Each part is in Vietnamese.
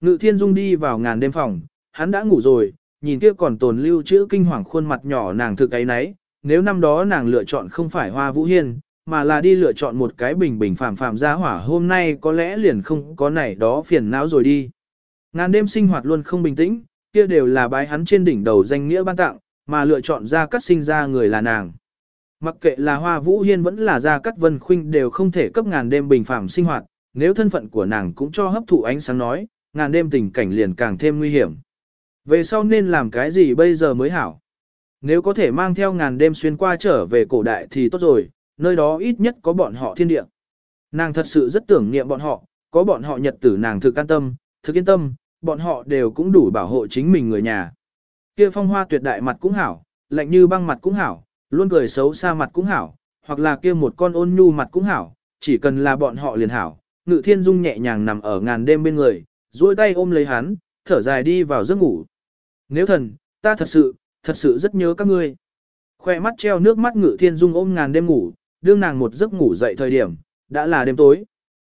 Ngự thiên dung đi vào ngàn đêm phòng, hắn đã ngủ rồi, nhìn kia còn tồn lưu chữ kinh hoàng khuôn mặt nhỏ nàng thực ấy nấy, nếu năm đó nàng lựa chọn không phải hoa vũ hiên, mà là đi lựa chọn một cái bình bình phàm phàm ra hỏa hôm nay có lẽ liền không có này đó phiền não rồi đi. Ngàn đêm sinh hoạt luôn không bình tĩnh, kia đều là bái hắn trên đỉnh đầu danh nghĩa ban tặng, mà lựa chọn ra cắt sinh ra người là nàng. Mặc kệ là Hoa Vũ Hiên vẫn là Gia Cát Vân Khuynh đều không thể cấp ngàn đêm bình phàm sinh hoạt, nếu thân phận của nàng cũng cho hấp thụ ánh sáng nói, ngàn đêm tình cảnh liền càng thêm nguy hiểm. Về sau nên làm cái gì bây giờ mới hảo? Nếu có thể mang theo ngàn đêm xuyên qua trở về cổ đại thì tốt rồi, nơi đó ít nhất có bọn họ thiên địa. Nàng thật sự rất tưởng niệm bọn họ, có bọn họ nhật tử nàng thực an tâm, thực yên tâm, bọn họ đều cũng đủ bảo hộ chính mình người nhà. Kia phong hoa tuyệt đại mặt cũng hảo, lạnh như băng mặt cũng hảo, luôn cười xấu xa mặt cũng hảo, hoặc là kia một con ôn nhu mặt cũng hảo, chỉ cần là bọn họ liền hảo. Ngự thiên dung nhẹ nhàng nằm ở ngàn đêm bên người, duỗi tay ôm lấy hắn, thở dài đi vào giấc ngủ. Nếu thần, ta thật sự, thật sự rất nhớ các ngươi. Khoe mắt treo nước mắt ngự thiên dung ôm ngàn đêm ngủ, đương nàng một giấc ngủ dậy thời điểm, đã là đêm tối.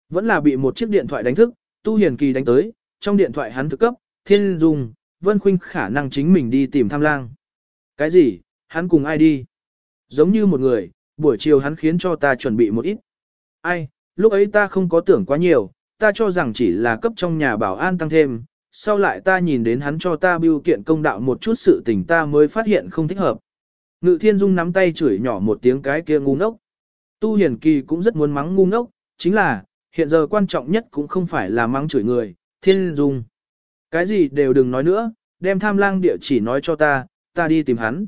Vẫn là bị một chiếc điện thoại đánh thức, Tu Hiền Kỳ đánh tới, trong điện thoại hắn thực cấp, thiên dung, Vân Khuynh khả năng chính mình đi tìm tham lang. Cái gì, hắn cùng ai đi? Giống như một người, buổi chiều hắn khiến cho ta chuẩn bị một ít. Ai, lúc ấy ta không có tưởng quá nhiều, ta cho rằng chỉ là cấp trong nhà bảo an tăng thêm, sau lại ta nhìn đến hắn cho ta biêu kiện công đạo một chút sự tình ta mới phát hiện không thích hợp. Ngự thiên dung nắm tay chửi nhỏ một tiếng cái kia ngu ngốc. Tu hiền kỳ cũng rất muốn mắng ngu ngốc, chính là, hiện giờ quan trọng nhất cũng không phải là mắng chửi người, thiên dung. Cái gì đều đừng nói nữa, đem tham lang địa chỉ nói cho ta, ta đi tìm hắn.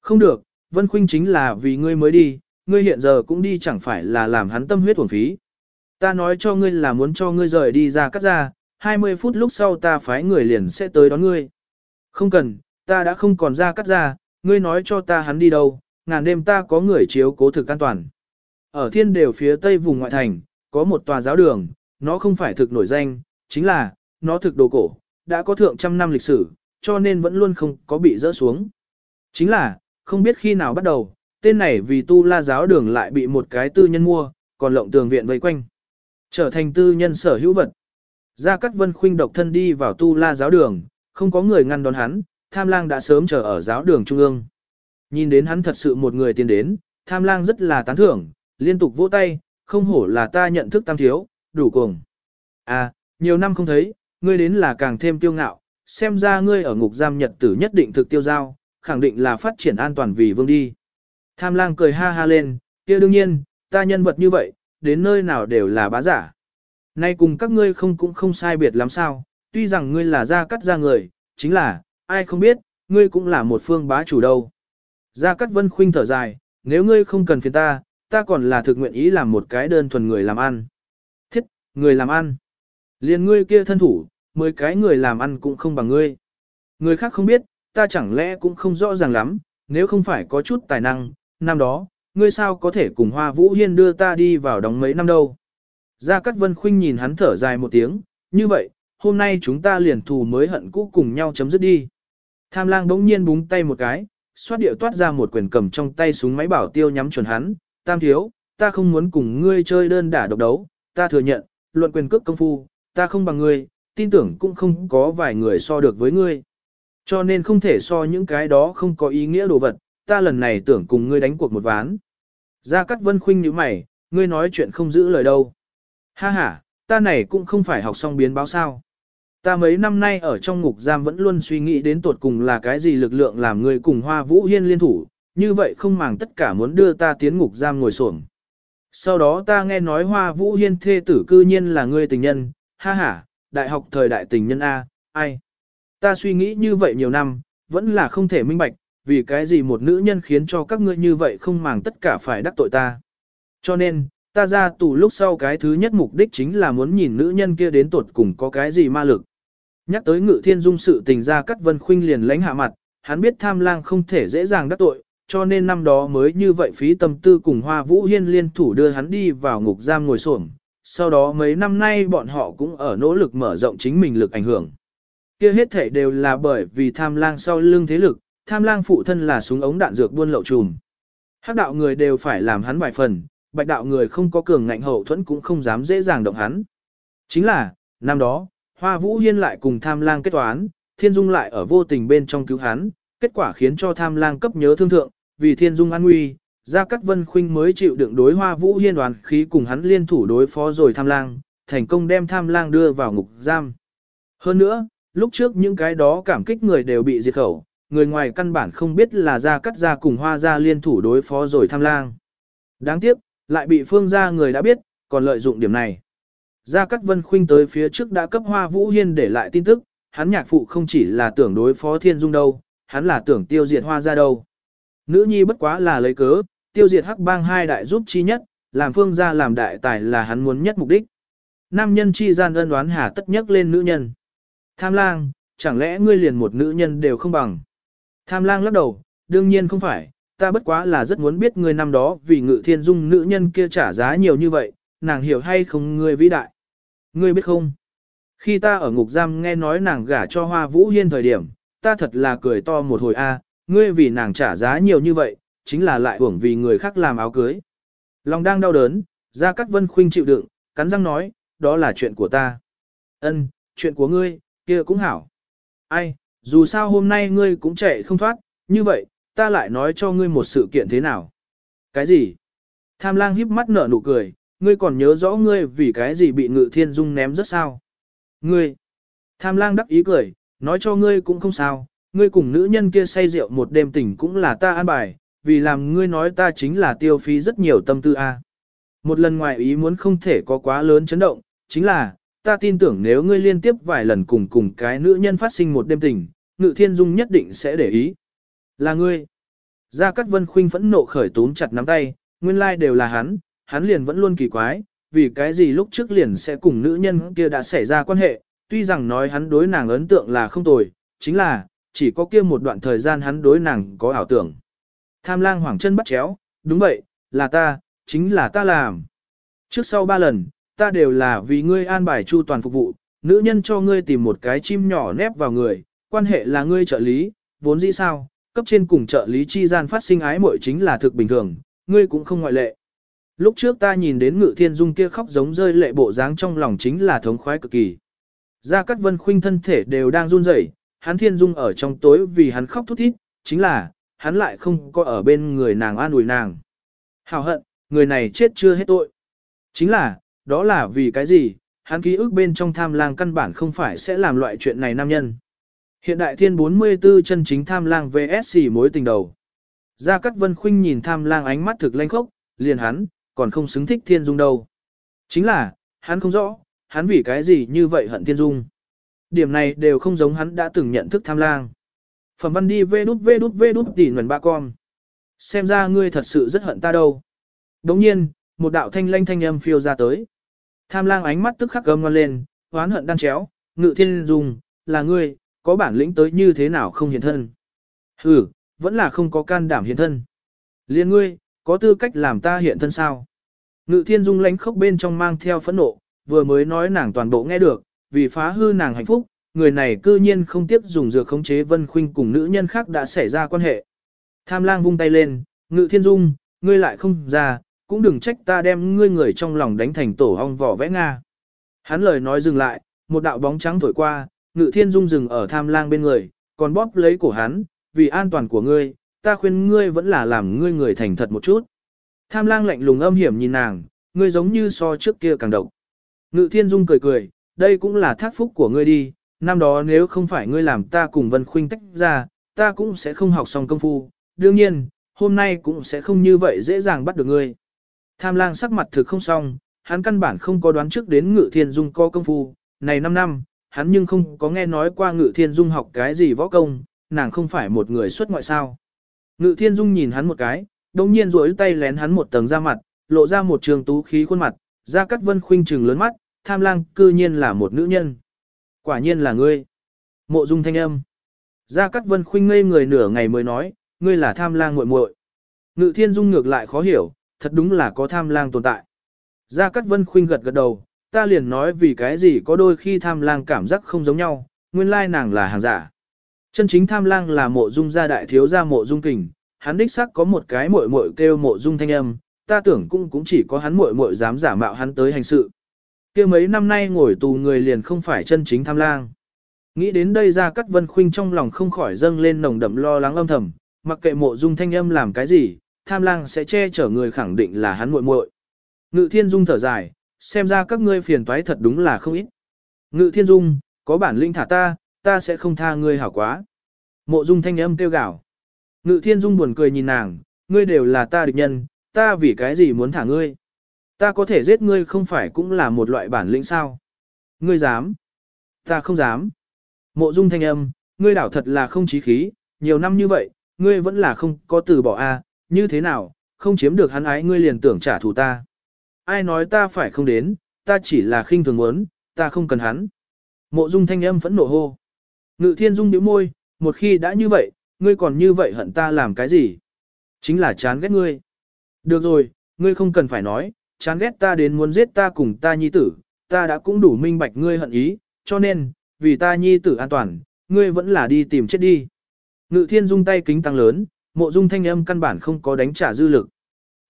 Không được, Vân Khuynh chính là vì ngươi mới đi, ngươi hiện giờ cũng đi chẳng phải là làm hắn tâm huyết uổng phí. Ta nói cho ngươi là muốn cho ngươi rời đi ra cắt ra, 20 phút lúc sau ta phái người liền sẽ tới đón ngươi. Không cần, ta đã không còn ra cắt ra, ngươi nói cho ta hắn đi đâu, ngàn đêm ta có người chiếu cố thực an toàn. Ở thiên đều phía tây vùng ngoại thành, có một tòa giáo đường, nó không phải thực nổi danh, chính là, nó thực đồ cổ, đã có thượng trăm năm lịch sử, cho nên vẫn luôn không có bị rỡ xuống. Chính là, không biết khi nào bắt đầu, tên này vì tu la giáo đường lại bị một cái tư nhân mua, còn lộng tường viện vây quanh. Trở thành tư nhân sở hữu vật. Gia Cát Vân Khuynh độc thân đi vào tu la giáo đường, không có người ngăn đón hắn, tham lang đã sớm chờ ở giáo đường trung ương. Nhìn đến hắn thật sự một người tiến đến, tham lang rất là tán thưởng, liên tục vỗ tay, không hổ là ta nhận thức tam thiếu, đủ cùng. À, nhiều năm không thấy, ngươi đến là càng thêm tiêu ngạo, xem ra ngươi ở ngục giam nhật tử nhất định thực tiêu giao, khẳng định là phát triển an toàn vì vương đi. Tham lang cười ha ha lên, kia đương nhiên, ta nhân vật như vậy, đến nơi nào đều là bá giả. Nay cùng các ngươi không cũng không sai biệt lắm sao, tuy rằng ngươi là gia cắt ra người, chính là, ai không biết, ngươi cũng là một phương bá chủ đâu. Gia cắt vân khuynh thở dài, nếu ngươi không cần phiền ta, ta còn là thực nguyện ý làm một cái đơn thuần người làm ăn. Thiết, người làm ăn. Liên ngươi kia thân thủ, mười cái người làm ăn cũng không bằng ngươi. Người khác không biết, ta chẳng lẽ cũng không rõ ràng lắm, nếu không phải có chút tài năng, năm đó, ngươi sao có thể cùng Hoa Vũ Hiên đưa ta đi vào đóng mấy năm đâu. Gia Cát Vân Khuynh nhìn hắn thở dài một tiếng, như vậy, hôm nay chúng ta liền thù mới hận cũ cùng nhau chấm dứt đi. Tham lang bỗng nhiên búng tay một cái, xoát điệu toát ra một quyền cầm trong tay súng máy bảo tiêu nhắm chuẩn hắn, tam thiếu, ta không muốn cùng ngươi chơi đơn đả độc đấu, ta thừa nhận, luận quyền cước công phu, ta không bằng ngươi, tin tưởng cũng không có vài người so được với ngươi. Cho nên không thể so những cái đó không có ý nghĩa đồ vật, ta lần này tưởng cùng ngươi đánh cuộc một ván. Gia Cát Vân khuynh như mày, ngươi nói chuyện không giữ lời đâu. Ha ha, ta này cũng không phải học xong biến báo sao. Ta mấy năm nay ở trong ngục giam vẫn luôn suy nghĩ đến tột cùng là cái gì lực lượng làm ngươi cùng Hoa Vũ Hiên liên thủ, như vậy không màng tất cả muốn đưa ta tiến ngục giam ngồi xổm. Sau đó ta nghe nói Hoa Vũ Hiên thê tử cư nhiên là ngươi tình nhân, ha ha, đại học thời đại tình nhân A, ai. Ta suy nghĩ như vậy nhiều năm, vẫn là không thể minh bạch, vì cái gì một nữ nhân khiến cho các ngươi như vậy không màng tất cả phải đắc tội ta. Cho nên, ta ra tù lúc sau cái thứ nhất mục đích chính là muốn nhìn nữ nhân kia đến tuột cùng có cái gì ma lực. Nhắc tới ngự thiên dung sự tình ra cắt vân khuynh liền lánh hạ mặt, hắn biết tham lang không thể dễ dàng đắc tội, cho nên năm đó mới như vậy phí tâm tư cùng hoa vũ hiên liên thủ đưa hắn đi vào ngục giam ngồi xổm sau đó mấy năm nay bọn họ cũng ở nỗ lực mở rộng chính mình lực ảnh hưởng. Kia hết thể đều là bởi vì tham lang sau lưng thế lực, tham lang phụ thân là súng ống đạn dược buôn lậu trùm. Hắc đạo người đều phải làm hắn vài phần, bạch đạo người không có cường ngạnh hậu thuẫn cũng không dám dễ dàng động hắn. Chính là, năm đó, Hoa Vũ Hiên lại cùng tham lang kết toán, Thiên Dung lại ở vô tình bên trong cứu hắn, kết quả khiến cho tham lang cấp nhớ thương thượng, vì Thiên Dung an nguy, Gia Cát Vân Khuynh mới chịu đựng đối Hoa Vũ Hiên đoàn khí cùng hắn liên thủ đối phó rồi tham lang, thành công đem tham lang đưa vào ngục giam. Hơn nữa, lúc trước những cái đó cảm kích người đều bị diệt khẩu, người ngoài căn bản không biết là Gia Cát gia cùng Hoa gia liên thủ đối phó rồi tham lang. Đáng tiếc, lại bị phương gia người đã biết, còn lợi dụng điểm này. Gia Cát Vân Khuynh tới phía trước đã cấp Hoa Vũ Hiên để lại tin tức, hắn nhạc phụ không chỉ là tưởng đối phó Thiên Dung đâu, hắn là tưởng tiêu diệt Hoa gia đâu. Nữ nhi bất quá là lấy cớ, tiêu diệt hắc bang hai đại giúp chi nhất, làm phương gia làm đại tài là hắn muốn nhất mục đích. Nam nhân chi gian ân đoán hà tất nhất lên nữ nhân. Tham lang, chẳng lẽ ngươi liền một nữ nhân đều không bằng. Tham lang lắc đầu, đương nhiên không phải, ta bất quá là rất muốn biết ngươi năm đó vì ngự thiên dung nữ nhân kia trả giá nhiều như vậy, nàng hiểu hay không ngươi vĩ đại. Ngươi biết không? Khi ta ở ngục giam nghe nói nàng gả cho hoa vũ hiên thời điểm, ta thật là cười to một hồi a, ngươi vì nàng trả giá nhiều như vậy, chính là lại hưởng vì người khác làm áo cưới. Lòng đang đau đớn, ra các vân khuynh chịu đựng, cắn răng nói, đó là chuyện của ta. Ân, chuyện của ngươi, kia cũng hảo. Ai, dù sao hôm nay ngươi cũng chạy không thoát, như vậy, ta lại nói cho ngươi một sự kiện thế nào. Cái gì? Tham lang híp mắt nở nụ cười, ngươi còn nhớ rõ ngươi vì cái gì bị ngự thiên dung ném rất sao? Ngươi! Tham lang đắc ý cười, nói cho ngươi cũng không sao, ngươi cùng nữ nhân kia say rượu một đêm tỉnh cũng là ta an bài, vì làm ngươi nói ta chính là tiêu phí rất nhiều tâm tư a. Một lần ngoài ý muốn không thể có quá lớn chấn động, chính là, ta tin tưởng nếu ngươi liên tiếp vài lần cùng cùng cái nữ nhân phát sinh một đêm tình, ngự thiên dung nhất định sẽ để ý. Là ngươi. Gia Cát Vân Khuynh phẫn nộ khởi tốn chặt nắm tay, nguyên lai like đều là hắn, hắn liền vẫn luôn kỳ quái, vì cái gì lúc trước liền sẽ cùng nữ nhân kia đã xảy ra quan hệ, tuy rằng nói hắn đối nàng ấn tượng là không tồi, chính là, chỉ có kia một đoạn thời gian hắn đối nàng có ảo tưởng. Tham lang hoảng chân bắt chéo, đúng vậy, là ta, chính là ta làm. Trước sau ba lần, ta đều là vì ngươi an bài chu toàn phục vụ, nữ nhân cho ngươi tìm một cái chim nhỏ nép vào người, quan hệ là ngươi trợ lý, vốn dĩ sao, cấp trên cùng trợ lý chi gian phát sinh ái muội chính là thực bình thường, ngươi cũng không ngoại lệ. Lúc trước ta nhìn đến ngự thiên dung kia khóc giống rơi lệ bộ dáng trong lòng chính là thống khoái cực kỳ. Gia Cát Vân Khuynh thân thể đều đang run rẩy, hắn thiên dung ở trong tối vì hắn khóc thút thít, chính là, hắn lại không có ở bên người nàng an ủi nàng. Hào hận, người này chết chưa hết tội. Chính là, đó là vì cái gì, hắn ký ức bên trong tham lang căn bản không phải sẽ làm loại chuyện này nam nhân. Hiện đại thiên 44 chân chính tham lang VSC mối tình đầu. Gia Cát Vân Khuynh nhìn tham lang ánh mắt thực lanh khốc, liền hắn, còn không xứng thích thiên dung đâu. Chính là, hắn không rõ, hắn vì cái gì như vậy hận thiên dung. Điểm này đều không giống hắn đã từng nhận thức tham lang. Phẩm văn đi vê đút vê đút vê đút tỉ nguồn ba con. Xem ra ngươi thật sự rất hận ta đâu. Đồng nhiên, một đạo thanh lanh thanh âm phiêu ra tới. Tham lang ánh mắt tức khắc gầm ngon lên, oán hận đan chéo, ngự thiên dung, là ngươi, có bản lĩnh tới như thế nào không hiện thân. Ừ, vẫn là không có can đảm hiện thân. Liên ngươi, có tư cách làm ta hiện thân sao? Ngự thiên dung lánh khốc bên trong mang theo phẫn nộ, vừa mới nói nàng toàn bộ nghe được, vì phá hư nàng hạnh phúc, người này cư nhiên không tiếp dùng dược khống chế vân khuynh cùng nữ nhân khác đã xảy ra quan hệ. Tham lang vung tay lên, ngự thiên dung, ngươi lại không ra, cũng đừng trách ta đem ngươi người trong lòng đánh thành tổ ong vỏ vẽ Nga. Hắn lời nói dừng lại, một đạo bóng trắng thổi qua, ngự thiên dung dừng ở tham lang bên người, còn bóp lấy cổ hắn, vì an toàn của ngươi, ta khuyên ngươi vẫn là làm ngươi người thành thật một chút. Tham lang lạnh lùng âm hiểm nhìn nàng, ngươi giống như so trước kia càng độc. Ngự thiên dung cười cười, đây cũng là thác phúc của ngươi đi, năm đó nếu không phải ngươi làm ta cùng Vân Khuynh tách ra, ta cũng sẽ không học xong công phu, đương nhiên, hôm nay cũng sẽ không như vậy dễ dàng bắt được ngươi. Tham lang sắc mặt thực không xong, hắn căn bản không có đoán trước đến ngự thiên dung có công phu, này 5 năm, hắn nhưng không có nghe nói qua ngự thiên dung học cái gì võ công, nàng không phải một người xuất ngoại sao. Ngự thiên dung nhìn hắn một cái, đồng nhiên rối tay lén hắn một tầng da mặt, lộ ra một trường tú khí khuôn mặt, ra cắt vân khuynh trừng lớn mắt, tham lang cư nhiên là một nữ nhân. Quả nhiên là ngươi. Mộ dung thanh âm. Gia Cát Vân khuynh ngây người nửa ngày mới nói, ngươi là tham lang muội muội. Ngự thiên dung ngược lại khó hiểu, thật đúng là có tham lang tồn tại. Gia Cát Vân khuynh gật gật đầu, ta liền nói vì cái gì có đôi khi tham lang cảm giác không giống nhau, nguyên lai nàng là hàng giả. Chân chính tham lang là mộ dung gia đại thiếu gia mộ dung kình, hắn đích xác có một cái muội muội kêu mộ dung thanh âm, ta tưởng cũng cũng chỉ có hắn muội muội dám giả mạo hắn tới hành sự. kia mấy năm nay ngồi tù người liền không phải chân chính tham lang. Nghĩ đến đây ra cắt vân khuynh trong lòng không khỏi dâng lên nồng đậm lo lắng âm thầm, mặc kệ mộ dung thanh âm làm cái gì, tham lang sẽ che chở người khẳng định là hắn muội muội. Ngự thiên dung thở dài, xem ra các ngươi phiền toái thật đúng là không ít. Ngự thiên dung, có bản lĩnh thả ta, ta sẽ không tha ngươi hảo quá. Mộ dung thanh âm kêu gào. Ngự thiên dung buồn cười nhìn nàng, ngươi đều là ta địch nhân, ta vì cái gì muốn thả ngươi. Ta có thể giết ngươi không phải cũng là một loại bản lĩnh sao. Ngươi dám. Ta không dám. Mộ dung thanh âm, ngươi đảo thật là không chí khí, nhiều năm như vậy, ngươi vẫn là không có từ bỏ a, như thế nào, không chiếm được hắn ái ngươi liền tưởng trả thù ta. Ai nói ta phải không đến, ta chỉ là khinh thường muốn, ta không cần hắn. Mộ dung thanh âm phẫn nộ hô. Ngự thiên dung nhíu môi, một khi đã như vậy, ngươi còn như vậy hận ta làm cái gì? Chính là chán ghét ngươi. Được rồi, ngươi không cần phải nói, chán ghét ta đến muốn giết ta cùng ta nhi tử, ta đã cũng đủ minh bạch ngươi hận ý, cho nên, vì ta nhi tử an toàn, ngươi vẫn là đi tìm chết đi. Ngự thiên dung tay kính tăng lớn, mộ dung thanh âm căn bản không có đánh trả dư lực.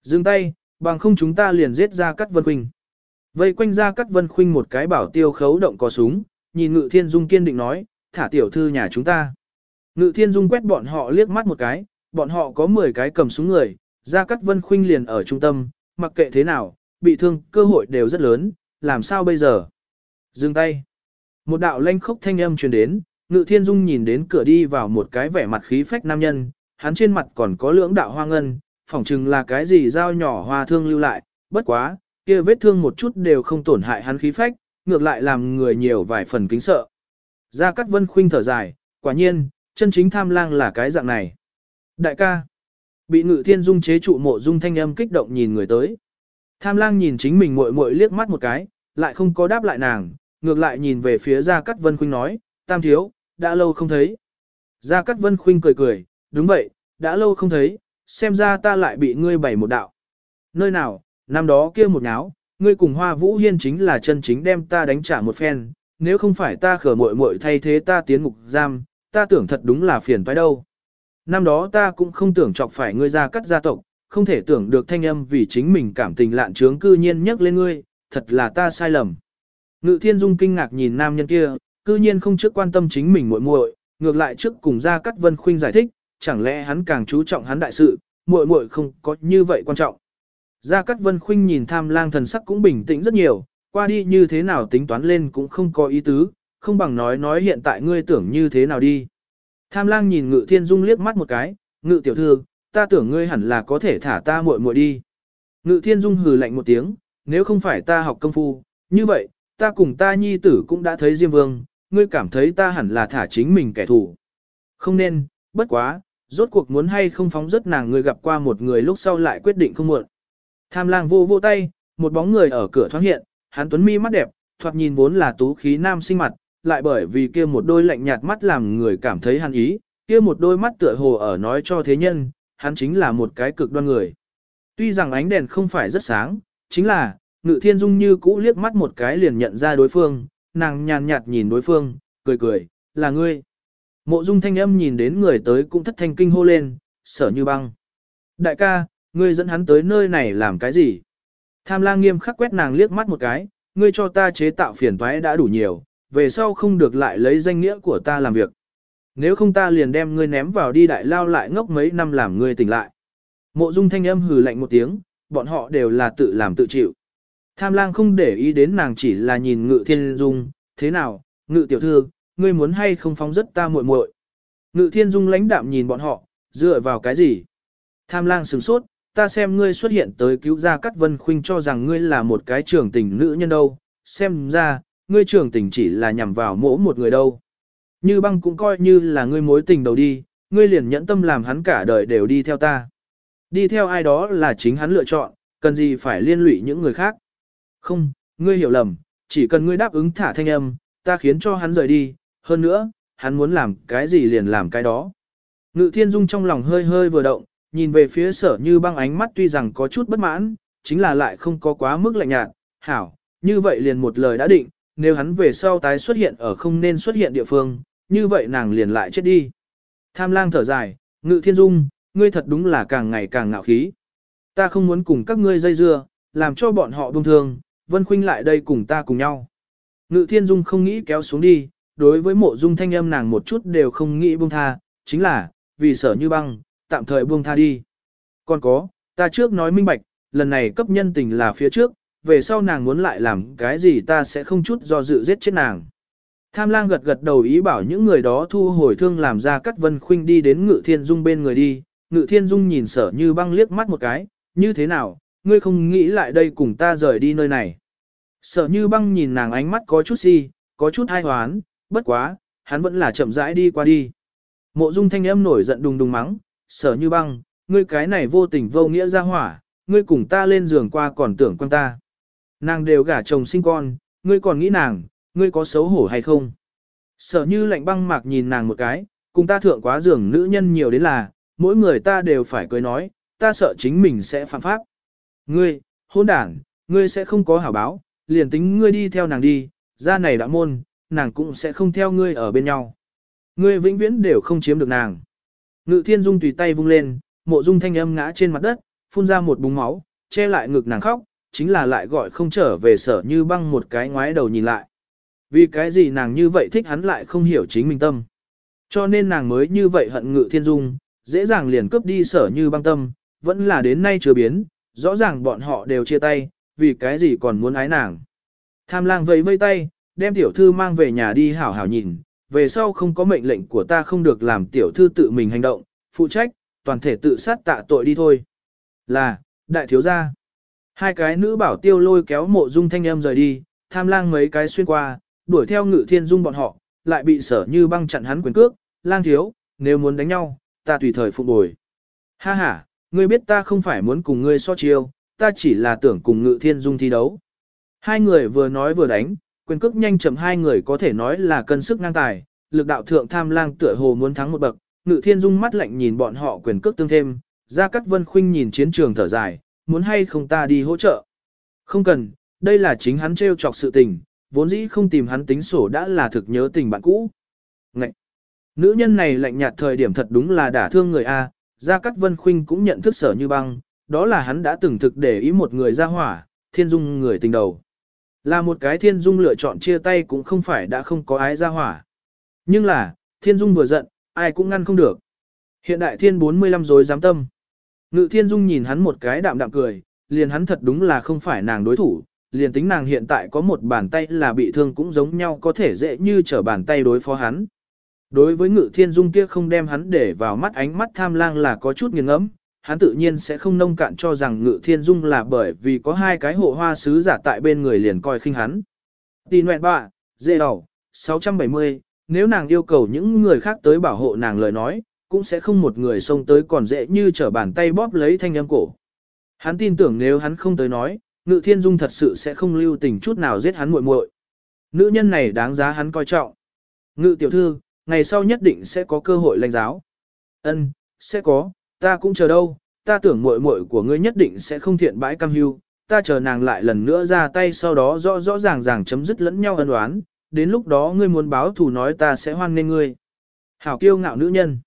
Dừng tay, bằng không chúng ta liền giết ra cắt vân khuynh. Vây quanh ra cắt vân khuynh một cái bảo tiêu khấu động có súng, nhìn ngự thiên dung kiên định nói, thả tiểu thư nhà chúng ta. Ngự thiên dung quét bọn họ liếc mắt một cái, bọn họ có 10 cái cầm súng người, ra cắt vân khuynh liền ở trung tâm, mặc kệ thế nào, bị thương, cơ hội đều rất lớn, làm sao bây giờ? Dừng tay. Một đạo lanh khốc thanh âm truyền đến, Ngự Thiên Dung nhìn đến cửa đi vào một cái vẻ mặt khí phách nam nhân, hắn trên mặt còn có lưỡng đạo hoa ngân, phỏng chừng là cái gì dao nhỏ hoa thương lưu lại, bất quá, kia vết thương một chút đều không tổn hại hắn khí phách, ngược lại làm người nhiều vài phần kính sợ. Gia Cát Vân khinh thở dài, quả nhiên, chân chính tham lang là cái dạng này. Đại ca, bị Ngự Thiên Dung chế trụ mộ dung thanh âm kích động nhìn người tới. Tham lang nhìn chính mình muội muội liếc mắt một cái, lại không có đáp lại nàng, ngược lại nhìn về phía Gia Cát Vân khinh nói, tam thiếu, đã lâu không thấy. Gia Cát Vân khinh cười cười, đúng vậy, đã lâu không thấy, xem ra ta lại bị ngươi bày một đạo. Nơi nào, năm đó kia một náo, ngươi cùng Hoa Vũ Hiên chính là chân chính đem ta đánh trả một phen, nếu không phải ta khở muội muội thay thế ta tiến ngục giam, ta tưởng thật đúng là phiền phải đâu. Năm đó ta cũng không tưởng chọc phải ngươi ra cắt gia tộc, không thể tưởng được thanh âm vì chính mình cảm tình lạn trướng cư nhiên nhắc lên ngươi, thật là ta sai lầm. Ngự thiên dung kinh ngạc nhìn nam nhân kia, cư nhiên không trước quan tâm chính mình muội muội, ngược lại trước cùng ra cắt vân khuynh giải thích, chẳng lẽ hắn càng chú trọng hắn đại sự, muội muội không có như vậy quan trọng. Gia Cát Vân Khuynh nhìn tham lang thần sắc cũng bình tĩnh rất nhiều, qua đi như thế nào tính toán lên cũng không có ý tứ, không bằng nói nói hiện tại ngươi tưởng như thế nào đi. Tham lang nhìn ngự thiên dung liếc mắt một cái, ngự tiểu thư, ta tưởng ngươi hẳn là có thể thả ta muội muội đi. Ngự thiên dung hừ lạnh một tiếng, nếu không phải ta học công phu, như vậy, ta cùng ta nhi tử cũng đã thấy Diêm Vương, ngươi cảm thấy ta hẳn là thả chính mình kẻ thù. Không nên, bất quá, rốt cuộc muốn hay không phóng rất nàng người gặp qua một người lúc sau lại quyết định không muộn. Tham lang vô vô tay, một bóng người ở cửa thoáng hiện, hắn tuấn mi mắt đẹp, thoạt nhìn vốn là tú khí nam sinh mặt, lại bởi vì kia một đôi lạnh nhạt mắt làm người cảm thấy hắn ý, kia một đôi mắt tựa hồ ở nói cho thế nhân, hắn chính là một cái cực đoan người. Tuy rằng ánh đèn không phải rất sáng, chính là, ngự thiên dung như cũ liếc mắt một cái liền nhận ra đối phương, nàng nhàn nhạt nhìn đối phương, cười cười, là ngươi. Mộ dung thanh âm nhìn đến người tới cũng thất thanh kinh hô lên, sở như băng. Đại ca, ngươi dẫn hắn tới nơi này làm cái gì? Tham lang nghiêm khắc quét nàng liếc mắt một cái, ngươi cho ta chế tạo phiền toái đã đủ nhiều, về sau không được lại lấy danh nghĩa của ta làm việc. Nếu không ta liền đem ngươi ném vào đi đại lao lại ngốc mấy năm làm ngươi tỉnh lại. Mộ dung thanh âm hừ lạnh một tiếng, bọn họ đều là tự làm tự chịu. Tham lang không để ý đến nàng chỉ là nhìn ngự thiên dung, thế nào, ngự tiểu thư, ngươi muốn hay không phóng rất ta muội muội. Ngự thiên dung lãnh đạm nhìn bọn họ, dựa vào cái gì? Tham lang sửng sốt, ta xem ngươi xuất hiện tới cứu ra Cát Vân Khuynh cho rằng ngươi là một cái trưởng tình nữ nhân đâu, xem ra, ngươi trưởng tình chỉ là nhằm vào mỗi một người đâu. Như băng cũng coi như là ngươi mối tình đầu đi, ngươi liền nhẫn tâm làm hắn cả đời đều đi theo ta. Đi theo ai đó là chính hắn lựa chọn, cần gì phải liên lụy những người khác. Không, ngươi hiểu lầm, chỉ cần ngươi đáp ứng thả thanh âm, ta khiến cho hắn rời đi, hơn nữa, hắn muốn làm cái gì liền làm cái đó. Ngự thiên dung trong lòng hơi hơi vừa động, nhìn về phía sở như băng ánh mắt tuy rằng có chút bất mãn, chính là lại không có quá mức lạnh nhạt, hảo, như vậy liền một lời đã định, nếu hắn về sau tái xuất hiện ở không nên xuất hiện địa phương, như vậy nàng liền lại chết đi. Tham lang thở dài, ngự thiên dung, ngươi thật đúng là càng ngày càng ngạo khí. Ta không muốn cùng các ngươi dây dưa, làm cho bọn họ buông thương, Vân Khuynh lại đây cùng ta cùng nhau. Ngự thiên dung không nghĩ kéo xuống đi, đối với mộ dung thanh âm nàng một chút đều không nghĩ buông tha, chính là, vì sở như băng, tạm thời buông tha đi. Còn có, ta trước nói minh bạch, lần này cấp nhân tình là phía trước, về sau nàng muốn lại làm cái gì ta sẽ không chút do dự giết chết nàng. Tham lang gật gật đầu ý bảo những người đó thu hồi thương làm ra cắt vân khuynh đi đến ngự thiên dung bên người đi, ngự thiên dung nhìn sở như băng liếc mắt một cái, như thế nào, ngươi không nghĩ lại đây cùng ta rời đi nơi này. Sở như băng nhìn nàng ánh mắt có chút si, có chút ai hoán, bất quá, hắn vẫn là chậm rãi đi qua đi. Mộ dung thanh âm nổi giận đùng đùng mắng, sở như băng, ngươi cái này vô tình vô nghĩa ra hỏa, ngươi cùng ta lên giường qua còn tưởng quan ta. Nàng đều gả chồng sinh con, ngươi còn nghĩ nàng, ngươi có xấu hổ hay không? Sở như lạnh băng mạc nhìn nàng một cái, cùng ta thượng quá giường nữ nhân nhiều đến là, mỗi người ta đều phải cười nói, ta sợ chính mình sẽ phạm pháp. Ngươi, hôn đảng, ngươi sẽ không có hảo báo, liền tính ngươi đi theo nàng đi, ra này đã môn, nàng cũng sẽ không theo ngươi ở bên nhau. Ngươi vĩnh viễn đều không chiếm được nàng. Ngự thiên dung tùy tay vung lên, mộ dung thanh âm ngã trên mặt đất, phun ra một búng máu, che lại ngực nàng khóc, chính là lại gọi không trở về sở như băng một cái ngoái đầu nhìn lại. Vì cái gì nàng như vậy thích hắn lại không hiểu chính mình tâm. Cho nên nàng mới như vậy hận ngự thiên dung, dễ dàng liền cướp đi sở như băng tâm, vẫn là đến nay chưa biến, rõ ràng bọn họ đều chia tay, vì cái gì còn muốn ái nàng. Tham lang vẫy vây tay, đem tiểu thư mang về nhà đi hảo hảo nhìn, về sau không có mệnh lệnh của ta không được làm tiểu thư tự mình hành động, phụ trách, toàn thể tự sát tạ tội đi thôi. Là, đại thiếu gia. Hai cái nữ bảo tiêu lôi kéo mộ dung thanh âm rời đi, tham lang mấy cái xuyên qua, đuổi theo ngự thiên dung bọn họ, lại bị sở như băng chặn hắn quyền cước, lang thiếu, nếu muốn đánh nhau, ta tùy thời phục bồi. Ha ha, ngươi biết ta không phải muốn cùng ngươi so chiêu, ta chỉ là tưởng cùng ngự thiên dung thi đấu. Hai người vừa nói vừa đánh, quyền cước nhanh chậm hai người có thể nói là cân sức ngang tài, lực đạo thượng tham lang tựa hồ muốn thắng một bậc, ngự thiên dung mắt lạnh nhìn bọn họ quyền cước tương thêm, ra cắt vân khuynh nhìn chiến trường thở dài, muốn hay không ta đi hỗ trợ. Không cần, đây là chính hắn trêu chọc sự tình, vốn dĩ không tìm hắn tính sổ đã là thực nhớ tình bạn cũ. Ngậy! Nữ nhân này lạnh nhạt thời điểm thật đúng là đả thương người A, Gia Cát Vân Khuynh cũng nhận thức sở như băng, đó là hắn đã từng thực để ý một người ra hỏa, thiên dung người tình đầu. Là một cái thiên dung lựa chọn chia tay cũng không phải đã không có ái ra hỏa. Nhưng là, thiên dung vừa giận, ai cũng ngăn không được. Hiện đại thiên 45 rồi dám tâm. Ngự thiên dung nhìn hắn một cái đạm đạm cười, liền hắn thật đúng là không phải nàng đối thủ, liền tính nàng hiện tại có một bàn tay là bị thương cũng giống nhau có thể dễ như trở bàn tay đối phó hắn. Đối với ngự thiên dung kia không đem hắn để vào mắt ánh mắt tham lang là có chút nghiêng ngẫm hắn tự nhiên sẽ không nông cạn cho rằng ngự thiên dung là bởi vì có hai cái hộ hoa sứ giả tại bên người liền coi khinh hắn. Tì nguyện bạ, dê đầu, 670, nếu nàng yêu cầu những người khác tới bảo hộ nàng lời nói, cũng sẽ không một người xông tới còn dễ như trở bàn tay bóp lấy thanh âm cổ. Hắn tin tưởng nếu hắn không tới nói, ngự thiên dung thật sự sẽ không lưu tình chút nào giết hắn muội muội. Nữ nhân này đáng giá hắn coi trọng. Ngự tiểu thư, ngày sau nhất định sẽ có cơ hội lãnh giáo. Ân, sẽ có, ta cũng chờ đâu, ta tưởng muội muội của ngươi nhất định sẽ không thiện bãi cam hưu, ta chờ nàng lại lần nữa ra tay sau đó rõ rõ ràng ràng chấm dứt lẫn nhau ân oán, đến lúc đó ngươi muốn báo thù nói ta sẽ hoan nghênh ngươi. Hảo kiêu ngạo nữ nhân.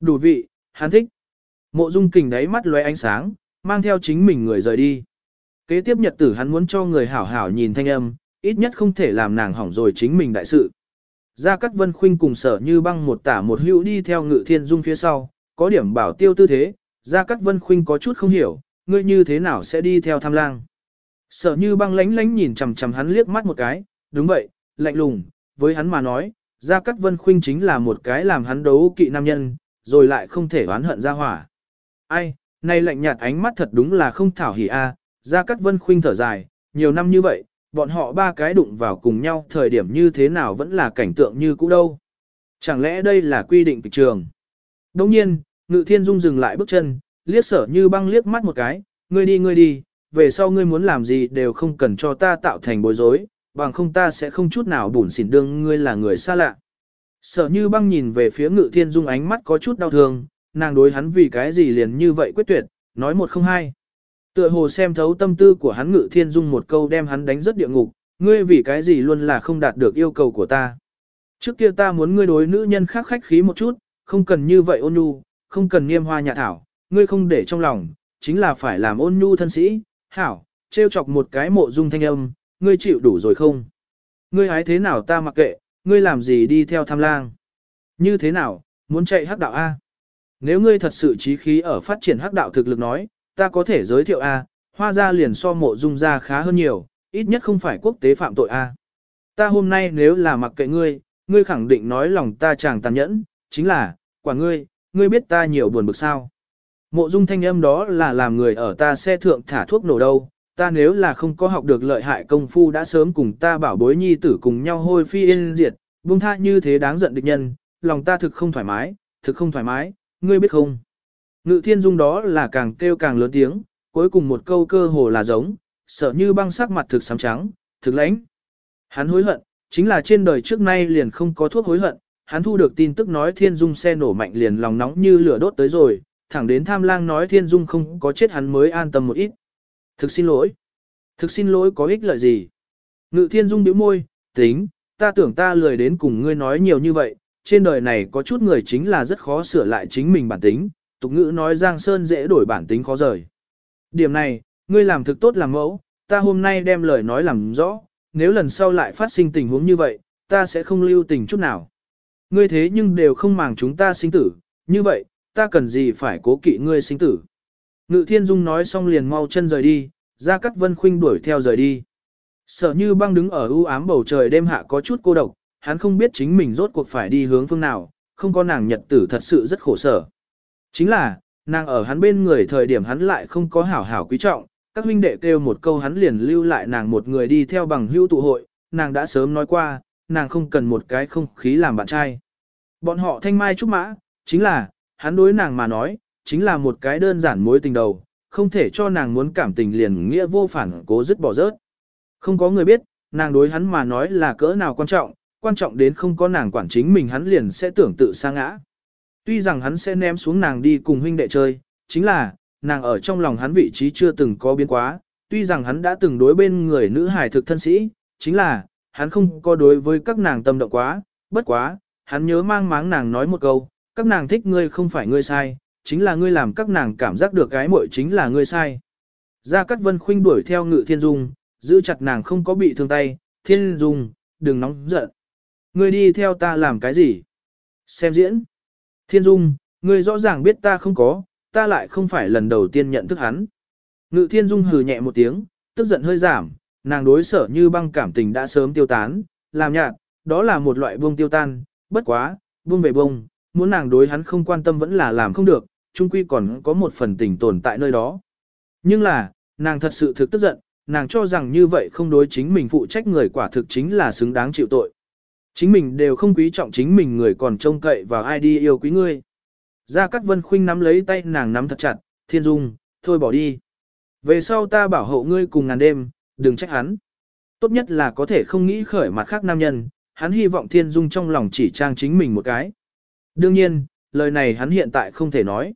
Đủ vị, hắn thích. Mộ dung kình đáy mắt lóe ánh sáng, mang theo chính mình người rời đi. Kế tiếp nhật tử hắn muốn cho người hảo hảo nhìn thanh âm, ít nhất không thể làm nàng hỏng rồi chính mình đại sự. Gia Cát Vân Khuynh cùng sở như băng một tả một hữu đi theo ngự thiên dung phía sau, có điểm bảo tiêu tư thế, Gia Cát Vân Khuynh có chút không hiểu, ngươi như thế nào sẽ đi theo tham lang. Sở như băng lánh lánh nhìn chằm chằm hắn liếc mắt một cái, đúng vậy, lạnh lùng, với hắn mà nói, Gia Cát Vân Khuynh chính là một cái làm hắn đấu kỵ nam nhân, rồi lại không thể oán hận ra hỏa. Ai, nay lạnh nhạt ánh mắt thật đúng là không thảo hỉ a. Gia Cát Vân Khuynh thở dài, nhiều năm như vậy, bọn họ ba cái đụng vào cùng nhau thời điểm như thế nào vẫn là cảnh tượng như cũ đâu. Chẳng lẽ đây là quy định kịch trường? Đồng nhiên, Ngự Thiên Dung dừng lại bước chân, liếc sở như băng liếc mắt một cái, ngươi đi ngươi đi, về sau ngươi muốn làm gì đều không cần cho ta tạo thành bối rối, bằng không ta sẽ không chút nào bủn xỉn đương ngươi là người xa lạ. Sở như băng nhìn về phía Ngự Thiên Dung ánh mắt có chút đau thương, nàng đối hắn vì cái gì liền như vậy quyết tuyệt, nói một không hai. Tựa hồ xem thấu tâm tư của hắn ngự thiên dung một câu đem hắn đánh rất địa ngục, ngươi vì cái gì luôn là không đạt được yêu cầu của ta. Trước kia ta muốn ngươi đối nữ nhân khác khách khí một chút, không cần như vậy ôn nhu, không cần nghiêm hoa nhà thảo, ngươi không để trong lòng, chính là phải làm ôn nhu thân sĩ, hảo, trêu chọc một cái mộ dung thanh âm, ngươi chịu đủ rồi không? Ngươi hái thế nào ta mặc kệ, ngươi làm gì đi theo tham lang? Như thế nào, muốn chạy hắc đạo A? Nếu ngươi thật sự trí khí ở phát triển hắc đạo thực lực nói, ta có thể giới thiệu A, hoa gia liền so mộ dung gia khá hơn nhiều, ít nhất không phải quốc tế phạm tội A. Ta hôm nay nếu là mặc kệ ngươi, ngươi khẳng định nói lòng ta chẳng tàn nhẫn, chính là, quả ngươi, ngươi biết ta nhiều buồn bực sao. Mộ dung thanh âm đó là làm người ở ta xe thượng thả thuốc nổ đâu, ta nếu là không có học được lợi hại công phu đã sớm cùng ta bảo bối nhi tử cùng nhau hôi phi yên diệt, buông tha như thế đáng giận địch nhân, lòng ta thực không thoải mái, thực không thoải mái, ngươi biết không? Ngự thiên dung đó là càng kêu càng lớn tiếng, cuối cùng một câu cơ hồ là giống, sợ như băng sắc mặt thực sám trắng, thực lãnh. Hắn hối hận, chính là trên đời trước nay liền không có thuốc hối hận, hắn thu được tin tức nói thiên dung xe nổ mạnh liền lòng nóng như lửa đốt tới rồi, thẳng đến tham lang nói thiên dung không có chết hắn mới an tâm một ít. Thực xin lỗi. Thực xin lỗi có ích lợi gì? Ngự thiên dung bĩu môi, tính, ta tưởng ta lười đến cùng ngươi nói nhiều như vậy, trên đời này có chút người chính là rất khó sửa lại chính mình bản tính, tục ngữ nói Giang Sơn dễ đổi bản tính khó rời. Điểm này, ngươi làm thực tốt làm mẫu, ta hôm nay đem lời nói làm rõ, nếu lần sau lại phát sinh tình huống như vậy, ta sẽ không lưu tình chút nào. Ngươi thế nhưng đều không màng chúng ta sinh tử, như vậy, ta cần gì phải cố kỵ ngươi sinh tử. Ngự thiên dung nói xong liền mau chân rời đi, ra cắt vân khuynh đuổi theo rời đi. Sở như băng đứng ở ưu ám bầu trời đêm hạ có chút cô độc, hắn không biết chính mình rốt cuộc phải đi hướng phương nào, không có nàng nhật tử thật sự rất khổ sở. Chính là, nàng ở hắn bên người thời điểm hắn lại không có hảo hảo quý trọng, các huynh đệ kêu một câu hắn liền lưu lại nàng một người đi theo bằng hữu tụ hội, nàng đã sớm nói qua, nàng không cần một cái không khí làm bạn trai. Bọn họ thanh mai trúc mã, chính là, hắn đối nàng mà nói, chính là một cái đơn giản mối tình đầu, không thể cho nàng muốn cảm tình liền nghĩa vô phản cố dứt bỏ rớt. Không có người biết, nàng đối hắn mà nói là cỡ nào quan trọng, quan trọng đến không có nàng quản chính mình hắn liền sẽ tưởng tự sa ngã. Tuy rằng hắn sẽ ném xuống nàng đi cùng huynh đệ chơi, chính là, nàng ở trong lòng hắn vị trí chưa từng có biến quá, tuy rằng hắn đã từng đối bên người nữ hài thực thân sĩ, chính là, hắn không có đối với các nàng tâm động quá, bất quá, hắn nhớ mang máng nàng nói một câu, các nàng thích ngươi không phải ngươi sai, chính là ngươi làm các nàng cảm giác được cái muội chính là ngươi sai. Gia Cát Vân khuynh đuổi theo Ngự Thiên Dung, giữ chặt nàng không có bị thương tay, Thiên Dung, đừng nóng giận. Ngươi đi theo ta làm cái gì? Xem diễn. Thiên Dung, ngươi rõ ràng biết ta không có, ta lại không phải lần đầu tiên nhận thức hắn. Ngự Thiên Dung hừ nhẹ một tiếng, tức giận hơi giảm, nàng đối sở như băng cảm tình đã sớm tiêu tán, làm nhạt, đó là một loại buông tiêu tan, bất quá, buông về buông, muốn nàng đối hắn không quan tâm vẫn là làm không được, chung quy còn có một phần tình tồn tại nơi đó. Nhưng là, nàng thật sự thực tức giận, nàng cho rằng như vậy không đối chính mình phụ trách người quả thực chính là xứng đáng chịu tội. Chính mình đều không quý trọng chính mình người còn trông cậy vào ai đi yêu quý ngươi. Gia Cát Vân Khuynh nắm lấy tay nàng nắm thật chặt, Thiên Dung, thôi bỏ đi. Về sau ta bảo hộ ngươi cùng ngàn đêm, đừng trách hắn. Tốt nhất là có thể không nghĩ khởi mặt khác nam nhân, hắn hy vọng Thiên Dung trong lòng chỉ trang chính mình một cái. Đương nhiên, lời này hắn hiện tại không thể nói.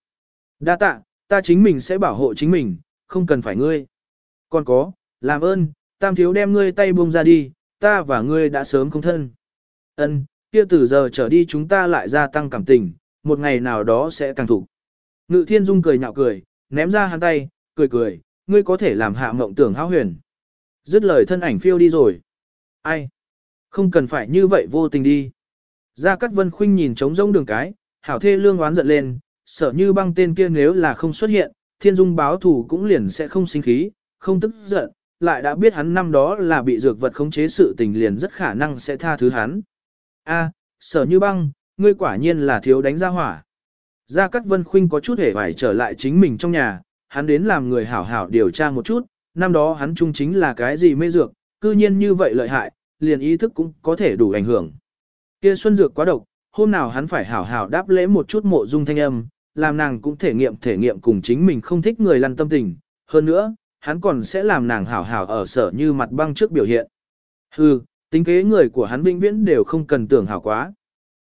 Đa tạ, ta chính mình sẽ bảo hộ chính mình, không cần phải ngươi. Còn có, làm ơn, tam thiếu đem ngươi tay buông ra đi, ta và ngươi đã sớm không thân. Ân, kia từ giờ trở đi chúng ta lại gia tăng cảm tình, một ngày nào đó sẽ càng thủ. Ngự thiên dung cười nhạo cười, ném ra hắn tay, cười cười, ngươi có thể làm hạ mộng tưởng hão huyền. Dứt lời thân ảnh phiêu đi rồi. Ai? Không cần phải như vậy vô tình đi. Gia Cát Vân Khuynh nhìn trống rỗng đường cái, hảo thê lương oán giận lên, sợ như băng tên kia nếu là không xuất hiện, thiên dung báo thủ cũng liền sẽ không sinh khí, không tức giận, lại đã biết hắn năm đó là bị dược vật khống chế sự tình liền rất khả năng sẽ tha thứ hắn. A, sở như băng, ngươi quả nhiên là thiếu đánh ra hỏa. Gia Cát Vân Khuynh có chút hề phải trở lại chính mình trong nhà, hắn đến làm người hảo hảo điều tra một chút, năm đó hắn chung chính là cái gì mê dược, cư nhiên như vậy lợi hại, liền ý thức cũng có thể đủ ảnh hưởng. Kia xuân dược quá độc, hôm nào hắn phải hảo hảo đáp lễ một chút mộ dung thanh âm, làm nàng cũng thể nghiệm thể nghiệm cùng chính mình không thích người lăn tâm tình. Hơn nữa, hắn còn sẽ làm nàng hảo hảo ở sở như mặt băng trước biểu hiện. Hừ, tính kế người của hắn vĩnh viễn đều không cần tưởng hảo quá.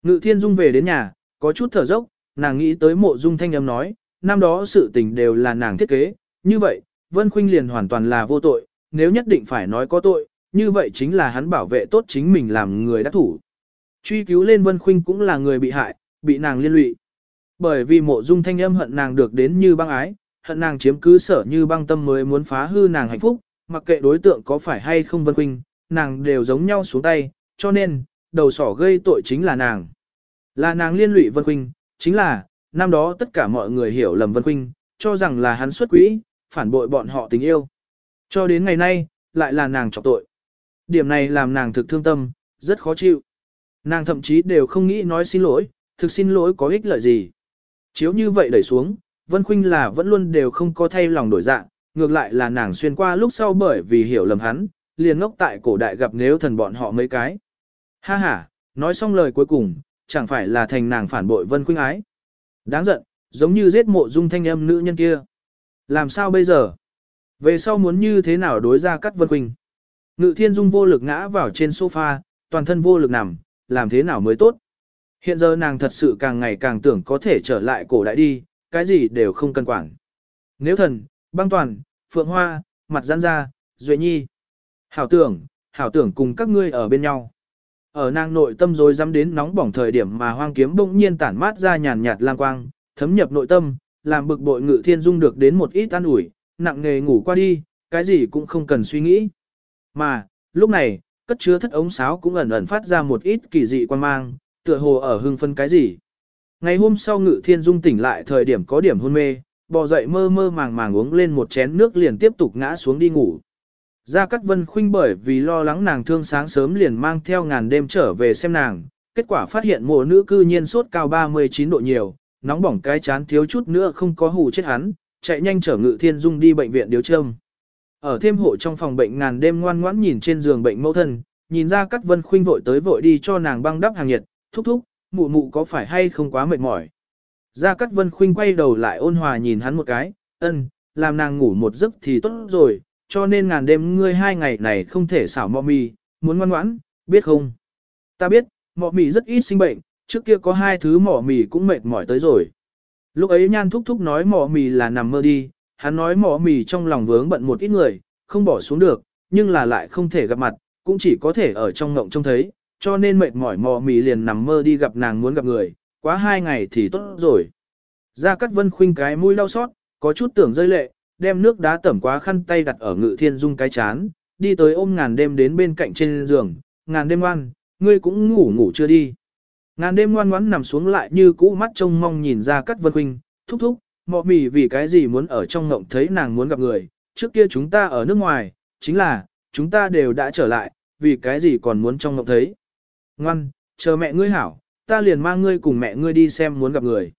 Ngự thiên dung về đến nhà, có chút thở dốc, nàng nghĩ tới mộ dung thanh âm nói, năm đó sự tình đều là nàng thiết kế, như vậy, Vân Khuynh liền hoàn toàn là vô tội, nếu nhất định phải nói có tội, như vậy chính là hắn bảo vệ tốt chính mình làm người đắc thủ. Truy cứu lên Vân Khuynh cũng là người bị hại, bị nàng liên lụy. Bởi vì mộ dung thanh âm hận nàng được đến như băng ái, hận nàng chiếm cứ sở như băng tâm mới muốn phá hư nàng hạnh phúc, mặc kệ đối tượng có phải hay không Vân Khuynh, nàng đều giống nhau xuống tay, cho nên, đầu sỏ gây tội chính là nàng. Là nàng liên lụy Vân Khuynh, chính là, năm đó tất cả mọi người hiểu lầm Vân Khuynh, cho rằng là hắn xuất quỹ, phản bội bọn họ tình yêu. Cho đến ngày nay, lại là nàng trọng tội. Điểm này làm nàng thực thương tâm, rất khó chịu. Nàng thậm chí đều không nghĩ nói xin lỗi, thực xin lỗi có ích lợi gì. Chiếu như vậy đẩy xuống, Vân Khuynh là vẫn luôn đều không có thay lòng đổi dạng, ngược lại là nàng xuyên qua lúc sau bởi vì hiểu lầm hắn, liền ngốc tại cổ đại gặp nếu thần bọn họ mấy cái. Ha ha, nói xong lời cuối cùng, chẳng phải là thành nàng phản bội Vân Khuynh ái. Đáng giận, giống như giết mộ dung thanh âm nữ nhân kia. Làm sao bây giờ? Về sau muốn như thế nào đối ra cắt Vân quỳnh Ngự thiên dung vô lực ngã vào trên sofa, toàn thân vô lực nằm, làm thế nào mới tốt? Hiện giờ nàng thật sự càng ngày càng tưởng có thể trở lại cổ đại đi, cái gì đều không cần quản. Nếu thần, băng toàn, phượng hoa, mặt giãn ra, duệ nhi. Hảo tưởng, hảo tưởng cùng các ngươi ở bên nhau. Ở nàng nội tâm rồi dám đến nóng bỏng thời điểm mà hoang kiếm bỗng nhiên tản mát ra nhàn nhạt lang quang, thấm nhập nội tâm, làm bực bội ngự thiên dung được đến một ít an ủi, nặng nghề ngủ qua đi, cái gì cũng không cần suy nghĩ. Mà, lúc này, cất chứa thất ống sáo cũng ẩn ẩn phát ra một ít kỳ dị quan mang, tựa hồ ở hưng phân cái gì. Ngày hôm sau ngự thiên dung tỉnh lại thời điểm có điểm hôn mê, bò dậy mơ mơ màng màng uống lên một chén nước liền tiếp tục ngã xuống đi ngủ. Gia Cát Vân Khuynh bởi vì lo lắng nàng thương sáng sớm liền mang theo ngàn đêm trở về xem nàng, kết quả phát hiện mùa nữ cư nhiên sốt cao 39 độ nhiều, nóng bỏng cái chán thiếu chút nữa không có hù chết hắn, chạy nhanh chở ngự thiên dung đi bệnh viện điều trâm. Ở thêm hộ trong phòng bệnh ngàn đêm ngoan ngoãn nhìn trên giường bệnh mẫu thân, nhìn ra Cát Vân Khuynh vội tới vội đi cho nàng băng đắp hàng nhiệt, thúc thúc, mụ mụ có phải hay không quá mệt mỏi. Gia Cát Vân Khuynh quay đầu lại ôn hòa nhìn hắn một cái, ân, làm nàng ngủ một giấc thì tốt rồi, cho nên ngàn đêm ngươi hai ngày này không thể xảo mọ mì, muốn ngoan ngoãn, biết không? Ta biết, mọ mì rất ít sinh bệnh, trước kia có hai thứ mỏ mì cũng mệt mỏi tới rồi. Lúc ấy nhan thúc thúc nói mỏ mì là nằm mơ đi, hắn nói mỏ mì trong lòng vướng bận một ít người, không bỏ xuống được, nhưng là lại không thể gặp mặt, cũng chỉ có thể ở trong ngộng trông thấy, cho nên mệt mỏi mỏ mì liền nằm mơ đi gặp nàng muốn gặp người, quá hai ngày thì tốt rồi. Gia Cát Vân khuynh cái mũi đau xót, có chút tưởng rơi lệ, đem nước đá tẩm quá khăn tay đặt ở ngự thiên dung cái chán, đi tới ôm ngàn đêm đến bên cạnh trên giường, ngàn đêm ngoan, ngươi cũng ngủ ngủ chưa đi. Ngàn đêm ngoan ngoãn nằm xuống lại như cũ mắt trông mong nhìn ra cắt vân huynh, thúc thúc, mọ mì vì cái gì muốn ở trong ngộng thấy nàng muốn gặp người, trước kia chúng ta ở nước ngoài, chính là, chúng ta đều đã trở lại, vì cái gì còn muốn trong ngộng thấy. Ngoan, chờ mẹ ngươi hảo, ta liền mang ngươi cùng mẹ ngươi đi xem muốn gặp người.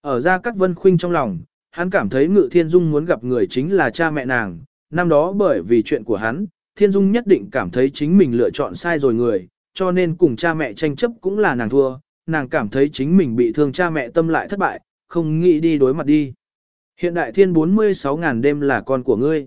Ở ra cắt vân khuynh trong lòng, hắn cảm thấy Ngự Thiên Dung muốn gặp người chính là cha mẹ nàng, năm đó bởi vì chuyện của hắn, Thiên Dung nhất định cảm thấy chính mình lựa chọn sai rồi người, cho nên cùng cha mẹ tranh chấp cũng là nàng thua, nàng cảm thấy chính mình bị thương cha mẹ tâm lại thất bại, không nghĩ đi đối mặt đi. Hiện đại thiên 46 ngàn đêm là con của ngươi.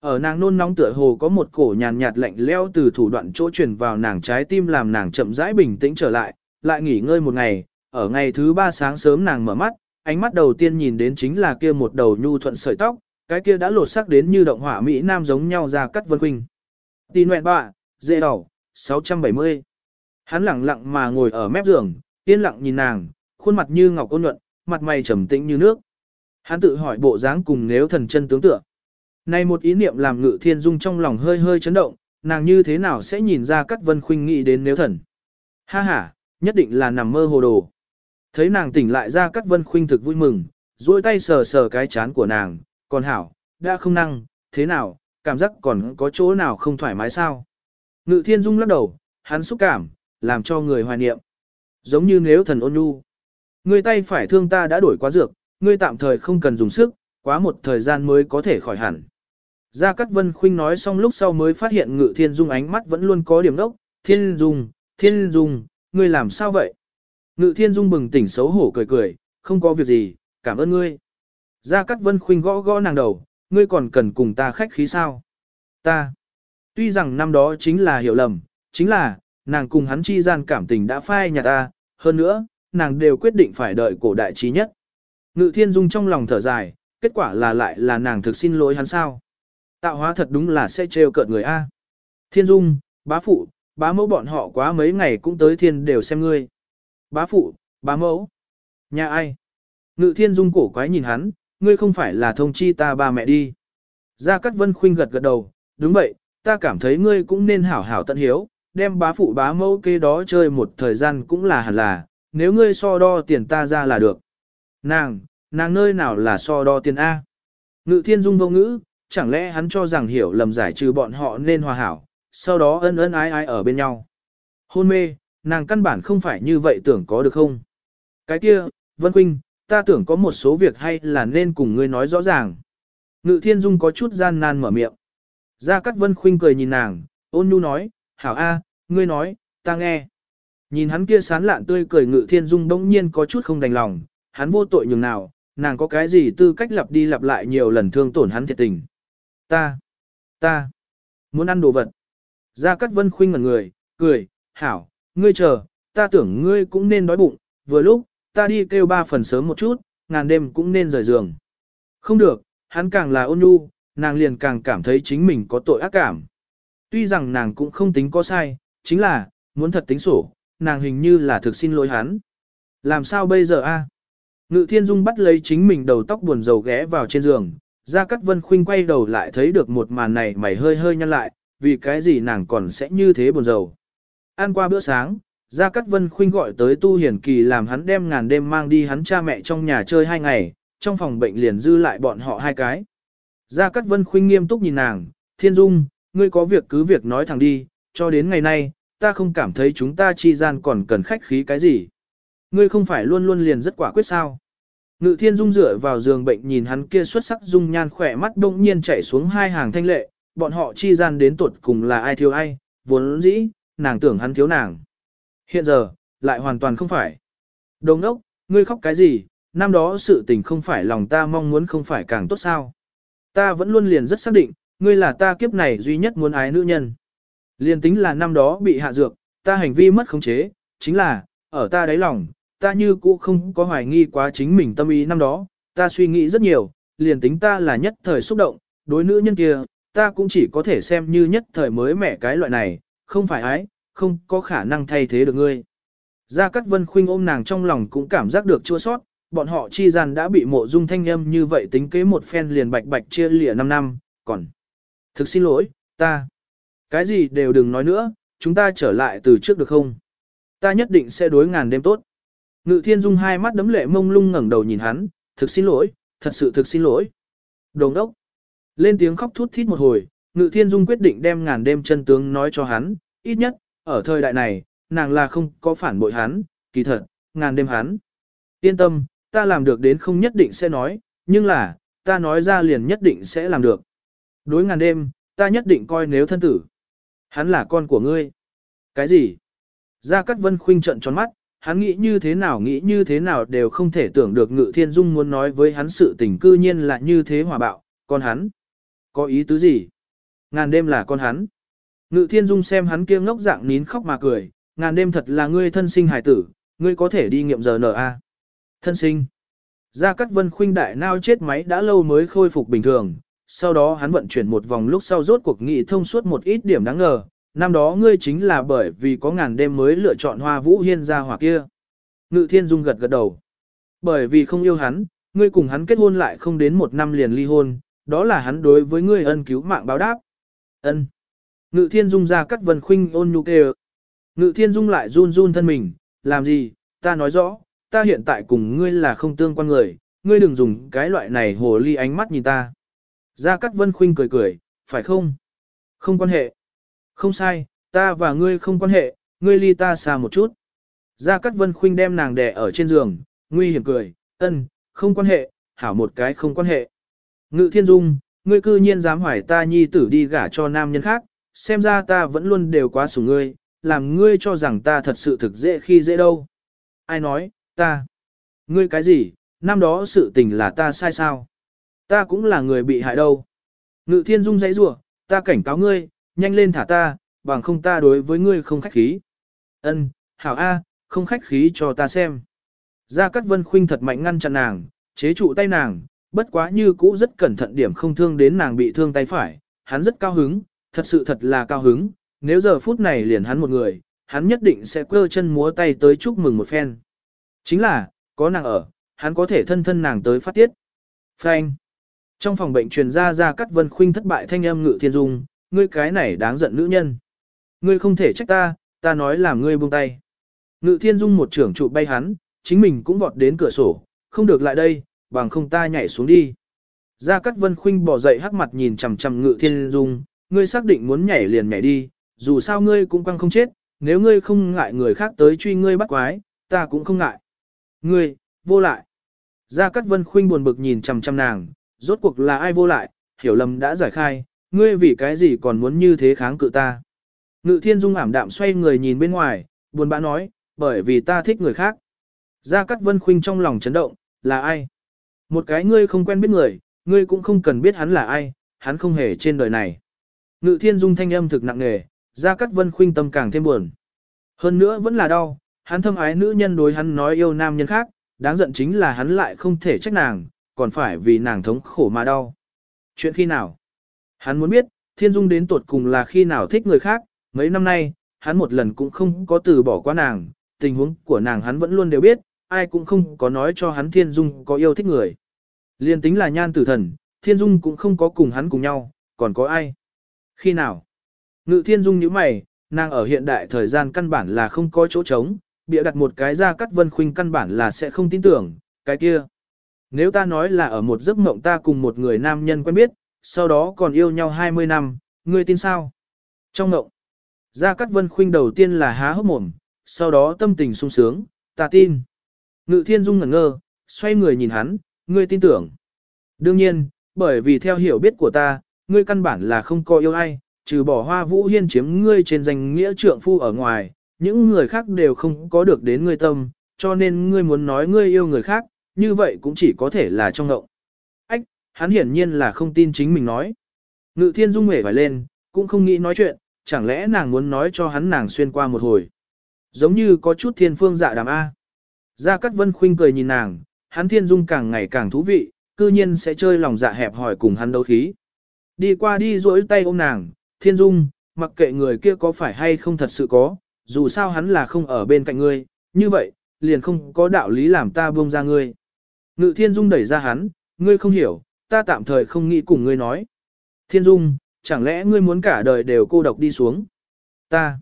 Ở nàng nôn nóng tựa hồ có một cổ nhàn nhạt lạnh leo từ thủ đoạn chỗ truyền vào nàng trái tim làm nàng chậm rãi bình tĩnh trở lại, lại nghỉ ngơi một ngày, ở ngày thứ ba sáng sớm nàng mở mắt, ánh mắt đầu tiên nhìn đến chính là kia một đầu nhu thuận sợi tóc, cái kia đã lột sắc đến như động hỏa Mỹ Nam giống nhau ra cắt vân khuynh. Tì nguyện bạ, dễ đầu, 670. Hắn lặng lặng mà ngồi ở mép giường, yên lặng nhìn nàng, khuôn mặt như ngọc ôn nhuận, mặt mày trầm tĩnh như nước. Hắn tự hỏi bộ dáng cùng nếu thần chân tướng tựa. Này một ý niệm làm ngự thiên dung trong lòng hơi hơi chấn động, nàng như thế nào sẽ nhìn ra cắt vân khuynh nghĩ đến nếu thần. Ha ha, nhất định là nằm mơ hồ đồ. Thấy nàng tỉnh lại ra cắt vân khuynh thực vui mừng, duỗi tay sờ sờ cái chán của nàng, còn hảo, đã không năng, thế nào, cảm giác còn có chỗ nào không thoải mái sao. Ngự thiên dung lắc đầu, hắn xúc cảm, làm cho người hoài niệm. Giống như nếu thần ôn nhu. Ngươi tay phải thương ta đã đổi quá dược, ngươi tạm thời không cần dùng sức, quá một thời gian mới có thể khỏi hẳn. Gia Cát Vân Khuynh nói xong lúc sau mới phát hiện Ngự Thiên Dung ánh mắt vẫn luôn có điểm đốc. Thiên Dung, Thiên Dung, ngươi làm sao vậy? Ngự thiên dung bừng tỉnh xấu hổ cười cười, không có việc gì, cảm ơn ngươi. Gia Cát Vân khuynh gõ gõ nàng đầu, ngươi còn cần cùng ta khách khí sao? Ta. Tuy rằng năm đó chính là hiểu lầm, chính là, nàng cùng hắn chi gian cảm tình đã phai nhạt ta, hơn nữa, nàng đều quyết định phải đợi cổ đại trí nhất. Ngự thiên dung trong lòng thở dài, kết quả là lại là nàng thực xin lỗi hắn sao. Tạo hóa thật đúng là sẽ trêu cợt người A. Thiên dung, bá phụ, bá mẫu bọn họ quá mấy ngày cũng tới thiên đều xem ngươi. Bá phụ, bá mẫu. Nhà ai? Ngự thiên dung cổ quái nhìn hắn, ngươi không phải là thông chi ta ba mẹ đi. Gia Cát Vân Khuynh gật gật đầu, đúng vậy, ta cảm thấy ngươi cũng nên hảo hảo tận hiếu, đem bá phụ bá mẫu kế đó chơi một thời gian cũng là hẳn là, nếu ngươi so đo tiền ta ra là được. Nàng, nàng nơi nào là so đo tiền A? Ngự thiên dung vô ngữ, chẳng lẽ hắn cho rằng hiểu lầm giải trừ bọn họ nên hòa hảo, sau đó ân ân ái ái ở bên nhau. Hôn mê, nàng căn bản không phải như vậy tưởng có được không? Cái kia, Vân Quynh, ta tưởng có một số việc hay là nên cùng ngươi nói rõ ràng. Ngự thiên dung có chút gian nan mở miệng. Gia Cát Vân Khuynh cười nhìn nàng, ôn nhu nói, hảo a, ngươi nói, ta nghe. Nhìn hắn kia sán lạn tươi cười ngự thiên dung bỗng nhiên có chút không đành lòng, hắn vô tội nhường nào, nàng có cái gì tư cách lặp đi lặp lại nhiều lần thương tổn hắn thiệt tình. Ta, ta, muốn ăn đồ vật. Gia Cát Vân Khuynh ngẩn người, cười, hảo, ngươi chờ, ta tưởng ngươi cũng nên đói bụng, vừa lúc, ta đi kêu ba phần sớm một chút, ngàn đêm cũng nên rời giường. Không được, hắn càng là ôn nhu, nàng liền càng cảm thấy chính mình có tội ác cảm. Tuy rằng nàng cũng không tính có sai, chính là, muốn thật tính sổ, nàng hình như là thực xin lỗi hắn. Làm sao bây giờ a? Ngự thiên dung bắt lấy chính mình đầu tóc buồn rầu ghé vào trên giường, Gia Cát Vân Khuynh quay đầu lại thấy được một màn này mày hơi hơi nhăn lại, vì cái gì nàng còn sẽ như thế buồn rầu. Ăn qua bữa sáng, Gia Cát Vân Khuynh gọi tới Tu Hiển Kỳ làm hắn đem ngàn đêm mang đi hắn cha mẹ trong nhà chơi hai ngày, trong phòng bệnh liền dư lại bọn họ hai cái. Gia Cát Vân Khuynh nghiêm túc nhìn nàng, Thiên Dung, ngươi có việc cứ việc nói thẳng đi, cho đến ngày nay, ta không cảm thấy chúng ta chi gian còn cần khách khí cái gì. Ngươi không phải luôn luôn liền rất quả quyết sao. Ngự Thiên Dung dựa vào giường bệnh nhìn hắn kia xuất sắc dung nhan khỏe mắt đông nhiên chảy xuống hai hàng thanh lệ, bọn họ chi gian đến tuột cùng là ai thiếu ai, vốn dĩ, nàng tưởng hắn thiếu nàng. Hiện giờ, lại hoàn toàn không phải. Đồng ốc, ngươi khóc cái gì, năm đó sự tình không phải lòng ta mong muốn không phải càng tốt sao. Ta vẫn luôn liền rất xác định, ngươi là ta kiếp này duy nhất muốn ái nữ nhân. Liền tính là năm đó bị hạ dược, ta hành vi mất khống chế, chính là, ở ta đáy lòng, ta như cũ không có hoài nghi quá chính mình tâm ý năm đó, ta suy nghĩ rất nhiều, liền tính ta là nhất thời xúc động, đối nữ nhân kia, ta cũng chỉ có thể xem như nhất thời mới mẻ cái loại này, không phải ái, không có khả năng thay thế được ngươi. Gia Cát Vân Khuynh ôm nàng trong lòng cũng cảm giác được chua sót, bọn họ chi gian đã bị mộ dung thanh âm như vậy tính kế một phen liền bạch bạch chia lìa 5 năm, còn. Thực xin lỗi, ta. Cái gì đều đừng nói nữa, chúng ta trở lại từ trước được không? Ta nhất định sẽ đối ngàn đêm tốt. Ngự thiên dung hai mắt đấm lệ mông lung ngẩng đầu nhìn hắn, thực xin lỗi, thật sự thực xin lỗi. Đồng đốc. Lên tiếng khóc thút thít một hồi, ngự thiên dung quyết định đem ngàn đêm chân tướng nói cho hắn, ít nhất, ở thời đại này, nàng là không có phản bội hắn, kỳ thật, ngàn đêm hắn. Yên tâm, ta làm được đến không nhất định sẽ nói, nhưng là, ta nói ra liền nhất định sẽ làm được. Đối ngàn đêm, ta nhất định coi nếu thân tử. Hắn là con của ngươi. Cái gì? Gia Cát Vân khuynh trận tròn mắt, hắn nghĩ như thế nào nghĩ như thế nào đều không thể tưởng được Ngự Thiên Dung muốn nói với hắn sự tình cư nhiên là như thế hòa bạo, con hắn. Có ý tứ gì? Ngàn đêm là con hắn. Ngự Thiên Dung xem hắn kia ngốc dạng nín khóc mà cười, ngàn đêm thật là ngươi thân sinh hải tử, ngươi có thể đi nghiệm giờ nở a. Thân sinh. Gia Cát Vân khuynh đại nao chết máy đã lâu mới khôi phục bình thường, sau đó hắn vận chuyển một vòng lúc sau rốt cuộc nghị thông suốt một ít điểm đáng ngờ, năm đó ngươi chính là bởi vì có ngàn đêm mới lựa chọn hoa vũ hiên gia hỏa kia. Ngự thiên dung gật gật đầu. Bởi vì không yêu hắn, ngươi cùng hắn kết hôn lại không đến một năm liền ly hôn, đó là hắn đối với ngươi ân cứu mạng báo đáp. Ân. Ngự thiên dung ra cắt vân khuynh ôn nhu kêu. Ngự thiên dung lại run run thân mình, làm gì, ta nói rõ, ta hiện tại cùng ngươi là không tương quan người, ngươi đừng dùng cái loại này hồ ly ánh mắt nhìn ta. Gia Cát Vân Khuynh cười cười, phải không? Không quan hệ. Không sai, ta và ngươi không quan hệ, ngươi ly ta xa một chút. Gia Cát Vân Khuynh đem nàng đè ở trên giường, nguy hiểm cười, ân, không quan hệ, hảo một cái không quan hệ. Ngự Thiên Dung, ngươi cư nhiên dám hỏi ta nhi tử đi gả cho nam nhân khác, xem ra ta vẫn luôn đều quá sủng ngươi, làm ngươi cho rằng ta thật sự thực dễ khi dễ đâu. Ai nói, ta? Ngươi cái gì, năm đó sự tình là ta sai sao? Ta cũng là người bị hại đâu. Ngự thiên dung dãy rủa ta cảnh cáo ngươi, nhanh lên thả ta, bằng không ta đối với ngươi không khách khí. Ân, hảo A, không khách khí cho ta xem. Gia Cát Vân Khuynh thật mạnh ngăn chặn nàng, chế trụ tay nàng, bất quá như cũ rất cẩn thận điểm không thương đến nàng bị thương tay phải, hắn rất cao hứng, thật sự thật là cao hứng, nếu giờ phút này liền hắn một người, hắn nhất định sẽ quơ chân múa tay tới chúc mừng một phen. Chính là, có nàng ở, hắn có thể thân thân nàng tới phát tiết. Frank. Trong phòng bệnh truyền ra ra cắt vân khuynh thất bại thanh âm ngự thiên dung, ngươi cái này đáng giận nữ nhân. Ngươi không thể trách ta, ta nói là ngươi buông tay. Ngự thiên dung một trưởng trụ bay hắn, chính mình cũng vọt đến cửa sổ, không được lại đây, bằng không ta nhảy xuống đi. Gia Cát Vân Khuynh bỏ dậy hắc mặt nhìn chằm chằm Ngự Thiên Dung, ngươi xác định muốn nhảy liền nhảy đi, dù sao ngươi cũng quăng không chết, nếu ngươi không ngại người khác tới truy ngươi bắt quái, ta cũng không ngại. Ngươi, vô lại. Gia Cát Vân Khuynh buồn bực nhìn chằm chằm nàng, rốt cuộc là ai vô lại, hiểu lầm đã giải khai, ngươi vì cái gì còn muốn như thế kháng cự ta. Ngự Thiên Dung ảm đạm xoay người nhìn bên ngoài, buồn bã nói, bởi vì ta thích người khác. Gia Cát Vân Khuynh trong lòng chấn động, là ai? Một cái ngươi không quen biết người, ngươi cũng không cần biết hắn là ai, hắn không hề trên đời này. Ngự Thiên Dung thanh âm thực nặng nề, Gia Cát Vân Khuynh tâm càng thêm buồn. Hơn nữa vẫn là đau, hắn thâm ái nữ nhân đối hắn nói yêu nam nhân khác, đáng giận chính là hắn lại không thể trách nàng, còn phải vì nàng thống khổ mà đau. Chuyện khi nào? Hắn muốn biết, Thiên Dung đến tuột cùng là khi nào thích người khác, mấy năm nay, hắn một lần cũng không có từ bỏ qua nàng, tình huống của nàng hắn vẫn luôn đều biết, ai cũng không có nói cho hắn Thiên Dung có yêu thích người. Liên tính là nhan tử thần, Thiên Dung cũng không có cùng hắn cùng nhau, còn có ai? Khi nào? Ngự Thiên Dung như mày, nàng ở hiện đại thời gian căn bản là không có chỗ trống, bịa đặt một cái ra cắt vân khuynh căn bản là sẽ không tin tưởng, cái kia. Nếu ta nói là ở một giấc mộng ta cùng một người nam nhân quen biết, sau đó còn yêu nhau 20 năm, ngươi tin sao? Trong mộng, ra cắt Vân Khuynh đầu tiên là há hốc mồm, sau đó tâm tình sung sướng, ta tin. Ngự Thiên Dung ngẩn ngơ, xoay người nhìn hắn, ngươi tin tưởng. Đương nhiên, bởi vì theo hiểu biết của ta, ngươi căn bản là không có yêu ai, trừ bỏ hoa vũ hiên chiếm ngươi trên danh nghĩa trượng phu ở ngoài, những người khác đều không có được đến ngươi tâm, cho nên ngươi muốn nói ngươi yêu người khác, như vậy cũng chỉ có thể là trong ngộng. Ách, hắn hiển nhiên là không tin chính mình nói. Ngự thiên dung hề phải lên, cũng không nghĩ nói chuyện, chẳng lẽ nàng muốn nói cho hắn nàng xuyên qua một hồi. Giống như có chút thiên phương dạ đàm A. Gia Cát Vân Khuynh cười nhìn nàng, hắn thiên dung càng ngày càng thú vị, cư nhiên sẽ chơi lòng dạ hẹp hỏi cùng hắn đấu khí. Đi qua đi duỗi tay ôm nàng, thiên dung, mặc kệ người kia có phải hay không thật sự có, dù sao hắn là không ở bên cạnh ngươi, như vậy, liền không có đạo lý làm ta buông ra ngươi. Ngự thiên dung đẩy ra hắn, ngươi không hiểu, ta tạm thời không nghĩ cùng ngươi nói. Thiên dung, chẳng lẽ ngươi muốn cả đời đều cô độc đi xuống? Ta,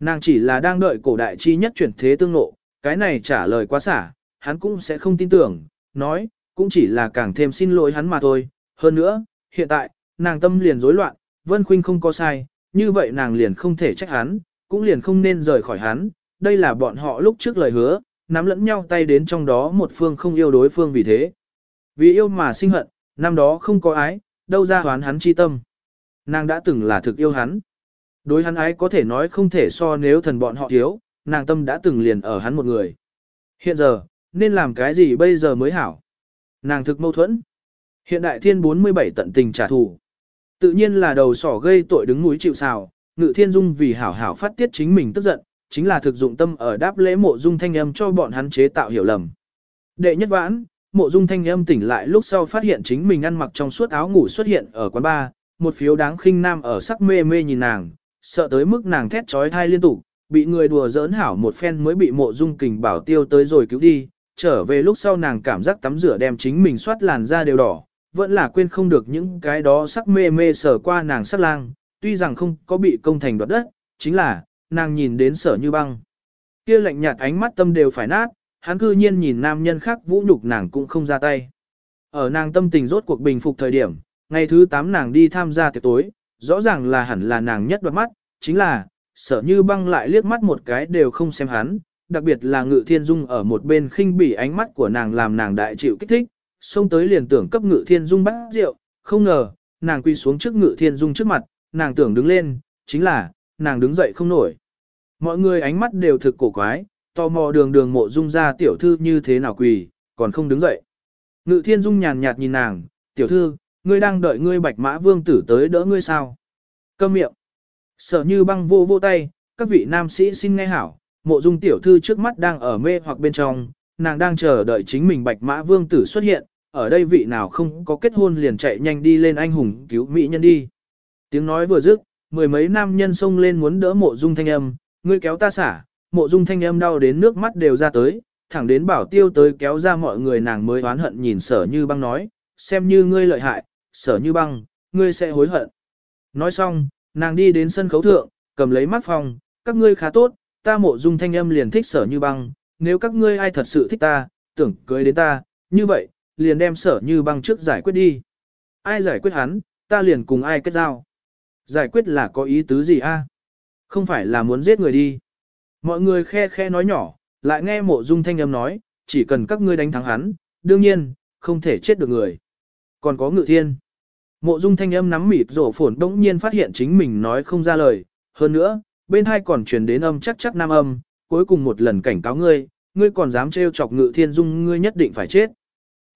nàng chỉ là đang đợi cổ đại chi nhất chuyển thế tương nộ, cái này trả lời quá xả, hắn cũng sẽ không tin tưởng, nói, cũng chỉ là càng thêm xin lỗi hắn mà thôi. Hơn nữa, hiện tại, nàng tâm liền rối loạn, Vân Khuynh không có sai, như vậy nàng liền không thể trách hắn, cũng liền không nên rời khỏi hắn, đây là bọn họ lúc trước lời hứa, nắm lẫn nhau tay đến trong đó một phương không yêu đối phương vì thế. Vì yêu mà sinh hận, năm đó không có ái, đâu ra hoán hắn chi tâm. Nàng đã từng là thực yêu hắn. Đối hắn ái có thể nói không thể so nếu thần bọn họ thiếu, nàng tâm đã từng liền ở hắn một người. Hiện giờ, nên làm cái gì bây giờ mới hảo? Nàng thực mâu thuẫn. Hiện đại thiên 47 tận tình trả thù. Tự nhiên là đầu sỏ gây tội đứng núi chịu sào, ngự thiên dung vì hảo hảo phát tiết chính mình tức giận, chính là thực dụng tâm ở đáp lễ mộ dung thanh âm cho bọn hắn chế tạo hiểu lầm. Đệ nhất vãn, mộ dung thanh âm tỉnh lại lúc sau phát hiện chính mình ăn mặc trong suốt áo ngủ xuất hiện ở quán bar, một phiếu đáng khinh nam ở sắc mê mê nhìn nàng, sợ tới mức nàng thét trói thai liên tục, bị người đùa giỡn hảo một phen mới bị mộ dung kình bảo tiêu tới rồi cứu đi, trở về lúc sau nàng cảm giác tắm rửa đem chính mình soát làn da đều đỏ, vẫn là quên không được những cái đó sắc mê mê sờ qua nàng sắc lang, tuy rằng không có bị công thành đoạt đất, chính là, nàng nhìn đến sở như băng. Kia lạnh nhạt ánh mắt tâm đều phải nát, hắn cư nhiên nhìn nam nhân khác vũ nhục nàng cũng không ra tay. Ở nàng tâm tình rốt cuộc bình phục thời điểm, ngày thứ 8 nàng đi tham gia tiệc tối, rõ ràng là hẳn là nàng nhất đoạt mắt, chính là, sở như băng lại liếc mắt một cái đều không xem hắn, đặc biệt là ngự thiên dung ở một bên khinh bỉ ánh mắt của nàng làm nàng đại chịu kích thích, xông tới liền tưởng cấp ngự thiên dung bắt rượu, không ngờ, nàng quy xuống trước ngự thiên dung trước mặt, nàng tưởng đứng lên, chính là, nàng đứng dậy không nổi. Mọi người ánh mắt đều thực cổ quái, tò mò đường đường mộ dung ra tiểu thư như thế nào quỳ, còn không đứng dậy. Ngự thiên dung nhàn nhạt nhìn nàng, tiểu thư, ngươi đang đợi ngươi bạch mã vương tử tới đỡ ngươi sao. Câm miệng. Sợ như băng vô vô tay, các vị nam sĩ xin nghe hảo, mộ dung tiểu thư trước mắt đang ở mê hoặc bên trong, nàng đang chờ đợi chính mình bạch mã vương tử xuất hiện, ở đây vị nào không có kết hôn liền chạy nhanh đi lên anh hùng cứu mỹ nhân đi. Tiếng nói vừa dứt, mười mấy nam nhân xông lên muốn đỡ mộ dung thanh âm, ngươi kéo ta xả, mộ dung thanh âm đau đến nước mắt đều ra tới, thẳng đến bảo tiêu tới kéo ra mọi người nàng mới oán hận nhìn sở như băng nói, xem như ngươi lợi hại, sở như băng, ngươi sẽ hối hận. Nói xong, Nàng đi đến sân khấu thượng, cầm lấy mắt phòng, các ngươi khá tốt, ta mộ dung thanh âm liền thích sở như băng, nếu các ngươi ai thật sự thích ta, tưởng cưới đến ta, như vậy, liền đem sở như băng trước giải quyết đi. Ai giải quyết hắn, ta liền cùng ai kết giao. Giải quyết là có ý tứ gì a? Không phải là muốn giết người đi. Mọi người khe khe nói nhỏ, lại nghe mộ dung thanh âm nói, chỉ cần các ngươi đánh thắng hắn, đương nhiên, không thể chết được người. Còn có ngự thiên. Mộ dung thanh âm nắm mịt rổ phổn đống nhiên phát hiện chính mình nói không ra lời. Hơn nữa, bên hai còn truyền đến âm chắc chắc nam âm, cuối cùng một lần cảnh cáo ngươi, ngươi còn dám trêu chọc ngự thiên dung ngươi nhất định phải chết.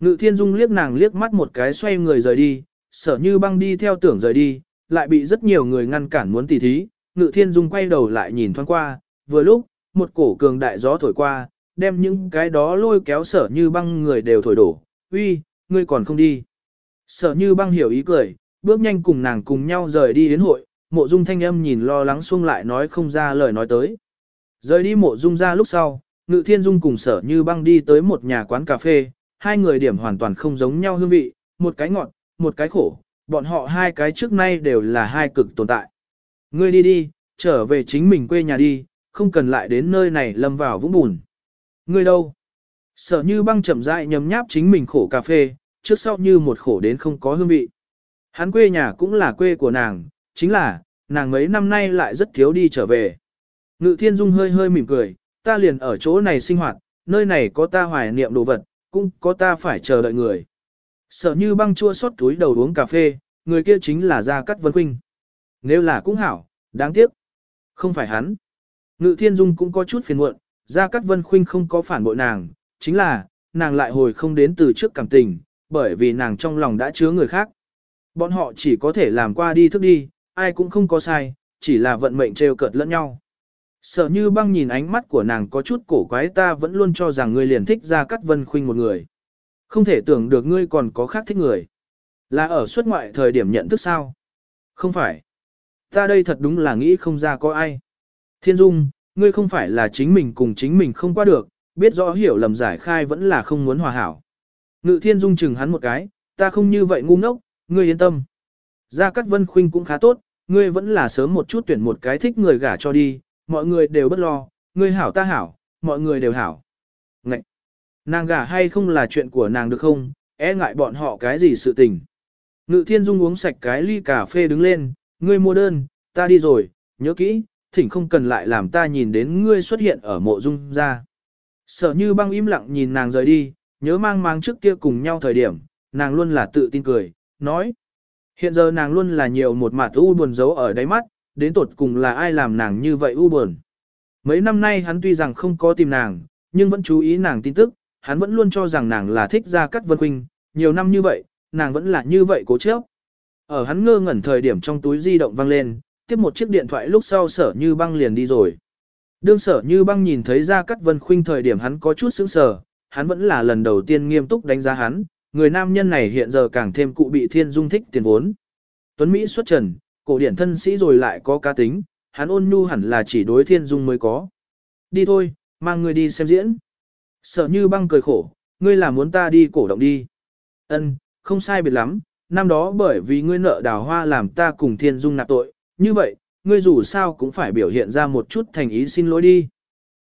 Ngự thiên dung liếc nàng liếc mắt một cái xoay người rời đi, sở như băng đi theo tưởng rời đi, lại bị rất nhiều người ngăn cản muốn tỉ thí, ngự thiên dung quay đầu lại nhìn thoáng qua, vừa lúc, một cổ cường đại gió thổi qua, đem những cái đó lôi kéo sở như băng người đều thổi đổ, uy, ngươi còn không đi. Sở như băng hiểu ý cười, bước nhanh cùng nàng cùng nhau rời đi đến hội, mộ dung thanh âm nhìn lo lắng xuông lại nói không ra lời nói tới. Rời đi mộ dung ra lúc sau, ngự thiên dung cùng sở như băng đi tới một nhà quán cà phê, hai người điểm hoàn toàn không giống nhau hương vị, một cái ngọt, một cái khổ, bọn họ hai cái trước nay đều là hai cực tồn tại. Ngươi đi đi, trở về chính mình quê nhà đi, không cần lại đến nơi này lâm vào vũng bùn. Ngươi đâu? Sở như băng chậm rãi nhấm nháp chính mình khổ cà phê, trước sau như một khổ đến không có hương vị. Hắn quê nhà cũng là quê của nàng, chính là, nàng mấy năm nay lại rất thiếu đi trở về. Ngự thiên dung hơi hơi mỉm cười, ta liền ở chỗ này sinh hoạt, nơi này có ta hoài niệm đồ vật, cũng có ta phải chờ đợi người. Sở như băng chua xót túi đầu uống cà phê, người kia chính là Gia Cát Vân Quynh. Nếu là cũng hảo, đáng tiếc. Không phải hắn. Ngự thiên dung cũng có chút phiền muộn, Gia Cát Vân Khuynh không có phản bội nàng, chính là, nàng lại hồi không đến từ trước cảm tình, bởi vì nàng trong lòng đã chứa người khác. Bọn họ chỉ có thể làm qua đi thức đi, ai cũng không có sai, chỉ là vận mệnh trêu cợt lẫn nhau. Sợ như băng nhìn ánh mắt của nàng có chút cổ quái ta vẫn luôn cho rằng ngươi liền thích Gia Cát Vân Khuynh một người. Không thể tưởng được ngươi còn có khác thích người. Là ở xuất ngoại thời điểm nhận thức sao? Không phải. Ta đây thật đúng là nghĩ không ra có ai. Thiên Dung, ngươi không phải là chính mình cùng chính mình không qua được, biết rõ hiểu lầm giải khai vẫn là không muốn hòa hảo. Ngự Thiên Dung chừng hắn một cái, ta không như vậy ngu ngốc, ngươi yên tâm. Gia Cát Vân Khuynh cũng khá tốt, ngươi vẫn là sớm một chút tuyển một cái thích người gả cho đi, mọi người đều bất lo, ngươi hảo ta hảo, mọi người đều hảo. Nàng gả hay không là chuyện của nàng được không, e ngại bọn họ cái gì sự tình. Ngự thiên dung uống sạch cái ly cà phê đứng lên, ngươi mua đơn, ta đi rồi, nhớ kỹ, thỉnh không cần lại làm ta nhìn đến ngươi xuất hiện ở mộ dung ra. Sở như băng im lặng nhìn nàng rời đi, nhớ mang mang trước kia cùng nhau thời điểm, nàng luôn là tự tin cười, nói. Hiện giờ nàng luôn là nhiều một mặt u buồn giấu ở đáy mắt, đến tột cùng là ai làm nàng như vậy u buồn. Mấy năm nay hắn tuy rằng không có tìm nàng, nhưng vẫn chú ý nàng tin tức, hắn vẫn luôn cho rằng nàng là thích ra cắt vân huynh, nhiều năm như vậy, nàng vẫn là như vậy cố chấp. Ở hắn ngơ ngẩn thời điểm trong túi di động vang lên, tiếp một chiếc điện thoại lúc sau sở như băng liền đi rồi. Đương sở như băng nhìn thấy ra cắt vân khuynh thời điểm hắn có chút sững sờ, hắn vẫn là lần đầu tiên nghiêm túc đánh giá hắn, người nam nhân này hiện giờ càng thêm cụ bị thiên dung thích tiền vốn. Tuấn Mỹ xuất trần, cổ điển thân sĩ rồi lại có cá tính, hắn ôn nhu hẳn là chỉ đối thiên dung mới có. Đi thôi, mang người đi xem diễn. Sở như băng cười khổ, ngươi là muốn ta đi cổ động đi. Ân, không sai biệt lắm, năm đó bởi vì ngươi nợ đào hoa làm ta cùng thiên dung nạp tội, như vậy, ngươi dù sao cũng phải biểu hiện ra một chút thành ý xin lỗi đi.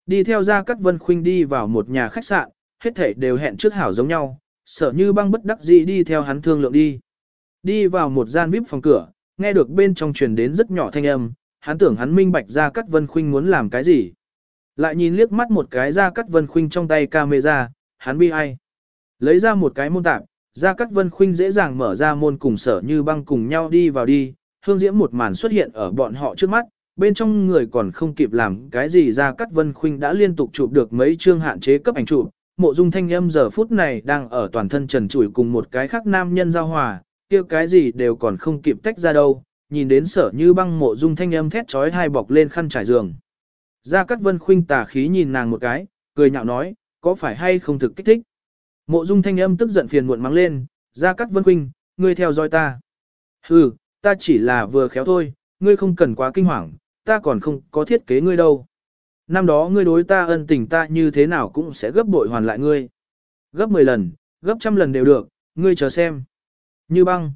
Đi theo ra cắt vân khuynh đi vào một nhà khách sạn, hết thảy đều hẹn trước hảo giống nhau, sở như băng bất đắc dĩ đi theo hắn thương lượng đi. Đi vào một gian vip phòng cửa, nghe được bên trong truyền đến rất nhỏ thanh âm, hắn tưởng hắn minh bạch ra cắt vân khuynh muốn làm cái gì. Lại nhìn liếc mắt một cái ra cắt vân khuynh trong tay camera, hắn bi ai. Lấy ra một cái môn tạp, ra cắt vân khuynh dễ dàng mở ra môn cùng sở như băng cùng nhau đi vào đi, hương diễm một màn xuất hiện ở bọn họ trước mắt, bên trong người còn không kịp làm cái gì ra cắt vân khuynh đã liên tục chụp được mấy chương hạn chế cấp ảnh chụp. Mộ dung thanh âm giờ phút này đang ở toàn thân trần trụi cùng một cái khác nam nhân giao hòa, kia cái gì đều còn không kịp tách ra đâu, nhìn đến sở như băng mộ dung thanh âm thét trói hai bọc lên khăn trải giường. Gia Cát Vân khuynh tà khí nhìn nàng một cái, cười nhạo nói, có phải hay không thực kích thích. Mộ dung thanh âm tức giận phiền muộn mắng lên, Gia Cát Vân khuynh, ngươi theo dõi ta. Hừ, ta chỉ là vừa khéo thôi, ngươi không cần quá kinh hoàng, ta còn không có thiết kế ngươi đâu. Năm đó ngươi đối ta ân tình ta như thế nào cũng sẽ gấp bội hoàn lại ngươi. Gấp 10 lần, gấp trăm lần đều được, ngươi chờ xem. Như băng.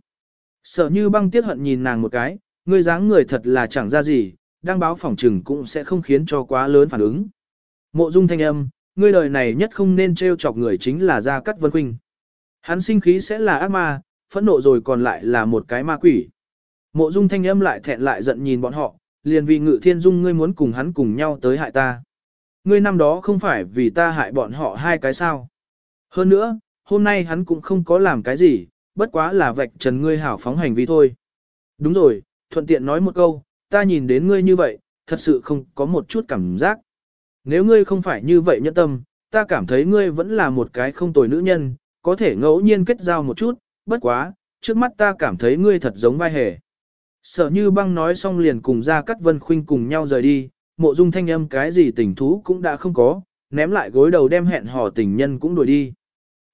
Sợ như băng tiết hận nhìn nàng một cái, ngươi dáng người thật là chẳng ra gì, đăng báo phỏng trừng cũng sẽ không khiến cho quá lớn phản ứng. Mộ dung thanh âm, ngươi đời này nhất không nên trêu chọc người chính là Gia Cát Vân Quynh. Hắn sinh khí sẽ là ác ma, phẫn nộ rồi còn lại là một cái ma quỷ. Mộ dung thanh âm lại thẹn lại giận nhìn bọn họ, liền vì ngự thiên dung ngươi muốn cùng hắn cùng nhau tới hại ta. Ngươi năm đó không phải vì ta hại bọn họ hai cái sao. Hơn nữa, hôm nay hắn cũng không có làm cái gì, bất quá là vạch trần ngươi hảo phóng hành vi thôi. Đúng rồi, thuận tiện nói một câu, ta nhìn đến ngươi như vậy, thật sự không có một chút cảm giác. Nếu ngươi không phải như vậy nhẫn tâm, ta cảm thấy ngươi vẫn là một cái không tồi nữ nhân, có thể ngẫu nhiên kết giao một chút, bất quá, trước mắt ta cảm thấy ngươi thật giống vai hề. Sợ như băng nói xong liền cùng ra cắt vân khuynh cùng nhau rời đi, mộ dung thanh âm cái gì tình thú cũng đã không có, ném lại gối đầu đem hẹn hò tình nhân cũng đuổi đi.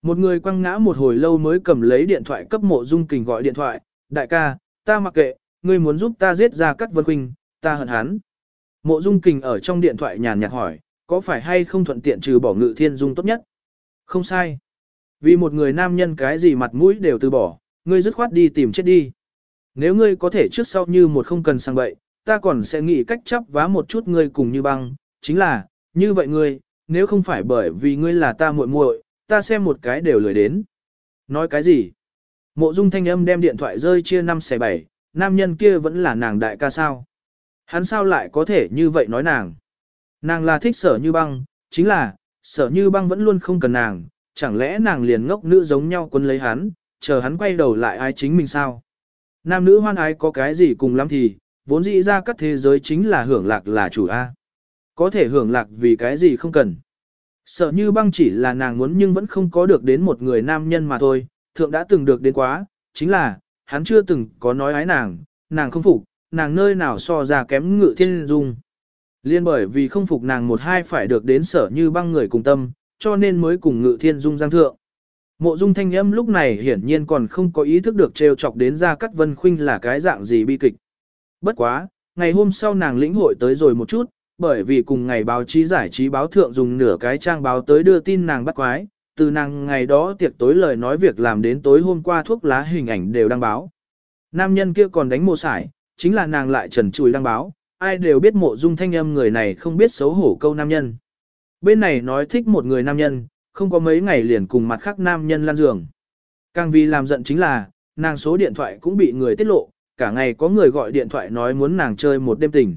Một người quăng ngã một hồi lâu mới cầm lấy điện thoại cấp mộ dung kình gọi điện thoại, đại ca, ta mặc kệ, ngươi muốn giúp ta giết ra cắt vân huynh, ta hận hắn. Mộ dung kình ở trong điện thoại nhàn nhạt hỏi, có phải hay không thuận tiện trừ bỏ ngự thiên dung tốt nhất? Không sai. Vì một người nam nhân cái gì mặt mũi đều từ bỏ, ngươi dứt khoát đi tìm chết đi. Nếu ngươi có thể trước sau như một không cần sang bậy, ta còn sẽ nghĩ cách chấp vá một chút ngươi cùng như băng, chính là, như vậy ngươi, nếu không phải bởi vì ngươi là ta muội muội, ta xem một cái đều lười đến. Nói cái gì? Mộ dung thanh âm đem điện thoại rơi chia năm xẻ bảy, nam nhân kia vẫn là nàng đại ca sao? Hắn sao lại có thể như vậy nói nàng? Nàng là thích sở như băng, chính là, sở như băng vẫn luôn không cần nàng, chẳng lẽ nàng liền ngốc nữ giống nhau quân lấy hắn, chờ hắn quay đầu lại ai chính mình sao? Nam nữ hoan ái có cái gì cùng lắm thì, vốn dĩ ra các thế giới chính là hưởng lạc là chủ A. Có thể hưởng lạc vì cái gì không cần. Sợ như băng chỉ là nàng muốn nhưng vẫn không có được đến một người nam nhân mà thôi, thượng đã từng được đến quá, chính là, hắn chưa từng có nói ái nàng, nàng không phục, nàng nơi nào so ra kém ngự thiên dung. Liên bởi vì không phục nàng một hai phải được đến sở như băng người cùng tâm, cho nên mới cùng ngự thiên dung giang thượng. Mộ dung thanh âm lúc này hiển nhiên còn không có ý thức được trêu chọc đến ra cắt vân khuynh là cái dạng gì bi kịch. Bất quá, ngày hôm sau nàng lĩnh hội tới rồi một chút, bởi vì cùng ngày báo chí giải trí báo thượng dùng nửa cái trang báo tới đưa tin nàng bắt quái, từ nàng ngày đó tiệc tối lời nói việc làm đến tối hôm qua thuốc lá hình ảnh đều đăng báo. Nam nhân kia còn đánh mộ sải, chính là nàng lại trần chùi đăng báo, ai đều biết mộ dung thanh âm người này không biết xấu hổ câu nam nhân. Bên này nói thích một người nam nhân, không có mấy ngày liền cùng mặt khác nam nhân lan giường. Càng vì làm giận chính là, nàng số điện thoại cũng bị người tiết lộ, cả ngày có người gọi điện thoại nói muốn nàng chơi một đêm tình.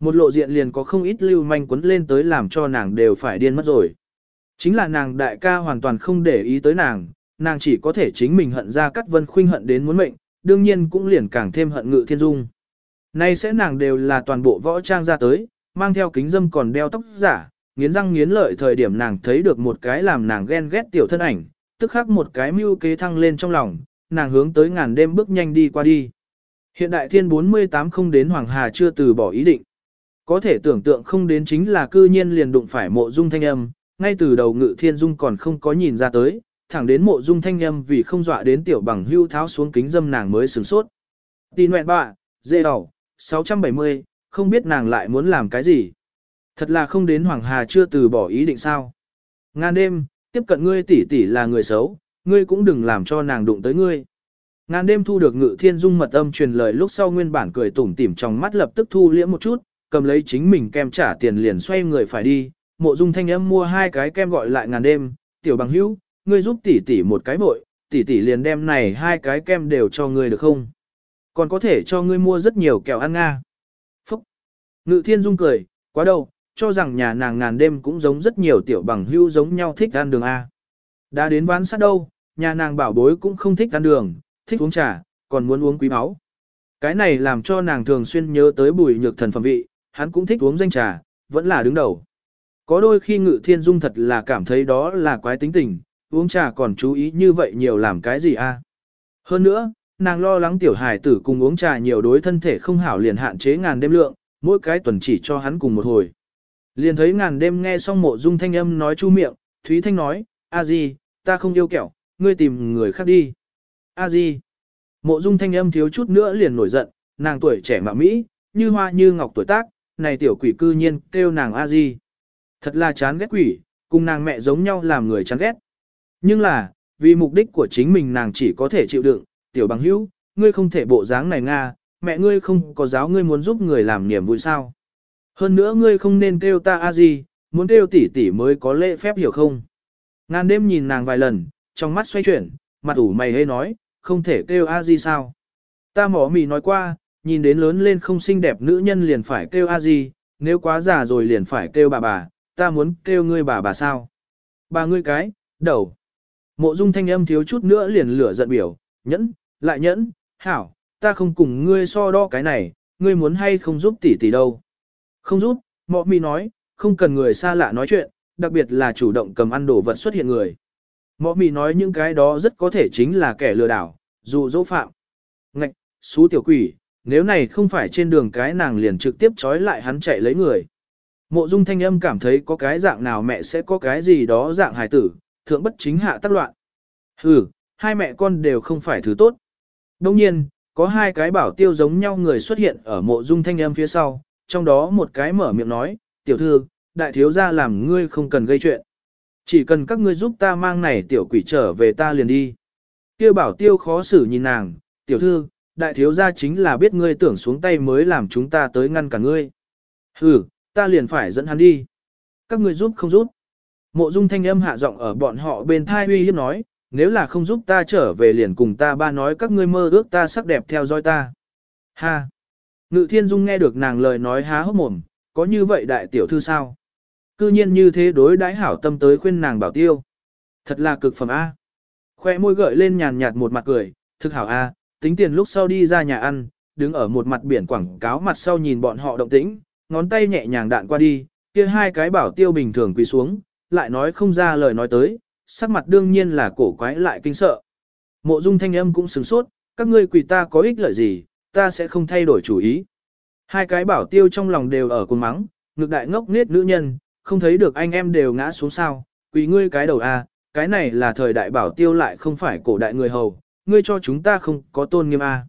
Một lộ diện liền có không ít lưu manh quấn lên tới làm cho nàng đều phải điên mất rồi. Chính là nàng đại ca hoàn toàn không để ý tới nàng, nàng chỉ có thể chính mình hận ra cắt vân khuynh hận đến muốn mệnh, đương nhiên cũng liền càng thêm hận ngự thiên dung. Nay sẽ nàng đều là toàn bộ võ trang ra tới, mang theo kính dâm còn đeo tóc giả, nghiến răng nghiến lợi thời điểm nàng thấy được một cái làm nàng ghen ghét tiểu thân ảnh, tức khắc một cái mưu kế thăng lên trong lòng, nàng hướng tới ngàn đêm bước nhanh đi qua đi. Hiện đại thiên 48 không đến Hoàng Hà chưa từ bỏ ý định. Có thể tưởng tượng không đến chính là cư nhiên liền đụng phải mộ dung thanh âm, ngay từ đầu ngự thiên dung còn không có nhìn ra tới, thẳng đến mộ dung thanh âm vì không dọa đến tiểu bằng hưu tháo xuống kính dâm nàng mới sửng sốt. Tì nguyện bạ, dê đỏ, 670, không biết nàng lại muốn làm cái gì. Thật là không đến Hoàng Hà chưa từ bỏ ý định sao. Ngàn đêm, tiếp cận ngươi tỷ tỷ là người xấu, ngươi cũng đừng làm cho nàng đụng tới ngươi. Ngàn đêm thu được ngự thiên dung mật âm truyền lời lúc sau nguyên bản cười tủm tỉm trong mắt lập tức thu liễm một chút, cầm lấy chính mình kem trả tiền liền xoay người phải đi, mộ dung thanh âm mua hai cái kem gọi lại ngàn đêm, tiểu bằng hữu, ngươi giúp tỷ tỷ một cái vội, tỷ tỷ liền đem này hai cái kem đều cho ngươi được không? Còn có thể cho ngươi mua rất nhiều kẹo ăn nga. Phúc! Ngự thiên dung cười, quá đâu, cho rằng nhà nàng ngàn đêm cũng giống rất nhiều tiểu bằng hữu giống nhau thích ăn đường A. Đã đến ván sát đâu, nhà nàng bảo bối cũng không thích ăn đường, thích uống trà, còn muốn uống quý máu. Cái này làm cho nàng thường xuyên nhớ tới bùi nhược thần phẩm vị, hắn cũng thích uống danh trà, vẫn là đứng đầu. Có đôi khi ngự thiên dung thật là cảm thấy đó là quái tính tình, uống trà còn chú ý như vậy nhiều làm cái gì a? Hơn nữa, nàng lo lắng tiểu hài tử cùng uống trà nhiều đối thân thể không hảo liền hạn chế ngàn đêm lượng, mỗi cái tuần chỉ cho hắn cùng một hồi. Liền thấy ngàn đêm nghe xong mộ dung thanh âm nói chu miệng, Thúy Thanh nói, a di, ta không yêu kẹo, ngươi tìm người khác đi. a di. Mộ dung thanh âm thiếu chút nữa liền nổi giận, nàng tuổi trẻ mà Mỹ, như hoa như ngọc tuổi tác, này tiểu quỷ cư nhiên kêu nàng a di. Thật là chán ghét quỷ, cùng nàng mẹ giống nhau làm người chán ghét. Nhưng là, vì mục đích của chính mình nàng chỉ có thể chịu đựng, tiểu bằng hữu, ngươi không thể bộ dáng này nga, mẹ ngươi không có giáo ngươi muốn giúp người làm niềm vui sao. Hơn nữa ngươi không nên kêu ta a gì, muốn kêu tỷ tỷ mới có lễ phép hiểu không. Ngàn đêm nhìn nàng vài lần, trong mắt xoay chuyển, mặt ủ mày hê nói, không thể kêu a gì sao. Ta mỏ mì nói qua, nhìn đến lớn lên không xinh đẹp nữ nhân liền phải kêu a gì, nếu quá già rồi liền phải kêu bà bà, ta muốn kêu ngươi bà bà sao. Bà ngươi cái, đầu. Mộ dung thanh âm thiếu chút nữa liền lửa giận biểu, nhẫn, lại nhẫn, hảo, ta không cùng ngươi so đo cái này, ngươi muốn hay không giúp tỷ tỷ đâu. Không giúp, mọ mi nói, không cần người xa lạ nói chuyện, đặc biệt là chủ động cầm ăn đồ vật xuất hiện người. Mọ mi nói những cái đó rất có thể chính là kẻ lừa đảo, dù dỗ phạm. Ngạch, xú tiểu quỷ, nếu này không phải trên đường cái nàng liền trực tiếp trói lại hắn chạy lấy người. Mộ dung thanh âm cảm thấy có cái dạng nào mẹ sẽ có cái gì đó dạng hài tử, thượng bất chính hạ tác loạn. Hừ, hai mẹ con đều không phải thứ tốt. Đồng nhiên, có hai cái bảo tiêu giống nhau người xuất hiện ở mộ dung thanh âm phía sau, trong đó một cái mở miệng nói, tiểu thư, đại thiếu gia làm ngươi không cần gây chuyện. Chỉ cần các ngươi giúp ta mang này tiểu quỷ trở về ta liền đi. Kia bảo tiêu khó xử nhìn nàng, tiểu thư, đại thiếu gia chính là biết ngươi tưởng xuống tay mới làm chúng ta tới ngăn cả ngươi. Hừ, ta liền phải dẫn hắn đi. Các ngươi giúp không giúp. Mộ dung thanh âm hạ giọng ở bọn họ bên thai uy hiếp nói, nếu là không giúp ta trở về liền cùng ta ba nói các ngươi mơ ước ta sắc đẹp theo dõi ta. Ha! Ngự thiên dung nghe được nàng lời nói há hốc mồm, có như vậy đại tiểu thư sao? Cư nhiên như thế đối đãi hảo tâm tới khuyên nàng bảo tiêu. Thật là cực phẩm A. Khoe môi gợi lên nhàn nhạt một mặt cười, thực hảo A, tính tiền lúc sau đi ra nhà ăn, đứng ở một mặt biển quảng cáo mặt sau nhìn bọn họ động tĩnh, ngón tay nhẹ nhàng đạn qua đi, kia hai cái bảo tiêu bình thường quỳ xuống, lại nói không ra lời nói tới, sắc mặt đương nhiên là cổ quái lại kinh sợ. Mộ dung thanh âm cũng sửng sốt, các ngươi quỳ ta có ích lợi gì, ta sẽ không thay đổi chủ ý. Hai cái bảo tiêu trong lòng đều ở cùng mắng, ngực đại ngốc nết nữ nhân, không thấy được anh em đều ngã xuống sao, quỳ ngươi cái đầu a, à, cái này là thời đại bảo tiêu lại không phải cổ đại người hầu, ngươi cho chúng ta không có tôn nghiêm a. À.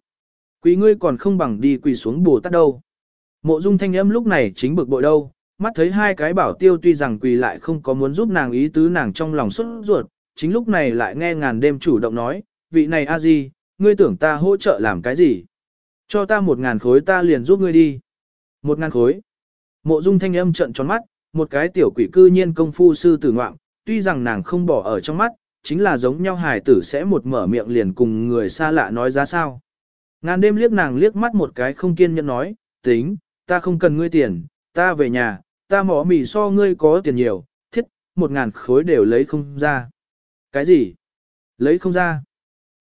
Quỳ ngươi còn không bằng đi quỳ xuống bồ tát đâu. Mộ dung thanh âm lúc này chính bực bội đâu, mắt thấy hai cái bảo tiêu tuy rằng quỳ lại không có muốn giúp nàng ý tứ nàng trong lòng xuất ruột, chính lúc này lại nghe ngàn đêm chủ động nói, vị này a di, ngươi tưởng ta hỗ trợ làm cái gì? Cho ta một ngàn khối ta liền giúp ngươi đi. Một ngàn khối. Mộ dung thanh âm trận tròn mắt, một cái tiểu quỷ cư nhiên công phu sư tử ngoạm, tuy rằng nàng không bỏ ở trong mắt, chính là giống nhau hài tử sẽ một mở miệng liền cùng người xa lạ nói ra sao. Ngàn đêm liếc nàng liếc mắt một cái không kiên nhẫn nói, tính, ta không cần ngươi tiền, ta về nhà, ta mỏ mì so ngươi có tiền nhiều, thiết, một ngàn khối đều lấy không ra. Cái gì? Lấy không ra.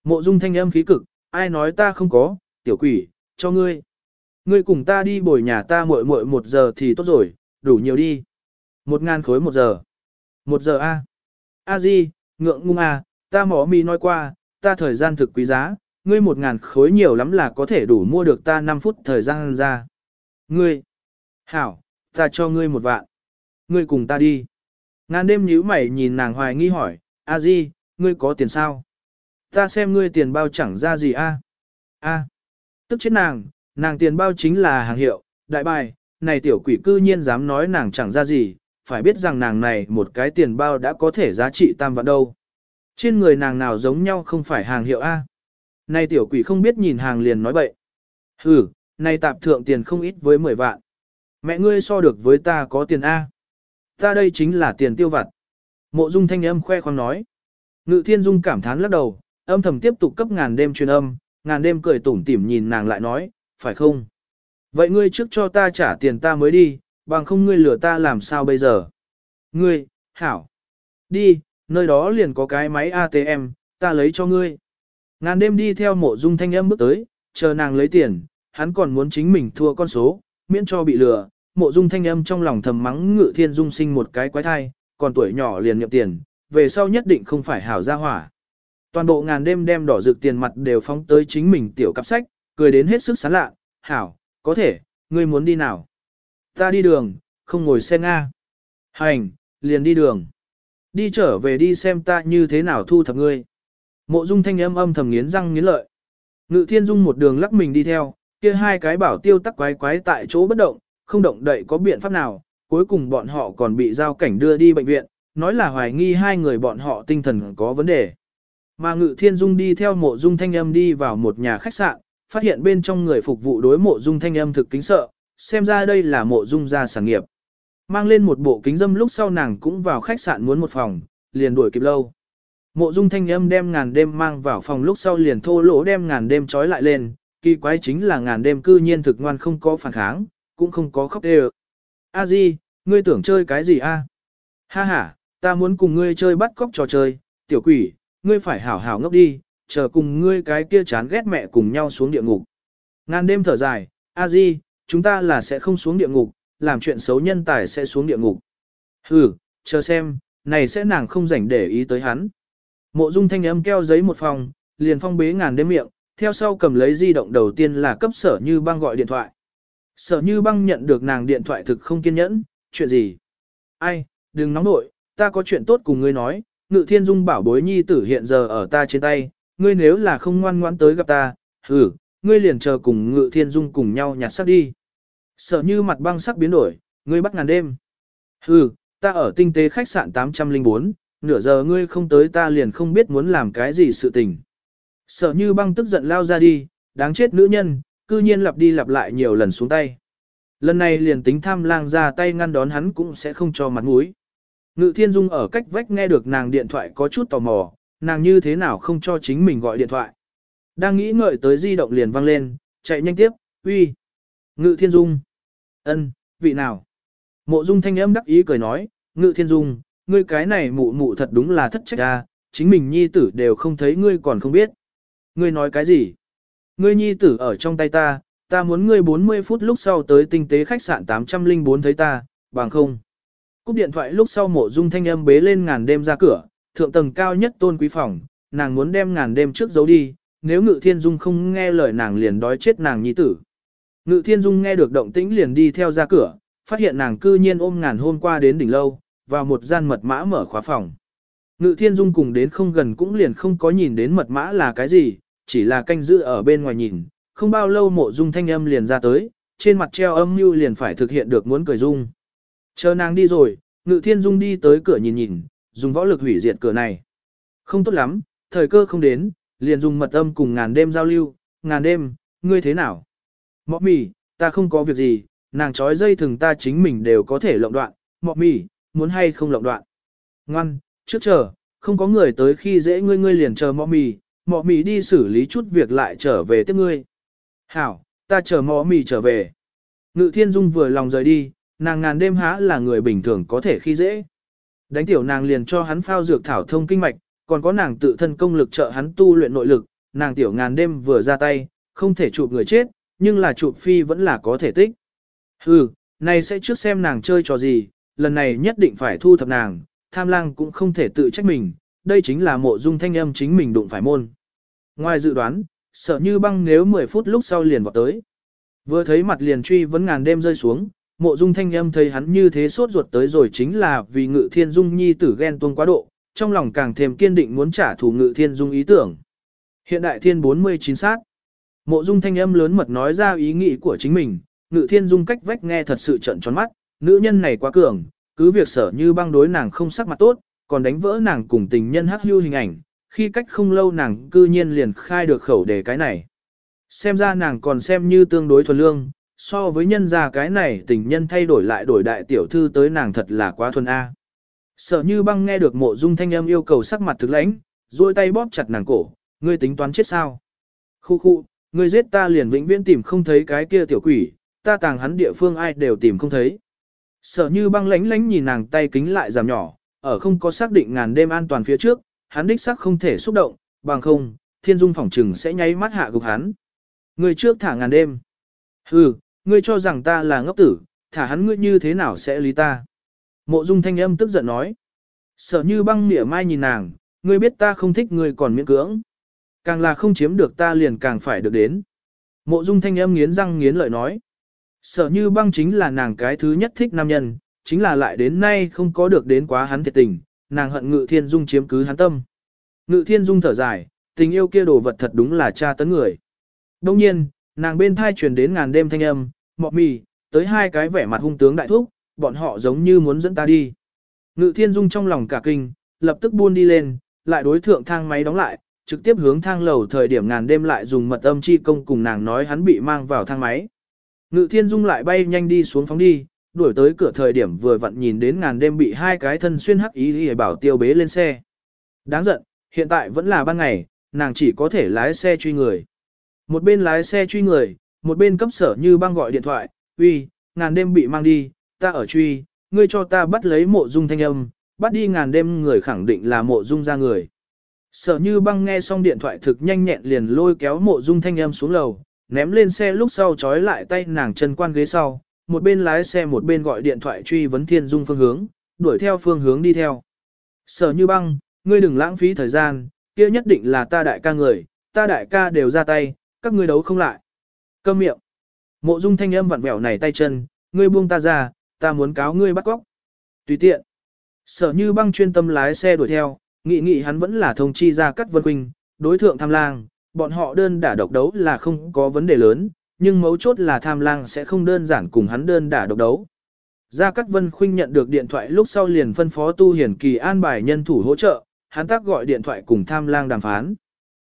Mộ dung thanh âm khí cực, ai nói ta không có, tiểu quỷ, cho ngươi. Ngươi cùng ta đi bồi nhà ta muội muội một giờ thì tốt rồi, đủ nhiều đi. Một ngàn khối một giờ. Một giờ a. A di, ngượng ngung a, ta mỏ mì nói qua, ta thời gian thực quý giá, ngươi một ngàn khối nhiều lắm là có thể đủ mua được ta 5 phút thời gian ra. Ngươi. Hảo, ta cho ngươi một vạn. Ngươi cùng ta đi. Ngàn đêm nhíu mày nhìn nàng hoài nghi hỏi, a di, ngươi có tiền sao? Ta xem ngươi tiền bao chẳng ra gì a. A. Tức chết nàng, nàng tiền bao chính là hàng hiệu, đại bài, này tiểu quỷ cư nhiên dám nói nàng chẳng ra gì, phải biết rằng nàng này một cái tiền bao đã có thể giá trị tam vạn đâu. Trên người nàng nào giống nhau không phải hàng hiệu A. Này tiểu quỷ không biết nhìn hàng liền nói bậy. Hừ, này tạp thượng tiền không ít với 10 vạn. Mẹ ngươi so được với ta có tiền A. Ta đây chính là tiền tiêu vặt. Mộ dung thanh âm khoe khoang nói. Ngự thiên dung cảm thán lắc đầu, âm thầm tiếp tục cấp ngàn đêm truyền âm, ngàn đêm cười tủm tỉm nhìn nàng lại nói, phải không? Vậy ngươi trước cho ta trả tiền ta mới đi, bằng không ngươi lừa ta làm sao bây giờ? Ngươi, hảo. Đi, nơi đó liền có cái máy ATM, ta lấy cho ngươi. Ngàn đêm đi theo mộ dung thanh âm bước tới, chờ nàng lấy tiền, hắn còn muốn chính mình thua con số, miễn cho bị lừa. Mộ dung thanh âm trong lòng thầm mắng ngự thiên dung sinh một cái quái thai, còn tuổi nhỏ liền nhập tiền, về sau nhất định không phải hảo gia hỏa. Toàn bộ ngàn đêm đem đỏ rực tiền mặt đều phóng tới chính mình tiểu cặp sách, cười đến hết sức sán lạ, hảo, có thể, ngươi muốn đi nào? Ta đi đường, không ngồi xe Nga. Hành, liền đi đường. Đi trở về đi xem ta như thế nào thu thập ngươi. Mộ dung thanh âm âm thầm nghiến răng nghiến lợi. Ngự thiên dung một đường lắc mình đi theo, kia hai cái bảo tiêu tắc quái quái tại chỗ bất động, không động đậy có biện pháp nào, cuối cùng bọn họ còn bị giao cảnh đưa đi bệnh viện, nói là hoài nghi hai người bọn họ tinh thần có vấn đề. Mà ngự thiên dung đi theo mộ dung thanh âm đi vào một nhà khách sạn, phát hiện bên trong người phục vụ đối mộ dung thanh âm thực kính sợ, xem ra đây là mộ dung gia sản nghiệp. Mang lên một bộ kính dâm lúc sau nàng cũng vào khách sạn muốn một phòng, liền đuổi kịp lâu. Mộ dung thanh âm đem ngàn đêm mang vào phòng lúc sau liền thô lỗ đem ngàn đêm trói lại lên, kỳ quái chính là ngàn đêm cư nhiên thực ngoan không có phản kháng, cũng không có khóc đê A Di, ngươi tưởng chơi cái gì a? Ha ha, ta muốn cùng ngươi chơi bắt cóc trò chơi, tiểu quỷ, ngươi phải hảo hảo ngốc đi, chờ cùng ngươi cái kia chán ghét mẹ cùng nhau xuống địa ngục. Ngàn đêm thở dài, A Di, chúng ta là sẽ không xuống địa ngục, làm chuyện xấu nhân tài sẽ xuống địa ngục. Hừ, chờ xem, này sẽ nàng không rảnh để ý tới hắn. Mộ dung thanh âm keo giấy một phòng, liền phong bế ngàn đêm miệng, theo sau cầm lấy di động đầu tiên là cấp sở như băng gọi điện thoại. Sở như băng nhận được nàng điện thoại thực không kiên nhẫn, chuyện gì? Ai, đừng nóng nội, ta có chuyện tốt cùng ngươi nói, ngự thiên dung bảo bối nhi tử hiện giờ ở ta trên tay, ngươi nếu là không ngoan ngoãn tới gặp ta, hử, ngươi liền chờ cùng ngự thiên dung cùng nhau nhặt sắc đi. Sở như mặt băng sắc biến đổi, ngươi bắt ngàn đêm. Hừ, ta ở tinh tế khách sạn 804, nửa giờ ngươi không tới ta liền không biết muốn làm cái gì sự tình. Sở như băng tức giận lao ra đi, đáng chết nữ nhân, cư nhiên lặp đi lặp lại nhiều lần xuống tay. Lần này liền tính tham lang ra tay ngăn đón hắn cũng sẽ không cho mặt mũi. Ngự thiên dung ở cách vách nghe được nàng điện thoại có chút tò mò, nàng như thế nào không cho chính mình gọi điện thoại. Đang nghĩ ngợi tới di động liền vang lên, chạy nhanh tiếp, uy. Ngự thiên dung. ân, vị nào? Mộ dung thanh âm đắc ý cười nói, ngự thiên dung, ngươi cái này mụ mụ thật đúng là thất trách ra, chính mình nhi tử đều không thấy ngươi còn không biết. Ngươi nói cái gì? Ngươi nhi tử ở trong tay ta, ta muốn ngươi 40 phút lúc sau tới tinh tế khách sạn 804 thấy ta, bằng không. Cúp điện thoại lúc sau mộ dung thanh âm bế lên ngàn đêm ra cửa, thượng tầng cao nhất tôn quý phòng, nàng muốn đem ngàn đêm trước giấu đi, nếu ngự thiên dung không nghe lời nàng liền đói chết nàng nhi tử. Ngự thiên dung nghe được động tĩnh liền đi theo ra cửa, phát hiện nàng cư nhiên ôm ngàn hôm qua đến đỉnh lâu, vào một gian mật mã mở khóa phòng. Ngự thiên dung cùng đến không gần cũng liền không có nhìn đến mật mã là cái gì, chỉ là canh giữ ở bên ngoài nhìn, không bao lâu mộ dung thanh âm liền ra tới, trên mặt treo âm mưu liền phải thực hiện được muốn cười dung. Chờ nàng đi rồi, ngự thiên dung đi tới cửa nhìn nhìn, dùng võ lực hủy diệt cửa này. Không tốt lắm, thời cơ không đến, liền dùng mật âm cùng ngàn đêm giao lưu, ngàn đêm, ngươi thế nào? Mọ mì, ta không có việc gì, nàng trói dây thừng ta chính mình đều có thể lộng đoạn, mọ mì, muốn hay không lộng đoạn. Ngoan, trước chờ, không có người tới khi dễ ngươi ngươi liền chờ mọ mì, mọ mì đi xử lý chút việc lại trở về tiếp ngươi. Hảo, ta chờ mọ mì trở về. Ngự thiên dung vừa lòng rời đi, nàng ngàn đêm há là người bình thường có thể khi dễ. Đánh tiểu nàng liền cho hắn phao dược thảo thông kinh mạch, còn có nàng tự thân công lực trợ hắn tu luyện nội lực, nàng tiểu ngàn đêm vừa ra tay, không thể chụp người chết, nhưng là chụp phi vẫn là có thể tích. Hừ, này sẽ trước xem nàng chơi trò gì, lần này nhất định phải thu thập nàng, tham lang cũng không thể tự trách mình, đây chính là mộ dung thanh âm chính mình đụng phải môn. Ngoài dự đoán, sợ như băng nếu 10 phút lúc sau liền vào tới. Vừa thấy mặt liền truy vấn ngàn đêm rơi xuống, mộ dung thanh âm thấy hắn như thế sốt ruột tới rồi chính là vì ngự thiên dung nhi tử ghen tuông quá độ, trong lòng càng thêm kiên định muốn trả thù ngự thiên dung ý tưởng. Hiện đại thiên 49 sát. Mộ dung thanh âm lớn mật nói ra ý nghĩ của chính mình, ngự thiên dung cách vách nghe thật sự trận tròn mắt, nữ nhân này quá cường, cứ việc sở như băng đối nàng không sắc mặt tốt, còn đánh vỡ nàng cùng tình nhân hắc hưu hình ảnh, khi cách không lâu nàng cư nhiên liền khai được khẩu đề cái này. Xem ra nàng còn xem như tương đối thuần lương, so với nhân gia cái này tình nhân thay đổi lại đổi đại tiểu thư tới nàng thật là quá thuần A. Sở như băng nghe được mộ dung thanh âm yêu cầu sắc mặt thực lãnh, duỗi tay bóp chặt nàng cổ, ngươi tính toán chết sao? Khu khu, ngươi giết ta liền vĩnh viễn tìm không thấy cái kia tiểu quỷ, ta tàng hắn địa phương ai đều tìm không thấy. Sở như băng lánh lánh nhìn nàng tay kính lại giảm nhỏ, ở không có xác định ngàn đêm an toàn phía trước, hắn đích xác không thể xúc động, bằng không, thiên dung phỏng trừng sẽ nháy mắt hạ gục hắn. Ngươi trước thả ngàn đêm. Hừ, ngươi cho rằng ta là ngốc tử, thả hắn ngươi như thế nào sẽ lý ta. Mộ dung thanh âm tức giận nói. Sở như băng mỉa mai nhìn nàng, ngươi biết ta không thích ngươi còn miễn cưỡng. Càng là không chiếm được ta liền càng phải được đến. Mộ dung thanh âm nghiến răng nghiến lợi nói. Sở như băng chính là nàng cái thứ nhất thích nam nhân, chính là lại đến nay không có được đến quá hắn thiệt tình, nàng hận ngự thiên dung chiếm cứ hắn tâm. Ngự thiên dung thở dài, tình yêu kia đồ vật thật đúng là cha tấn người. Đông nhiên, nàng bên thai truyền đến ngàn đêm thanh âm, mọ mì, tới hai cái vẻ mặt hung tướng đại thúc, bọn họ giống như muốn dẫn ta đi. Ngự thiên dung trong lòng cả kinh, lập tức buôn đi lên, lại đối thượng thang máy đóng lại, trực tiếp hướng thang lầu thời điểm ngàn đêm lại dùng mật âm chi công cùng nàng nói hắn bị mang vào thang máy. Ngự thiên dung lại bay nhanh đi xuống phóng đi, đuổi tới cửa thời điểm vừa vặn nhìn đến ngàn đêm bị hai cái thân xuyên hắc ý ý bảo tiêu bế lên xe. Đáng giận, hiện tại vẫn là ban ngày, nàng chỉ có thể lái xe truy người. Một bên lái xe truy người, một bên cấp sở như băng gọi điện thoại, uy, ngàn đêm bị mang đi, ta ở truy, ngươi cho ta bắt lấy mộ dung thanh âm, bắt đi ngàn đêm người khẳng định là mộ dung ra người. Sở như băng nghe xong điện thoại thực nhanh nhẹn liền lôi kéo mộ dung thanh âm xuống lầu, ném lên xe lúc sau trói lại tay nàng chân quan ghế sau, một bên lái xe một bên gọi điện thoại truy vấn thiên dung phương hướng, đuổi theo phương hướng đi theo. Sở như băng, ngươi đừng lãng phí thời gian, kia nhất định là ta đại ca người, ta đại ca đều ra tay, các ngươi đấu không lại. Câm miệng. Mộ dung thanh âm vặn vẹo này tay chân, ngươi buông ta ra, ta muốn cáo ngươi bắt cóc. Tùy tiện. Sở như băng chuyên tâm lái xe đuổi theo, nghị nghị hắn vẫn là thông chi ra cắt vân Quỳnh đối thượng tham lang, bọn họ đơn đả độc đấu là không có vấn đề lớn, nhưng mấu chốt là tham lang sẽ không đơn giản cùng hắn đơn đả độc đấu. Gia Cát Vân Khuynh nhận được điện thoại lúc sau liền phân phó Tu Hiển Kỳ an bài nhân thủ hỗ trợ, hắn tác gọi điện thoại cùng tham lang đàm phán.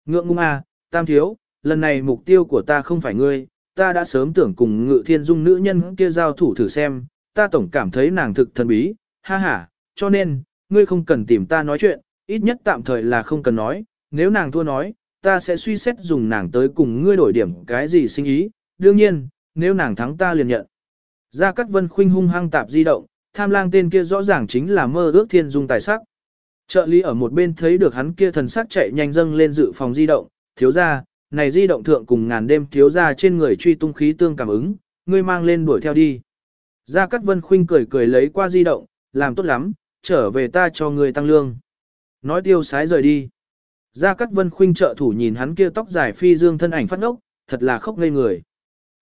Ngượng ngung a, à, tam thiếu, lần này mục tiêu của ta không phải ngươi, ta đã sớm tưởng cùng ngự thiên dung nữ nhân kia giao thủ thử xem, ta tổng cảm thấy nàng thực thần bí, ha ha, cho nên, ngươi không cần tìm ta nói chuyện, ít nhất tạm thời là không cần nói, nếu nàng thua nói, ta sẽ suy xét dùng nàng tới cùng ngươi đổi điểm cái gì sinh ý, đương nhiên, nếu nàng thắng ta liền nhận. Gia Cát Vân khuynh hung hăng tạp di động, tham lang tên kia rõ ràng chính là mơ ước thiên dung tài sắc. Trợ lý ở một bên thấy được hắn kia thần sắc chạy nhanh dâng lên dự phòng di động, thiếu gia này di động thượng cùng ngàn đêm thiếu gia trên người truy tung khí tương cảm ứng, ngươi mang lên đuổi theo đi. Gia Cát Vân khuynh cười cười lấy qua di động, làm tốt lắm, trở về ta cho ngươi tăng lương. Nói tiêu sái rời đi. Gia Cát Vân khuynh trợ thủ nhìn hắn kia tóc dài phi dương thân ảnh phát ngốc, thật là khóc ngây người.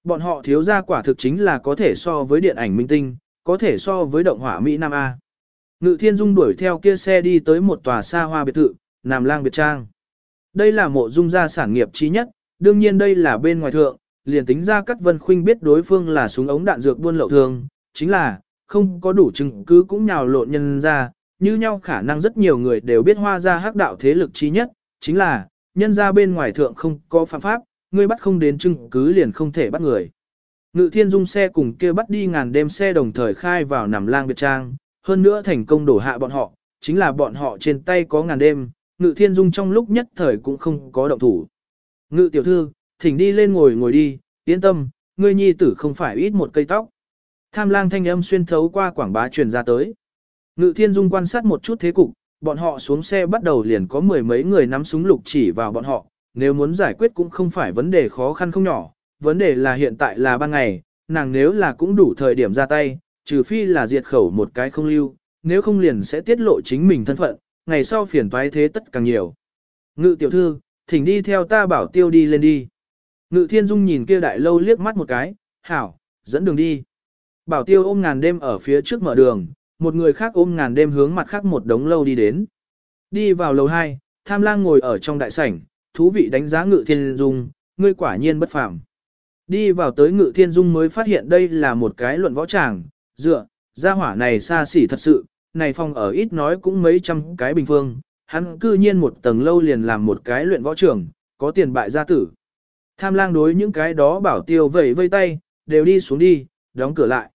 Bọn họ thiếu gia quả thực chính là có thể so với điện ảnh minh tinh, có thể so với động hỏa Mỹ Nam A. Ngự thiên dung đuổi theo kia xe đi tới một tòa xa hoa biệt thự, Nam lang biệt trang. Đây là mộ dung gia sản nghiệp trí nhất, đương nhiên đây là bên ngoài thượng, liền tính ra Cát Vân Khuynh biết đối phương là súng ống đạn dược buôn lậu thường, chính là, không có đủ chứng cứ cũng nhào lộn nhân ra, như nhau khả năng rất nhiều người đều biết hoa gia hắc đạo thế lực trí nhất, chính là, nhân ra bên ngoài thượng không có phạm pháp, ngươi bắt không đến chứng cứ liền không thể bắt người. Ngự thiên dung xe cùng kia bắt đi ngàn đêm xe đồng thời khai vào nằm lang biệt trang, hơn nữa thành công đổ hạ bọn họ, chính là bọn họ trên tay có ngàn đêm, ngự thiên dung trong lúc nhất thời cũng không có động thủ. Ngự tiểu thư, thỉnh đi lên ngồi ngồi đi, yên tâm, ngươi nhi tử không phải ít một cây tóc. Tham lang thanh âm xuyên thấu qua quảng bá truyền ra tới. Ngự thiên dung quan sát một chút thế cục, bọn họ xuống xe bắt đầu liền có mười mấy người nắm súng lục chỉ vào bọn họ, nếu muốn giải quyết cũng không phải vấn đề khó khăn không nhỏ, vấn đề là hiện tại là ban ngày, nàng nếu là cũng đủ thời điểm ra tay, trừ phi là diệt khẩu một cái không lưu, nếu không liền sẽ tiết lộ chính mình thân phận, ngày sau phiền toái thế tất càng nhiều. Ngự tiểu thư, thỉnh đi theo ta bảo tiêu đi lên đi. Ngự thiên dung nhìn kia đại lâu liếc mắt một cái, hảo, dẫn đường đi. Bảo tiêu ôm ngàn đêm ở phía trước mở đường, một người khác ôm ngàn đêm hướng mặt khác một đống lâu đi đến. Đi vào lầu 2, tham lang ngồi ở trong đại sảnh, thú vị đánh giá ngự thiên dung, ngươi quả nhiên bất phàm. Đi vào tới ngự thiên dung mới phát hiện đây là một cái luận võ tràng, dựa, gia hỏa này xa xỉ thật sự, này phòng ở ít nói cũng mấy trăm cái bình phương, hắn cư nhiên một tầng lâu liền làm một cái luyện võ trường, có tiền bại gia tử. Tham lang đối những cái đó bảo tiêu vẩy vây tay, đều đi xuống đi, đóng cửa lại.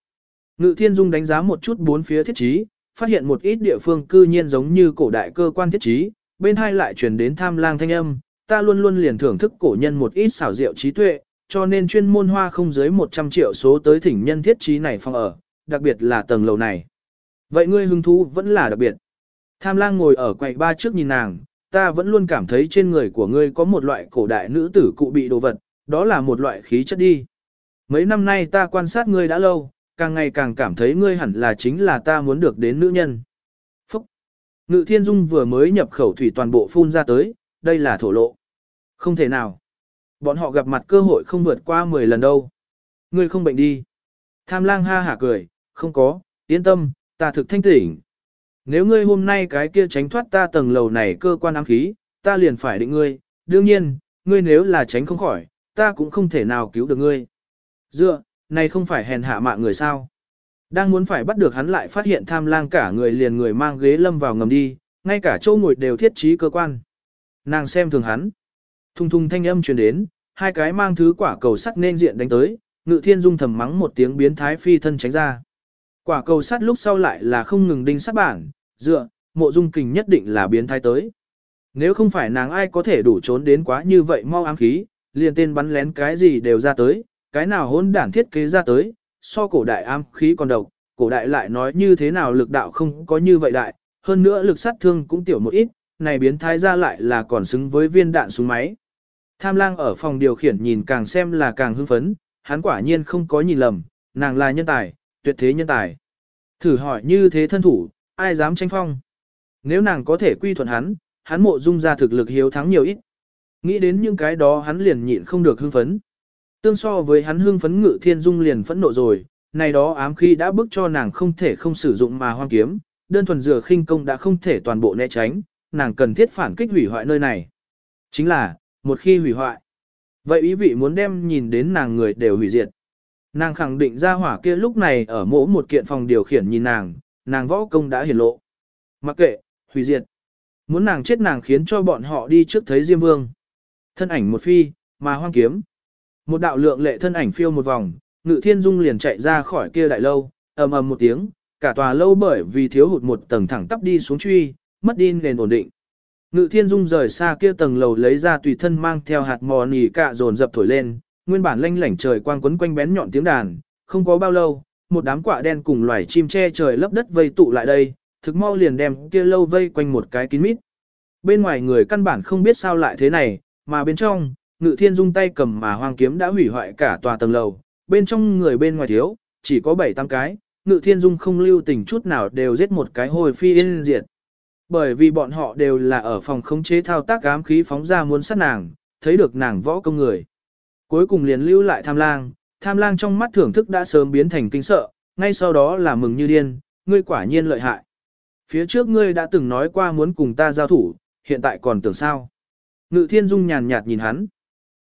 Ngự thiên dung đánh giá một chút bốn phía thiết trí, phát hiện một ít địa phương cư nhiên giống như cổ đại cơ quan thiết trí, bên hai lại truyền đến tham lang thanh âm, ta luôn luôn liền thưởng thức cổ nhân một ít xảo diệu trí tuệ, cho nên chuyên môn hoa không dưới 100 triệu số tới thỉnh nhân thiết trí này phòng ở, đặc biệt là tầng lầu này. Vậy ngươi hứng thú vẫn là đặc biệt. Tham lang ngồi ở quầy ba trước nhìn nàng, ta vẫn luôn cảm thấy trên người của ngươi có một loại cổ đại nữ tử cụ bị đồ vật, đó là một loại khí chất đi. Mấy năm nay ta quan sát ngươi đã lâu, càng ngày càng cảm thấy ngươi hẳn là chính là ta muốn được đến nữ nhân. Phúc! Ngự thiên dung vừa mới nhập khẩu thủy toàn bộ phun ra tới, đây là thổ lộ. Không thể nào. Bọn họ gặp mặt cơ hội không vượt qua 10 lần đâu. Ngươi không bệnh đi. Tham lang ha hả cười, không có, yên tâm, ta thực thanh tỉnh. Nếu ngươi hôm nay cái kia tránh thoát ta tầng lầu này cơ quan ám khí, ta liền phải định ngươi, đương nhiên, ngươi nếu là tránh không khỏi, ta cũng không thể nào cứu được ngươi. Dựa, này không phải hèn hạ mạng người sao. Đang muốn phải bắt được hắn lại phát hiện tham lang cả người liền người mang ghế lâm vào ngầm đi, ngay cả châu ngồi đều thiết trí cơ quan. Nàng xem thường hắn. Thùng thùng thanh âm truyền đến, hai cái mang thứ quả cầu sắt nên diện đánh tới, ngự thiên dung thầm mắng một tiếng biến thái phi thân tránh ra. Quả cầu sắt lúc sau lại là không ngừng đinh sắt bản, dựa, mộ dung kình nhất định là biến thái tới. Nếu không phải nàng ai có thể đủ trốn đến quá như vậy mau ám khí, liền tên bắn lén cái gì đều ra tới, cái nào hỗn đản thiết kế ra tới, so cổ đại ám khí còn độc, cổ đại lại nói như thế nào lực đạo không có như vậy đại, hơn nữa lực sát thương cũng tiểu một ít, này biến thái ra lại là còn xứng với viên đạn súng máy. Tham lang ở phòng điều khiển nhìn càng xem là càng hưng phấn, hắn quả nhiên không có nhìn lầm, nàng là nhân tài, tuyệt thế nhân tài. Thử hỏi như thế thân thủ, ai dám tranh phong? Nếu nàng có thể quy thuận hắn, hắn mộ dung ra thực lực hiếu thắng nhiều ít. Nghĩ đến những cái đó hắn liền nhịn không được hưng phấn. Tương so với hắn hưng phấn ngự thiên dung liền phẫn nộ rồi, này đó ám khi đã bức cho nàng không thể không sử dụng mà hoang kiếm, đơn thuần dừa khinh công đã không thể toàn bộ né tránh, nàng cần thiết phản kích hủy hoại nơi này. Chính là, một khi hủy hoại, vậy ý vị muốn đem nhìn đến nàng người đều hủy diệt. Nàng khẳng định ra hỏa kia lúc này ở mỗi một kiện phòng điều khiển nhìn nàng, nàng võ công đã hiển lộ. Mặc kệ, hủy diệt. Muốn nàng chết nàng khiến cho bọn họ đi trước thấy Diêm Vương. Thân ảnh một phi, mà hoang kiếm. Một đạo lượng lệ thân ảnh phiêu một vòng, Ngự Thiên Dung liền chạy ra khỏi kia đại lâu, ầm ầm một tiếng, cả tòa lâu bởi vì thiếu hụt một tầng thẳng tắp đi xuống truy, mất đi nền ổn định. Ngự Thiên Dung rời xa kia tầng lầu lấy ra tùy thân mang theo hạt mò nỉ cạ dồn dập thổi lên, nguyên bản lanh lảnh trời quang quấn quanh bén nhọn tiếng đàn, không có bao lâu, một đám quạ đen cùng loài chim che trời lấp đất vây tụ lại đây, thực mau liền đem kia lâu vây quanh một cái kín mít. Bên ngoài người căn bản không biết sao lại thế này, mà bên trong, Ngự Thiên Dung tay cầm mà hoang kiếm đã hủy hoại cả tòa tầng lầu, bên trong người bên ngoài thiếu, chỉ có 7 tăng cái, Ngự Thiên Dung không lưu tình chút nào đều giết một cái hồi phi yên diệt. Bởi vì bọn họ đều là ở phòng khống chế thao tác ám khí phóng ra muốn sát nàng, thấy được nàng võ công người. Cuối cùng liền lưu lại tham lang, tham lang trong mắt thưởng thức đã sớm biến thành kinh sợ, ngay sau đó là mừng như điên, ngươi quả nhiên lợi hại. Phía trước ngươi đã từng nói qua muốn cùng ta giao thủ, hiện tại còn tưởng sao. Ngự thiên dung nhàn nhạt nhìn hắn.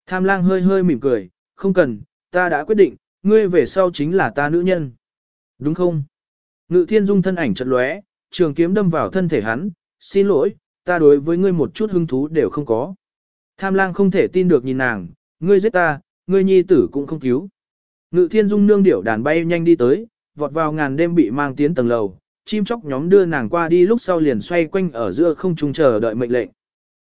Tham lang hơi hơi mỉm cười, không cần, ta đã quyết định, ngươi về sau chính là ta nữ nhân. Đúng không? Ngự thiên dung thân ảnh chật lóe, trường kiếm đâm vào thân thể hắn, xin lỗi, ta đối với ngươi một chút hứng thú đều không có. Tham lang không thể tin được nhìn nàng, ngươi giết ta, ngươi nhi tử cũng không cứu. Ngự thiên dung nương điểu đàn bay nhanh đi tới, vọt vào ngàn đêm bị mang tiến tầng lầu, chim chóc nhóm đưa nàng qua đi lúc sau liền xoay quanh ở giữa không trung chờ đợi mệnh lệnh.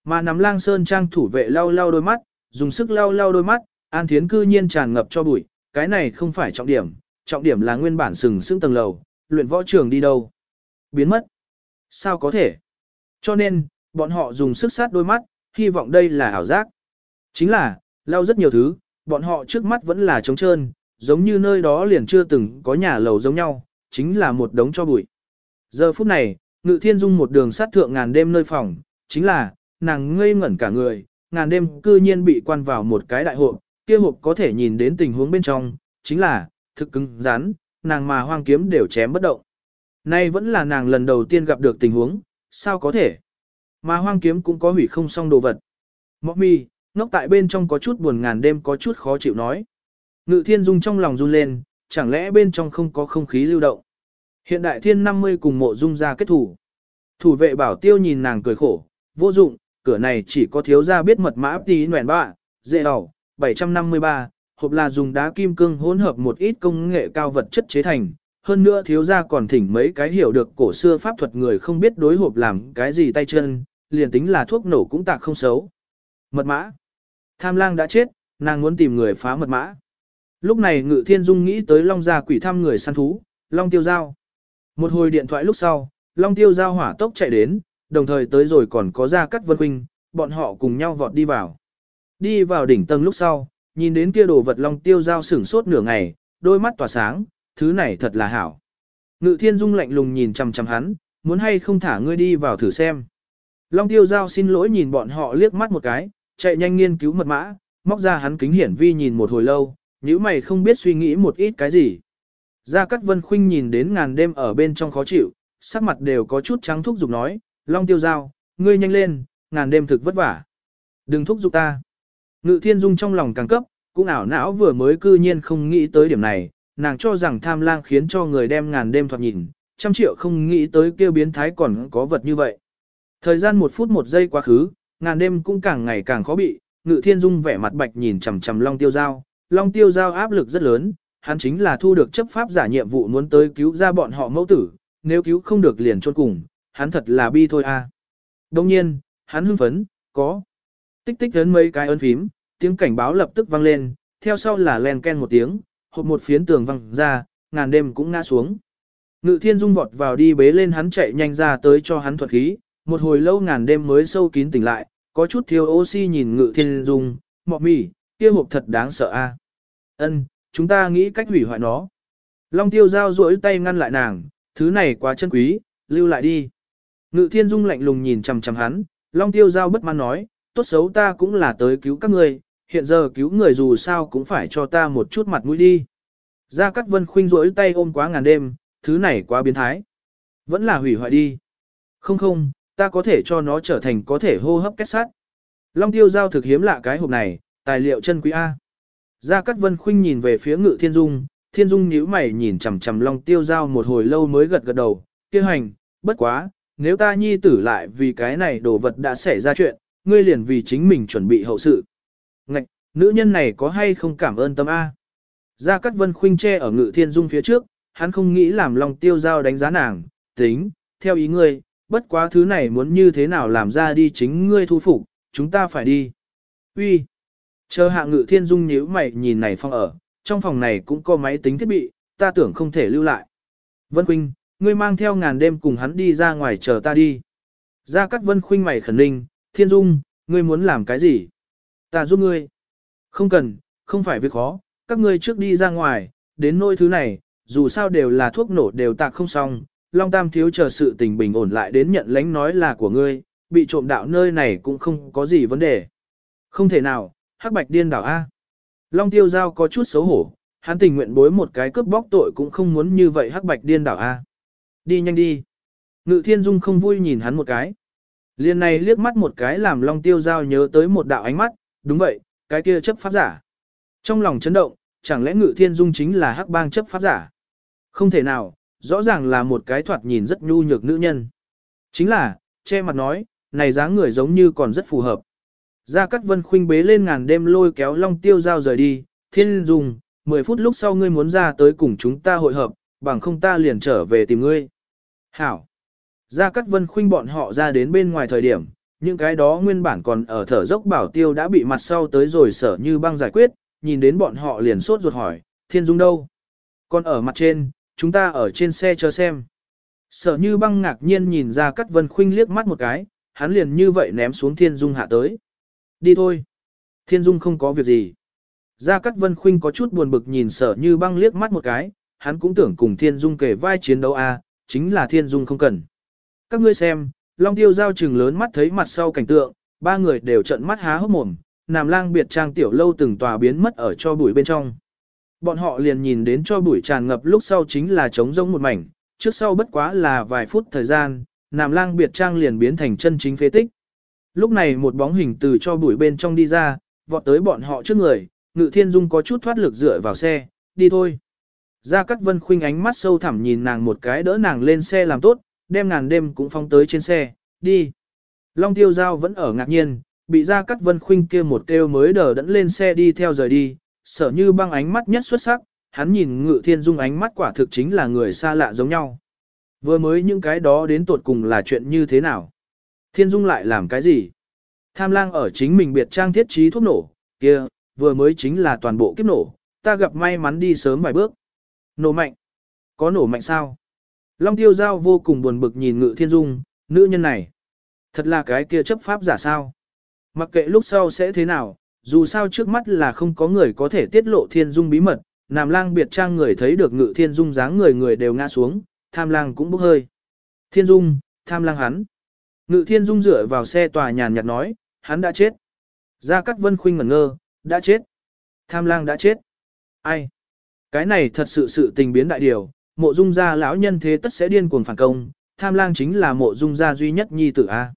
Mà nắm lang sơn trang thủ vệ lau lau đôi mắt, dùng sức lau lau đôi mắt, an thiến cư nhiên tràn ngập cho bụi, cái này không phải trọng điểm, trọng điểm là nguyên bản sừng sững tầng lầu, luyện võ trường đi đâu. Biến mất. Sao có thể? Cho nên, bọn họ dùng sức sát đôi mắt, hy vọng đây là ảo giác. Chính là, lao rất nhiều thứ, bọn họ trước mắt vẫn là trống trơn, giống như nơi đó liền chưa từng có nhà lầu giống nhau, chính là một đống cho bụi. Giờ phút này, Ngự Thiên Dung một đường sát thượng ngàn đêm nơi phòng, chính là, nàng ngây ngẩn cả người, ngàn đêm cư nhiên bị quan vào một cái đại hộp, kia hộp có thể nhìn đến tình huống bên trong, chính là, thực cứng rắn, nàng mà hoang kiếm đều chém bất động. Nay vẫn là nàng lần đầu tiên gặp được tình huống, sao có thể? Mà hoang kiếm cũng có hủy không xong đồ vật. Mọc mi, ngốc tại bên trong có chút buồn ngàn đêm có chút khó chịu nói. Ngự thiên dung trong lòng run lên, chẳng lẽ bên trong không có không khí lưu động. Hiện đại thiên 50 cùng mộ dung ra kết thủ. Thủ vệ bảo tiêu nhìn nàng cười khổ, vô dụng, cửa này chỉ có thiếu gia biết mật mã tí nguyện bạ, dễ đỏ, 753, hộp là dùng đá kim cương hỗn hợp một ít công nghệ cao vật chất chế thành. Hơn nữa thiếu gia còn thỉnh mấy cái hiểu được cổ xưa pháp thuật người không biết đối hộp làm cái gì tay chân, liền tính là thuốc nổ cũng tạc không xấu. Mật mã. Tham lang đã chết, nàng muốn tìm người phá mật mã. Lúc này ngự thiên dung nghĩ tới long gia quỷ thăm người săn thú, long tiêu giao. Một hồi điện thoại lúc sau, long tiêu giao hỏa tốc chạy đến, đồng thời tới rồi còn có ra cắt vân huynh, bọn họ cùng nhau vọt đi vào. Đi vào đỉnh tầng lúc sau, nhìn đến kia đồ vật long tiêu giao sửng sốt nửa ngày, đôi mắt tỏa sáng, thứ này thật là hảo. Ngự thiên dung lạnh lùng nhìn chằm chằm hắn, muốn hay không thả ngươi đi vào thử xem. Long tiêu giao xin lỗi nhìn bọn họ liếc mắt một cái, chạy nhanh nghiên cứu mật mã, móc ra hắn kính hiển vi nhìn một hồi lâu, nếu mày không biết suy nghĩ một ít cái gì. Gia Cát Vân Khuynh nhìn đến ngàn đêm ở bên trong khó chịu, sắc mặt đều có chút trắng thúc giục nói, Long tiêu giao, ngươi nhanh lên, ngàn đêm thực vất vả. Đừng thúc giục ta. Ngự thiên dung trong lòng càng cấp, cũng ảo não vừa mới cư nhiên không nghĩ tới điểm này, nàng cho rằng tham lang khiến cho người đem ngàn đêm thoạt nhìn, trăm triệu không nghĩ tới kêu biến thái còn có vật như vậy. Thời gian một phút một giây quá khứ, ngàn đêm cũng càng ngày càng khó bị, ngự thiên dung vẻ mặt bạch nhìn chằm chằm long tiêu giao, long tiêu giao áp lực rất lớn, hắn chính là thu được chấp pháp giả nhiệm vụ muốn tới cứu ra bọn họ mẫu tử, nếu cứu không được liền chôn cùng, hắn thật là bi thôi a. À. Đồng nhiên, hắn hưng phấn, có. Tích tích ấn mấy cái ấn phím, tiếng cảnh báo lập tức vang lên, theo sau là len ken một tiếng, hộp một phiến tường văng ra, ngàn đêm cũng ngã xuống. Ngự thiên dung vọt vào đi bế lên hắn chạy nhanh ra tới cho hắn thuật khí, một hồi lâu ngàn đêm mới sâu kín tỉnh lại, có chút thiếu oxy nhìn ngự thiên dung, mọ mỉ, kia hộp thật đáng sợ a. Ân, chúng ta nghĩ cách hủy hoại nó. Long tiêu giao duỗi tay ngăn lại nàng, thứ này quá chân quý, lưu lại đi. Ngự thiên dung lạnh lùng nhìn chằm chằm hắn, Long tiêu giao bất mãn nói, tốt xấu ta cũng là tới cứu các ngươi hiện giờ cứu người dù sao cũng phải cho ta một chút mặt mũi đi. Gia Cát Vân khuynh rỗi tay ôm quá ngàn đêm, thứ này quá biến thái. Vẫn là hủy hoại đi. Không không, ta có thể cho nó trở thành có thể hô hấp kết sắt. Long tiêu giao thực hiếm lạ cái hộp này, tài liệu chân quý A. Gia Cát Vân khuynh nhìn về phía ngự thiên dung, thiên dung nhíu mày nhìn chằm chằm long tiêu giao một hồi lâu mới gật gật đầu, kêu hành, bất quá, nếu ta nhi tử lại vì cái này đồ vật đã xảy ra chuyện, ngươi liền vì chính mình chuẩn bị hậu sự. Ngạch, nữ nhân này có hay không cảm ơn tâm A. Gia Cát Vân khuynh che ở ngự thiên dung phía trước, hắn không nghĩ làm lòng tiêu giao đánh giá nàng, tính, theo ý ngươi, bất quá thứ này muốn như thế nào làm ra đi chính ngươi thu phục, chúng ta phải đi. Uy, Chờ hạ ngự thiên dung nhíu mày nhìn này phòng ở, trong phòng này cũng có máy tính thiết bị, ta tưởng không thể lưu lại. Vân Khuynh, ngươi mang theo ngàn đêm cùng hắn đi ra ngoài chờ ta đi. Gia Cát Vân Khuynh mày khẩn ninh, thiên dung, ngươi muốn làm cái gì? Ta giúp ngươi. Không cần, không phải việc khó, các ngươi trước đi ra ngoài, đến nôi thứ này, dù sao đều là thuốc nổ đều tạc không xong, Long Tam thiếu chờ sự tình bình ổn lại đến nhận lãnh nói là của ngươi, bị trộm đạo nơi này cũng không có gì vấn đề. Không thể nào, hắc bạch điên đảo A. Long Tiêu Giao có chút xấu hổ, hắn tình nguyện bối một cái cướp bóc tội cũng không muốn như vậy hắc bạch điên đảo A. Đi nhanh đi. Ngự Thiên Dung không vui nhìn hắn một cái. Liên này liếc mắt một cái làm Long Tiêu Giao nhớ tới một đạo ánh mắt, đúng vậy, cái kia chấp pháp giả. Trong lòng chấn động, chẳng lẽ Ngự Thiên Dung chính là hắc bang chấp pháp giả? Không thể nào, rõ ràng là một cái thoạt nhìn rất nhu nhược nữ nhân. Chính là, che mặt nói, này dáng người giống như còn rất phù hợp. Gia Cát Vân khuynh bế lên ngàn đêm lôi kéo Long Tiêu Giao rời đi, Thiên Dung, 10 phút lúc sau ngươi muốn ra tới cùng chúng ta hội hợp, bằng không ta liền trở về tìm ngươi. Hảo. Gia Cát Vân khuynh bọn họ ra đến bên ngoài thời điểm, những cái đó nguyên bản còn ở thở dốc bảo tiêu đã bị mặt sau tới rồi sở như băng giải quyết, nhìn đến bọn họ liền sốt ruột hỏi, Thiên Dung đâu? Còn ở mặt trên, chúng ta ở trên xe chờ xem. Sở như băng ngạc nhiên nhìn ra cắt Vân khuynh liếc mắt một cái, hắn liền như vậy ném xuống Thiên Dung hạ tới. Đi thôi. Thiên Dung không có việc gì. Gia Cát Vân Khuynh có chút buồn bực nhìn sở như băng liếc mắt một cái, hắn cũng tưởng cùng Thiên Dung kể vai chiến đấu a, chính là Thiên Dung không cần. Các ngươi xem, Long Tiêu giao trừng lớn mắt thấy mặt sau cảnh tượng, ba người đều trợn mắt há hốc mồm, Nam Lang biệt trang tiểu lâu từng tòa biến mất ở cho bụi bên trong. Bọn họ liền nhìn đến cho bụi tràn ngập lúc sau chính là trống rỗng một mảnh, trước sau bất quá là vài phút thời gian, Nam Lang biệt trang liền biến thành chân chính phế tích. Lúc này một bóng hình từ cho bụi bên trong đi ra, vọt tới bọn họ trước người, Ngự Thiên Dung có chút thoát lực dựa vào xe, đi thôi. Gia Cát Vân khuynh ánh mắt sâu thẳm nhìn nàng một cái đỡ nàng lên xe làm tốt, đem ngàn đêm cũng phong tới trên xe, đi. Long Tiêu Giao vẫn ở ngạc nhiên, bị Ra Cắt Vân khuynh kia một kêu mới đỡ đẫn lên xe đi theo rời đi, sở như băng ánh mắt nhất xuất sắc, hắn nhìn Ngự Thiên Dung ánh mắt quả thực chính là người xa lạ giống nhau. Vừa mới những cái đó đến tột cùng là chuyện như thế nào? Thiên Dung lại làm cái gì? Tham lang ở chính mình biệt trang thiết trí thuốc nổ, kia, vừa mới chính là toàn bộ kiếp nổ, ta gặp may mắn đi sớm vài bước. Nổ mạnh. Có nổ mạnh sao? Long tiêu giao vô cùng buồn bực nhìn ngự thiên dung, nữ nhân này. Thật là cái kia chấp pháp giả sao? Mặc kệ lúc sau sẽ thế nào, dù sao trước mắt là không có người có thể tiết lộ thiên dung bí mật, Nam lang biệt trang người thấy được ngự thiên dung dáng người người đều ngã xuống, tham lang cũng bốc hơi. Thiên dung, tham lang hắn. Ngự thiên dung dựa vào xe tòa nhàn nhạt nói, hắn đã chết. Gia Cát Vân Khuynh ngẩn ngơ, đã chết. Tham lang đã chết. Ai? Cái này thật sự sự tình biến đại điều, mộ dung gia lão nhân thế tất sẽ điên cuồng phản công, tham lang chính là mộ dung gia duy nhất nhi tử A.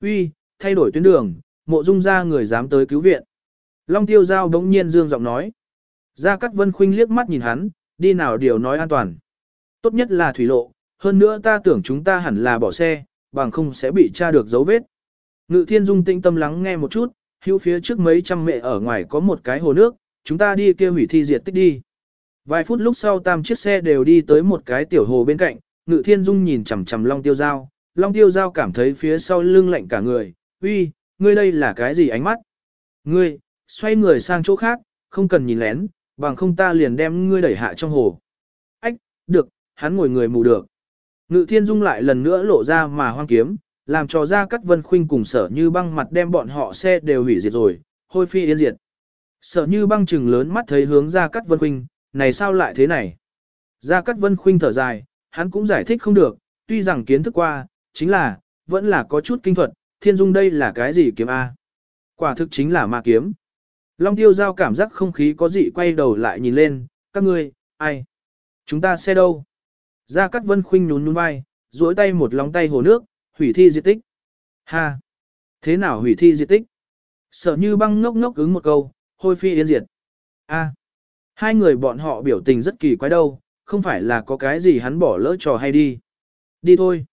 Uy, thay đổi tuyến đường, mộ dung gia người dám tới cứu viện. Long tiêu giao đống nhiên dương giọng nói. Gia Cát Vân Khuynh liếc mắt nhìn hắn, đi nào điều nói an toàn. Tốt nhất là thủy lộ, hơn nữa ta tưởng chúng ta hẳn là bỏ xe, bằng không sẽ bị tra được dấu vết. Ngự thiên dung tĩnh tâm lắng nghe một chút, hữu phía trước mấy trăm mẹ ở ngoài có một cái hồ nước, chúng ta đi kia hủy thi diệt tích đi. Vài phút lúc sau tam chiếc xe đều đi tới một cái tiểu hồ bên cạnh, ngự thiên dung nhìn chằm chằm long tiêu giao, long tiêu giao cảm thấy phía sau lưng lạnh cả người, uy, ngươi đây là cái gì ánh mắt? Ngươi, xoay người sang chỗ khác, không cần nhìn lén, bằng không ta liền đem ngươi đẩy hạ trong hồ. Ách, được, hắn ngồi người mù được. Ngự thiên dung lại lần nữa lộ ra mà hoang kiếm, làm cho ra cắt vân khuynh cùng sở như băng mặt đem bọn họ xe đều hủy diệt rồi, hôi phi yên diệt. Sở như băng chừng lớn mắt thấy hướng ra cắt vân khuynh, này sao lại thế này? gia cát vân khuynh thở dài, hắn cũng giải thích không được, tuy rằng kiến thức qua, chính là, vẫn là có chút kinh thuật, thiên dung đây là cái gì kiếm A? Quả thực chính là ma kiếm. Long tiêu giao cảm giác không khí có dị quay đầu lại nhìn lên, các ngươi, ai? Chúng ta xe đâu? gia cát vân khuynh nhún nhún vai, duỗi tay một lòng tay hồ nước, hủy thi diệt tích. Ha! Thế nào hủy thi diệt tích? Sợ như băng ngốc ngốc ứng một câu, hôi phi yên diệt. A! Hai người bọn họ biểu tình rất kỳ quái đâu, không phải là có cái gì hắn bỏ lỡ trò hay đi. Đi thôi.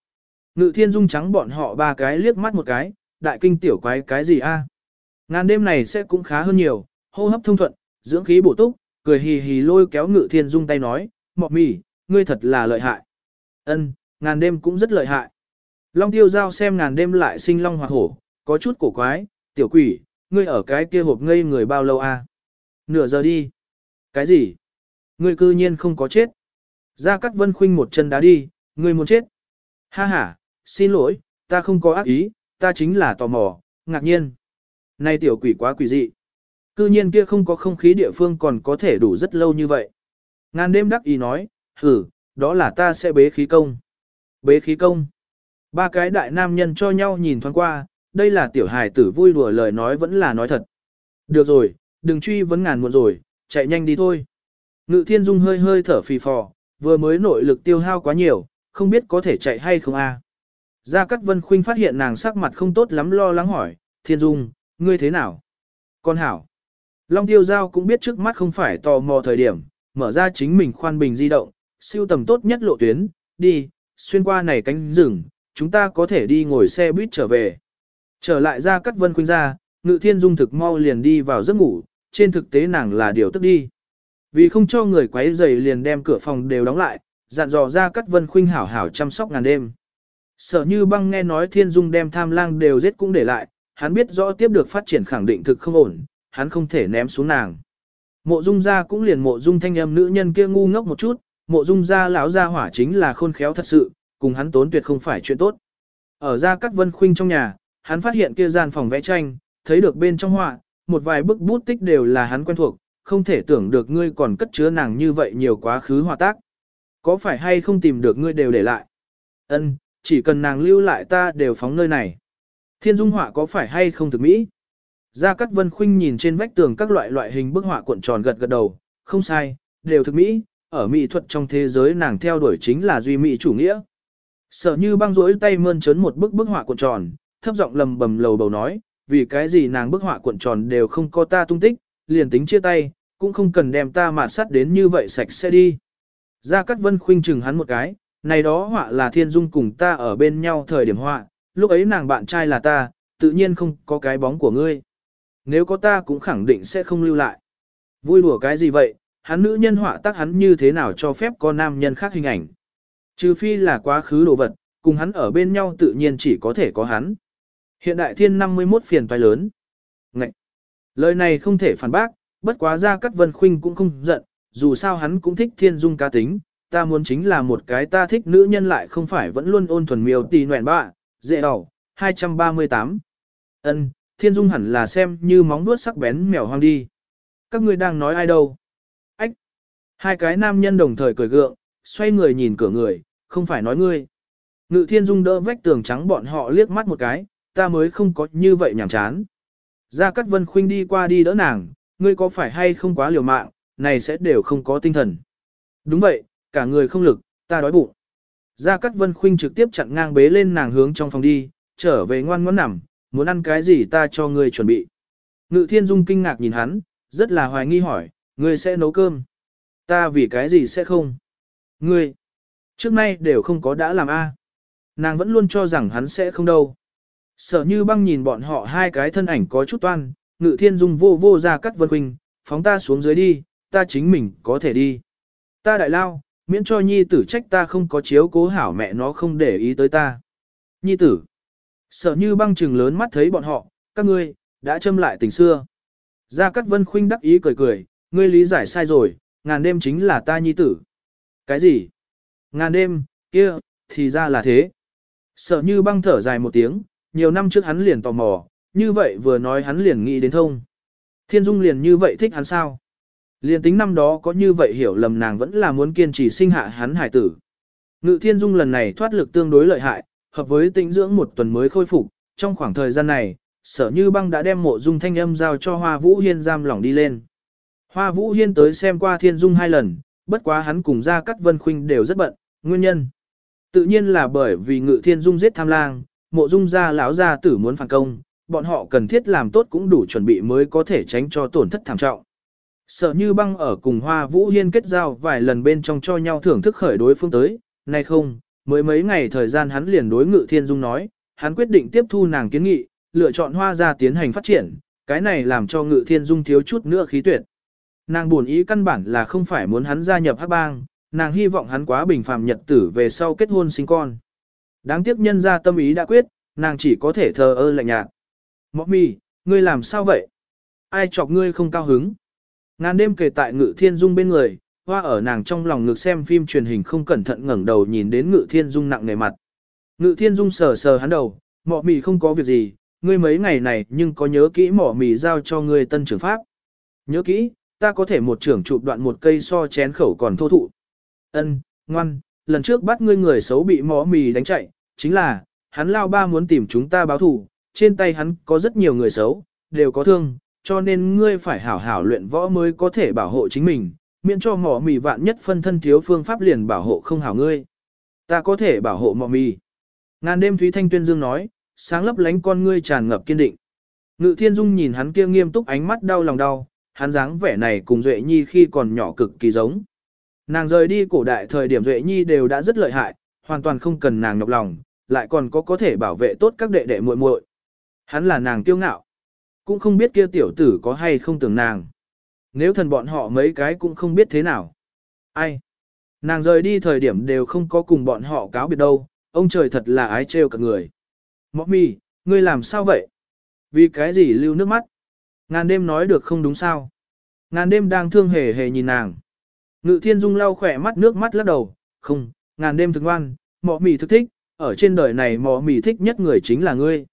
Ngự thiên dung trắng bọn họ ba cái liếc mắt một cái, đại kinh tiểu quái cái gì a? Ngàn đêm này sẽ cũng khá hơn nhiều, hô hấp thông thuận, dưỡng khí bổ túc, cười hì hì lôi kéo ngự thiên dung tay nói, mọc mỉ, ngươi thật là lợi hại. Ân, ngàn đêm cũng rất lợi hại. Long tiêu giao xem ngàn đêm lại sinh long hoặc hổ, có chút cổ quái, tiểu quỷ, ngươi ở cái kia hộp ngây người bao lâu a? Nửa giờ đi. Cái gì? Ngươi cư nhiên không có chết. Gia Cát Vân Khuynh một chân đá đi, ngươi muốn chết. Ha ha, xin lỗi, ta không có ác ý, ta chính là tò mò, ngạc nhiên. Này tiểu quỷ quá quỷ dị. Cư nhiên kia không có không khí địa phương còn có thể đủ rất lâu như vậy. Ngàn đêm đắc ý nói, hử, đó là ta sẽ bế khí công. Bế khí công. Ba cái đại nam nhân cho nhau nhìn thoáng qua, đây là tiểu hài tử vui đùa lời nói vẫn là nói thật. Được rồi, đừng truy vấn ngàn muộn rồi, chạy nhanh đi thôi. Ngự thiên dung hơi hơi thở phì phò, vừa mới nội lực tiêu hao quá nhiều, không biết có thể chạy hay không a. À. Gia Cát Vân Khuynh phát hiện nàng sắc mặt không tốt lắm lo lắng hỏi, thiên dung, ngươi thế nào? Con hảo. Long tiêu giao cũng biết trước mắt không phải tò mò thời điểm, mở ra chính mình khoan bình di động, siêu tầm tốt nhất lộ tuyến, đi, xuyên qua này cánh rừng, chúng ta có thể đi ngồi xe buýt trở về. Trở lại ra cắt vân khuynh ra, ngự thiên dung thực mau liền đi vào giấc ngủ, trên thực tế nàng là điều tức đi. Vì không cho người quấy rầy liền đem cửa phòng đều đóng lại, dặn dò ra cắt vân khuynh hảo hảo chăm sóc ngàn đêm. Sợ như băng nghe nói thiên dung đem tham lang đều giết cũng để lại, hắn biết rõ tiếp được phát triển khẳng định thực không ổn, hắn không thể ném xuống nàng. Mộ dung ra cũng liền mộ dung thanh âm nữ nhân kia ngu ngốc một chút, mộ dung ra lão gia hỏa chính là khôn khéo thật sự, cùng hắn tốn tuyệt không phải chuyện tốt. Ở ra cắt vân khuynh trong nhà, hắn phát hiện kia gian phòng vẽ tranh, thấy được bên trong họa, một vài bức bút tích đều là hắn quen thuộc, không thể tưởng được ngươi còn cất chứa nàng như vậy nhiều quá khứ hòa tác. Có phải hay không tìm được ngươi đều để lại? Ân, chỉ cần nàng lưu lại ta đều phóng nơi này. Thiên dung họa có phải hay không thực mỹ? Gia Cát Vân Khuynh nhìn trên vách tường các loại loại hình bức họa cuộn tròn gật gật đầu, không sai, đều thực mỹ, ở mỹ thuật trong thế giới nàng theo đuổi chính là duy mỹ chủ nghĩa. Sở như băng rỗi tay mơn trớn một bức bức họa cuộn tròn, thấp giọng lầm bầm lầu bầu nói, vì cái gì nàng bức họa cuộn tròn đều không có ta tung tích, liền tính chia tay, cũng không cần đem ta mạt sắt đến như vậy sạch sẽ đi. Gia Cát Vân khuynh chừng hắn một cái, này đó họa là thiên dung cùng ta ở bên nhau thời điểm họa, lúc ấy nàng bạn trai là ta, tự nhiên không có cái bóng của ngươi. Nếu có ta cũng khẳng định sẽ không lưu lại. Vui đùa cái gì vậy, hắn nữ nhân họa tác hắn như thế nào cho phép có nam nhân khác hình ảnh. Trừ phi là quá khứ đồ vật, cùng hắn ở bên nhau tự nhiên chỉ có thể có hắn. Hiện đại thiên 51 phiền toái lớn. Ngậy! Lời này không thể phản bác, bất quá ra cắt vân khuynh cũng không giận, dù sao hắn cũng thích thiên dung cá tính, ta muốn chính là một cái ta thích nữ nhân lại không phải vẫn luôn ôn thuần miêu tì nguyện bạ, dễ đầu, 238. ân thiên dung hẳn là xem như móng vuốt sắc bén mèo hoang đi. Các ngươi đang nói ai đâu? Ách! Hai cái nam nhân đồng thời cười gượng, xoay người nhìn cửa người, không phải nói ngươi. Ngự thiên dung đỡ vách tường trắng bọn họ liếc mắt một cái, ta mới không có như vậy nhảm chán. Gia Cát Vân Khuynh đi qua đi đỡ nàng, ngươi có phải hay không quá liều mạng, này sẽ đều không có tinh thần. Đúng vậy, cả người không lực, ta đói bụng. Gia Cát Vân Khuynh trực tiếp chặn ngang bế lên nàng hướng trong phòng đi, trở về ngoan ngoãn nằm, muốn ăn cái gì ta cho ngươi chuẩn bị. Ngự Thiên Dung kinh ngạc nhìn hắn, rất là hoài nghi hỏi, ngươi sẽ nấu cơm. Ta vì cái gì sẽ không? Ngươi, trước nay đều không có đã làm a. Nàng vẫn luôn cho rằng hắn sẽ không đâu. Sở như băng nhìn bọn họ hai cái thân ảnh có chút toan, ngự thiên dung vô vô ra cắt vân huynh, phóng ta xuống dưới đi, ta chính mình có thể đi. Ta đại lao, miễn cho nhi tử trách ta không có chiếu cố hảo mẹ nó không để ý tới ta. Nhi tử. Sở như băng trừng lớn mắt thấy bọn họ, các ngươi, đã châm lại tình xưa. Gia Cát Vân Khuynh đắc ý cười cười, ngươi lý giải sai rồi, ngàn đêm chính là ta nhi tử. Cái gì? Ngàn đêm, kia, thì ra là thế. Sở như băng thở dài một tiếng, nhiều năm trước hắn liền tò mò, như vậy vừa nói hắn liền nghĩ đến thông. Thiên Dung liền như vậy thích hắn sao? Liền tính năm đó có như vậy hiểu lầm nàng vẫn là muốn kiên trì sinh hạ hắn hải tử. Ngự Thiên Dung lần này thoát lực tương đối lợi hại, hợp với tĩnh dưỡng một tuần mới khôi phục, trong khoảng thời gian này, sở như băng đã đem mộ dung thanh âm giao cho Hoa Vũ Hiên giam lỏng đi lên. Hoa Vũ Hiên tới xem qua Thiên Dung hai lần, bất quá hắn cùng ra cắt vân khuynh đều rất bận, nguyên nhân. Tự nhiên là bởi vì ngự Thiên Dung giết tham lang, mộ dung gia lão gia tử muốn phản công, bọn họ cần thiết làm tốt cũng đủ chuẩn bị mới có thể tránh cho tổn thất thảm trọng. Sở như băng ở cùng Hoa Vũ Hiên kết giao vài lần bên trong cho nhau thưởng thức khởi đối phương tới, nay không, mới mấy ngày thời gian hắn liền đối ngự thiên dung nói, hắn quyết định tiếp thu nàng kiến nghị, lựa chọn hoa ra tiến hành phát triển, cái này làm cho ngự thiên dung thiếu chút nữa khí tuyệt. Nàng buồn ý căn bản là không phải muốn hắn gia nhập hắc bang, nàng hy vọng hắn quá bình phàm nhật tử về sau kết hôn sinh con. Đáng tiếc nhân ra tâm ý đã quyết, nàng chỉ có thể thờ ơ lạnh nhạt. Mọc mì, ngươi làm sao vậy? Ai chọc ngươi không cao hứng? Ngàn đêm kề tại ngự thiên dung bên người, hoa ở nàng trong lòng ngực xem phim truyền hình không cẩn thận ngẩng đầu nhìn đến ngự thiên dung nặng nề mặt. Ngự thiên dung sờ sờ hắn đầu, mọ mì không có việc gì, ngươi mấy ngày này nhưng có nhớ kỹ mỏ mì giao cho ngươi tân trưởng pháp. Nhớ kỹ, ta có thể một trưởng chụp đoạn một cây so chén khẩu còn thô thụ. Ân, ngoan, lần trước bắt ngươi người xấu bị mỏ mì đánh chạy, chính là, hắn lao ba muốn tìm chúng ta báo thù, trên tay hắn có rất nhiều người xấu, đều có thương, cho nên ngươi phải hảo hảo luyện võ mới có thể bảo hộ chính mình, miễn cho mỏ mì vạn nhất phân thân thiếu phương pháp liền bảo hộ không hảo ngươi. Ta có thể bảo hộ mỏ mì. Ngàn đêm Thúy Thanh Tuyên Dương nói, sáng lấp lánh con ngươi tràn ngập kiên định. Ngự Thiên Dung nhìn hắn kia nghiêm túc ánh mắt đau lòng đau, hắn dáng vẻ này cùng Duệ Nhi khi còn nhỏ cực kỳ giống. Nàng rời đi cổ đại thời điểm Duệ Nhi đều đã rất lợi hại, hoàn toàn không cần nàng nhọc lòng, lại còn có có thể bảo vệ tốt các đệ đệ muội muội. Hắn là nàng kiêu ngạo, cũng không biết kia tiểu tử có hay không tưởng nàng. Nếu thần bọn họ mấy cái cũng không biết thế nào. Ai? Nàng rời đi thời điểm đều không có cùng bọn họ cáo biệt đâu, ông trời thật là ái trêu cả người. Mọc mì, ngươi làm sao vậy? Vì cái gì lưu nước mắt? Ngàn đêm nói được không đúng sao? Ngàn đêm đang thương hề hề nhìn nàng. Ngự thiên dung lau khỏe mắt nước mắt lắc đầu, không, ngàn đêm thực ngoan, mọ mì thực thích, ở trên đời này mọ mì thích nhất người chính là ngươi.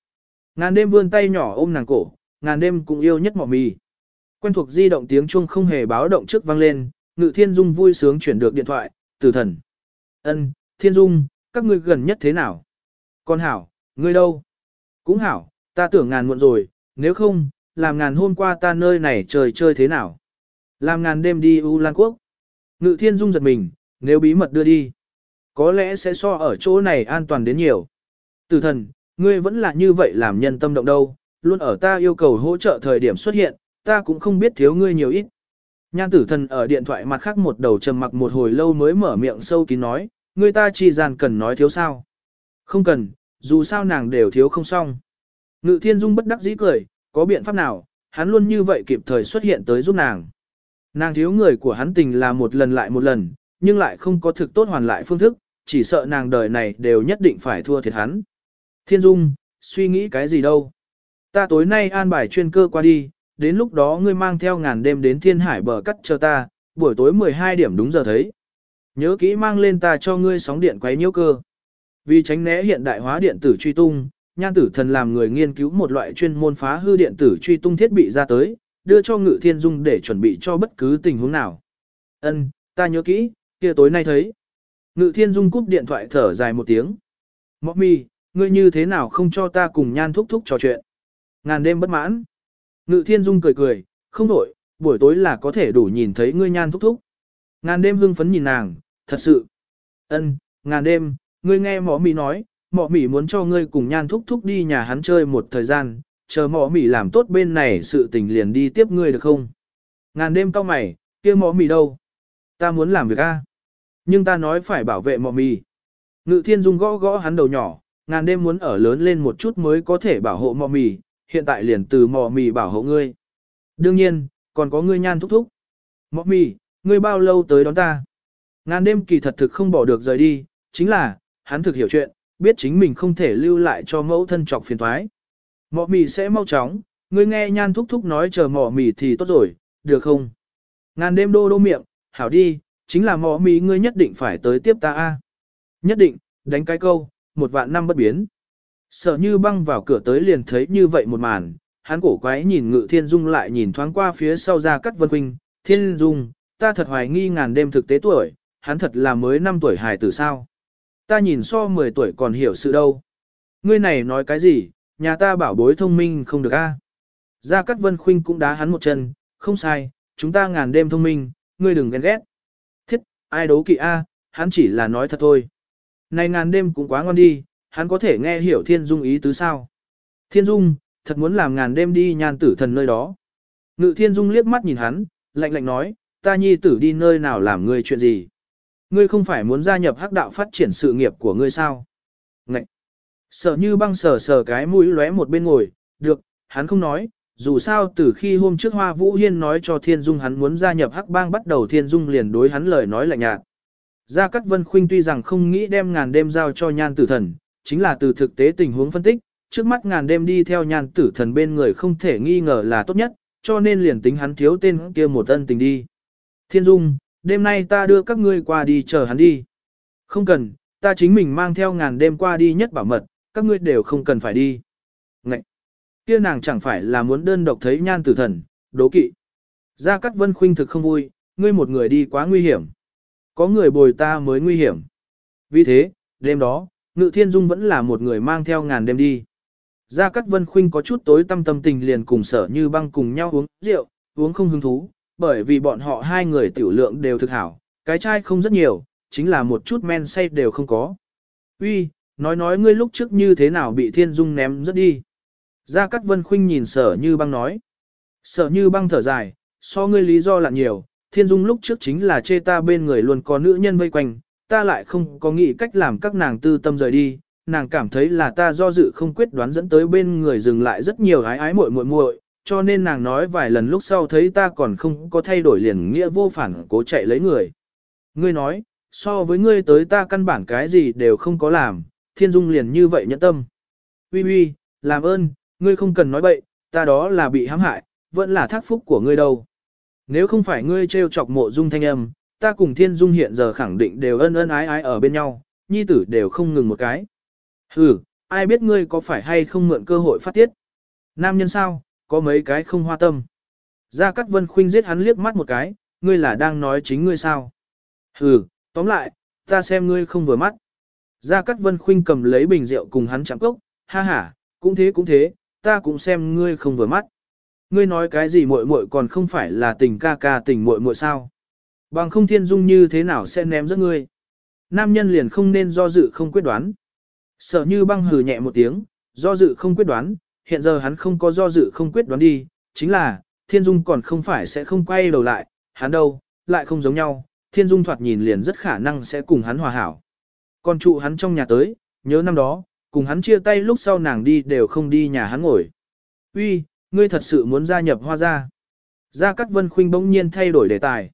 Ngàn đêm vươn tay nhỏ ôm nàng cổ, ngàn đêm cũng yêu nhất mọ mì. Quen thuộc di động tiếng chuông không hề báo động trước vang lên, ngự thiên dung vui sướng chuyển được điện thoại, từ thần. ân thiên dung, các ngươi gần nhất thế nào? Con hảo, ngươi đâu? Cũng hảo, ta tưởng ngàn muộn rồi, nếu không, làm ngàn hôm qua ta nơi này trời chơi thế nào? Làm ngàn đêm đi U Lan Quốc. Ngự thiên dung giật mình, nếu bí mật đưa đi. Có lẽ sẽ so ở chỗ này an toàn đến nhiều. Tử thần, ngươi vẫn là như vậy làm nhân tâm động đâu, luôn ở ta yêu cầu hỗ trợ thời điểm xuất hiện, ta cũng không biết thiếu ngươi nhiều ít. Nhan tử thần ở điện thoại mặt khác một đầu trầm mặc một hồi lâu mới mở miệng sâu kín nói, ngươi ta chỉ dàn cần nói thiếu sao. Không cần, dù sao nàng đều thiếu không xong. Ngự thiên dung bất đắc dĩ cười, có biện pháp nào, hắn luôn như vậy kịp thời xuất hiện tới giúp nàng. Nàng thiếu người của hắn tình là một lần lại một lần, nhưng lại không có thực tốt hoàn lại phương thức, chỉ sợ nàng đời này đều nhất định phải thua thiệt hắn. Thiên dung, suy nghĩ cái gì đâu. Ta tối nay an bài chuyên cơ qua đi, đến lúc đó ngươi mang theo ngàn đêm đến thiên hải bờ cắt chờ ta, buổi tối 12 điểm đúng giờ thấy. Nhớ kỹ mang lên ta cho ngươi sóng điện quấy nhiễu cơ. Vì tránh né hiện đại hóa điện tử truy tung, nhan tử thần làm người nghiên cứu một loại chuyên môn phá hư điện tử truy tung thiết bị ra tới, đưa cho ngự thiên dung để chuẩn bị cho bất cứ tình huống nào. Ân, ta nhớ kỹ, kia tối nay thấy. Ngự thiên dung cúp điện thoại thở dài một tiếng. Mọc mi, ngươi như thế nào không cho ta cùng nhan thúc thúc trò chuyện. Ngàn đêm bất mãn. Ngự thiên dung cười cười, không đổi, buổi tối là có thể đủ nhìn thấy ngươi nhan thúc thúc. Ngàn đêm hưng phấn nhìn nàng, thật sự. Ân, ngàn đêm, ngươi nghe mỏ mì nói, mỏ mì muốn cho ngươi cùng nhan thúc thúc đi nhà hắn chơi một thời gian, chờ mỏ mì làm tốt bên này sự tình liền đi tiếp ngươi được không? Ngàn đêm cau mày, kia mỏ mì đâu? Ta muốn làm việc a. Nhưng ta nói phải bảo vệ Mọ mì. Ngự thiên dung gõ gõ hắn đầu nhỏ, ngàn đêm muốn ở lớn lên một chút mới có thể bảo hộ Mọ mì, hiện tại liền từ Mọ mì bảo hộ ngươi. Đương nhiên, còn có ngươi nhan thúc thúc. Mọ mì, ngươi bao lâu tới đón ta? Ngàn đêm kỳ thật thực không bỏ được rời đi, chính là, hắn thực hiểu chuyện, biết chính mình không thể lưu lại cho mẫu thân trọc phiền thoái. Mọ mì sẽ mau chóng, ngươi nghe nhan thúc thúc nói chờ mọ mì thì tốt rồi, được không? Ngàn đêm đô đô miệng, hảo đi, chính là mỏ mì ngươi nhất định phải tới tiếp ta a. Nhất định, đánh cái câu, một vạn năm bất biến. Sợ như băng vào cửa tới liền thấy như vậy một màn, hắn cổ quái nhìn ngự thiên dung lại nhìn thoáng qua phía sau ra cắt vân huynh, thiên dung, ta thật hoài nghi ngàn đêm thực tế tuổi, hắn thật là mới 5 tuổi hài tử sao. Ta nhìn so 10 tuổi còn hiểu sự đâu. Ngươi này nói cái gì, nhà ta bảo bối thông minh không được a. Gia Cát Vân Khuynh cũng đá hắn một chân, không sai, chúng ta ngàn đêm thông minh, ngươi đừng ghen ghét. Ai đấu kỵ a, hắn chỉ là nói thật thôi. Này ngàn đêm cũng quá ngon đi, hắn có thể nghe hiểu Thiên Dung ý tứ sao. Thiên Dung, thật muốn làm ngàn đêm đi nhan tử thần nơi đó. Ngự Thiên Dung liếc mắt nhìn hắn, lạnh lạnh nói, ta nhi tử đi nơi nào làm ngươi chuyện gì. Ngươi không phải muốn gia nhập hắc đạo phát triển sự nghiệp của ngươi sao? Ngậy! Sợ như băng sờ sờ cái mũi lóe một bên ngồi, được, hắn không nói, dù sao từ khi hôm trước Hoa Vũ Hiên nói cho Thiên Dung hắn muốn gia nhập hắc bang bắt đầu Thiên Dung liền đối hắn lời nói lạnh nhạt. Gia Cát Vân Khuynh tuy rằng không nghĩ đem ngàn đêm giao cho nhan tử thần, chính là từ thực tế tình huống phân tích, trước mắt ngàn đêm đi theo nhan tử thần bên người không thể nghi ngờ là tốt nhất, cho nên liền tính hắn thiếu tên kia một ân tình đi. Thiên Dung, đêm nay ta đưa các ngươi qua đi chờ hắn đi. Không cần, ta chính mình mang theo ngàn đêm qua đi nhất bảo mật, các ngươi đều không cần phải đi. Ngậy! Kia nàng chẳng phải là muốn đơn độc thấy nhan tử thần, đố kỵ. Gia Cát Vân Khuynh thực không vui, ngươi một người đi quá nguy hiểm. Có người bồi ta mới nguy hiểm. Vì thế, đêm đó, Ngự Thiên Dung vẫn là một người mang theo ngàn đêm đi. Gia Cát Vân Khuynh có chút tối tâm tâm tình liền cùng sở như băng cùng nhau uống rượu, uống không hứng thú, bởi vì bọn họ hai người tiểu lượng đều thực hảo, cái chai không rất nhiều, chính là một chút men say đều không có. Uy, nói nói ngươi lúc trước như thế nào bị thiên dung ném rất đi. Gia Cát Vân Khuynh nhìn sở như băng nói. Sở như băng thở dài, so ngươi lý do là nhiều, thiên dung lúc trước chính là chê ta bên người luôn có nữ nhân vây quanh, ta lại không có nghĩ cách làm các nàng tư tâm rời đi, nàng cảm thấy là ta do dự không quyết đoán dẫn tới bên người dừng lại rất nhiều ái ái muội muội muội, cho nên nàng nói vài lần lúc sau thấy ta còn không có thay đổi liền nghĩa vô phản cố chạy lấy người. Ngươi nói, so với ngươi tới ta căn bản cái gì đều không có làm, thiên dung liền như vậy nhẫn tâm. Uy uy, làm ơn, ngươi không cần nói bậy, ta đó là bị hãm hại, vẫn là thác phúc của ngươi đâu. Nếu không phải ngươi trêu chọc mộ dung thanh âm, ta cùng thiên dung hiện giờ khẳng định đều ân ân ái ái ở bên nhau, nhi tử đều không ngừng một cái. Ừ, ai biết ngươi có phải hay không mượn cơ hội phát tiết. Nam nhân sao, có mấy cái không hoa tâm. Gia Cát Vân Khuynh giết hắn liếc mắt một cái, ngươi là đang nói chính ngươi sao. Hừ, tóm lại, ta xem ngươi không vừa mắt. Gia Cát Vân Khuynh cầm lấy bình rượu cùng hắn chạm cốc, ha ha, cũng thế cũng thế, ta cũng xem ngươi không vừa mắt. Ngươi nói cái gì muội muội còn không phải là tình ca ca tình muội muội sao? Bằng không thiên dung như thế nào sẽ ném rất ngươi? Nam nhân liền không nên do dự không quyết đoán. Sợ như băng hừ nhẹ một tiếng, do dự không quyết đoán, hiện giờ hắn không có do dự không quyết đoán đi, chính là, thiên dung còn không phải sẽ không quay đầu lại, hắn đâu, lại không giống nhau, thiên dung thoạt nhìn liền rất khả năng sẽ cùng hắn hòa hảo. Còn trụ hắn trong nhà tới, nhớ năm đó, cùng hắn chia tay lúc sau nàng đi đều không đi nhà hắn ngồi. Uy, ngươi thật sự muốn gia nhập hoa gia. Gia Cát Vân Khuynh bỗng nhiên thay đổi đề tài.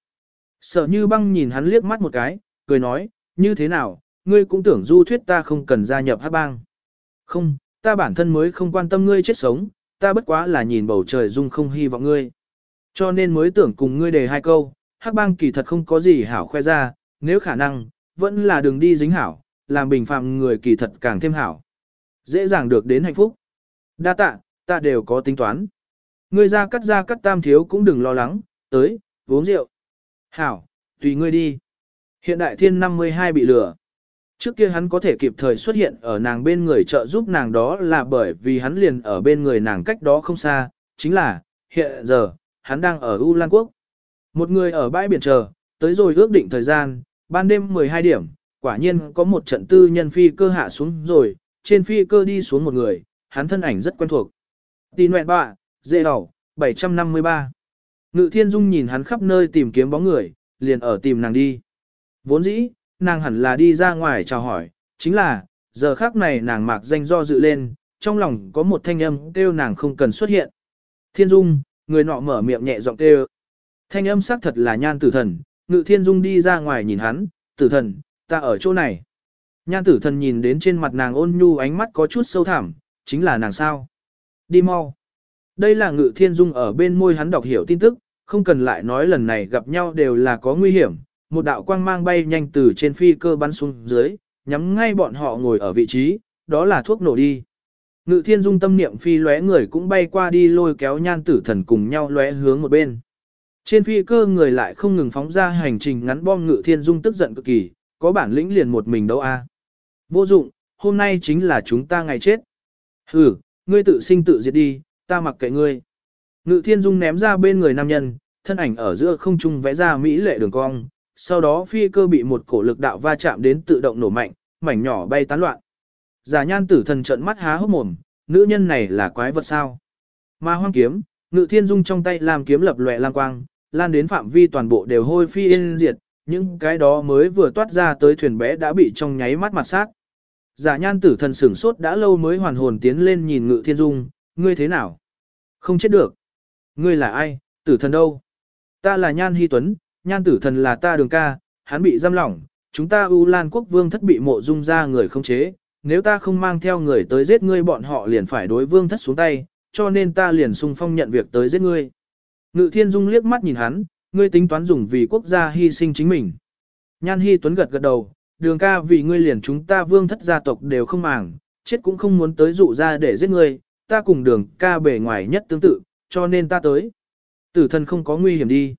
Sở như băng nhìn hắn liếc mắt một cái, cười nói, như thế nào, ngươi cũng tưởng du thuyết ta không cần gia nhập hát bang. Không, ta bản thân mới không quan tâm ngươi chết sống, ta bất quá là nhìn bầu trời dung không hy vọng ngươi. Cho nên mới tưởng cùng ngươi đề hai câu, hắc bang kỳ thật không có gì hảo khoe ra, nếu khả năng, vẫn là đường đi dính hảo, làm bình phạm người kỳ thật càng thêm hảo. Dễ dàng được đến hạnh phúc. Đa tạ, ta đều có tính toán. Ngươi ra cắt ra cắt tam thiếu cũng đừng lo lắng, tới, uống rượu. Hảo, tùy ngươi đi. Hiện đại thiên 52 bị lừa. Trước kia hắn có thể kịp thời xuất hiện ở nàng bên người trợ giúp nàng đó là bởi vì hắn liền ở bên người nàng cách đó không xa, chính là, hiện giờ, hắn đang ở U Lan Quốc. Một người ở bãi biển chờ, tới rồi ước định thời gian, ban đêm 12 điểm, quả nhiên có một trận tư nhân phi cơ hạ xuống rồi, trên phi cơ đi xuống một người, hắn thân ảnh rất quen thuộc. Tì nguyện bạ, dễ đỏ, 753. Ngự thiên dung nhìn hắn khắp nơi tìm kiếm bóng người, liền ở tìm nàng đi. Vốn dĩ, nàng hẳn là đi ra ngoài chào hỏi, chính là, giờ khác này nàng mạc danh do dự lên, trong lòng có một thanh âm kêu nàng không cần xuất hiện. Thiên Dung, người nọ mở miệng nhẹ giọng kêu. Thanh âm xác thật là nhan tử thần, ngự thiên dung đi ra ngoài nhìn hắn, tử thần, ta ở chỗ này. Nhan tử thần nhìn đến trên mặt nàng ôn nhu ánh mắt có chút sâu thẳm, chính là nàng sao. Đi mau. Đây là ngự thiên dung ở bên môi hắn đọc hiểu tin tức, không cần lại nói lần này gặp nhau đều là có nguy hiểm. Một đạo quang mang bay nhanh từ trên phi cơ bắn xuống dưới, nhắm ngay bọn họ ngồi ở vị trí, đó là thuốc nổ đi. Ngự thiên dung tâm niệm phi lóe người cũng bay qua đi lôi kéo nhan tử thần cùng nhau lóe hướng một bên. Trên phi cơ người lại không ngừng phóng ra hành trình ngắn bom ngự thiên dung tức giận cực kỳ, có bản lĩnh liền một mình đâu a. Vô dụng, hôm nay chính là chúng ta ngày chết. ừ ngươi tự sinh tự diệt đi, ta mặc kệ ngươi. Ngự thiên dung ném ra bên người nam nhân, thân ảnh ở giữa không trung vẽ ra mỹ lệ đường cong, sau đó phi cơ bị một cổ lực đạo va chạm đến tự động nổ mạnh, mảnh nhỏ bay tán loạn. Giả nhan tử thần trợn mắt há hốc mồm, nữ nhân này là quái vật sao? Ma hoang kiếm, ngự thiên dung trong tay làm kiếm lập lòe lang quang, lan đến phạm vi toàn bộ đều hôi phi yên diệt, những cái đó mới vừa toát ra tới thuyền bé đã bị trong nháy mắt mặt sát. Giả nhan tử thần sửng sốt đã lâu mới hoàn hồn tiến lên nhìn ngự thiên dung, ngươi thế nào? Không chết được. Ngươi là ai, tử thần đâu? Ta là nhan hy tuấn, nhan tử thần là ta đường ca, hắn bị giam lỏng, chúng ta U Lan quốc vương thất bị mộ dung ra người không chế, nếu ta không mang theo người tới giết ngươi bọn họ liền phải đối vương thất xuống tay, cho nên ta liền sung phong nhận việc tới giết ngươi. Ngự thiên dung liếc mắt nhìn hắn, ngươi tính toán dùng vì quốc gia hy sinh chính mình. Nhan Hy Tuấn gật gật đầu, đường ca vì ngươi liền chúng ta vương thất gia tộc đều không màng, chết cũng không muốn tới dụ ra để giết ngươi, ta cùng đường ca bề ngoài nhất tương tự, cho nên ta tới. Tử thần không có nguy hiểm đi.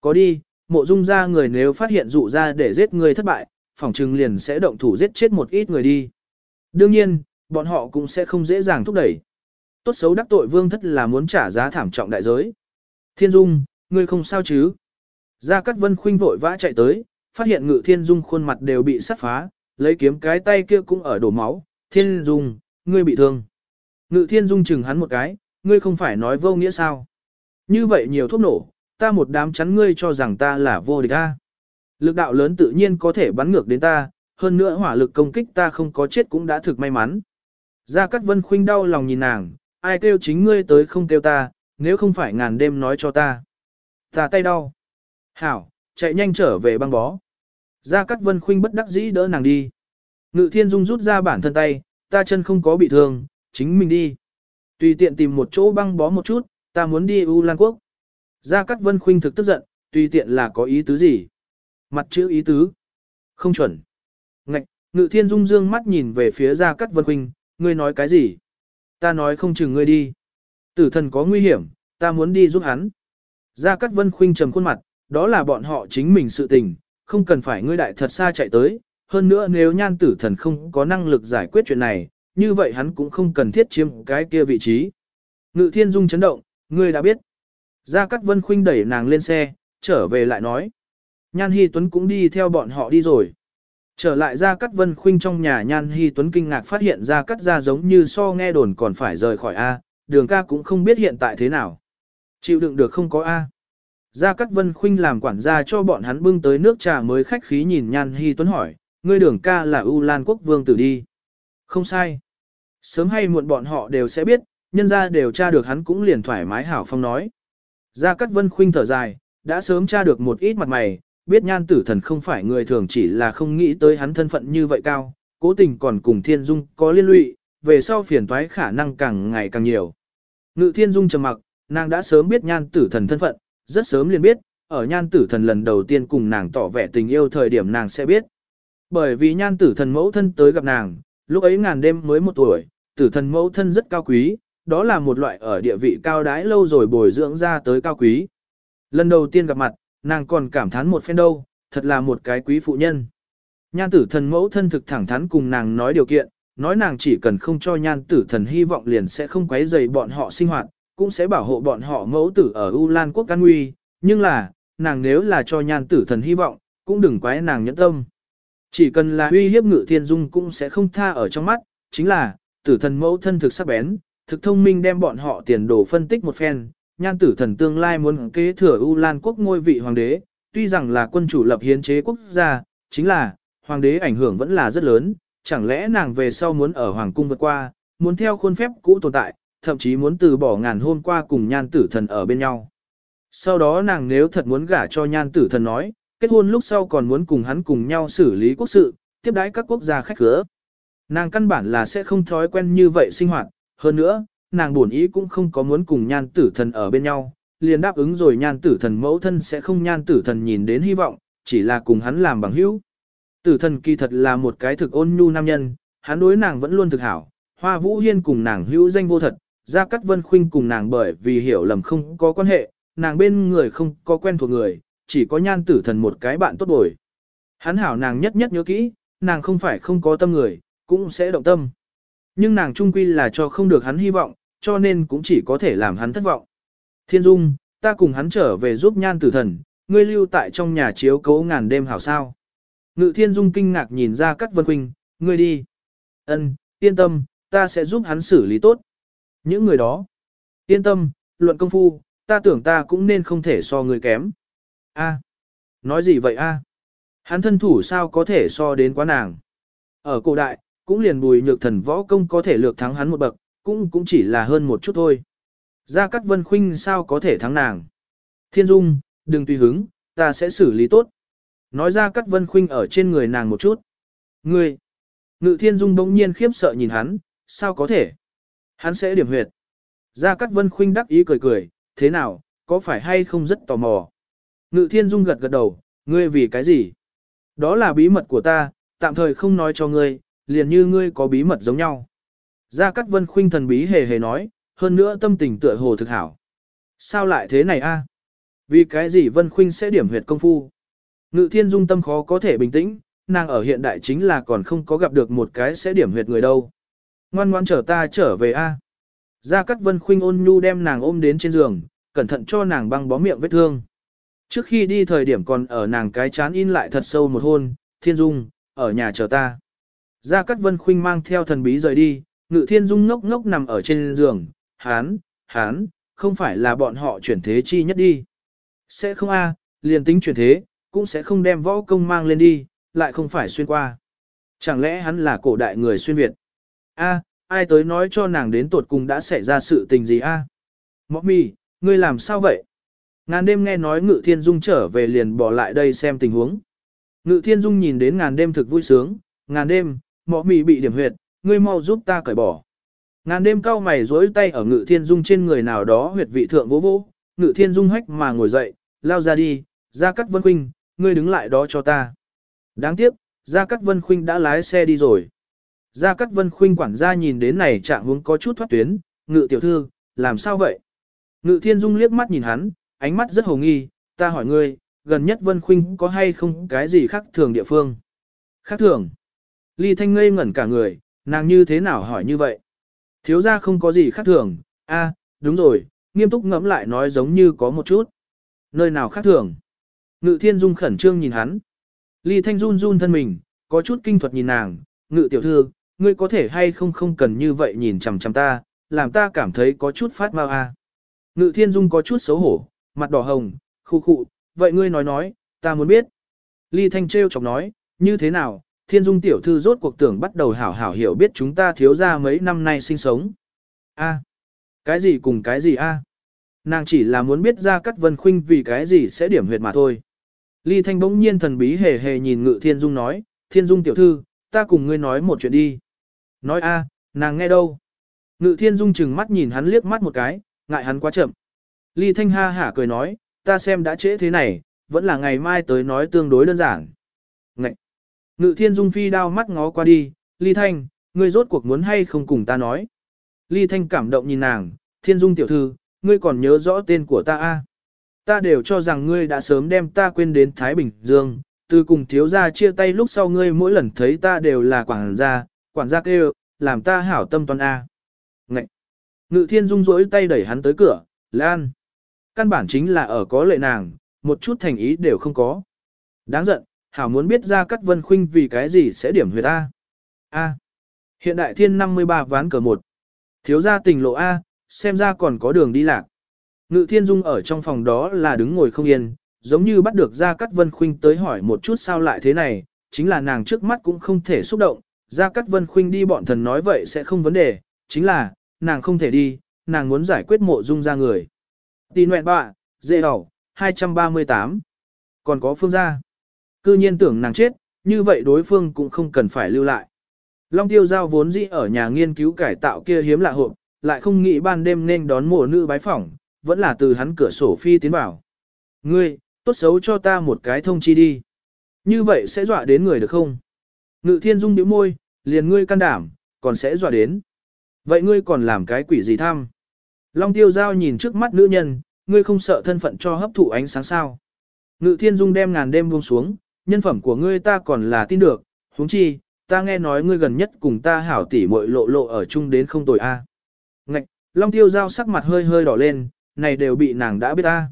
Có đi, mộ dung ra người nếu phát hiện dụ ra để giết ngươi thất bại, phỏng trừng liền sẽ động thủ giết chết một ít người đi. Đương nhiên, bọn họ cũng sẽ không dễ dàng thúc đẩy. Tốt xấu đắc tội vương thất là muốn trả giá thảm trọng đại giới. Thiên Dung, ngươi không sao chứ? Gia Cát Vân khuynh vội vã chạy tới, phát hiện Ngự Thiên Dung khuôn mặt đều bị sắt phá, lấy kiếm cái tay kia cũng ở đổ máu. Thiên Dung, ngươi bị thương. Ngự Thiên Dung chừng hắn một cái, ngươi không phải nói vô nghĩa sao? Như vậy nhiều thuốc nổ, ta một đám chắn ngươi cho rằng ta là vô địch a. Lực đạo lớn tự nhiên có thể bắn ngược đến ta, hơn nữa hỏa lực công kích ta không có chết cũng đã thực may mắn. Gia Cát Vân khuynh đau lòng nhìn nàng, ai kêu chính ngươi tới không kêu ta, nếu không phải ngàn đêm nói cho ta. Ta tay đau. Hảo, chạy nhanh trở về băng bó. Gia Cát Vân Khuynh bất đắc dĩ đỡ nàng đi. Ngự Thiên Dung rút ra bản thân tay, ta chân không có bị thương, chính mình đi. Tùy tiện tìm một chỗ băng bó một chút, ta muốn đi U Lan Quốc. Gia Cát Vân Khuynh thực tức giận, tùy tiện là có ý tứ gì. Mặt chữ ý tứ. Không chuẩn. Ngạch, Ngự Thiên Dung dương mắt nhìn về phía Gia Cát Vân Khuynh, ngươi nói cái gì? Ta nói không chừng ngươi đi. Tử thần có nguy hiểm, ta muốn đi giúp hắn. Gia Cát Vân khuynh trầm khuôn mặt, đó là bọn họ chính mình sự tình, không cần phải ngươi đại thật xa chạy tới. Hơn nữa nếu nhan tử thần không có năng lực giải quyết chuyện này, như vậy hắn cũng không cần thiết chiếm cái kia vị trí. Ngự thiên dung chấn động, ngươi đã biết. Gia Cát Vân khuynh đẩy nàng lên xe, trở về lại nói. Nhan Hi Tuấn cũng đi theo bọn họ đi rồi. Trở lại Gia Cát Vân khuynh trong nhà Nhan Hi Tuấn kinh ngạc phát hiện Gia Cát ra giống như so nghe đồn còn phải rời khỏi A, đường ca cũng không biết hiện tại thế nào. Chịu đựng được không có A. Gia Cát Vân Khuynh làm quản gia cho bọn hắn bưng tới nước trà mới khách khí nhìn Nhan Hi Tuấn hỏi, ngươi đường ca là U Lan Quốc Vương tử đi. Không sai. Sớm hay muộn bọn họ đều sẽ biết, nhân ra đều tra được hắn cũng liền thoải mái hảo phong nói. Gia Cát Vân Khuynh thở dài, đã sớm tra được một ít mặt mày, biết nhan tử thần không phải người thường chỉ là không nghĩ tới hắn thân phận như vậy cao, cố tình còn cùng thiên dung có liên lụy, về sau phiền toái khả năng càng ngày càng nhiều. Ngự thiên dung trầm mặc, nàng đã sớm biết nhan tử thần thân phận, rất sớm liền biết, ở nhan tử thần lần đầu tiên cùng nàng tỏ vẻ tình yêu thời điểm nàng sẽ biết. Bởi vì nhan tử thần mẫu thân tới gặp nàng, lúc ấy ngàn đêm mới một tuổi, tử thần mẫu thân rất cao quý, đó là một loại ở địa vị cao đái lâu rồi bồi dưỡng ra tới cao quý. Lần đầu tiên gặp mặt, nàng còn cảm thán một phen đâu, thật là một cái quý phụ nhân. Nhan tử thần mẫu thân thực thẳng thắn cùng nàng nói điều kiện, nói nàng chỉ cần không cho nhan tử thần hy vọng liền sẽ không quấy rầy bọn họ sinh hoạt, cũng sẽ bảo hộ bọn họ mẫu tử ở U Lan quốc an nguy, nhưng là, nàng nếu là cho nhan tử thần hy vọng, cũng đừng quái nàng nhẫn tâm. Chỉ cần là uy hiếp ngự thiên dung cũng sẽ không tha ở trong mắt, chính là, tử thần mẫu thân thực sắc bén, thực thông minh đem bọn họ tiền đồ phân tích một phen, nhan tử thần tương lai muốn kế thừa U Lan quốc ngôi vị hoàng đế, tuy rằng là quân chủ lập hiến chế quốc gia, chính là, hoàng đế ảnh hưởng vẫn là rất lớn, chẳng lẽ nàng về sau muốn ở hoàng cung vượt qua, muốn theo khuôn phép cũ tồn tại, thậm chí muốn từ bỏ ngàn hôm qua cùng nhan tử thần ở bên nhau. Sau đó nàng nếu thật muốn gả cho nhan tử thần nói, kết hôn lúc sau còn muốn cùng hắn cùng nhau xử lý quốc sự, tiếp đái các quốc gia khách cửa. Nàng căn bản là sẽ không thói quen như vậy sinh hoạt, hơn nữa, nàng buồn ý cũng không có muốn cùng nhan tử thần ở bên nhau, liền đáp ứng rồi nhan tử thần mẫu thân sẽ không nhan tử thần nhìn đến hy vọng, chỉ là cùng hắn làm bằng hữu. Tử thần kỳ thật là một cái thực ôn nhu nam nhân, hắn đối nàng vẫn luôn thực hảo, hoa vũ hiên cùng nàng hữu danh vô thật, Gia Cát Vân Khuynh cùng nàng bởi vì hiểu lầm không có quan hệ, nàng bên người không có quen thuộc người, chỉ có nhan tử thần một cái bạn tốt bồi. Hắn hảo nàng nhất nhất nhớ kỹ, nàng không phải không có tâm người, cũng sẽ động tâm. Nhưng nàng trung quy là cho không được hắn hy vọng, cho nên cũng chỉ có thể làm hắn thất vọng. Thiên Dung, ta cùng hắn trở về giúp nhan tử thần, ngươi lưu tại trong nhà chiếu cố ngàn đêm hảo sao. Ngự Thiên Dung kinh ngạc nhìn ra Cát Vân Khuynh, ngươi đi. Ân, yên tâm, ta sẽ giúp hắn xử lý tốt. Những người đó, yên tâm, luận công phu, ta tưởng ta cũng nên không thể so người kém. A, nói gì vậy a? Hắn thân thủ sao có thể so đến quá nàng? Ở cổ đại, cũng liền bùi nhược thần võ công có thể lược thắng hắn một bậc, cũng cũng chỉ là hơn một chút thôi. Gia Cát Vân Khuynh sao có thể thắng nàng? Thiên Dung, đừng tùy hứng, ta sẽ xử lý tốt. Nói ra Cát Vân Khuynh ở trên người nàng một chút. Ngươi! Ngự Thiên Dung bỗng nhiên khiếp sợ nhìn hắn, sao có thể? Hắn sẽ điểm huyệt. Gia Cát Vân Khuynh đắc ý cười cười, thế nào, có phải hay không rất tò mò? Ngự Thiên Dung gật gật đầu, ngươi vì cái gì? Đó là bí mật của ta, tạm thời không nói cho ngươi, liền như ngươi có bí mật giống nhau. Gia Cát Vân Khuynh thần bí hề hề nói, hơn nữa tâm tình tựa hồ thực hảo. Sao lại thế này a? Vì cái gì Vân Khuynh sẽ điểm huyệt công phu? Ngự Thiên Dung tâm khó có thể bình tĩnh, nàng ở hiện đại chính là còn không có gặp được một cái sẽ điểm huyệt người đâu. Ngoan ngoan chờ ta trở về a. Gia Cát Vân Khuynh ôn nhu đem nàng ôm đến trên giường, cẩn thận cho nàng băng bó miệng vết thương. Trước khi đi thời điểm còn ở nàng cái chán in lại thật sâu một hôn, Thiên Dung, ở nhà chờ ta. Gia Cát Vân Khuynh mang theo thần bí rời đi, Ngự Thiên Dung ngốc ngốc nằm ở trên giường, hán, hán, không phải là bọn họ chuyển thế chi nhất đi. Sẽ không a, liền tính chuyển thế, cũng sẽ không đem võ công mang lên đi, lại không phải xuyên qua. Chẳng lẽ hắn là cổ đại người xuyên Việt? A, ai tới nói cho nàng đến tuột cùng đã xảy ra sự tình gì a? À? Mọc mì, ngươi làm sao vậy? Ngàn đêm nghe nói Ngự Thiên Dung trở về liền bỏ lại đây xem tình huống. Ngự Thiên Dung nhìn đến ngàn đêm thực vui sướng, ngàn đêm, mọ mì bị điểm huyệt, ngươi mau giúp ta cởi bỏ. Ngàn đêm cao mày rối tay ở Ngự Thiên Dung trên người nào đó huyệt vị thượng vỗ vỗ, Ngự Thiên Dung hách mà ngồi dậy, lao ra đi, ra cắt vân khuynh, ngươi đứng lại đó cho ta. Đáng tiếc, Gia Cát Vân Khuynh đã lái xe đi rồi. Gia Cát Vân Khuynh quản gia nhìn đến này trạng huống có chút thoát tuyến, ngự tiểu thư, làm sao vậy? Ngự Thiên Dung liếc mắt nhìn hắn, ánh mắt rất hồ nghi, ta hỏi ngươi, gần nhất Vân Khuynh có hay không cái gì khác thường địa phương? Khác thường? Ly Thanh ngây ngẩn cả người, nàng như thế nào hỏi như vậy? Thiếu gia không có gì khác thường, a, đúng rồi, nghiêm túc ngẫm lại nói giống như có một chút. Nơi nào khác thường? Ngự Thiên Dung khẩn trương nhìn hắn. Ly Thanh run run thân mình, có chút kinh thuật nhìn nàng, ngự tiểu thư, ngươi có thể hay không không cần như vậy nhìn chằm chằm ta, làm ta cảm thấy có chút phát mau a. Ngự Thiên Dung có chút xấu hổ, mặt đỏ hồng, khu khụ, vậy ngươi nói nói, ta muốn biết. Ly Thanh trêu chọc nói, như thế nào, Thiên Dung tiểu thư rốt cuộc tưởng bắt đầu hảo hảo hiểu biết chúng ta thiếu ra mấy năm nay sinh sống. A, cái gì cùng cái gì a? Nàng chỉ là muốn biết ra cắt vân khuynh vì cái gì sẽ điểm huyệt mà thôi. Ly Thanh bỗng nhiên thần bí hề hề nhìn Ngự Thiên Dung nói, Thiên Dung tiểu thư, ta cùng ngươi nói một chuyện đi. Nói a, nàng nghe đâu. Ngự Thiên Dung chừng mắt nhìn hắn liếc mắt một cái, ngại hắn quá chậm. Ly Thanh ha hả cười nói, ta xem đã trễ thế này, vẫn là ngày mai tới nói tương đối đơn giản. Ngậy! Ngự Thiên Dung phi đao mắt ngó qua đi, Ly Thanh, ngươi rốt cuộc muốn hay không cùng ta nói. Ly Thanh cảm động nhìn nàng, Thiên Dung tiểu thư, ngươi còn nhớ rõ tên của ta a? Ta đều cho rằng ngươi đã sớm đem ta quên đến Thái Bình Dương, từ cùng thiếu gia chia tay lúc sau ngươi mỗi lần thấy ta đều là quản gia, quản gia kêu, làm ta hảo tâm toàn A. Ngậy! Ngự thiên dung rỗi tay đẩy hắn tới cửa, Lan! Căn bản chính là ở có lệ nàng, một chút thành ý đều không có. Đáng giận, hảo muốn biết ra cắt vân khuynh vì cái gì sẽ điểm huyệt A. A. Hiện đại thiên 53 ván cờ 1. Thiếu gia tình lộ A, xem ra còn có đường đi lạc. Ngự thiên dung ở trong phòng đó là đứng ngồi không yên, giống như bắt được Gia Cát Vân Khuynh tới hỏi một chút sao lại thế này, chính là nàng trước mắt cũng không thể xúc động, Gia Cát Vân Khuynh đi bọn thần nói vậy sẽ không vấn đề, chính là, nàng không thể đi, nàng muốn giải quyết mộ dung ra người. Tì nguyện bạ, dễ đỏ, 238. Còn có phương gia. Cư nhiên tưởng nàng chết, như vậy đối phương cũng không cần phải lưu lại. Long tiêu giao vốn dĩ ở nhà nghiên cứu cải tạo kia hiếm lạ hộp, lại không nghĩ ban đêm nên đón mùa nữ bái phỏng, vẫn là từ hắn cửa sổ phi tiến vào. Ngươi, tốt xấu cho ta một cái thông chi đi. Như vậy sẽ dọa đến người được không? Ngự thiên dung nhíu môi, liền ngươi can đảm, còn sẽ dọa đến. Vậy ngươi còn làm cái quỷ gì tham? Long tiêu giao nhìn trước mắt nữ nhân, ngươi không sợ thân phận cho hấp thụ ánh sáng sao? Ngự thiên dung đem ngàn đêm buông xuống, nhân phẩm của ngươi ta còn là tin được, huống chi, ta nghe nói ngươi gần nhất cùng ta hảo tỉ muội lộ lộ ở chung đến không tồi a. Ngạch, Long Tiêu Giao sắc mặt hơi hơi đỏ lên, này đều bị nàng đã biết ta.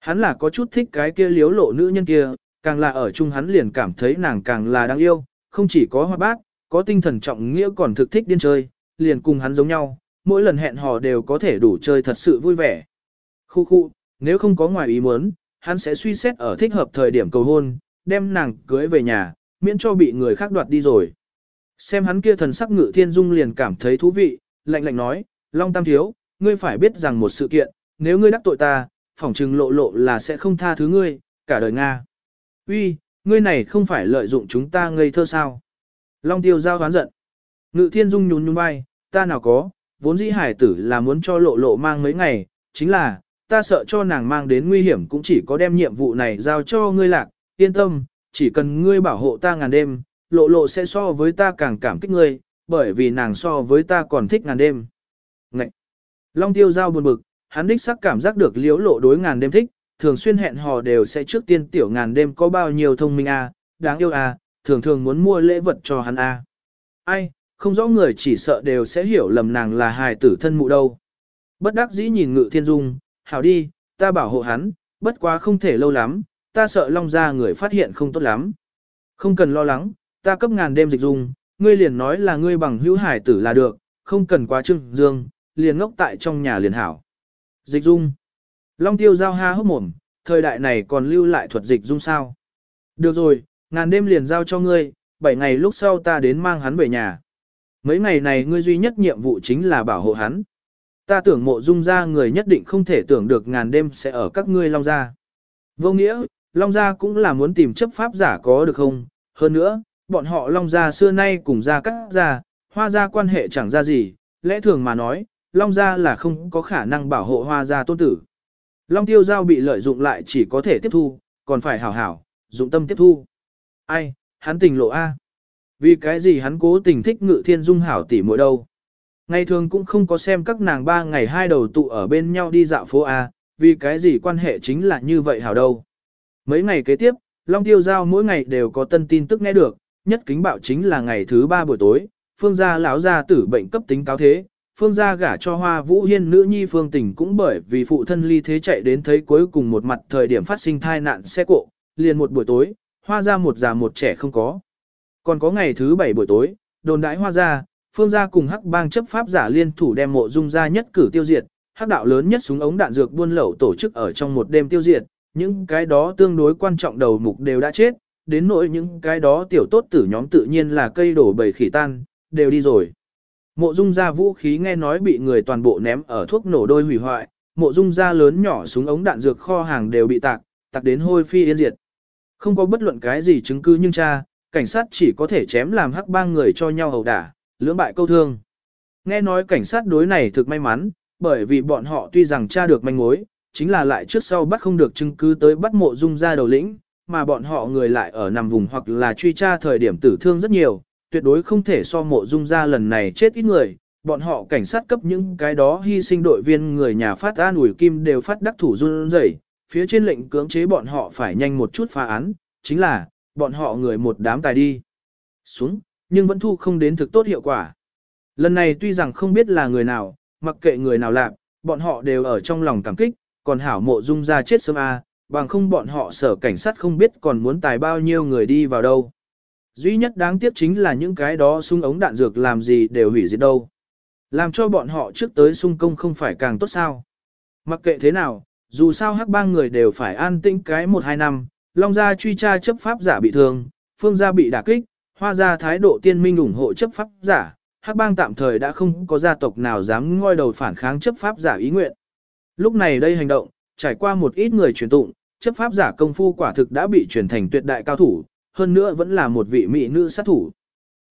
Hắn là có chút thích cái kia liếu lộ nữ nhân kia, càng là ở chung hắn liền cảm thấy nàng càng là đáng yêu, không chỉ có hoa bác, có tinh thần trọng nghĩa còn thực thích điên chơi, liền cùng hắn giống nhau, mỗi lần hẹn hò đều có thể đủ chơi thật sự vui vẻ. Khu khu, nếu không có ngoài ý muốn, hắn sẽ suy xét ở thích hợp thời điểm cầu hôn, đem nàng cưới về nhà, miễn cho bị người khác đoạt đi rồi. Xem hắn kia thần sắc ngự thiên dung liền cảm thấy thú vị, lạnh lạnh nói, Long Tam Thiếu, ngươi phải biết rằng một sự kiện, nếu ngươi đắc tội ta, phỏng trừng lộ lộ là sẽ không tha thứ ngươi, cả đời Nga. Uy, ngươi này không phải lợi dụng chúng ta ngây thơ sao? Long Tiêu giao hoán giận. Ngự thiên dung nhún nhún vai, ta nào có, vốn dĩ hải tử là muốn cho lộ lộ mang mấy ngày, chính là, ta sợ cho nàng mang đến nguy hiểm cũng chỉ có đem nhiệm vụ này giao cho ngươi lạc, yên tâm, chỉ cần ngươi bảo hộ ta ngàn đêm, lộ lộ sẽ so với ta càng cảm kích ngươi, bởi vì nàng so với ta còn thích ngàn đêm. Ngậy! Long tiêu giao buồn bực, hắn đích sắc cảm giác được liễu lộ đối ngàn đêm thích, thường xuyên hẹn hò đều sẽ trước tiên tiểu ngàn đêm có bao nhiêu thông minh a, đáng yêu a, thường thường muốn mua lễ vật cho hắn a. Ai, không rõ người chỉ sợ đều sẽ hiểu lầm nàng là hài tử thân mụ đâu. Bất đắc dĩ nhìn ngự thiên dung, hảo đi, ta bảo hộ hắn, bất quá không thể lâu lắm, ta sợ long ra người phát hiện không tốt lắm. Không cần lo lắng, ta cấp ngàn đêm dịch dung, ngươi liền nói là ngươi bằng hữu hải tử là được, không cần quá trưng dương, liền ngốc tại trong nhà liền hảo. Dịch dung. Long tiêu giao ha hốc mồm, thời đại này còn lưu lại thuật dịch dung sao. Được rồi, ngàn đêm liền giao cho ngươi, bảy ngày lúc sau ta đến mang hắn về nhà. Mấy ngày này ngươi duy nhất nhiệm vụ chính là bảo hộ hắn. Ta tưởng mộ dung ra người nhất định không thể tưởng được ngàn đêm sẽ ở các ngươi long gia. Vô nghĩa, long gia cũng là muốn tìm chấp pháp giả có được không? Hơn nữa, bọn họ long gia xưa nay cùng gia các gia, hoa gia quan hệ chẳng ra gì, lẽ thường mà nói, long gia là không có khả năng bảo hộ hoa gia tôn tử. Long tiêu giao bị lợi dụng lại chỉ có thể tiếp thu, còn phải hảo hảo, dụng tâm tiếp thu. Ai, hắn tình lộ A. Vì cái gì hắn cố tình thích ngự thiên dung hảo tỷ mỗi đâu. Ngày thường cũng không có xem các nàng ba ngày hai đầu tụ ở bên nhau đi dạo phố A, vì cái gì quan hệ chính là như vậy hảo đâu. Mấy ngày kế tiếp, Long Tiêu Giao mỗi ngày đều có tân tin tức nghe được, nhất kính bạo chính là ngày thứ ba buổi tối, phương gia lão gia tử bệnh cấp tính cáo thế, phương gia gả cho hoa vũ hiên nữ nhi phương tình cũng bởi vì phụ thân ly thế chạy đến thấy cuối cùng một mặt thời điểm phát sinh thai nạn xe cộ, liền một buổi tối, hoa gia một già một trẻ không có. Còn có ngày thứ bảy buổi tối, đồn đãi hoa gia, phương gia cùng hắc bang chấp pháp giả liên thủ đem mộ dung gia nhất cử tiêu diệt, hắc đạo lớn nhất súng ống đạn dược buôn lậu tổ chức ở trong một đêm tiêu diệt, những cái đó tương đối quan trọng đầu mục đều đã chết, đến nỗi những cái đó tiểu tốt tử nhóm tự nhiên là cây đổ bầy khỉ tan, đều đi rồi. Mộ dung gia vũ khí nghe nói bị người toàn bộ ném ở thuốc nổ đôi hủy hoại, mộ dung gia lớn nhỏ súng ống đạn dược kho hàng đều bị tạc, tạc đến hôi phi yên diệt. Không có bất luận cái gì chứng cứ nhưng cha, cảnh sát chỉ có thể chém làm hắc bang người cho nhau hầu đả, lưỡng bại câu thương. Nghe nói cảnh sát đối này thực may mắn, bởi vì bọn họ tuy rằng tra được manh mối, chính là lại trước sau bắt không được chứng cứ tới bắt mộ dung ra đầu lĩnh, mà bọn họ người lại ở nằm vùng hoặc là truy tra thời điểm tử thương rất nhiều, tuyệt đối không thể so mộ dung ra lần này chết ít người, bọn họ cảnh sát cấp những cái đó hy sinh đội viên người nhà phát an ủi kim đều phát đắc thủ run rẩy, phía trên lệnh cưỡng chế bọn họ phải nhanh một chút phá án, chính là, bọn họ người một đám tài đi xuống, nhưng vẫn thu không đến thực tốt hiệu quả. Lần này tuy rằng không biết là người nào, mặc kệ người nào làm, bọn họ đều ở trong lòng cảm kích, còn hảo mộ dung ra chết sớm a, bằng không bọn họ sở cảnh sát không biết còn muốn tài bao nhiêu người đi vào đâu. Duy nhất đáng tiếc chính là những cái đó sung ống đạn dược làm gì đều hủy diệt đâu. Làm cho bọn họ trước tới sung công không phải càng tốt sao. Mặc kệ thế nào, dù sao hắc bang người đều phải an tĩnh cái một hai năm, long gia truy tra chấp pháp giả bị thương, phương gia bị đả kích, hoa gia thái độ tiên minh ủng hộ chấp pháp giả, hắc bang tạm thời đã không có gia tộc nào dám ngoi đầu phản kháng chấp pháp giả ý nguyện. Lúc này đây hành động, trải qua một ít người truyền tụng, chấp pháp giả công phu quả thực đã bị truyền thành tuyệt đại cao thủ, hơn nữa vẫn là một vị mỹ nữ sát thủ.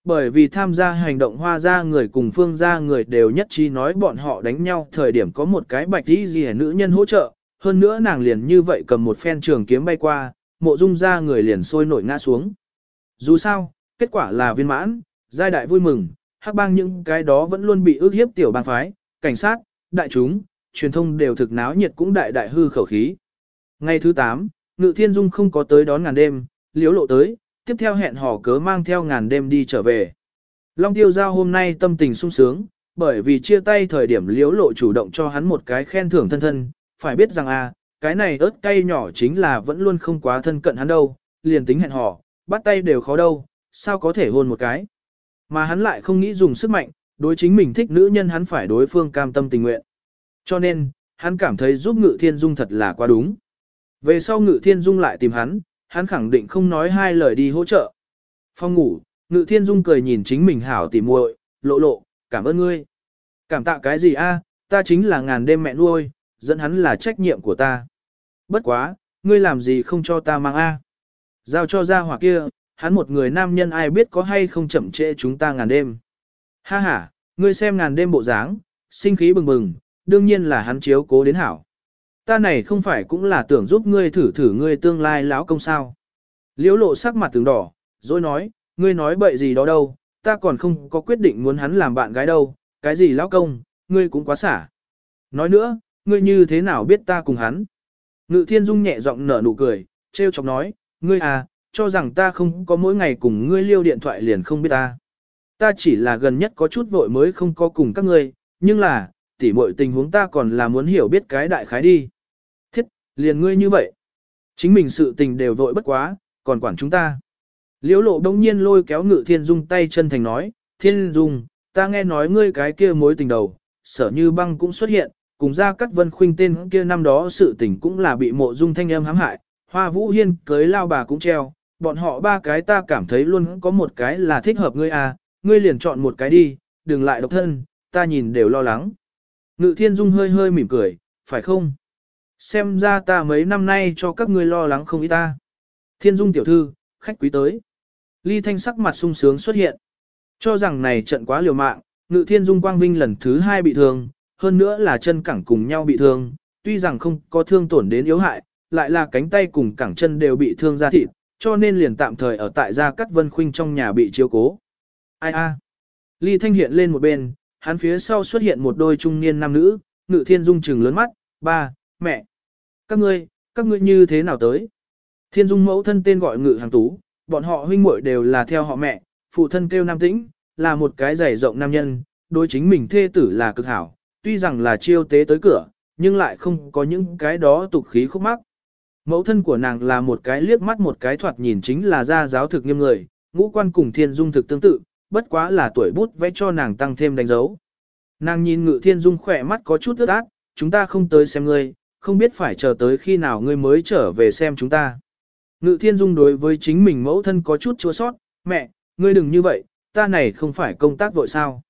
Bởi vì tham gia hành động hoa gia người cùng phương gia người đều nhất trí nói bọn họ đánh nhau thời điểm có một cái bạch tí gì nữ nhân hỗ trợ, hơn nữa nàng liền như vậy cầm một phen trường kiếm bay qua, mộ dung ra người liền sôi nổi ngã xuống. Dù sao, kết quả là viên mãn, giai đại vui mừng, hắc bang những cái đó vẫn luôn bị ước hiếp tiểu bang phái, cảnh sát, đại chúng, truyền thông đều thực náo nhiệt cũng đại đại hư khẩu khí. Ngày thứ 8, Ngự Thiên Dung không có tới đón ngàn đêm, liếu lộ tới, tiếp theo hẹn hò cớ mang theo ngàn đêm đi trở về. Long tiêu giao hôm nay tâm tình sung sướng, bởi vì chia tay thời điểm liếu lộ chủ động cho hắn một cái khen thưởng thân thân, phải biết rằng a, à, cái này ớt cay nhỏ chính là vẫn luôn không quá thân cận hắn đâu, liền tính hẹn hò, bắt tay đều khó đâu, sao có thể hôn một cái. Mà hắn lại không nghĩ dùng sức mạnh, đối chính mình thích nữ nhân hắn phải đối phương cam tâm tình nguyện. Cho nên, hắn cảm thấy giúp Ngự Thiên Dung thật là quá đúng. Về sau Ngự Thiên Dung lại tìm hắn, hắn khẳng định không nói hai lời đi hỗ trợ. Phong ngủ, Ngự Thiên Dung cười nhìn chính mình hảo tỉ muội, lộ lộ, cảm ơn ngươi. Cảm tạ cái gì a? ta chính là ngàn đêm mẹ nuôi, dẫn hắn là trách nhiệm của ta. Bất quá, ngươi làm gì không cho ta mang a? Giao cho ra hỏa kia, hắn một người nam nhân ai biết có hay không chậm trễ chúng ta ngàn đêm. Ha ha, ngươi xem ngàn đêm bộ dáng, sinh khí bừng bừng, đương nhiên là hắn chiếu cố đến hảo. Ta này không phải cũng là tưởng giúp ngươi thử thử ngươi tương lai lão công sao. Liễu lộ sắc mặt tướng đỏ, rồi nói, ngươi nói bậy gì đó đâu, ta còn không có quyết định muốn hắn làm bạn gái đâu, cái gì lão công, ngươi cũng quá xả. Nói nữa, ngươi như thế nào biết ta cùng hắn? Ngự thiên dung nhẹ giọng nở nụ cười, trêu chọc nói, ngươi à, cho rằng ta không có mỗi ngày cùng ngươi liêu điện thoại liền không biết ta. Ta chỉ là gần nhất có chút vội mới không có cùng các ngươi, nhưng là, tỉ muội tình huống ta còn là muốn hiểu biết cái đại khái đi. Liền ngươi như vậy. Chính mình sự tình đều vội bất quá, còn quản chúng ta. Liễu lộ đông nhiên lôi kéo ngự thiên dung tay chân thành nói, thiên dung, ta nghe nói ngươi cái kia mối tình đầu, sở như băng cũng xuất hiện, cùng ra các vân khuynh tên kia năm đó sự tình cũng là bị mộ dung thanh âm hãm hại, hoa vũ hiên cưới lao bà cũng treo, bọn họ ba cái ta cảm thấy luôn có một cái là thích hợp ngươi à, ngươi liền chọn một cái đi, đừng lại độc thân, ta nhìn đều lo lắng. Ngự thiên dung hơi hơi mỉm cười, phải không? Xem ra ta mấy năm nay cho các ngươi lo lắng không ít ta. Thiên dung tiểu thư, khách quý tới. Ly thanh sắc mặt sung sướng xuất hiện. Cho rằng này trận quá liều mạng, ngự thiên dung quang vinh lần thứ hai bị thương, hơn nữa là chân cẳng cùng nhau bị thương, tuy rằng không có thương tổn đến yếu hại, lại là cánh tay cùng cẳng chân đều bị thương ra thịt, cho nên liền tạm thời ở tại gia cắt vân khuynh trong nhà bị chiếu cố. Ai a? Ly Thanh hiện lên một bên, hắn phía sau xuất hiện một đôi trung niên nam nữ, ngự thiên dung trừng lớn mắt, ba, mẹ. Các ngươi, các ngươi như thế nào tới? Thiên dung mẫu thân tên gọi ngự hàng tú, bọn họ huynh muội đều là theo họ mẹ, phụ thân kêu nam tĩnh, là một cái giày rộng nam nhân, đối chính mình thê tử là cực hảo, tuy rằng là chiêu tế tới cửa, nhưng lại không có những cái đó tục khí khúc mắc. Mẫu thân của nàng là một cái liếc mắt một cái thoạt nhìn chính là gia giáo thực nghiêm người, ngũ quan cùng thiên dung thực tương tự, bất quá là tuổi bút vẽ cho nàng tăng thêm đánh dấu. Nàng nhìn ngự thiên dung khỏe mắt có chút ướt át, chúng ta không tới xem ngươi, không biết phải chờ tới khi nào ngươi mới trở về xem chúng ta. Ngự thiên dung đối với chính mình mẫu thân có chút chua sót, mẹ, ngươi đừng như vậy, ta này không phải công tác vội sao.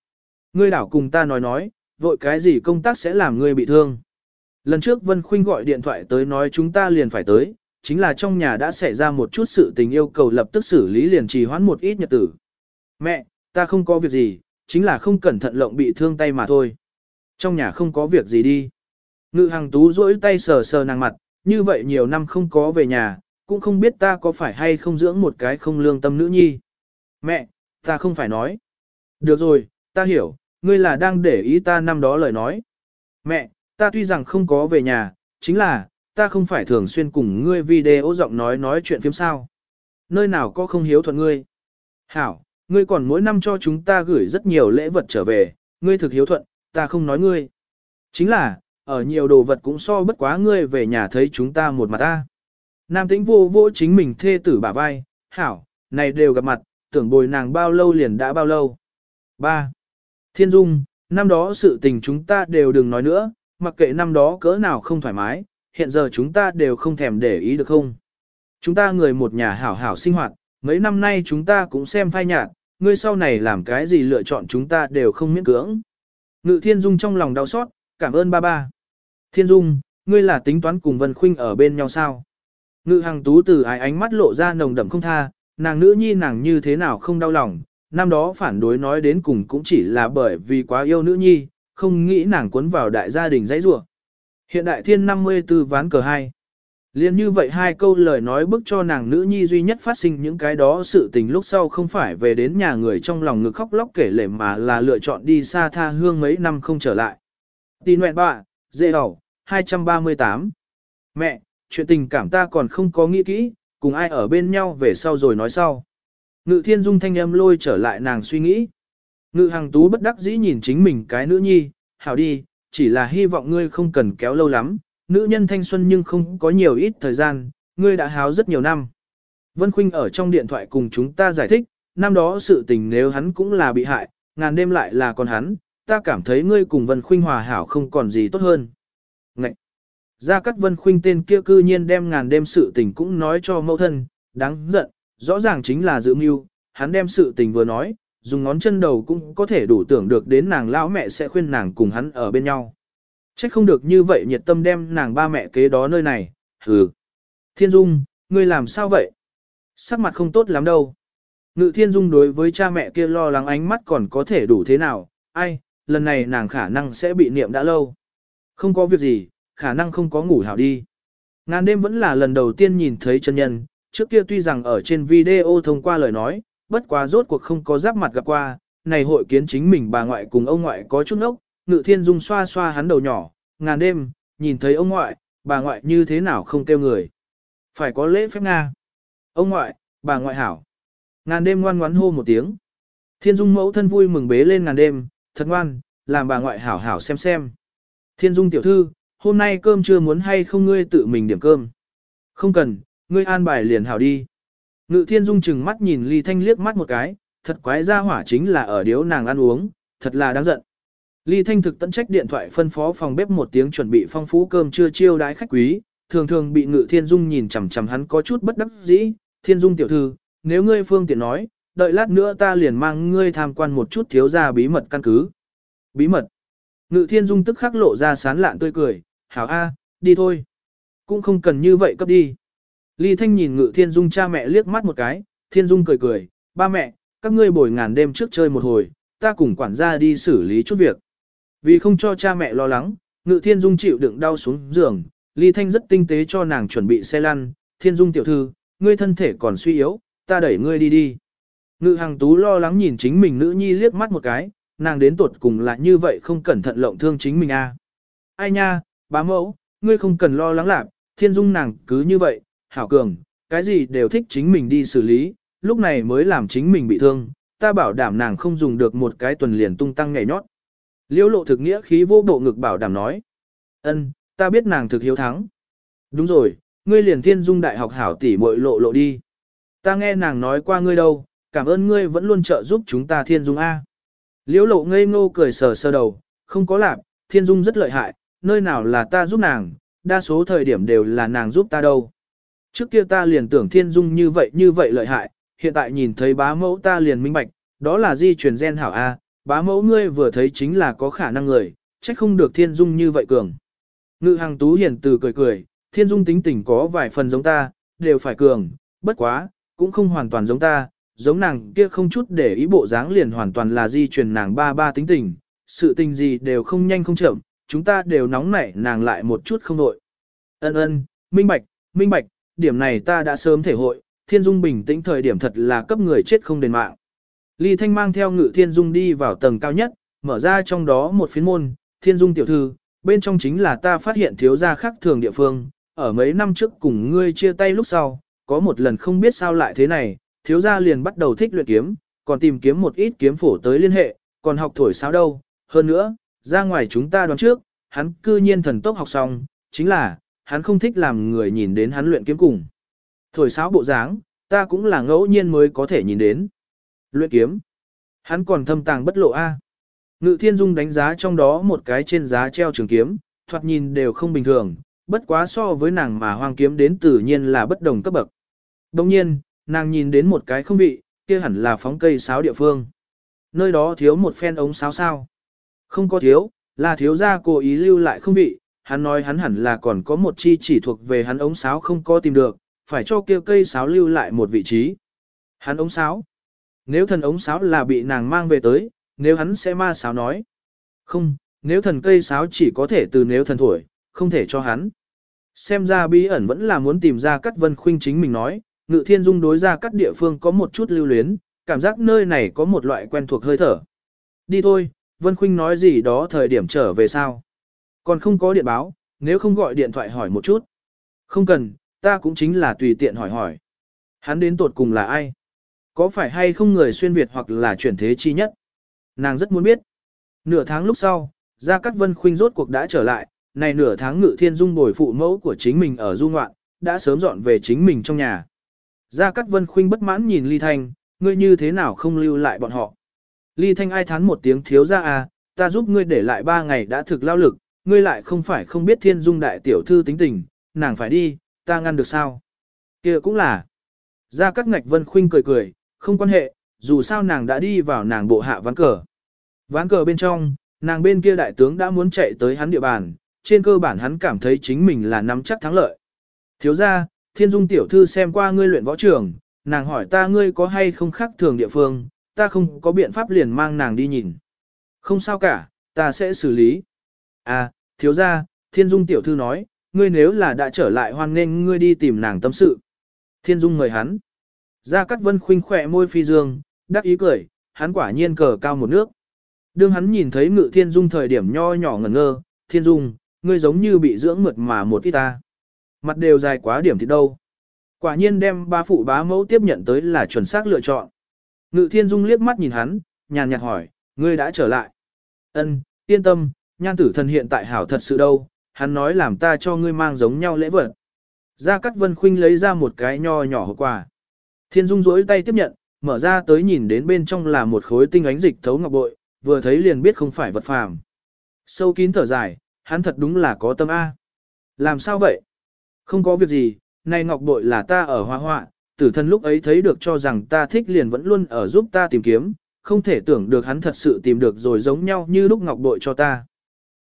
Ngươi đảo cùng ta nói nói, vội cái gì công tác sẽ làm ngươi bị thương. Lần trước Vân Khuynh gọi điện thoại tới nói chúng ta liền phải tới, chính là trong nhà đã xảy ra một chút sự tình yêu cầu lập tức xử lý liền trì hoãn một ít nhật tử. Mẹ, ta không có việc gì, chính là không cẩn thận lộng bị thương tay mà thôi. Trong nhà không có việc gì đi. Ngự hàng tú rỗi tay sờ sờ nàng mặt, như vậy nhiều năm không có về nhà, cũng không biết ta có phải hay không dưỡng một cái không lương tâm nữ nhi. Mẹ, ta không phải nói. Được rồi, ta hiểu, ngươi là đang để ý ta năm đó lời nói. Mẹ, ta tuy rằng không có về nhà, chính là, ta không phải thường xuyên cùng ngươi video giọng nói nói chuyện phim sao. Nơi nào có không hiếu thuận ngươi. Hảo, ngươi còn mỗi năm cho chúng ta gửi rất nhiều lễ vật trở về, ngươi thực hiếu thuận, ta không nói ngươi. Chính là, ở nhiều đồ vật cũng so bất quá ngươi về nhà thấy chúng ta một mặt ta. Nam tĩnh vô vô chính mình thê tử bả vai, hảo, này đều gặp mặt, tưởng bồi nàng bao lâu liền đã bao lâu. 3. Thiên Dung, năm đó sự tình chúng ta đều đừng nói nữa, mặc kệ năm đó cỡ nào không thoải mái, hiện giờ chúng ta đều không thèm để ý được không. Chúng ta người một nhà hảo hảo sinh hoạt, mấy năm nay chúng ta cũng xem phai nhạt, ngươi sau này làm cái gì lựa chọn chúng ta đều không miễn cưỡng. Ngự Thiên Dung trong lòng đau xót, cảm ơn ba ba. Thiên Dung, ngươi là tính toán cùng Vân Khuynh ở bên nhau sao? Ngự Hằng Tú từ ái ánh mắt lộ ra nồng đậm không tha, nàng nữ nhi nàng như thế nào không đau lòng, năm đó phản đối nói đến cùng cũng chỉ là bởi vì quá yêu nữ nhi, không nghĩ nàng cuốn vào đại gia đình dãy rủa. Hiện đại thiên 54 ván cờ 2. Liên như vậy hai câu lời nói bức cho nàng nữ nhi duy nhất phát sinh những cái đó sự tình lúc sau không phải về đến nhà người trong lòng ngực khóc lóc kể lể mà là lựa chọn đi xa tha hương mấy năm không trở lại. Tì nguyện bạ, dễ đỏ, 238. Mẹ, chuyện tình cảm ta còn không có nghĩ kỹ, cùng ai ở bên nhau về sau rồi nói sau. Ngự thiên dung thanh âm lôi trở lại nàng suy nghĩ. Ngự hàng tú bất đắc dĩ nhìn chính mình cái nữ nhi, hảo đi, chỉ là hy vọng ngươi không cần kéo lâu lắm, nữ nhân thanh xuân nhưng không có nhiều ít thời gian, ngươi đã háo rất nhiều năm. Vân Khuynh ở trong điện thoại cùng chúng ta giải thích, năm đó sự tình nếu hắn cũng là bị hại, ngàn đêm lại là con hắn, ta cảm thấy ngươi cùng Vân Khuynh hòa hảo không còn gì tốt hơn. Ngậy! Gia Cát Vân Khuynh tên kia cư nhiên đem ngàn đêm sự tình cũng nói cho mẫu thân, đáng giận, rõ ràng chính là dự mưu, hắn đem sự tình vừa nói, dùng ngón chân đầu cũng có thể đủ tưởng được đến nàng lão mẹ sẽ khuyên nàng cùng hắn ở bên nhau. Trách không được như vậy nhiệt tâm đem nàng ba mẹ kế đó nơi này, hừ. Thiên Dung, ngươi làm sao vậy? Sắc mặt không tốt lắm đâu. Ngự Thiên Dung đối với cha mẹ kia lo lắng ánh mắt còn có thể đủ thế nào, ai, lần này nàng khả năng sẽ bị niệm đã lâu. Không có việc gì, khả năng không có ngủ hảo đi. Ngàn đêm vẫn là lần đầu tiên nhìn thấy chân nhân, trước kia tuy rằng ở trên video thông qua lời nói, bất quá rốt cuộc không có giáp mặt gặp qua, này hội kiến chính mình bà ngoại cùng ông ngoại có chút ốc, ngự thiên dung xoa xoa hắn đầu nhỏ, ngàn đêm, nhìn thấy ông ngoại, bà ngoại như thế nào không kêu người. Phải có lễ phép Nga. Ông ngoại, bà ngoại hảo. Ngàn đêm ngoan ngoãn hô một tiếng. Thiên dung mẫu thân vui mừng bế lên ngàn đêm, thật ngoan, làm bà ngoại hảo hảo xem xem. Thiên dung tiểu thư, hôm nay cơm chưa muốn hay không ngươi tự mình điểm cơm. Không cần, ngươi an bài liền hảo đi. Ngự thiên dung chừng mắt nhìn ly thanh liếc mắt một cái, thật quái ra hỏa chính là ở điếu nàng ăn uống, thật là đáng giận. Ly thanh thực tận trách điện thoại phân phó phòng bếp một tiếng chuẩn bị phong phú cơm trưa chiêu đái khách quý, thường thường bị ngự thiên dung nhìn chằm chằm hắn có chút bất đắc dĩ, thiên dung tiểu thư, nếu ngươi phương tiện nói, đợi lát nữa ta liền mang ngươi tham quan một chút thiếu gia bí mật căn cứ. Bí mật. Ngự thiên dung tức khắc lộ ra sán lạn tươi cười, hảo a, đi thôi. Cũng không cần như vậy cấp đi. Ly Thanh nhìn Ngự Thiên Dung cha mẹ liếc mắt một cái, Thiên Dung cười cười, ba mẹ, các ngươi bồi ngàn đêm trước chơi một hồi, ta cùng quản gia đi xử lý chút việc. Vì không cho cha mẹ lo lắng, Ngự Thiên Dung chịu đựng đau xuống giường, Ly Thanh rất tinh tế cho nàng chuẩn bị xe lăn, Thiên Dung tiểu thư, ngươi thân thể còn suy yếu, ta đẩy ngươi đi đi. Ngự hàng Tú lo lắng nhìn chính mình nữ nhi liếc mắt một cái, nàng đến tuột cùng là như vậy không cẩn thận lộng thương chính mình a. À. Ai nha, bá mẫu, ngươi không cần lo lắng lạc, Thiên Dung nàng cứ như vậy, hảo cường, cái gì đều thích chính mình đi xử lý, lúc này mới làm chính mình bị thương, ta bảo đảm nàng không dùng được một cái tuần liền tung tăng nhảy nhót. Liễu lộ thực nghĩa khí vô bộ ngực bảo đảm nói. ân, ta biết nàng thực hiếu thắng. Đúng rồi, ngươi liền thiên dung đại học hảo tỷ muội lộ lộ đi. Ta nghe nàng nói qua ngươi đâu, cảm ơn ngươi vẫn luôn trợ giúp chúng ta thiên dung A. Liễu lộ ngây ngô cười sờ sờ đầu, không có lạp, thiên dung rất lợi hại, nơi nào là ta giúp nàng, đa số thời điểm đều là nàng giúp ta đâu. Trước kia ta liền tưởng thiên dung như vậy như vậy lợi hại, hiện tại nhìn thấy bá mẫu ta liền minh bạch, đó là di truyền gen hảo A, bá mẫu ngươi vừa thấy chính là có khả năng người, trách không được thiên dung như vậy cường. Ngự hàng tú hiền từ cười cười, thiên dung tính tình có vài phần giống ta, đều phải cường, bất quá, cũng không hoàn toàn giống ta, giống nàng kia không chút để ý bộ dáng liền hoàn toàn là di truyền nàng ba ba tính tình, sự tình gì đều không nhanh không chậm, chúng ta đều nóng nảy nàng lại một chút không nội. Ân ân, minh bạch, minh bạch, điểm này ta đã sớm thể hội, thiên dung bình tĩnh thời điểm thật là cấp người chết không đền mạng. Ly Thanh mang theo ngự thiên dung đi vào tầng cao nhất, mở ra trong đó một phiến môn, thiên dung tiểu thư, bên trong chính là ta phát hiện thiếu gia khác thường địa phương, ở mấy năm trước cùng ngươi chia tay lúc sau, có một lần không biết sao lại thế này, thiếu gia liền bắt đầu thích luyện kiếm, còn tìm kiếm một ít kiếm phổ tới liên hệ, còn học thổi sao đâu, hơn nữa, ra ngoài chúng ta đoán trước, hắn cư nhiên thần tốc học xong, chính là, hắn không thích làm người nhìn đến hắn luyện kiếm cùng. Thổi sáo bộ dáng, ta cũng là ngẫu nhiên mới có thể nhìn đến. Luyện kiếm. Hắn còn thâm tàng bất lộ A. Ngự thiên dung đánh giá trong đó một cái trên giá treo trường kiếm, thoạt nhìn đều không bình thường, bất quá so với nàng mà hoang kiếm đến tự nhiên là bất đồng cấp bậc. Đồng nhiên, nàng nhìn đến một cái không vị, kia hẳn là phóng cây sáo địa phương. Nơi đó thiếu một phen ống sáo sao. Không có thiếu, là thiếu gia cố ý lưu lại không vị, hắn nói hắn hẳn là còn có một chi chỉ thuộc về hắn ống sáo không có tìm được, phải cho kia cây sáo lưu lại một vị trí. Hắn ống sáo. Nếu thần ống sáo là bị nàng mang về tới, nếu hắn sẽ ma sáo nói. Không, nếu thần cây sáo chỉ có thể từ nếu thần thổi, không thể cho hắn. Xem ra bí ẩn vẫn là muốn tìm ra cắt vân khuynh chính mình nói, ngự thiên dung đối ra các địa phương có một chút lưu luyến, cảm giác nơi này có một loại quen thuộc hơi thở. Đi thôi, Vân Khuynh nói gì đó thời điểm trở về sao. Còn không có điện báo, nếu không gọi điện thoại hỏi một chút. Không cần, ta cũng chính là tùy tiện hỏi hỏi. Hắn đến tột cùng là ai? Có phải hay không người xuyên Việt hoặc là chuyển thế chi nhất? Nàng rất muốn biết. Nửa tháng lúc sau, Gia Cát Vân Khuynh rốt cuộc đã trở lại, này nửa tháng ngự thiên dung bồi phụ mẫu của chính mình ở du ngoạn, đã sớm dọn về chính mình trong nhà. Gia Cát Vân Khuynh bất mãn nhìn Ly Thanh, ngươi như thế nào không lưu lại bọn họ. Ly Thanh ai thán một tiếng thiếu ra à, ta giúp ngươi để lại ba ngày đã thực lao lực, ngươi lại không phải không biết thiên dung đại tiểu thư tính tình, nàng phải đi, ta ngăn được sao. kia cũng là. Gia Cát Ngạch Vân Khuynh cười cười, không quan hệ, dù sao nàng đã đi vào nàng bộ hạ ván cờ. Ván cờ bên trong, nàng bên kia đại tướng đã muốn chạy tới hắn địa bàn, trên cơ bản hắn cảm thấy chính mình là nắm chắc thắng lợi. Thiếu ra, thiên dung tiểu thư xem qua ngươi luyện võ trường, nàng hỏi ta ngươi có hay không khác thường địa phương, ta không có biện pháp liền mang nàng đi nhìn. Không sao cả, ta sẽ xử lý. À, thiếu ra, thiên dung tiểu thư nói, ngươi nếu là đã trở lại hoan nên ngươi đi tìm nàng tâm sự. Thiên dung mời hắn. Gia Cát Vân khinh khỏe môi phi dương, đắc ý cười, hắn quả nhiên cờ cao một nước. Đương hắn nhìn thấy ngự thiên dung thời điểm nho nhỏ ngẩn ngơ, thiên dung, ngươi giống như bị dưỡng mượt mà một ít ta. Mặt đều dài quá điểm thì đâu. Quả nhiên đem ba phụ bá mẫu tiếp nhận tới là chuẩn xác lựa chọn. Ngự thiên dung liếc mắt nhìn hắn, nhàn nhạt hỏi, ngươi đã trở lại. Ân, yên tâm, nhan tử thần hiện tại hảo thật sự đâu, hắn nói làm ta cho ngươi mang giống nhau lễ vật. Gia Cát Vân Khuynh lấy ra một cái nho nhỏ hộp quà. Thiên Dung duỗi tay tiếp nhận, mở ra tới nhìn đến bên trong là một khối tinh ánh dịch thấu ngọc bội, vừa thấy liền biết không phải vật phàm. Sâu kín thở dài, hắn thật đúng là có tâm A. Làm sao vậy? Không có việc gì, này ngọc bội là ta ở hoa họa, tử thần lúc ấy thấy được cho rằng ta thích liền vẫn luôn ở giúp ta tìm kiếm, không thể tưởng được hắn thật sự tìm được rồi giống nhau như lúc ngọc bội cho ta.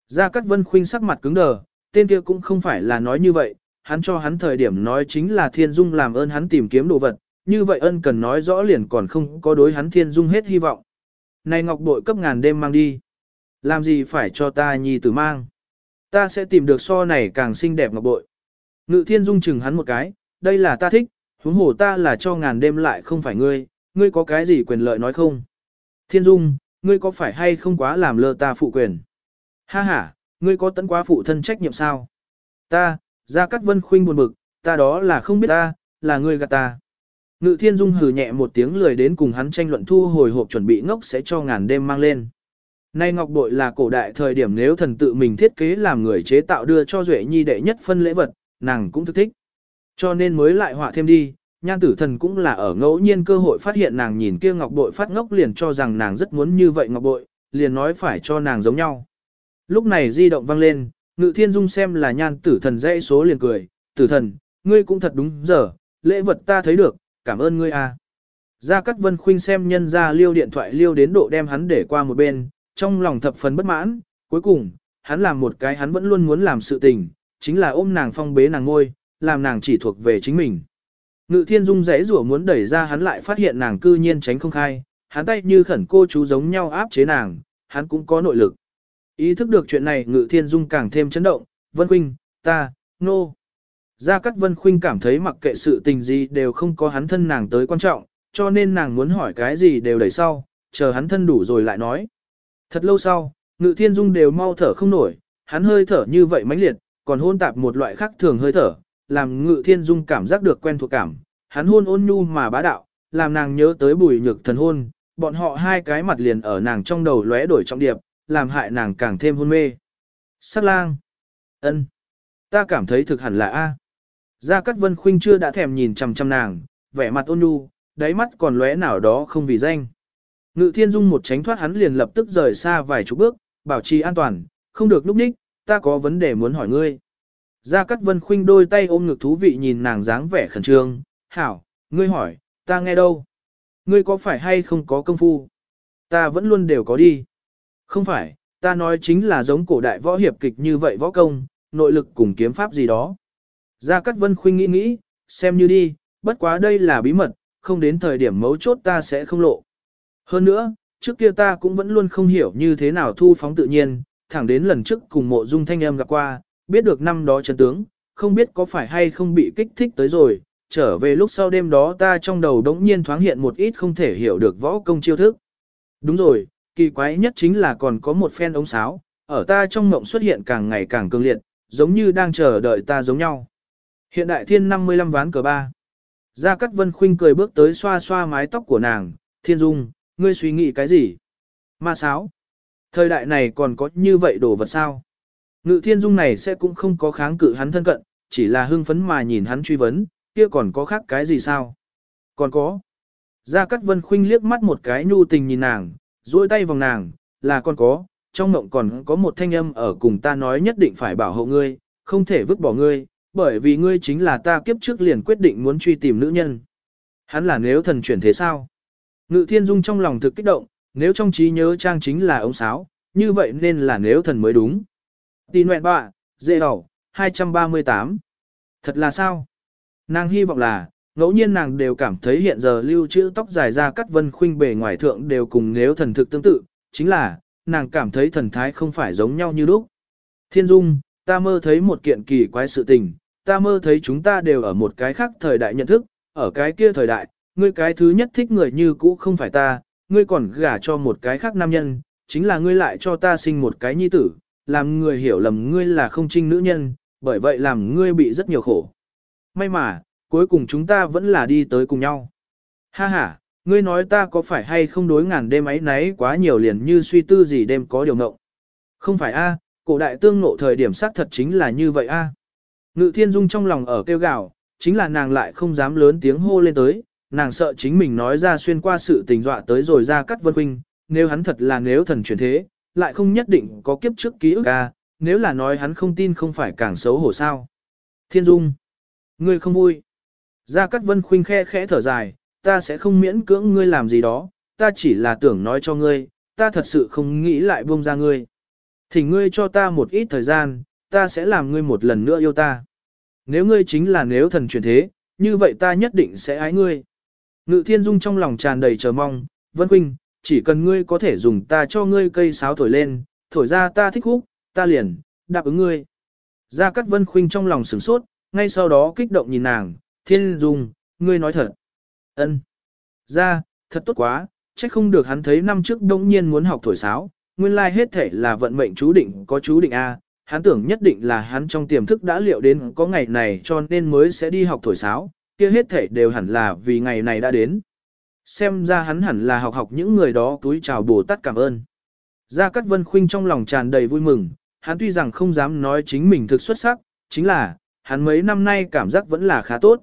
Gia Cát Vân Khuynh sắc mặt cứng đờ, tên kia cũng không phải là nói như vậy, hắn cho hắn thời điểm nói chính là thiên dung làm ơn hắn tìm kiếm đồ vật, như vậy ân cần nói rõ liền còn không có đối hắn thiên dung hết hy vọng. Này ngọc bội cấp ngàn đêm mang đi. Làm gì phải cho ta nhi tử mang. Ta sẽ tìm được so này càng xinh đẹp ngọc bội. Ngự thiên dung chừng hắn một cái, đây là ta thích, huống hồ ta là cho ngàn đêm lại không phải ngươi, ngươi có cái gì quyền lợi nói không? Thiên dung, ngươi có phải hay không quá làm lơ ta phụ quyền? Ha ha, ngươi có tấn quá phụ thân trách nhiệm sao? Ta, ra cắt vân khuynh buồn bực, ta đó là không biết ta, là ngươi gạt ta. Ngự thiên dung hừ nhẹ một tiếng lười đến cùng hắn tranh luận thu hồi hộp chuẩn bị ngốc sẽ cho ngàn đêm mang lên. Nay ngọc bội là cổ đại thời điểm nếu thần tự mình thiết kế làm người chế tạo đưa cho Duệ Nhi đệ nhất phân lễ vật, nàng cũng thức thích. Cho nên mới lại họa thêm đi, nhan tử thần cũng là ở ngẫu nhiên cơ hội phát hiện nàng nhìn kia ngọc bội phát ngốc liền cho rằng nàng rất muốn như vậy ngọc bội, liền nói phải cho nàng giống nhau. Lúc này di động vang lên, ngự thiên dung xem là nhan tử thần dãy số liền cười, tử thần, ngươi cũng thật đúng giờ, lễ vật ta thấy được, cảm ơn ngươi a. Gia Cát Vân Khuynh xem nhân ra liêu điện thoại liêu đến độ đem hắn để qua một bên, trong lòng thập phần bất mãn, cuối cùng, hắn làm một cái hắn vẫn luôn muốn làm sự tình, chính là ôm nàng phong bế nàng ngôi, làm nàng chỉ thuộc về chính mình. Ngự thiên dung rẽ rủa muốn đẩy ra hắn lại phát hiện nàng cư nhiên tránh không khai, hắn tay như khẩn cô chú giống nhau áp chế nàng, hắn cũng có nội lực. Ý thức được chuyện này ngự thiên dung càng thêm chấn động, Vân huynh, ta, nô. No. Gia Cát Vân Khuynh cảm thấy mặc kệ sự tình gì đều không có hắn thân nàng tới quan trọng, cho nên nàng muốn hỏi cái gì đều đẩy sau, chờ hắn thân đủ rồi lại nói. Thật lâu sau, ngự thiên dung đều mau thở không nổi, hắn hơi thở như vậy mãnh liệt, còn hôn tạp một loại khác thường hơi thở, làm ngự thiên dung cảm giác được quen thuộc cảm, hắn hôn ôn nhu mà bá đạo, làm nàng nhớ tới bùi nhược thần hôn, bọn họ hai cái mặt liền ở nàng trong đầu lóe đổi trọng điệp, làm hại nàng càng thêm hôn mê. Sắc lang. ân, Ta cảm thấy thực hẳn là A. Gia Cát Vân Khuynh chưa đã thèm nhìn chằm chằm nàng, vẻ mặt ôn nhu, đáy mắt còn lóe nào đó không vì danh. Ngự thiên dung một tránh thoát hắn liền lập tức rời xa vài chục bước, bảo trì an toàn, không được lúc ních, ta có vấn đề muốn hỏi ngươi. Gia Cát Vân Khuynh đôi tay ôm ngực thú vị nhìn nàng dáng vẻ khẩn trương, hảo, ngươi hỏi, ta nghe đâu. Ngươi có phải hay không có công phu? Ta vẫn luôn đều có đi. Không phải, ta nói chính là giống cổ đại võ hiệp kịch như vậy võ công, nội lực cùng kiếm pháp gì đó. Gia Cát Vân Khuynh nghĩ nghĩ, xem như đi, bất quá đây là bí mật, không đến thời điểm mấu chốt ta sẽ không lộ. Hơn nữa, trước kia ta cũng vẫn luôn không hiểu như thế nào thu phóng tự nhiên, thẳng đến lần trước cùng mộ dung thanh âm gặp qua, biết được năm đó chân tướng, không biết có phải hay không bị kích thích tới rồi, trở về lúc sau đêm đó ta trong đầu đống nhiên thoáng hiện một ít không thể hiểu được võ công chiêu thức. Đúng rồi, kỳ quái nhất chính là còn có một phen ống sáo, ở ta trong mộng xuất hiện càng ngày càng cường liệt, giống như đang chờ đợi ta giống nhau. Hiện đại thiên 55 ván cờ ba. Gia Cát Vân Khuynh cười bước tới xoa xoa mái tóc của nàng, Thiên Dung, ngươi suy nghĩ cái gì? Ma sáo. Thời đại này còn có như vậy đồ vật sao? Ngự Thiên Dung này sẽ cũng không có kháng cự hắn thân cận, chỉ là hưng phấn mà nhìn hắn truy vấn, kia còn có khác cái gì sao? Còn có. Gia Cát Vân Khuynh liếc mắt một cái nhu tình nhìn nàng, duỗi tay vòng nàng, là còn có, trong mộng còn có một thanh âm ở cùng ta nói nhất định phải bảo hộ ngươi, không thể vứt bỏ ngươi, bởi vì ngươi chính là ta kiếp trước liền quyết định muốn truy tìm nữ nhân. Hắn là nếu thần chuyển thế sao? Ngự thiên dung trong lòng thực kích động, nếu trong trí nhớ trang chính là ống sáo, như vậy nên là nếu thần mới đúng. Tì nguyện bạ, dễ đỏ, 238. Thật là sao? Nàng hy vọng là, ngẫu nhiên nàng đều cảm thấy hiện giờ lưu trữ tóc dài ra cắt vân khuynh bề ngoài thượng đều cùng nếu thần thực tương tự, chính là, nàng cảm thấy thần thái không phải giống nhau như lúc. Thiên Dung, ta mơ thấy một kiện kỳ quái sự tình, ta mơ thấy chúng ta đều ở một cái khác thời đại nhận thức, ở cái kia thời đại, ngươi cái thứ nhất thích người như cũ không phải ta, ngươi còn gả cho một cái khác nam nhân, chính là ngươi lại cho ta sinh một cái nhi tử, làm người hiểu lầm ngươi là không trinh nữ nhân, bởi vậy làm ngươi bị rất nhiều khổ. May mà, cuối cùng chúng ta vẫn là đi tới cùng nhau. Ha ha, ngươi nói ta có phải hay không đối ngàn đêm ấy nấy quá nhiều liền như suy tư gì đêm có điều ngộng. Không phải a, cổ đại tương nộ thời điểm xác thật chính là như vậy a. Ngự thiên dung trong lòng ở kêu gào, chính là nàng lại không dám lớn tiếng hô lên tới, nàng sợ chính mình nói ra xuyên qua sự tình dọa tới rồi ra cắt vân huynh, nếu hắn thật là nếu thần chuyển thế, lại không nhất định có kiếp trước ký ức à, nếu là nói hắn không tin không phải càng xấu hổ sao. Thiên dung, ngươi không vui. Gia Cát Vân Khuynh khe khẽ thở dài, ta sẽ không miễn cưỡng ngươi làm gì đó, ta chỉ là tưởng nói cho ngươi, ta thật sự không nghĩ lại buông ra ngươi. Thỉnh ngươi cho ta một ít thời gian, ta sẽ làm ngươi một lần nữa yêu ta. Nếu ngươi chính là nếu thần chuyển thế, như vậy ta nhất định sẽ ái ngươi. Ngự thiên dung trong lòng tràn đầy chờ mong, Vân Quynh, chỉ cần ngươi có thể dùng ta cho ngươi cây sáo thổi lên, thổi ra ta thích khúc, ta liền, đáp ứng ngươi. Gia Cát Vân Khuynh trong lòng sửng sốt, ngay sau đó kích động nhìn nàng, thiên dung, ngươi nói thật. ân, Ra, thật tốt quá, trách không được hắn thấy năm trước đông nhiên muốn học thổi sáo, nguyên lai hết thể là vận mệnh chú định có chú định A, hắn tưởng nhất định là hắn trong tiềm thức đã liệu đến có ngày này cho nên mới sẽ đi học thổi sáo, kia hết thể đều hẳn là vì ngày này đã đến. Xem ra hắn hẳn là học học những người đó túi chào Bồ Tát cảm ơn. Gia Cát Vân Khuynh trong lòng tràn đầy vui mừng, hắn tuy rằng không dám nói chính mình thực xuất sắc, chính là, hắn mấy năm nay cảm giác vẫn là khá tốt.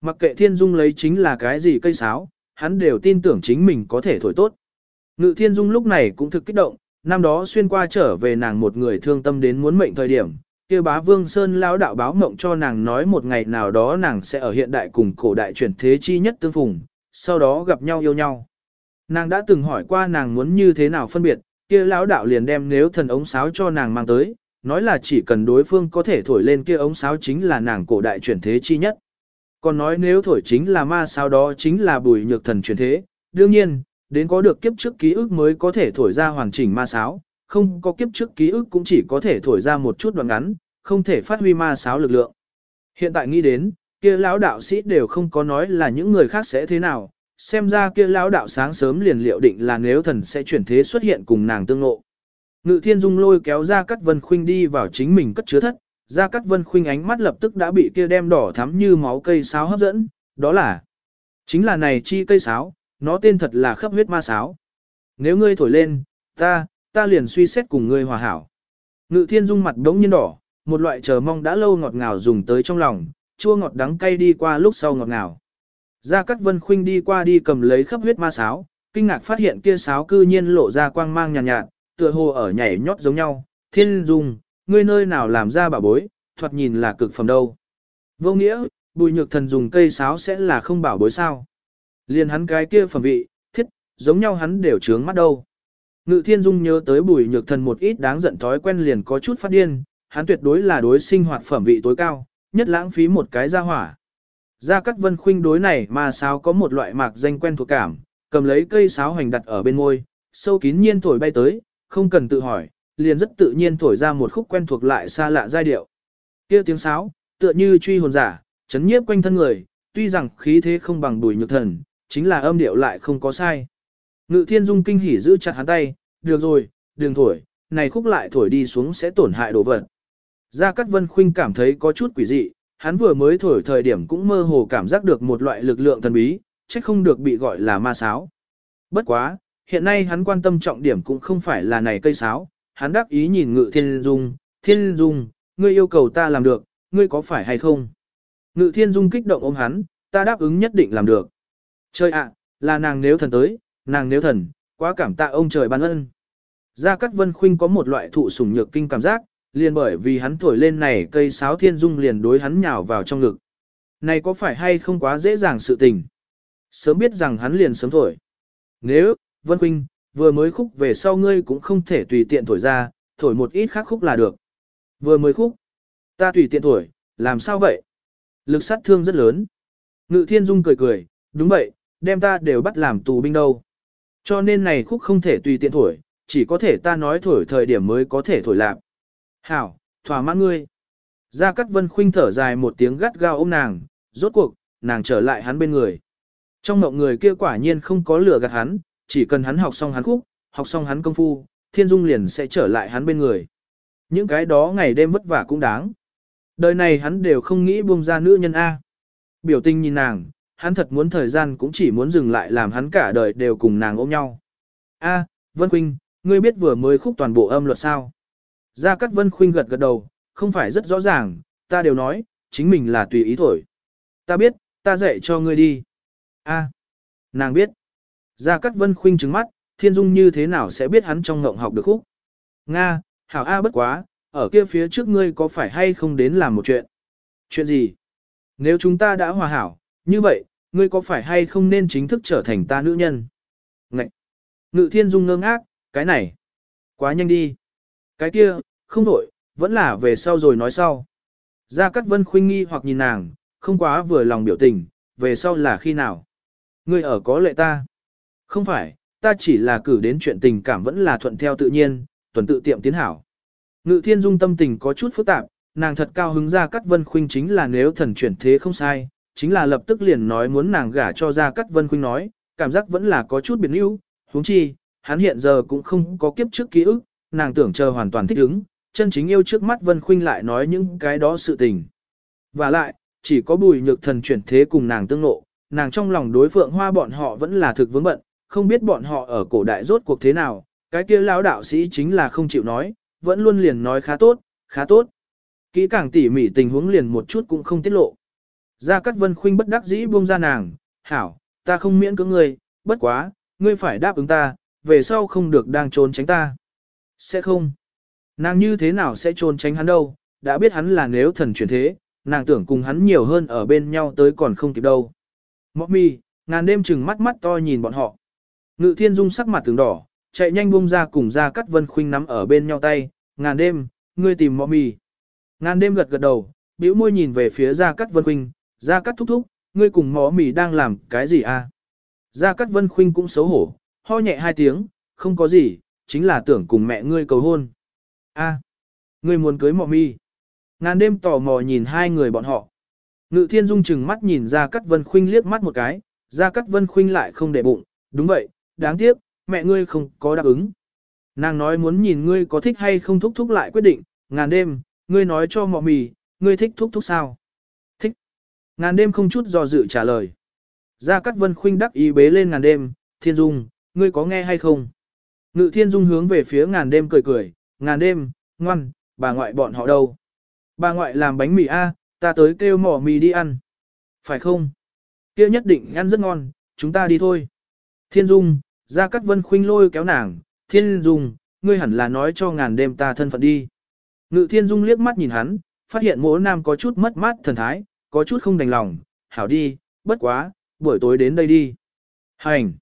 Mặc kệ Thiên Dung lấy chính là cái gì cây sáo, hắn đều tin tưởng chính mình có thể thổi tốt. Ngự Thiên Dung lúc này cũng thực kích động, năm đó xuyên qua trở về nàng một người thương tâm đến muốn mệnh thời điểm, kia bá Vương Sơn lão đạo báo mộng cho nàng nói một ngày nào đó nàng sẽ ở hiện đại cùng cổ đại chuyển thế chi nhất tương phùng, sau đó gặp nhau yêu nhau. Nàng đã từng hỏi qua nàng muốn như thế nào phân biệt, kia lão đạo liền đem nếu thần ống sáo cho nàng mang tới, nói là chỉ cần đối phương có thể thổi lên kia ống sáo chính là nàng cổ đại chuyển thế chi nhất. Còn nói nếu thổi chính là ma sao đó chính là bùi nhược thần chuyển thế, đương nhiên, đến có được kiếp trước ký ức mới có thể thổi ra hoàn chỉnh ma sáo, không có kiếp trước ký ức cũng chỉ có thể thổi ra một chút đoạn ngắn, không thể phát huy ma sáo lực lượng. Hiện tại nghĩ đến, kia lão đạo sĩ đều không có nói là những người khác sẽ thế nào, xem ra kia lão đạo sáng sớm liền liệu định là nếu thần sẽ chuyển thế xuất hiện cùng nàng tương ngộ. Ngự thiên dung lôi kéo ra cắt vân khuynh đi vào chính mình cất chứa thất, ra cắt vân khuynh ánh mắt lập tức đã bị kia đem đỏ thắm như máu cây sáo hấp dẫn, đó là, chính là này chi cây sáo, nó tên thật là khắp huyết ma sáo. Nếu ngươi thổi lên, ta, ta liền suy xét cùng ngươi hòa hảo. Ngự thiên dung mặt đống nhiên đỏ, một loại chờ mong đã lâu ngọt ngào dùng tới trong lòng, chua ngọt đắng cay đi qua lúc sau ngọt ngào. Gia Cát Vân Khuynh đi qua đi cầm lấy khắp huyết ma sáo, kinh ngạc phát hiện kia sáo cư nhiên lộ ra quang mang nhàn nhạt, nhạt, tựa hồ ở nhảy nhót giống nhau. Thiên Dung, ngươi nơi nào làm ra bà bối, thoạt nhìn là cực phẩm đâu. Vô nghĩa, bùi nhược thần dùng cây sáo sẽ là không bảo bối sao. Liền hắn cái kia phẩm vị, thiết, giống nhau hắn đều trướng mắt đâu. Ngự thiên dung nhớ tới bùi nhược thần một ít đáng giận thói quen liền có chút phát điên, hắn tuyệt đối là đối sinh hoạt phẩm vị tối cao, nhất lãng phí một cái gia hỏa. Gia Cát Vân Khuynh đối này mà sao có một loại mạc danh quen thuộc cảm, cầm lấy cây sáo hành đặt ở bên môi, sâu kín nhiên thổi bay tới, không cần tự hỏi, liền rất tự nhiên thổi ra một khúc quen thuộc lại xa lạ giai điệu. Kia tiếng sáo, tựa như truy hồn giả, chấn nhiếp quanh thân người, tuy rằng khí thế không bằng bùi nhược thần, chính là âm điệu lại không có sai. Ngự thiên dung kinh hỉ giữ chặt hắn tay, được rồi, đừng thổi, này khúc lại thổi đi xuống sẽ tổn hại đồ vật. Gia Cát Vân Khuynh cảm thấy có chút quỷ dị, hắn vừa mới thổi thời điểm cũng mơ hồ cảm giác được một loại lực lượng thần bí, chắc không được bị gọi là ma sáo. Bất quá, hiện nay hắn quan tâm trọng điểm cũng không phải là này cây sáo, hắn đáp ý nhìn Ngự Thiên Dung, Thiên Dung, ngươi yêu cầu ta làm được, ngươi có phải hay không? Ngự Thiên Dung kích động ôm hắn, ta đáp ứng nhất định làm được. Trời ạ, là nàng nếu thần tới, nàng nếu thần, quá cảm tạ ông trời ban ân. Gia Cát Vân Khuynh có một loại thụ sủng nhược kinh cảm giác, liền bởi vì hắn thổi lên này cây sáo thiên dung liền đối hắn nhào vào trong ngực. Này có phải hay không quá dễ dàng sự tình? Sớm biết rằng hắn liền sớm thổi. Nếu, Vân Khuynh, vừa mới khúc về sau ngươi cũng không thể tùy tiện thổi ra, thổi một ít khác khúc là được. Vừa mới khúc, ta tùy tiện thổi, làm sao vậy? Lực sát thương rất lớn. Ngự thiên dung cười cười, đúng vậy, đem ta đều bắt làm tù binh đâu. Cho nên này khúc không thể tùy tiện thổi, chỉ có thể ta nói thổi thời điểm mới có thể thổi lạc. Hảo, thỏa mãn ngươi. Gia Cát Vân khinh thở dài một tiếng gắt gao ôm nàng, rốt cuộc, nàng trở lại hắn bên người. Trong mộng người kia quả nhiên không có lửa gạt hắn, chỉ cần hắn học xong hắn khúc, học xong hắn công phu, thiên dung liền sẽ trở lại hắn bên người. Những cái đó ngày đêm vất vả cũng đáng. Đời này hắn đều không nghĩ buông ra nữ nhân A. Biểu tình nhìn nàng, hắn thật muốn thời gian cũng chỉ muốn dừng lại làm hắn cả đời đều cùng nàng ôm nhau. A, Vân Khuynh, ngươi biết vừa mới khúc toàn bộ âm luật sao? Gia Cát Vân Khuynh gật gật đầu, không phải rất rõ ràng, ta đều nói, chính mình là tùy ý thổi. Ta biết, ta dạy cho ngươi đi. A, nàng biết. Gia Cát Vân Khuynh trừng mắt, Thiên Dung như thế nào sẽ biết hắn trong ngộng học được khúc? Nga, hảo A bất quá, ở kia phía trước ngươi có phải hay không đến làm một chuyện? Chuyện gì? Nếu chúng ta đã hòa hảo, như vậy, ngươi có phải hay không nên chính thức trở thành ta nữ nhân? Ngậy! Ngự Thiên Dung ngơ ngác, cái này, quá nhanh đi. Cái kia, không đổi, vẫn là về sau rồi nói sau. Gia Cát Vân khuyên nghi hoặc nhìn nàng, không quá vừa lòng biểu tình, về sau là khi nào? Ngươi ở có lệ ta? Không phải, ta chỉ là cử đến chuyện tình cảm vẫn là thuận theo tự nhiên, tuần tự tiệm tiến hảo. Ngự thiên dung tâm tình có chút phức tạp, nàng thật cao hứng Gia Cát Vân khuynh chính là nếu thần chuyển thế không sai, chính là lập tức liền nói muốn nàng gả cho Gia Cát Vân khuynh nói, cảm giác vẫn là có chút biệt níu, huống chi, hắn hiện giờ cũng không có kiếp trước ký ức, nàng tưởng chờ hoàn toàn thích ứng, chân chính yêu trước mắt Vân Khuynh lại nói những cái đó sự tình. Và lại, chỉ có bùi nhược thần chuyển thế cùng nàng tương ngộ, nàng trong lòng đối phượng hoa bọn họ vẫn là thực vướng bận, không biết bọn họ ở cổ đại rốt cuộc thế nào, cái kia lão đạo sĩ chính là không chịu nói, vẫn luôn liền nói khá tốt, khá tốt. Kỹ càng tỉ mỉ tình huống liền một chút cũng không tiết lộ. Gia Cát Vân Khuynh bất đắc dĩ buông ra nàng, hảo, ta không miễn cưỡng ngươi, bất quá, ngươi phải đáp ứng ta, về sau không được đang trốn tránh ta. Sẽ không. Nàng như thế nào sẽ trốn tránh hắn đâu, đã biết hắn là nếu thần chuyển thế, nàng tưởng cùng hắn nhiều hơn ở bên nhau tới còn không kịp đâu. Mọc mi, ngàn đêm chừng mắt mắt to nhìn bọn họ. Ngự thiên dung sắc mặt tướng đỏ, chạy nhanh buông ra cùng ra cắt vân khuynh nắm ở bên nhau tay, ngàn đêm, ngươi tìm mọ Mi. Ngàn đêm gật gật đầu, bĩu môi nhìn về phía ra cắt vân khuynh, Gia Cát thúc thúc, ngươi cùng mỏ mì đang làm cái gì à? Gia Cát vân khuynh cũng xấu hổ, ho nhẹ hai tiếng, không có gì, chính là tưởng cùng mẹ ngươi cầu hôn. A, ngươi muốn cưới mỏ mì. Ngàn đêm tò mò nhìn hai người bọn họ. Ngự thiên dung chừng mắt nhìn Gia Cát vân khuynh liếc mắt một cái, Gia Cát vân khuynh lại không để bụng, đúng vậy, đáng tiếc, mẹ ngươi không có đáp ứng. Nàng nói muốn nhìn ngươi có thích hay không thúc thúc lại quyết định, ngàn đêm, ngươi nói cho mọ mì, ngươi thích thúc thúc sao? Ngàn đêm không chút do dự trả lời. Gia Cát Vân khuynh đắc ý bế lên ngàn đêm, thiên dung, ngươi có nghe hay không? Ngự thiên dung hướng về phía ngàn đêm cười cười, ngàn đêm, ngoan, bà ngoại bọn họ đâu? Bà ngoại làm bánh mì A, ta tới kêu mỏ mì đi ăn. Phải không? kia nhất định ăn rất ngon, chúng ta đi thôi. Thiên dung, Gia Cát vân khuynh lôi kéo nàng, thiên dung, ngươi hẳn là nói cho ngàn đêm ta thân phận đi. Ngự thiên dung liếc mắt nhìn hắn, phát hiện mỗi nam có chút mất mát thần thái, có chút không đành lòng, hảo đi, bất quá, buổi tối đến đây đi. Hành!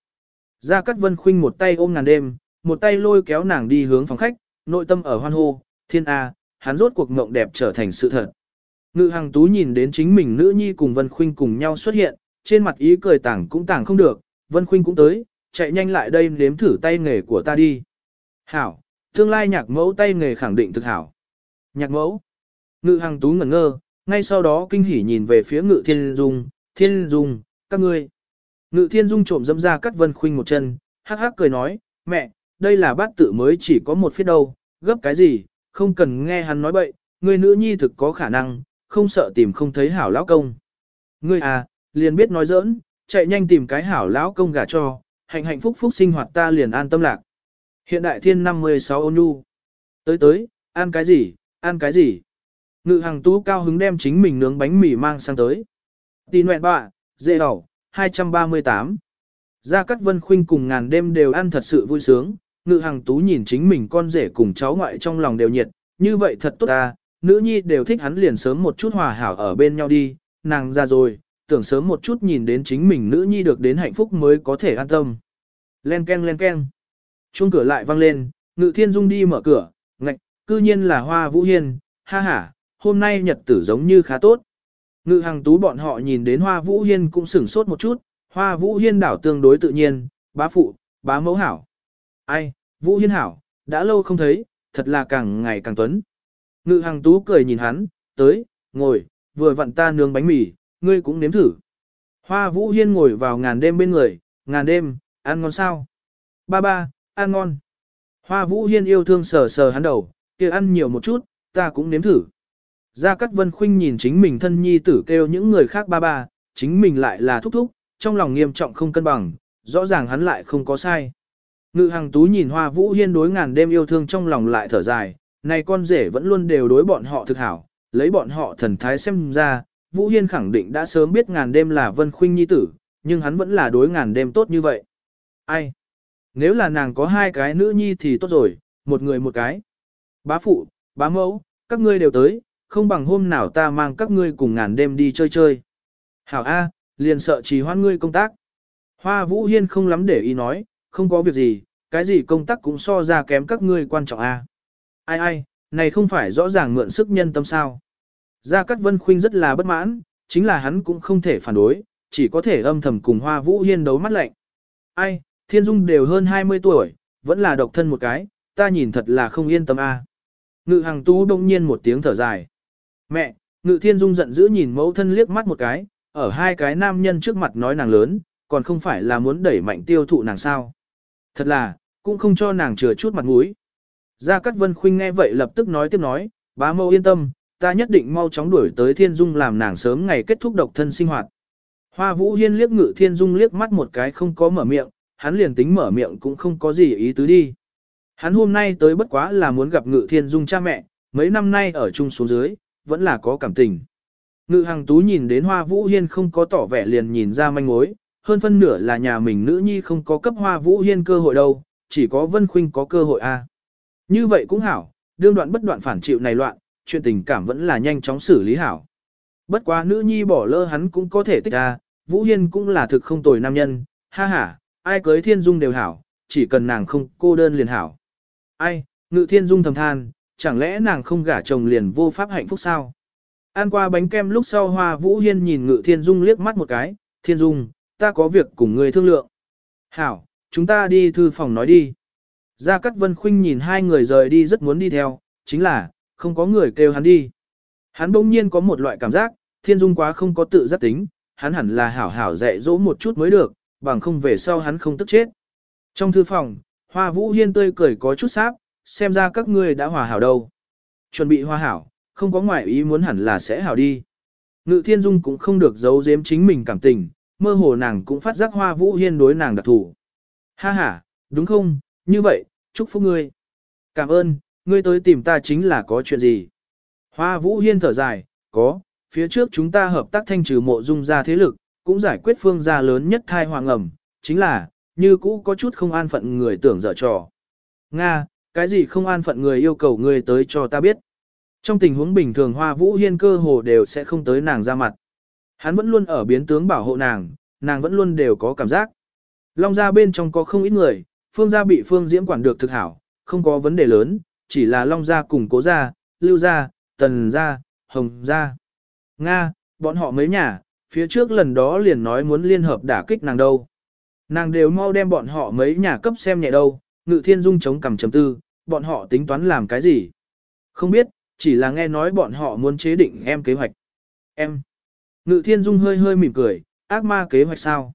Gia Cát Vân Khuynh một tay ôm ngàn đêm, một tay lôi kéo nàng đi hướng phòng khách, nội tâm ở hoan hô, thiên A, hắn rốt cuộc mộng đẹp trở thành sự thật. Ngự hàng tú nhìn đến chính mình nữ nhi cùng Vân Khuynh cùng nhau xuất hiện, trên mặt ý cười tảng cũng tảng không được, Vân Khuynh cũng tới, chạy nhanh lại đây nếm thử tay nghề của ta đi. Hảo, tương lai nhạc mẫu tay nghề khẳng định thực hảo. Nhạc mẫu. Ngự hàng tú ngẩn ngơ, ngay sau đó kinh hỉ nhìn về phía ngự thiên dung, thiên dung, các ngươi. Ngự thiên dung trộm dẫm ra cắt Vân Khuynh một chân, hắc hắc cười nói, mẹ, đây là bát tự mới chỉ có một phía đâu, gấp cái gì, không cần nghe hắn nói bậy, người nữ nhi thực có khả năng, không sợ tìm không thấy hảo lão công. Ngươi à, liền biết nói giỡn, chạy nhanh tìm cái hảo lão công gả cho, hạnh hạnh phúc phúc sinh hoạt ta liền an tâm lạc. Hiện đại thiên 56 ôn nhu. Tới tới, ăn cái gì, ăn cái gì. Ngự hàng tú cao hứng đem chính mình nướng bánh mì mang sang tới. Tì nguyện bạ, dễ đỏ, 238. Gia Cát Vân Khuynh cùng ngàn đêm đều ăn thật sự vui sướng, ngự hàng tú nhìn chính mình con rể cùng cháu ngoại trong lòng đều nhiệt, như vậy thật tốt ta, nữ nhi đều thích hắn liền sớm một chút hòa hảo ở bên nhau đi, nàng ra rồi, tưởng sớm một chút nhìn đến chính mình nữ nhi được đến hạnh phúc mới có thể an tâm. Len ken len ken. Chuông cửa lại vang lên, ngự thiên dung đi mở cửa, ngạch, cư nhiên là hoa vũ hiên, ha ha, hôm nay nhật tử giống như khá tốt. Ngự hàng tú bọn họ nhìn đến hoa vũ hiên cũng sửng sốt một chút, hoa vũ hiên đảo tương đối tự nhiên, bá phụ, bá mẫu hảo. Ai, vũ hiên hảo, đã lâu không thấy, thật là càng ngày càng tuấn. Ngự hàng tú cười nhìn hắn, tới, ngồi, vừa vặn ta nướng bánh mì, ngươi cũng nếm thử. Hoa vũ hiên ngồi vào ngàn đêm bên người, ngàn đêm, ăn ngon sao? Ba ba, ăn ngon. Hoa vũ hiên yêu thương sờ sờ hắn đầu, kia ăn nhiều một chút, ta cũng nếm thử. Gia Cát Vân Khuynh nhìn chính mình thân nhi tử kêu những người khác ba ba, chính mình lại là thúc thúc, trong lòng nghiêm trọng không cân bằng, rõ ràng hắn lại không có sai. Ngự Hằng tú nhìn hoa vũ hiên đối ngàn đêm yêu thương trong lòng lại thở dài, này con rể vẫn luôn đều đối bọn họ thực hảo, lấy bọn họ thần thái xem ra, Vũ Hiên khẳng định đã sớm biết ngàn đêm là Vân Khuynh nhi tử, nhưng hắn vẫn là đối ngàn đêm tốt như vậy. Ai? Nếu là nàng có hai cái nữ nhi thì tốt rồi, một người một cái. Bá phụ, bá mẫu, các ngươi đều tới, không bằng hôm nào ta mang các ngươi cùng ngàn đêm đi chơi chơi. Hảo A, liền sợ trì hoãn ngươi công tác. Hoa Vũ Hiên không lắm để ý nói, không có việc gì, cái gì công tác cũng so ra kém các ngươi quan trọng A. Ai ai, này không phải rõ ràng mượn sức nhân tâm sao. Gia Cát Vân Khuynh rất là bất mãn, chính là hắn cũng không thể phản đối, chỉ có thể âm thầm cùng Hoa Vũ Hiên đấu mắt lạnh. Ai, Thiên Dung đều hơn 20 tuổi, vẫn là độc thân một cái, ta nhìn thật là không yên tâm a. Ngự Hằng Tú đông nhiên một tiếng thở dài. Mẹ, Ngự Thiên Dung giận dữ nhìn mẫu thân liếc mắt một cái, ở hai cái nam nhân trước mặt nói nàng lớn, còn không phải là muốn đẩy mạnh tiêu thụ nàng sao. Thật là, cũng không cho nàng chừa chút mặt mũi. Gia Cát Vân Khuynh nghe vậy lập tức nói tiếp nói, bá mẫu yên tâm, ta nhất định mau chóng đuổi tới Thiên Dung làm nàng sớm ngày kết thúc độc thân sinh hoạt. Hoa Vũ Hiên liếc ngự Thiên Dung liếc mắt một cái không có mở miệng, hắn liền tính mở miệng cũng không có gì ý tứ đi. Hắn hôm nay tới bất quá là muốn gặp ngự Thiên Dung cha mẹ, mấy năm nay ở chung xuống dưới, vẫn là có cảm tình. Ngự Hằng Tú nhìn đến Hoa Vũ Hiên không có tỏ vẻ liền nhìn ra manh mối, hơn phân nửa là nhà mình nữ nhi không có cấp Hoa Vũ Hiên cơ hội đâu, chỉ có Vân Khuynh có cơ hội a. À. Như vậy cũng hảo, đương đoạn bất đoạn phản chịu này loạn, chuyện tình cảm vẫn là nhanh chóng xử lý hảo. Bất quá nữ nhi bỏ lơ hắn cũng có thể tích ra, à. Vũ Hiên cũng là thực không tồi nam nhân, ha ha, ai cưới thiên dung đều hảo, chỉ cần nàng không cô đơn liền hảo. Ai, ngự thiên dung thầm than, chẳng lẽ nàng không gả chồng liền vô pháp hạnh phúc sao? Ăn qua bánh kem lúc sau hoa Vũ Hiên nhìn ngự thiên dung liếc mắt một cái, thiên dung, ta có việc cùng người thương lượng. Hảo, chúng ta đi thư phòng nói đi. Gia Cát Vân Khuynh nhìn hai người rời đi rất muốn đi theo, chính là, không có người kêu hắn đi. Hắn bỗng nhiên có một loại cảm giác, thiên dung quá không có tự giác tính, hắn hẳn là hảo hảo dạy dỗ một chút mới được, bằng không về sau hắn không tức chết. Trong thư phòng, Hoa Vũ Hiên tươi cười có chút sáp, xem ra các ngươi đã hòa hảo đâu. Chuẩn bị hòa hảo, không có ngoại ý muốn hẳn là sẽ hảo đi. Ngự Thiên Dung cũng không được giấu giếm chính mình cảm tình, mơ hồ nàng cũng phát giác Hoa Vũ Hiên đối nàng đặc thủ. Ha ha, đúng không, như vậy, chúc phúc ngươi. Cảm ơn, ngươi tới tìm ta chính là có chuyện gì. Hoa Vũ Hiên thở dài, có, phía trước chúng ta hợp tác thanh trừ mộ dung ra thế lực, cũng giải quyết phương gia lớn nhất thai hoàng ẩm, chính là, như cũ có chút không an phận người tưởng dở trò. Nga, cái gì không an phận người yêu cầu ngươi tới cho ta biết. Trong tình huống bình thường Hoa Vũ Hiên cơ hồ đều sẽ không tới nàng ra mặt. Hắn vẫn luôn ở biến tướng bảo hộ nàng, nàng vẫn luôn đều có cảm giác. Long gia bên trong có không ít người, phương gia bị phương diễm quản được thực hảo, không có vấn đề lớn, chỉ là Long gia cùng cố gia, lưu gia, tần gia, hồng gia. Nga, bọn họ mấy nhà, phía trước lần đó liền nói muốn liên hợp đả kích nàng đâu. Nàng đều mau đem bọn họ mấy nhà cấp xem nhẹ đâu, ngự thiên dung chống cằm chấm tư, bọn họ tính toán làm cái gì? Không biết, chỉ là nghe nói bọn họ muốn chế định em kế hoạch. Em. Ngự thiên dung hơi hơi mỉm cười, ác ma kế hoạch sao?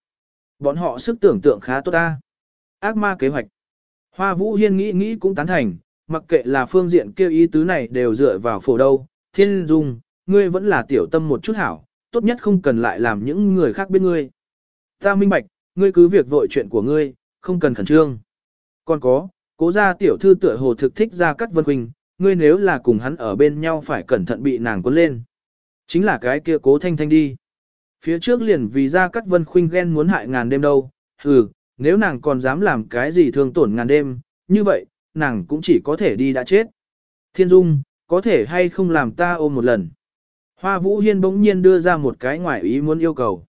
Bọn họ sức tưởng tượng khá tốt ta. Ác ma kế hoạch. Hoa vũ hiên nghĩ nghĩ cũng tán thành, mặc kệ là phương diện kêu ý tứ này đều dựa vào phổ đâu. Thiên dung, ngươi vẫn là tiểu tâm một chút hảo, tốt nhất không cần lại làm những người khác biết ngươi. Ta minh bạch, ngươi cứ việc vội chuyện của ngươi, không cần khẩn trương. Còn có, cố gia tiểu thư tựa hồ thực thích ra cắt vân huynh, ngươi nếu là cùng hắn ở bên nhau phải cẩn thận bị nàng cuốn lên. Chính là cái kia cố thanh thanh đi. Phía trước liền vì ra cắt vân khuynh ghen muốn hại ngàn đêm đâu, hừ, nếu nàng còn dám làm cái gì thương tổn ngàn đêm, như vậy, nàng cũng chỉ có thể đi đã chết. Thiên Dung, có thể hay không làm ta ôm một lần. Hoa Vũ Hiên bỗng nhiên đưa ra một cái ngoại ý muốn yêu cầu.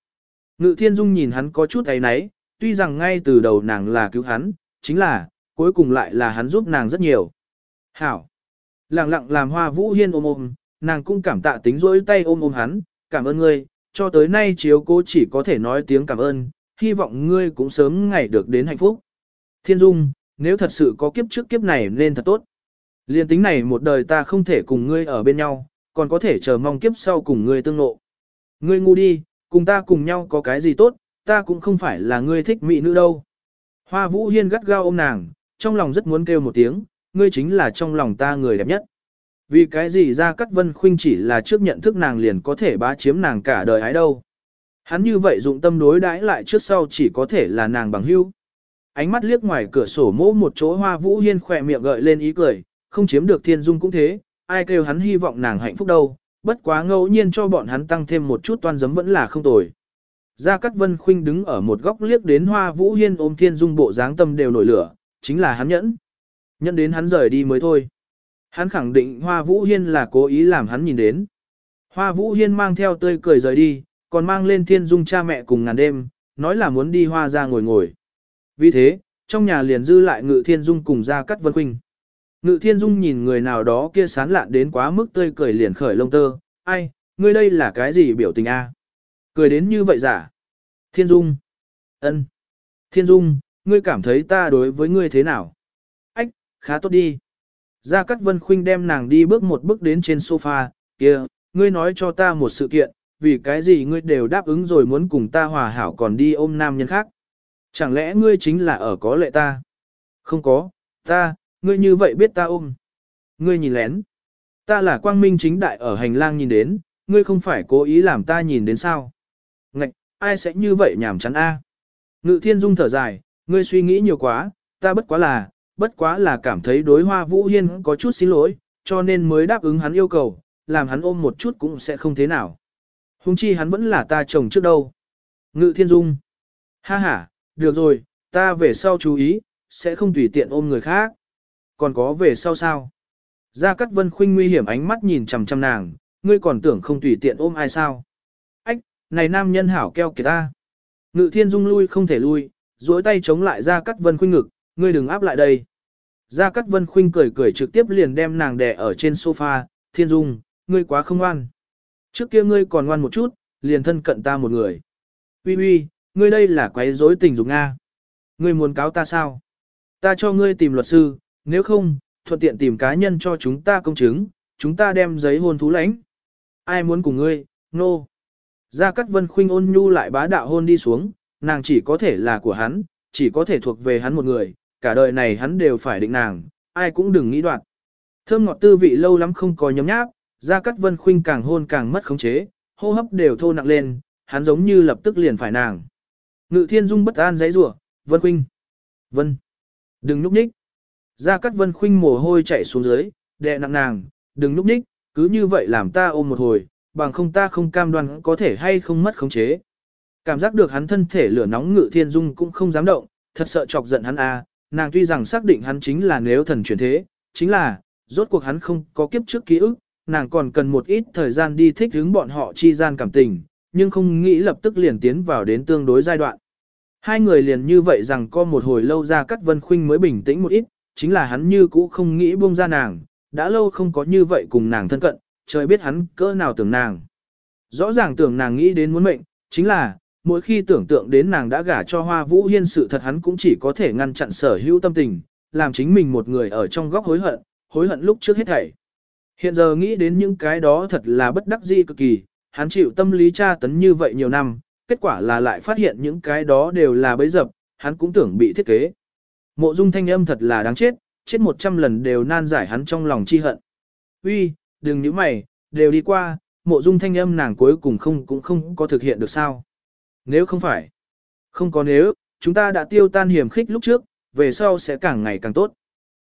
Ngự Thiên Dung nhìn hắn có chút ấy náy, tuy rằng ngay từ đầu nàng là cứu hắn, chính là, cuối cùng lại là hắn giúp nàng rất nhiều. Hảo! Lặng lặng làm Hoa Vũ Hiên ôm ôm, nàng cũng cảm tạ tính rỗi tay ôm ôm hắn, cảm ơn ngươi, cho tới nay chiếu cố chỉ có thể nói tiếng cảm ơn, hy vọng ngươi cũng sớm ngày được đến hạnh phúc. Thiên Dung, nếu thật sự có kiếp trước kiếp này nên thật tốt. Liên tính này một đời ta không thể cùng ngươi ở bên nhau, còn có thể chờ mong kiếp sau cùng ngươi tương ngộ. Ngươi ngu đi, cùng ta cùng nhau có cái gì tốt, ta cũng không phải là ngươi thích mỹ nữ đâu. Hoa Vũ Hiên gắt gao ôm nàng, trong lòng rất muốn kêu một tiếng, ngươi chính là trong lòng ta người đẹp nhất. Vì cái gì ra cắt vân khuynh chỉ là trước nhận thức nàng liền có thể bá chiếm nàng cả đời ái đâu. Hắn như vậy dụng tâm đối đãi lại trước sau chỉ có thể là nàng bằng hữu. Ánh mắt liếc ngoài cửa sổ mỗ một chỗ hoa vũ hiên khỏe miệng gợi lên ý cười, không chiếm được thiên dung cũng thế, ai kêu hắn hy vọng nàng hạnh phúc đâu, bất quá ngẫu nhiên cho bọn hắn tăng thêm một chút toan giấm vẫn là không tồi. Gia Cát Vân Khuynh đứng ở một góc liếc đến Hoa Vũ Hiên ôm Thiên Dung bộ dáng tâm đều nổi lửa, chính là hắn nhẫn. Nhẫn đến hắn rời đi mới thôi. Hắn khẳng định Hoa Vũ Hiên là cố ý làm hắn nhìn đến. Hoa Vũ Hiên mang theo tươi cười rời đi, còn mang lên Thiên Dung cha mẹ cùng ngàn đêm, nói là muốn đi hoa ra ngồi ngồi. Vì thế, trong nhà liền dư lại Ngự Thiên Dung cùng Gia Cát Vân Khuynh. Ngự Thiên Dung nhìn người nào đó kia sán lạn đến quá mức tươi cười liền khởi lông tơ, ai, ngươi đây là cái gì biểu tình a? Cười đến như vậy giả. Thiên Dung. ân, Thiên Dung, ngươi cảm thấy ta đối với ngươi thế nào? Ách, khá tốt đi. Gia Cát Vân Khuynh đem nàng đi bước một bước đến trên sofa, kia, ngươi nói cho ta một sự kiện, vì cái gì ngươi đều đáp ứng rồi muốn cùng ta hòa hảo còn đi ôm nam nhân khác. Chẳng lẽ ngươi chính là ở có lệ ta? Không có, ta, ngươi như vậy biết ta ôm. Ngươi nhìn lén. Ta là quang minh chính đại ở hành lang nhìn đến, ngươi không phải cố ý làm ta nhìn đến sao. Ngạch, ai sẽ như vậy nhảm chán a? Ngự thiên dung thở dài, ngươi suy nghĩ nhiều quá, ta bất quá là, bất quá là cảm thấy đối hoa vũ hiên có chút xin lỗi, cho nên mới đáp ứng hắn yêu cầu, làm hắn ôm một chút cũng sẽ không thế nào. Hùng chi hắn vẫn là ta chồng trước đâu. Ngự thiên dung. Ha ha, được rồi, ta về sau chú ý, sẽ không tùy tiện ôm người khác. Còn có về sau sao? Gia Cát Vân Khuynh nguy hiểm ánh mắt nhìn chằm chằm nàng, ngươi còn tưởng không tùy tiện ôm ai sao? Này nam nhân hảo keo kìa ta. Ngự thiên dung lui không thể lui, duỗi tay chống lại Gia Cát Vân Khuynh ngực, ngươi đừng áp lại đây. Gia Cát Vân Khuynh cười cười trực tiếp liền đem nàng đè ở trên sofa, thiên dung, ngươi quá không ngoan. Trước kia ngươi còn ngoan một chút, liền thân cận ta một người. Uy uy, ngươi đây là quấy rối tình dục Nga. Ngươi muốn cáo ta sao? Ta cho ngươi tìm luật sư, nếu không, thuận tiện tìm cá nhân cho chúng ta công chứng, chúng ta đem giấy hôn thú lãnh. Ai muốn cùng ngươi, nô. No. Gia Cát Vân Khuynh ôn nhu lại bá đạo hôn đi xuống, nàng chỉ có thể là của hắn, chỉ có thể thuộc về hắn một người, cả đời này hắn đều phải định nàng, ai cũng đừng nghĩ đoạt. Thơm ngọt tư vị lâu lắm không có nhấm nháp, Gia Cát Vân Khuynh càng hôn càng mất khống chế, hô hấp đều thô nặng lên, hắn giống như lập tức liền phải nàng. Ngự Thiên Dung bất an dãy rủa, "Vân Khuynh, Vân, đừng núp nhích." Gia Cát Vân Khuynh mồ hôi chảy xuống dưới, đè nặng nàng, "Đừng núp nhích, cứ như vậy làm ta ôm một hồi, bằng không ta không cam đoan có thể hay không mất khống chế." Cảm giác được hắn thân thể lửa nóng Ngự Thiên Dung cũng không dám động, thật sợ chọc giận hắn a, nàng tuy rằng xác định hắn chính là nếu thần chuyển thế, chính là, rốt cuộc hắn không có kiếp trước ký ức, nàng còn cần một ít thời gian đi thích ứng bọn họ chi gian cảm tình, nhưng không nghĩ lập tức liền tiến vào đến tương đối giai đoạn. Hai người liền như vậy rằng có một hồi lâu ra cắt vân khuynh mới bình tĩnh một ít, chính là hắn như cũ không nghĩ buông ra nàng, đã lâu không có như vậy cùng nàng thân cận, trời biết hắn cỡ nào tưởng nàng. Rõ ràng tưởng nàng nghĩ đến muốn mệnh, chính là, mỗi khi tưởng tượng đến nàng đã gả cho hoa vũ hiên sự thật hắn cũng chỉ có thể ngăn chặn sở hữu tâm tình, làm chính mình một người ở trong góc hối hận, hối hận lúc trước hết thảy. Hiện giờ nghĩ đến những cái đó thật là bất đắc dĩ cực kỳ, hắn chịu tâm lý tra tấn như vậy nhiều năm, kết quả là lại phát hiện những cái đó đều là bấy dập, hắn cũng tưởng bị thiết kế. Mộ dung thanh âm thật là đáng chết, chết một trăm lần đều nan giải hắn trong lòng chi hận. Uy, đừng nhíu mày, đều đi qua, mộ dung thanh âm nàng cuối cùng không cũng không có thực hiện được sao. Nếu không phải, không có nếu, chúng ta đã tiêu tan hiểm khích lúc trước, về sau sẽ càng ngày càng tốt.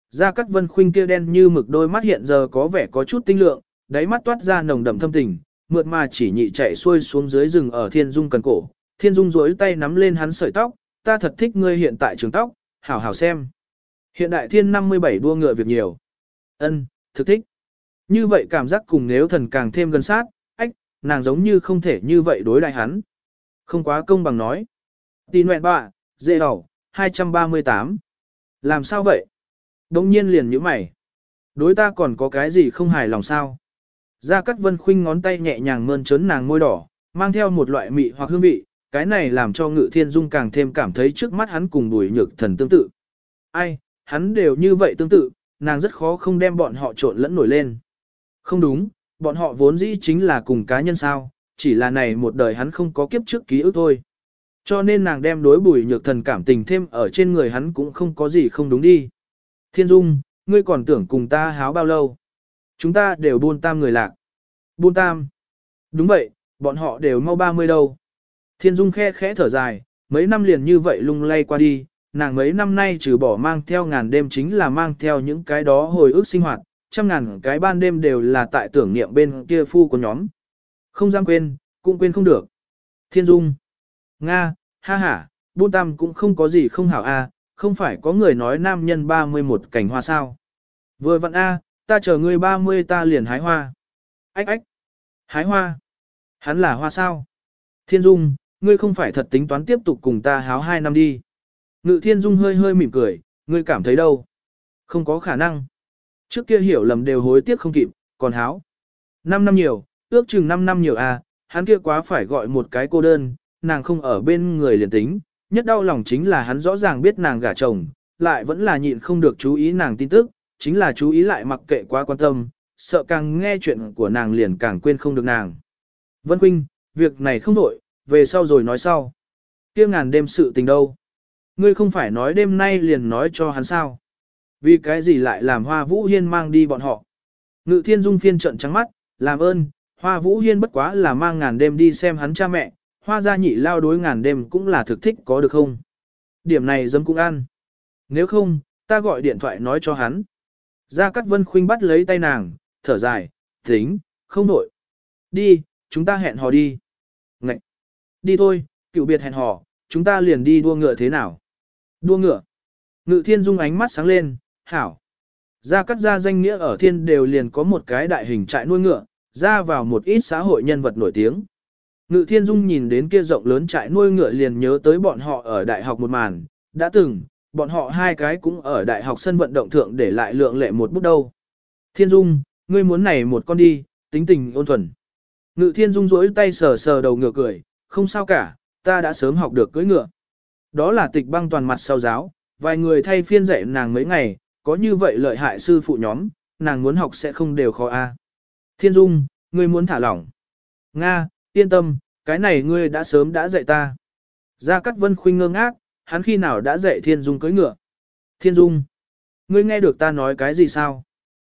Gia Cát Vân Khuynh kia đen như mực đôi mắt hiện giờ có vẻ có chút tinh lượng, đáy mắt toát ra nồng đậm thâm tình, mượt mà chỉ nhị chạy xuôi xuống dưới rừng ở Thiên Dung cần cổ. Thiên Dung duỗi tay nắm lên hắn sợi tóc, ta thật thích ngươi hiện tại trường tóc, hảo hảo xem. Hiện đại thiên 57 đua ngựa việc nhiều. Ân, thực thích. Như vậy cảm giác cùng nếu thần càng thêm gần sát, ách, nàng giống như không thể như vậy đối đại hắn. Không quá công bằng nói. Tì nguyện bạ, dễ đầu, 238. Làm sao vậy? Đông nhiên liền như mày. Đối ta còn có cái gì không hài lòng sao? Gia Cát Vân khinh ngón tay nhẹ nhàng mơn trớn nàng môi đỏ, mang theo một loại mị hoặc hương vị, cái này làm cho Ngự Thiên Dung càng thêm cảm thấy trước mắt hắn cùng Bùi Nhược Thần tương tự. Ai, hắn đều như vậy tương tự, nàng rất khó không đem bọn họ trộn lẫn nổi lên. Không đúng, bọn họ vốn dĩ chính là cùng cá nhân sao, chỉ là này một đời hắn không có kiếp trước ký ức thôi. Cho nên nàng đem đối Bùi Nhược Thần cảm tình thêm ở trên người hắn cũng không có gì không đúng đi. Thiên Dung, ngươi còn tưởng cùng ta háo bao lâu? Chúng ta đều buôn tam người lạc. Buôn tam. Đúng vậy, bọn họ đều mau 30 đâu. Thiên Dung khe khẽ thở dài, mấy năm liền như vậy lung lay qua đi, nàng mấy năm nay trừ bỏ mang theo ngàn đêm chính là mang theo những cái đó hồi ức sinh hoạt, trăm ngàn cái ban đêm đều là tại tưởng niệm bên kia phu của nhóm. Không dám quên, cũng quên không được. Thiên Dung. Nga, ha ha, buôn tam cũng không có gì không hảo a, không phải có người nói nam nhân 31 cảnh hoa sao. Vừa vặn a, ta chờ ngươi 30 ta liền hái hoa. Ách ách. Hái hoa. Hắn là hoa sao? Thiên Dung, ngươi không phải thật tính toán tiếp tục cùng ta háo hai năm đi. Ngự Thiên Dung hơi hơi mỉm cười, ngươi cảm thấy đâu? Không có khả năng. Trước kia hiểu lầm đều hối tiếc không kịp, còn háo. Năm năm nhiều, ước chừng năm năm nhiều à, hắn kia quá phải gọi một cái cô đơn, nàng không ở bên người liền tính, nhất đau lòng chính là hắn rõ ràng biết nàng gả chồng, lại vẫn là nhịn không được chú ý nàng tin tức, chính là chú ý lại mặc kệ quá quan tâm, sợ càng nghe chuyện của nàng liền càng quên không được nàng. Vân Quynh, việc này không đổi, về sau rồi nói sau. kia ngàn đêm sự tình đâu. Ngươi không phải nói đêm nay liền nói cho hắn sao. Vì cái gì lại làm Hoa Vũ Hiên mang đi bọn họ. Ngự thiên dung phiên trận trắng mắt, làm ơn, Hoa Vũ Hiên bất quá là mang ngàn đêm đi xem hắn cha mẹ, hoa gia nhị lao đối ngàn đêm cũng là thực thích có được không? Điểm này dấm cũng ăn. Nếu không, ta gọi điện thoại nói cho hắn. Gia Cát Vân Khuynh bắt lấy tay nàng, thở dài, tính, không nổi, Đi, chúng ta hẹn hò đi. Ngậy! Đi thôi, cựu biệt hẹn hò, chúng ta liền đi đua ngựa thế nào? Đua ngựa. Ngự thiên dung ánh mắt sáng lên, hảo. Gia cắt gia danh nghĩa ở thiên đều liền có một cái đại hình trại nuôi ngựa, ra vào một ít xã hội nhân vật nổi tiếng. Ngự thiên dung nhìn đến kia rộng lớn trại nuôi ngựa liền nhớ tới bọn họ ở đại học một màn, đã từng, bọn họ hai cái cũng ở đại học sân vận động thượng để lại lượng lệ một bút đâu. Thiên dung, ngươi muốn này một con đi, tính tình ôn thuần. Ngự thiên dung rỗi tay sờ sờ đầu ngựa cười, không sao cả, ta đã sớm học được cưỡi ngựa. Đó là tịch băng toàn mặt sau giáo, vài người thay phiên dạy nàng mấy ngày, có như vậy lợi hại sư phụ nhóm, nàng muốn học sẽ không đều khó a. Thiên dung, ngươi muốn thả lỏng. Nga, Yên tâm, cái này ngươi đã sớm đã dạy ta. Gia Cát Vân Khuynh ngơ ngác, hắn khi nào đã dạy Thiên Dung cưỡi ngựa. Thiên Dung, ngươi nghe được ta nói cái gì sao?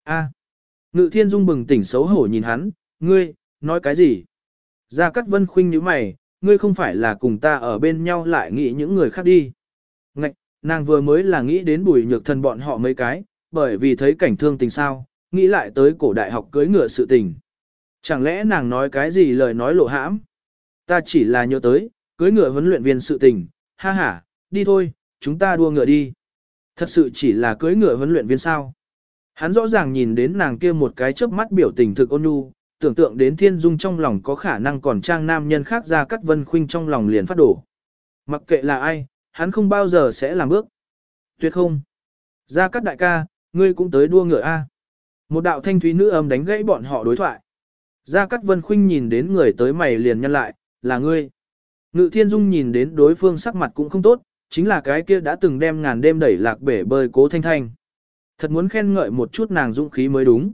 A. Ngự Thiên Dung bừng tỉnh xấu hổ nhìn hắn, ngươi, nói cái gì? Gia Cát Vân Khuynh nhíu mày, ngươi không phải là cùng ta ở bên nhau lại nghĩ những người khác đi. Ngạch, nàng vừa mới là nghĩ đến bùi nhược thần bọn họ mấy cái, bởi vì thấy cảnh thương tình sao, nghĩ lại tới cổ đại học cưới ngựa sự tình. Chẳng lẽ nàng nói cái gì lời nói lộ hãm? Ta chỉ là nhớ tới, cưới ngựa huấn luyện viên sự tình, ha ha, đi thôi, chúng ta đua ngựa đi. Thật sự chỉ là cưới ngựa huấn luyện viên sao? Hắn rõ ràng nhìn đến nàng kia một cái chớp mắt biểu tình thực ôn nhu, tưởng tượng đến thiên dung trong lòng có khả năng còn trang nam nhân khác ra cắt vân khuynh trong lòng liền phát đổ. Mặc kệ là ai, hắn không bao giờ sẽ làm bước. Tuyệt không. Gia Cát đại ca, ngươi cũng tới đua ngựa a. Một đạo thanh thúy nữ âm đánh gãy bọn họ đối thoại. Gia Cát Vân Khuynh nhìn đến người tới mày liền nhăn lại, là ngươi. Ngự Thiên Dung nhìn đến đối phương sắc mặt cũng không tốt, chính là cái kia đã từng đem ngàn đêm đẩy lạc bể bơi cố thanh thanh. Thật muốn khen ngợi một chút nàng dũng khí mới đúng.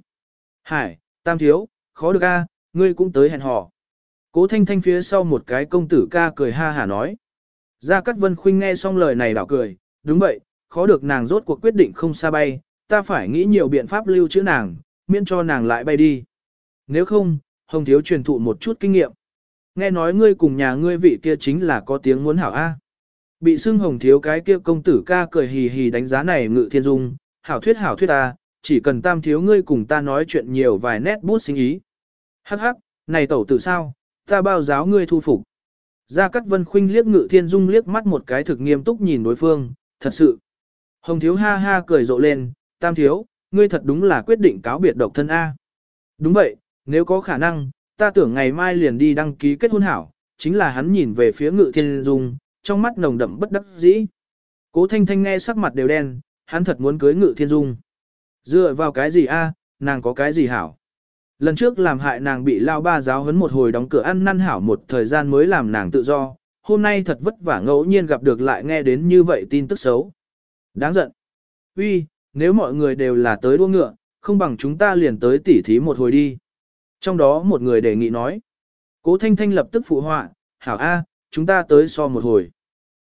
Hải, tam thiếu, khó được a, ngươi cũng tới hẹn hò. Cố thanh thanh phía sau một cái công tử ca cười ha hả nói. Gia Cát Vân Khuynh nghe xong lời này đảo cười, đúng vậy, khó được nàng rốt cuộc quyết định không xa bay, ta phải nghĩ nhiều biện pháp lưu trữ nàng, miễn cho nàng lại bay đi. Nếu không, Hồng Thiếu truyền thụ một chút kinh nghiệm. Nghe nói ngươi cùng nhà ngươi vị kia chính là có tiếng muốn hảo A. Bị xưng Hồng Thiếu cái kia công tử ca cười hì hì đánh giá này ngự thiên dung, hảo thuyết hảo thuyết ta, chỉ cần tam thiếu ngươi cùng ta nói chuyện nhiều vài nét bút sinh ý. Hắc hắc, này tẩu tử sao, ta bao giáo ngươi thu phục. Gia Cát Vân Khuynh liếc Ngự Thiên Dung liếc mắt một cái thực nghiêm túc nhìn đối phương, thật sự. Hồng Thiếu ha ha cười rộ lên, tam thiếu, ngươi thật đúng là quyết định cáo biệt độc thân A. Đúng vậy, nếu có khả năng, ta tưởng ngày mai liền đi đăng ký kết hôn hảo, chính là hắn nhìn về phía Ngự Thiên Dung, trong mắt nồng đậm bất đắc dĩ. Cố Thanh Thanh nghe sắc mặt đều đen, hắn thật muốn cưới Ngự Thiên Dung. Dựa vào cái gì a, nàng có cái gì hảo? Lần trước làm hại nàng bị lao ba giáo huấn một hồi đóng cửa ăn năn hảo một thời gian mới làm nàng tự do, hôm nay thật vất vả ngẫu nhiên gặp được lại nghe đến như vậy tin tức xấu. Đáng giận. Uy, nếu mọi người đều là tới đua ngựa, không bằng chúng ta liền tới tỉ thí một hồi đi. Trong đó một người đề nghị nói. Cố Thanh Thanh lập tức phụ họa, hảo A, chúng ta tới so một hồi.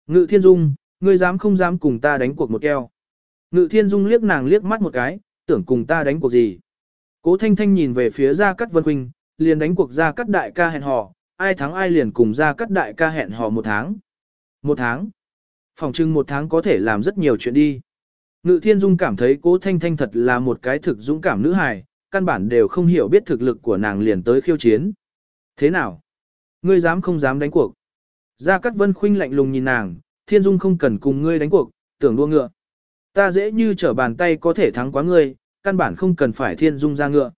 Ngự Thiên Dung, ngươi dám không dám cùng ta đánh cuộc một keo. Ngự Thiên Dung liếc nàng liếc mắt một cái, tưởng cùng ta đánh cuộc gì. Cố Thanh Thanh nhìn về phía Gia Cát Vân Quỳnh, liền đánh cuộc Gia Cát Đại ca hẹn hò, ai thắng ai liền cùng Gia Cát Đại ca hẹn hò một tháng. Một tháng. Phòng trưng một tháng có thể làm rất nhiều chuyện đi. Ngự Thiên Dung cảm thấy Cố Thanh Thanh thật là một cái thực dũng cảm nữ hài, căn bản đều không hiểu biết thực lực của nàng liền tới khiêu chiến. Thế nào? Ngươi dám không dám đánh cuộc? Gia Cát Vân Khuynh lạnh lùng nhìn nàng, Thiên Dung không cần cùng ngươi đánh cuộc, tưởng đua ngựa. Ta dễ như trở bàn tay có thể thắng quá ngươi, căn bản không cần phải thiên dung ra ngựa.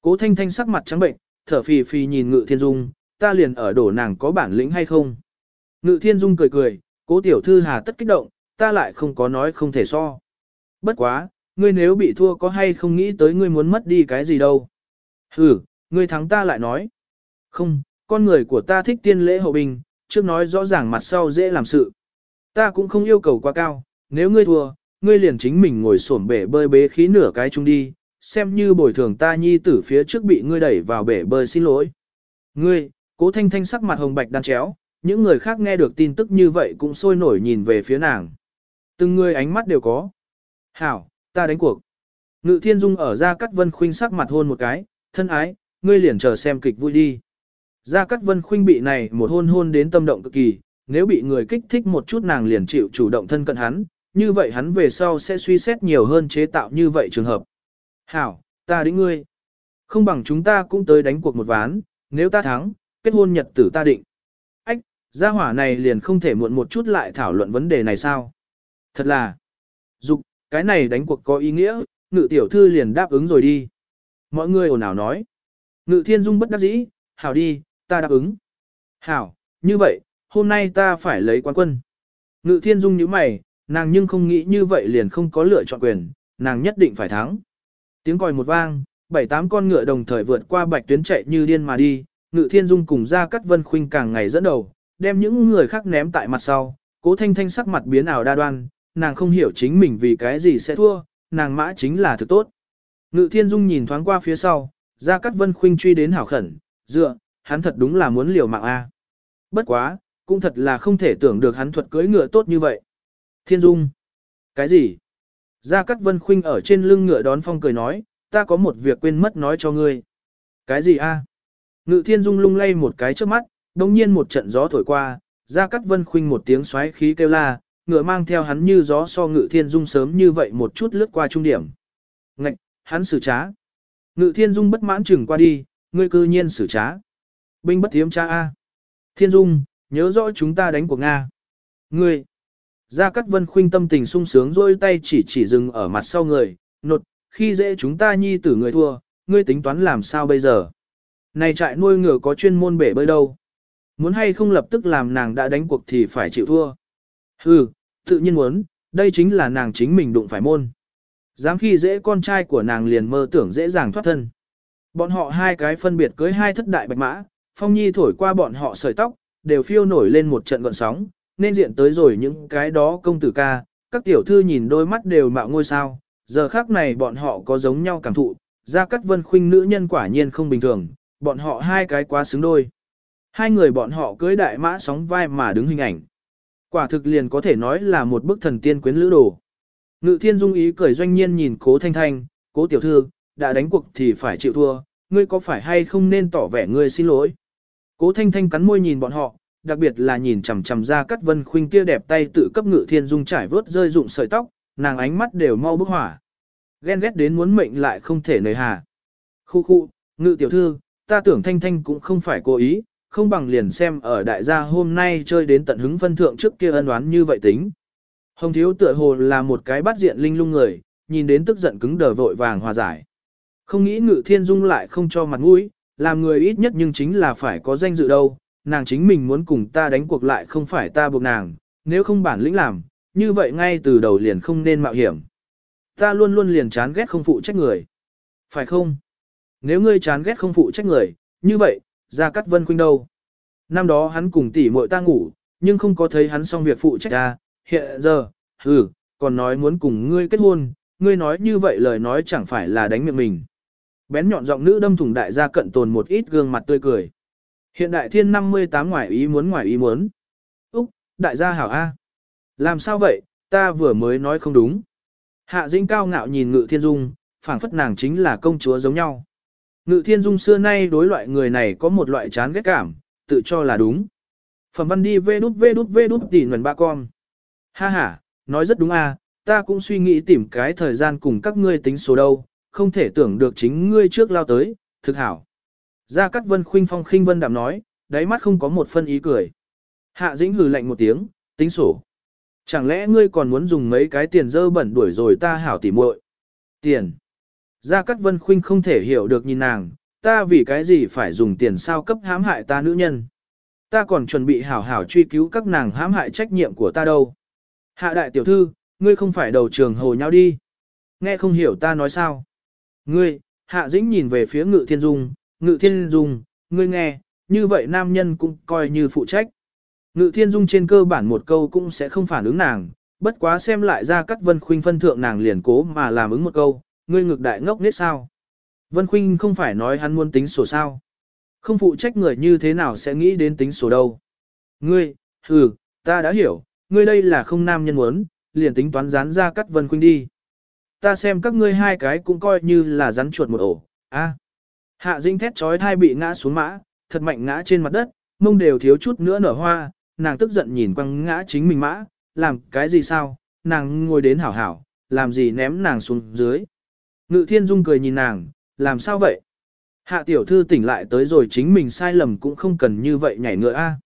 Cố thanh thanh sắc mặt trắng bệnh, thở phì phì nhìn ngự thiên dung, ta liền ở đổ nàng có bản lĩnh hay không. Ngự thiên dung cười cười, cố tiểu thư hà tất kích động, ta lại không có nói không thể so. Bất quá, ngươi nếu bị thua có hay không nghĩ tới ngươi muốn mất đi cái gì đâu. Ừ, ngươi thắng ta lại nói. Không, con người của ta thích tiên lễ hậu bình, trước nói rõ ràng mặt sau dễ làm sự. Ta cũng không yêu cầu quá cao, nếu ngươi thua, ngươi liền chính mình ngồi xổm bể bơi bế khí nửa cái chung đi, xem như bồi thường ta nhi tử phía trước bị ngươi đẩy vào bể bơi xin lỗi. Ngươi, cố thanh thanh sắc mặt hồng bạch đan chéo, những người khác nghe được tin tức như vậy cũng sôi nổi nhìn về phía nàng. Từng người ánh mắt đều có. Hảo, ta đánh cuộc. Ngự thiên dung ở ra cắt vân khuynh sắc mặt hôn một cái, thân ái, ngươi liền chờ xem kịch vui đi. Gia Cát Vân Khuynh bị này một hôn hôn đến tâm động cực kỳ, nếu bị người kích thích một chút nàng liền chịu chủ động thân cận hắn, như vậy hắn về sau sẽ suy xét nhiều hơn chế tạo như vậy trường hợp. Hảo, ta đến ngươi. Không bằng chúng ta cũng tới đánh cuộc một ván, nếu ta thắng, kết hôn nhật tử ta định. Ách, gia hỏa này liền không thể muộn một chút lại thảo luận vấn đề này sao? Thật là, dục, cái này đánh cuộc có ý nghĩa, ngự tiểu thư liền đáp ứng rồi đi. Mọi người ồn ào nói. Ngự thiên dung bất đắc dĩ, hảo đi, ta đáp ứng. Hảo, như vậy, hôm nay ta phải lấy quán quân. Ngự thiên dung như mày, nàng nhưng không nghĩ như vậy liền không có lựa chọn quyền, nàng nhất định phải thắng. Tiếng còi một vang, bảy tám con ngựa đồng thời vượt qua bạch tuyến chạy như điên mà đi, ngự thiên dung cùng ra cắt vân khuynh càng ngày dẫn đầu, đem những người khác ném tại mặt sau, cố thanh thanh sắc mặt biến ảo đa đoan, nàng không hiểu chính mình vì cái gì sẽ thua, nàng mã chính là thực tốt. Ngự thiên dung nhìn thoáng qua phía sau, ra cắt vân khuynh truy đến hảo khẩn, dựa, hắn thật đúng là muốn liều mạng a. Bất quá, cũng thật là không thể tưởng được hắn thuật cưỡi ngựa tốt như vậy. Thiên Dung. Cái gì? Gia Cát Vân Khuynh ở trên lưng ngựa đón phong cười nói, ta có một việc quên mất nói cho ngươi. Cái gì a? Ngự Thiên Dung lung lay một cái trước mắt, đồng nhiên một trận gió thổi qua, Gia Cát Vân Khuynh một tiếng xoáy khí kêu la, ngựa mang theo hắn như gió so Ngự Thiên Dung sớm như vậy một chút lướt qua trung điểm. Ngạch, hắn xử trá. Ngự Thiên Dung bất mãn chừng qua đi, ngươi cư nhiên xử trá. Binh bất thiếm cha a. Thiên Dung, nhớ rõ chúng ta đánh của Nga. Ngươi. Gia Cát Vân Khuynh tâm tình sung sướng rôi tay chỉ chỉ dừng ở mặt sau người, nột, khi dễ chúng ta nhi tử người thua, ngươi tính toán làm sao bây giờ? Này trại nuôi ngựa có chuyên môn bể bơi đâu? Muốn hay không lập tức làm nàng đã đánh cuộc thì phải chịu thua. Hừ, tự nhiên muốn, đây chính là nàng chính mình đụng phải môn. Dám khi dễ con trai của nàng liền mơ tưởng dễ dàng thoát thân. Bọn họ hai cái phân biệt cưới hai thất đại bạch mã, phong nhi thổi qua bọn họ sợi tóc, đều phiêu nổi lên một trận gọn sóng, nên diện tới rồi những cái đó công tử ca, các tiểu thư nhìn đôi mắt đều mạo ngôi sao, giờ khác này bọn họ có giống nhau cảm thụ, ra cắt vân khuynh nữ nhân quả nhiên không bình thường, bọn họ hai cái quá xứng đôi. Hai người bọn họ cưới đại mã sóng vai mà đứng hình ảnh. Quả thực liền có thể nói là một bức thần tiên quyến lữ đồ. Ngự thiên dung ý cười doanh nhiên nhìn cố thanh thanh, cố tiểu thư, đã đánh cuộc thì phải chịu thua, ngươi có phải hay không nên tỏ vẻ ngươi xin lỗi. Cố thanh thanh cắn môi nhìn bọn họ, đặc biệt là nhìn chằm chằm ra cắt vân khuynh kia đẹp tay tự cấp ngự thiên dung trải vớt rơi rụng sợi tóc, nàng ánh mắt đều mau bức hỏa. Ghen ghét đến muốn mệnh lại không thể nời hà. Khu khu, ngự tiểu thư, ta tưởng thanh thanh cũng không phải cố ý, không bằng liền xem ở đại gia hôm nay chơi đến tận hứng phân thượng trước kia ân oán như vậy tính. Hồng thiếu tựa hồ là một cái bắt diện linh lung người, nhìn đến tức giận cứng đờ vội vàng hòa giải. Không nghĩ ngự thiên dung lại không cho mặt mũi, làm người ít nhất nhưng chính là phải có danh dự đâu, nàng chính mình muốn cùng ta đánh cuộc lại không phải ta buộc nàng, nếu không bản lĩnh làm, như vậy ngay từ đầu liền không nên mạo hiểm. Ta luôn luôn liền chán ghét không phụ trách người. Phải không? Nếu ngươi chán ghét không phụ trách người, như vậy, ra cắt vân khuynh đâu? Năm đó hắn cùng tỷ muội ta ngủ, nhưng không có thấy hắn xong việc phụ trách ta, hiện giờ, hừ, còn nói muốn cùng ngươi kết hôn, ngươi nói như vậy lời nói chẳng phải là đánh miệng mình. Bén nhọn giọng nữ đâm thủng đại gia cận tồn một ít gương mặt tươi cười. Hiện đại thiên 58 ngoài ý muốn ngoài ý muốn. Úc, đại gia hảo A. Làm sao vậy, ta vừa mới nói không đúng. Hạ Dĩnh cao ngạo nhìn Ngự Thiên Dung, phảng phất nàng chính là công chúa giống nhau. Ngự Thiên Dung xưa nay đối loại người này có một loại chán ghét cảm, tự cho là đúng. Phẩm văn đi vê đút vê đút vê đút tỉ nguồn ba con. Ha ha, nói rất đúng à, ta cũng suy nghĩ tìm cái thời gian cùng các ngươi tính số đâu, không thể tưởng được chính ngươi trước lao tới, thực hảo. Gia Cát Vân khinh phong khinh vân đạm nói, đáy mắt không có một phân ý cười. Hạ Dĩnh hừ lạnh một tiếng, tính sổ. Chẳng lẽ ngươi còn muốn dùng mấy cái tiền dơ bẩn đuổi rồi ta hảo tỉ muội? Tiền. Gia Cát Vân khinh không thể hiểu được nhìn nàng, ta vì cái gì phải dùng tiền sao cấp hãm hại ta nữ nhân? Ta còn chuẩn bị hảo hảo truy cứu các nàng hãm hại trách nhiệm của ta đâu. Hạ đại tiểu thư, ngươi không phải đầu trường hồ nhau đi. Nghe không hiểu ta nói sao. Ngươi, Hạ Dĩnh nhìn về phía Ngự Thiên Dung, Ngự Thiên Dung, ngươi nghe, như vậy nam nhân cũng coi như phụ trách. Ngự Thiên Dung trên cơ bản một câu cũng sẽ không phản ứng nàng, bất quá xem lại ra các Vân Khuynh phân thượng nàng liền cố mà làm ứng một câu, ngươi ngược đại ngốc nết sao. Vân Khuynh không phải nói hắn muốn tính sổ sao. Không phụ trách người như thế nào sẽ nghĩ đến tính sổ đâu. Ngươi, hừ, ta đã hiểu, ngươi đây là không nam nhân muốn, liền tính toán dán ra cắt Vân Khuynh đi. Ta xem các ngươi hai cái cũng coi như là rắn chuột một ổ, a. Hạ Dĩnh thét chói thai bị ngã xuống mã, thật mạnh ngã trên mặt đất, mông đều thiếu chút nữa nở hoa, nàng tức giận nhìn quăng ngã chính mình mã, làm cái gì sao, nàng ngồi đến hảo hảo, làm gì ném nàng xuống dưới. Ngự thiên dung cười nhìn nàng, làm sao vậy? Hạ tiểu thư tỉnh lại tới rồi chính mình sai lầm cũng không cần như vậy nhảy ngựa a.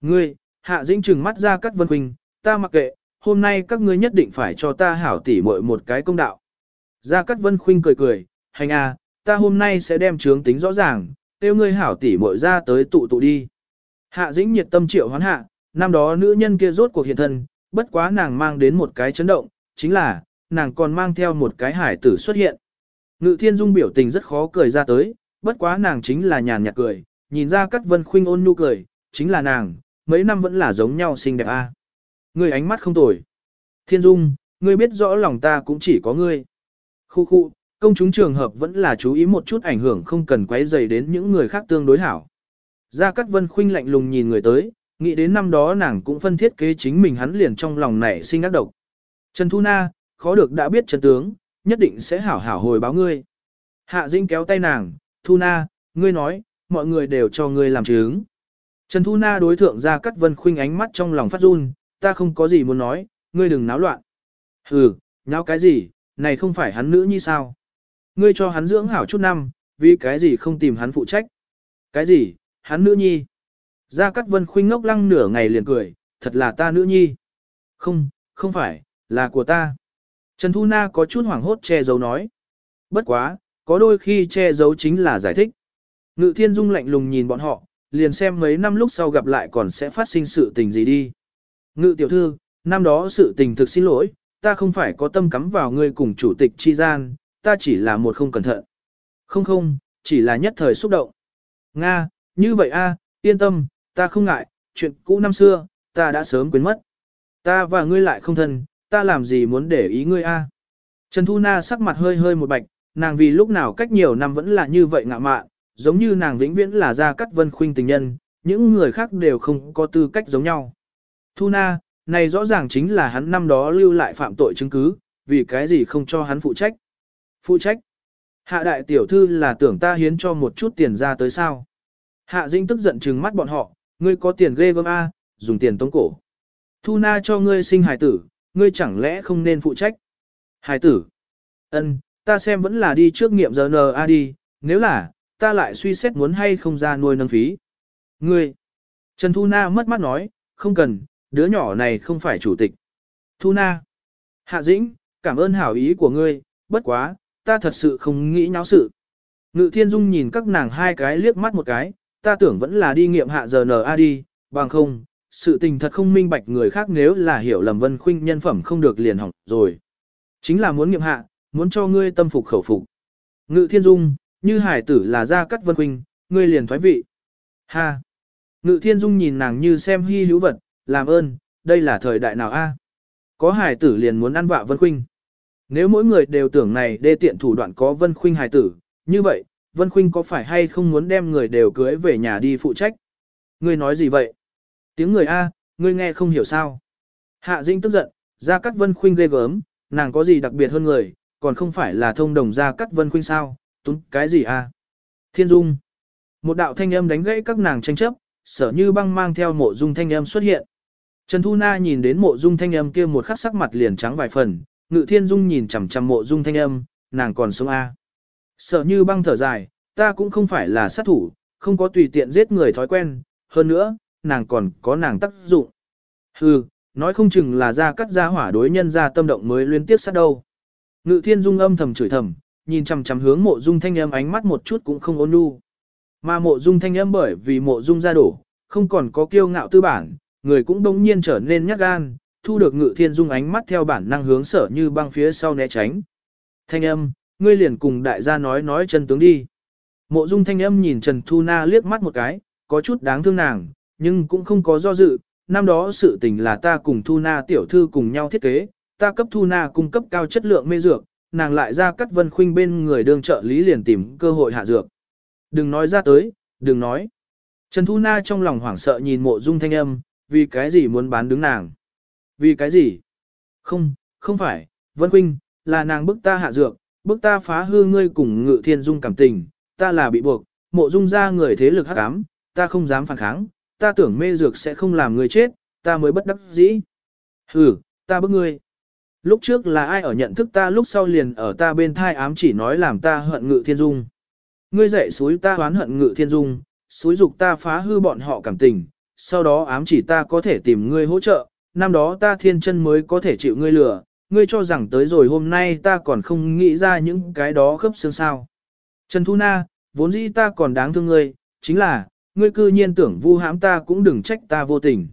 Ngươi, hạ dĩnh trừng mắt ra cắt vân quỳnh, ta mặc kệ, hôm nay các ngươi nhất định phải cho ta hảo tỉ muội một cái công đạo. Gia Cát Vân Khuynh cười cười, hành a, ta hôm nay sẽ đem trướng tính rõ ràng, tiêu ngươi hảo tỉ muội ra tới tụ tụ đi. Hạ dĩnh nhiệt tâm triệu hoán hạ, năm đó nữ nhân kia rốt cuộc hiện thân, bất quá nàng mang đến một cái chấn động, chính là, nàng còn mang theo một cái hải tử xuất hiện. Ngự thiên dung biểu tình rất khó cười ra tới, bất quá nàng chính là nhàn nhạt cười, nhìn ra cắt vân khuynh ôn nhu cười, chính là nàng, mấy năm vẫn là giống nhau xinh đẹp a. À. Ngươi ánh mắt không tồi. Thiên dung, ngươi biết rõ lòng ta cũng chỉ có ngươi. Khu khu, công chúng trường hợp vẫn là chú ý một chút ảnh hưởng không cần quấy dày đến những người khác tương đối hảo. Gia Cát Vân khuynh lạnh lùng nhìn người tới, nghĩ đến năm đó nàng cũng phân thiết kế chính mình hắn liền trong lòng nảy sinh ác độc. Trần Thu Na, khó được đã biết chân tướng, nhất định sẽ hảo hảo hồi báo ngươi. Hạ dinh kéo tay nàng, Thu Na, ngươi nói, mọi người đều cho ngươi làm chứng. Trần Thu Na đối thượng Gia Cát Vân khuynh ánh mắt trong lòng phát run, ta không có gì muốn nói, ngươi đừng náo loạn. Hừ, náo cái gì, này không phải hắn nữ như sao? Ngươi cho hắn dưỡng hảo chút năm, vì cái gì không tìm hắn phụ trách? Cái gì, hắn nữ nhi? Gia Cát Vân khuynh ngốc lăng nửa ngày liền cười, thật là ta nữ nhi. Không, không phải, là của ta. Trần Thu Na có chút hoảng hốt che giấu nói. Bất quá, có đôi khi che giấu chính là giải thích. Ngự thiên dung lạnh lùng nhìn bọn họ, liền xem mấy năm lúc sau gặp lại còn sẽ phát sinh sự tình gì đi. Ngự tiểu thư, năm đó sự tình thực xin lỗi, ta không phải có tâm cắm vào ngươi cùng chủ tịch chi gian, ta chỉ là một không cẩn thận. Không không, chỉ là nhất thời xúc động. Nga, như vậy a, yên tâm, ta không ngại, chuyện cũ năm xưa, ta đã sớm quên mất. Ta và ngươi lại không thân, ta làm gì muốn để ý ngươi a? Trần Thu Na sắc mặt hơi hơi một bạch, nàng vì lúc nào cách nhiều năm vẫn là như vậy ngạ mạn, giống như nàng vĩnh viễn là gia cắt vân khuynh tình nhân, những người khác đều không có tư cách giống nhau. Thu Na, này rõ ràng chính là hắn năm đó lưu lại phạm tội chứng cứ, vì cái gì không cho hắn phụ trách. Phụ trách? Hạ đại tiểu thư là tưởng ta hiến cho một chút tiền ra tới sao? Hạ Dĩnh tức giận trừng mắt bọn họ, ngươi có tiền ghê gớm A, dùng tiền tống cổ. Thu na cho ngươi sinh hài tử, ngươi chẳng lẽ không nên phụ trách? Hài tử? ân, ta xem vẫn là đi trước nghiệm giờ NA đi, nếu là, ta lại suy xét muốn hay không ra nuôi nâng phí. Ngươi! Trần Thu Na mất mắt nói, không cần, đứa nhỏ này không phải chủ tịch. Thu Na! Hạ Dĩnh, cảm ơn hảo ý của ngươi, bất quá, ta thật sự không nghĩ nháo sự. Ngự Thiên Dung nhìn các nàng hai cái liếc mắt một cái, ta tưởng vẫn là đi nghiệm hạ giờ NA đi, bằng không, sự tình thật không minh bạch người khác nếu là hiểu lầm Vân Khuynh nhân phẩm không được liền hỏng rồi. Chính là muốn nghiệm hạ, muốn cho ngươi tâm phục khẩu phục. Ngự Thiên Dung, như hải tử là ra cắt Vân Khuynh, ngươi liền thoái vị. Ha! Ngự Thiên Dung nhìn nàng như xem hy hữu vật, làm ơn, đây là thời đại nào a? Có hải tử liền muốn ăn vạ Vân Khuynh. Nếu mỗi người đều tưởng này đê tiện thủ đoạn có Vân Khuynh hải tử, như vậy, Vân Khuynh có phải hay không muốn đem người đều cưới về nhà đi phụ trách? Ngươi nói gì vậy? Tiếng người A, ngươi nghe không hiểu sao? Hạ Dĩnh tức giận, ra Cát Vân Khuynh ghê gớm, nàng có gì đặc biệt hơn người, còn không phải là thông đồng ra Cát Vân Khuynh sao? Túng cái gì A? Thiên Dung. Một đạo thanh âm đánh gãy các nàng tranh chấp, sở như băng mang theo mộ dung thanh âm xuất hiện. Trần Thu Na nhìn đến mộ dung thanh âm kia một khắc sắc mặt liền trắng vài phần, ngự thiên dung nhìn chằm chằm mộ dung thanh âm, nàng còn sống A. Sợ như băng thở dài, ta cũng không phải là sát thủ, không có tùy tiện giết người thói quen, hơn nữa, nàng còn có nàng tác dụng. Hừ, nói không chừng là ra cắt ra hỏa đối nhân ra tâm động mới liên tiếp sát đâu. Ngự thiên dung âm thầm chửi thầm, nhìn chằm chằm hướng mộ dung thanh âm ánh mắt một chút cũng không ôn nhu. Mà mộ dung thanh âm bởi vì mộ dung ra đổ, không còn có kiêu ngạo tư bản, người cũng đông nhiên trở nên nhát gan, thu được ngự thiên dung ánh mắt theo bản năng hướng sở như băng phía sau né tránh. Thanh âm, ngươi liền cùng đại gia nói nói chân tướng đi. Mộ dung thanh âm nhìn Trần Thu Na liếc mắt một cái, có chút đáng thương nàng, nhưng cũng không có do dự, năm đó sự tình là ta cùng Thu Na tiểu thư cùng nhau thiết kế, ta cấp Thu Na cung cấp cao chất lượng mê dược, nàng lại ra cắt vân khuynh bên người đương trợ lý liền tìm cơ hội hạ dược. Đừng nói ra tới, đừng nói. Trần Thu Na trong lòng hoảng sợ nhìn mộ dung thanh âm, vì cái gì muốn bán đứng nàng? Vì cái gì? Không, không phải, Vân Quynh, là nàng bức ta hạ dược, bức ta phá hư ngươi cùng ngự thiên dung cảm tình, ta là bị buộc, mộ dung ra người thế lực hắc ám, ta không dám phản kháng, ta tưởng mê dược sẽ không làm ngươi chết, ta mới bất đắc dĩ. Hừ, ta bức ngươi. Lúc trước là ai ở nhận thức ta lúc sau liền ở ta bên thai ám chỉ nói làm ta hận ngự thiên dung. Ngươi dạy suối ta oán hận ngự thiên dung, suối dục ta phá hư bọn họ cảm tình, sau đó ám chỉ ta có thể tìm ngươi hỗ trợ, năm đó ta thiên chân mới có thể chịu ngươi lừa, ngươi cho rằng tới rồi hôm nay ta còn không nghĩ ra những cái đó khớp xương sao. Trần Thu Na, vốn dĩ ta còn đáng thương ngươi, chính là, ngươi cư nhiên tưởng vu hãm ta cũng đừng trách ta vô tình.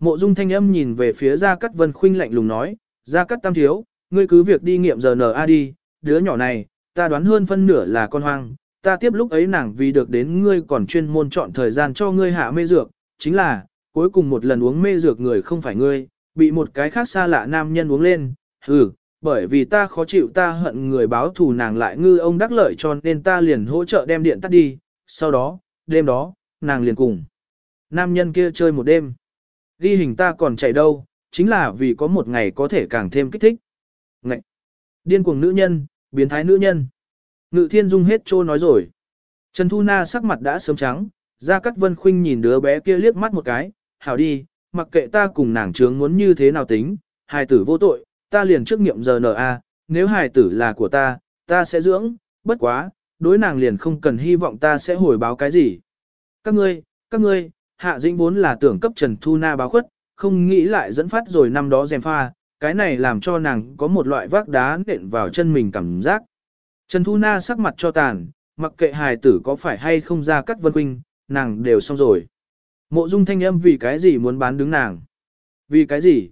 Mộ dung thanh âm nhìn về phía Gia Cát Vân Khuynh lạnh lùng nói, Gia Cát Tam Thiếu, ngươi cứ việc đi nghiệm giờ NA đi, đứa nhỏ này, ta đoán hơn phân nửa là con hoang, ta tiếp lúc ấy nàng vì được đến ngươi còn chuyên môn chọn thời gian cho ngươi hạ mê dược, chính là, cuối cùng một lần uống mê dược người không phải ngươi, bị một cái khác xa lạ nam nhân uống lên, hừ, bởi vì ta khó chịu ta hận người báo thù nàng lại ngư ông đắc lợi cho nên ta liền hỗ trợ đem điện tắt đi, sau đó, đêm đó, nàng liền cùng. Nam nhân kia chơi một đêm. Ghi hình ta còn chạy đâu, chính là vì có một ngày có thể càng thêm kích thích. Ngậy! Điên cuồng nữ nhân, biến thái nữ nhân. Ngự thiên dung hết trô nói rồi. Trần Thu Na sắc mặt đã sớm trắng, ra cắt vân khuynh nhìn đứa bé kia liếc mắt một cái, hảo đi, mặc kệ ta cùng nàng trướng muốn như thế nào tính, hài tử vô tội, ta liền trước nghiệm giờ NA, nếu hài tử là của ta, ta sẽ dưỡng, bất quá, đối nàng liền không cần hy vọng ta sẽ hồi báo cái gì. Các ngươi, các ngươi, hạ dĩnh vốn là tưởng cấp Trần Thu Na báo khuất, không nghĩ lại dẫn phát rồi năm đó dèm pha, cái này làm cho nàng có một loại vác đá nện vào chân mình cảm giác. Trần Thu Na sắc mặt cho tàn, mặc kệ hài tử có phải hay không ra cắt vân huynh, nàng đều xong rồi. Mộ dung thanh âm vì cái gì muốn bán đứng nàng? Vì cái gì?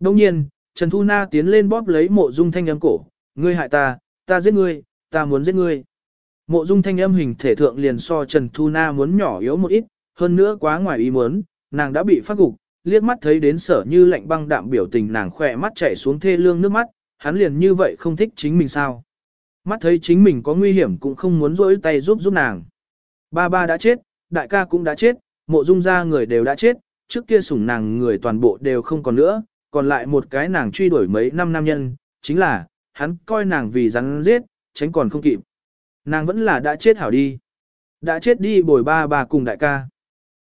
Đông nhiên, Trần Thu Na tiến lên bóp lấy mộ dung thanh âm cổ, ngươi hại ta, ta giết ngươi, ta muốn giết ngươi. Mộ dung thanh âm hình thể thượng liền so Trần Thu Na muốn nhỏ yếu một ít, hơn nữa quá ngoài ý muốn, nàng đã bị phát gục, liếc mắt thấy đến sở như lạnh băng đạm biểu tình nàng khỏe mắt chảy xuống thê lương nước mắt, hắn liền như vậy không thích chính mình sao. Mắt thấy chính mình có nguy hiểm cũng không muốn rỗi tay giúp giúp nàng. Ba ba đã chết, đại ca cũng đã chết, mộ dung ra người đều đã chết, trước kia sủng nàng người toàn bộ đều không còn nữa, còn lại một cái nàng truy đuổi mấy năm nam nhân, chính là, hắn coi nàng vì rắn giết, tránh còn không kịp. Nàng vẫn là đã chết hảo đi. Đã chết đi bồi ba bà cùng đại ca.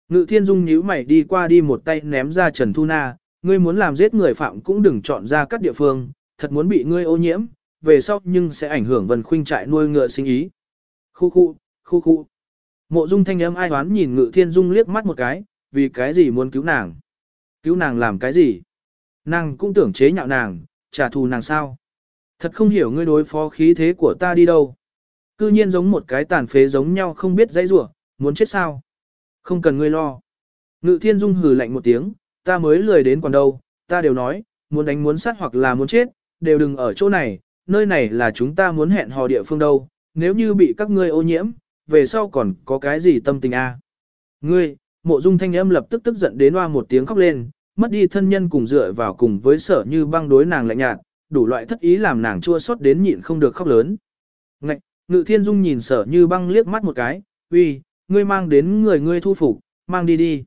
Ngự thiên dung nhíu mày đi qua đi một tay ném ra Trần Thu Na, ngươi muốn làm giết người phạm cũng đừng chọn ra các địa phương, thật muốn bị ngươi ô nhiễm, về sau nhưng sẽ ảnh hưởng vân khuynh trại nuôi ngựa sinh ý. Khu khu, khu khu. Mộ dung thanh âm ai đoán nhìn ngự thiên dung liếc mắt một cái, vì cái gì muốn cứu nàng. Cứu nàng làm cái gì? Nàng cũng tưởng chế nhạo nàng, trả thù nàng sao? Thật không hiểu ngươi đối phó khí thế của ta đi đâu. Cư nhiên giống một cái tàn phế giống nhau không biết dãy rủa, muốn chết sao? Không cần ngươi lo. Ngự thiên dung hừ lạnh một tiếng, ta mới lười đến còn đâu, ta đều nói, muốn đánh muốn sát hoặc là muốn chết, đều đừng ở chỗ này, nơi này là chúng ta muốn hẹn hò địa phương đâu, nếu như bị các ngươi ô nhiễm, về sau còn có cái gì tâm tình a? À? Ngươi, mộ dung thanh âm lập tức tức giận đến hoa một tiếng khóc lên, mất đi thân nhân cùng dựa vào cùng với sở như băng đối nàng lạnh nhạt, đủ loại thất ý làm nàng chua xót đến nhịn không được khóc lớn. Ngạch, ngự thiên dung nhìn sở như băng liếc mắt một cái, uy, ngươi mang đến người ngươi thu phục, mang đi đi.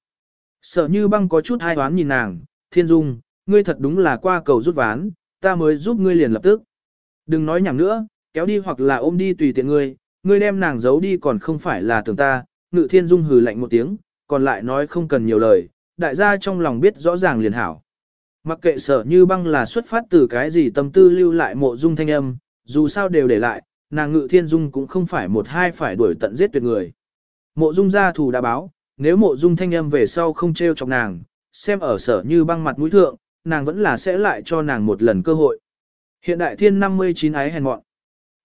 Sở như băng có chút hai toán nhìn nàng, thiên dung, ngươi thật đúng là qua cầu rút ván, ta mới giúp ngươi liền lập tức. Đừng nói nhảm nữa, kéo đi hoặc là ôm đi tùy tiện ngươi, ngươi đem nàng giấu đi còn không phải là tưởng ta, ngự thiên dung hừ lạnh một tiếng, còn lại nói không cần nhiều lời, đại gia trong lòng biết rõ ràng liền hảo. Mặc kệ sở như băng là xuất phát từ cái gì tâm tư lưu lại mộ dung thanh âm, dù sao đều để lại, nàng ngự thiên dung cũng không phải một hai phải đuổi tận giết tuyệt người. Mộ dung gia thù đã báo, nếu mộ dung thanh âm về sau không treo chọc nàng, xem ở sở như băng mặt mũi thượng, nàng vẫn là sẽ lại cho nàng một lần cơ hội. Hiện đại thiên 59 ái hèn mọn.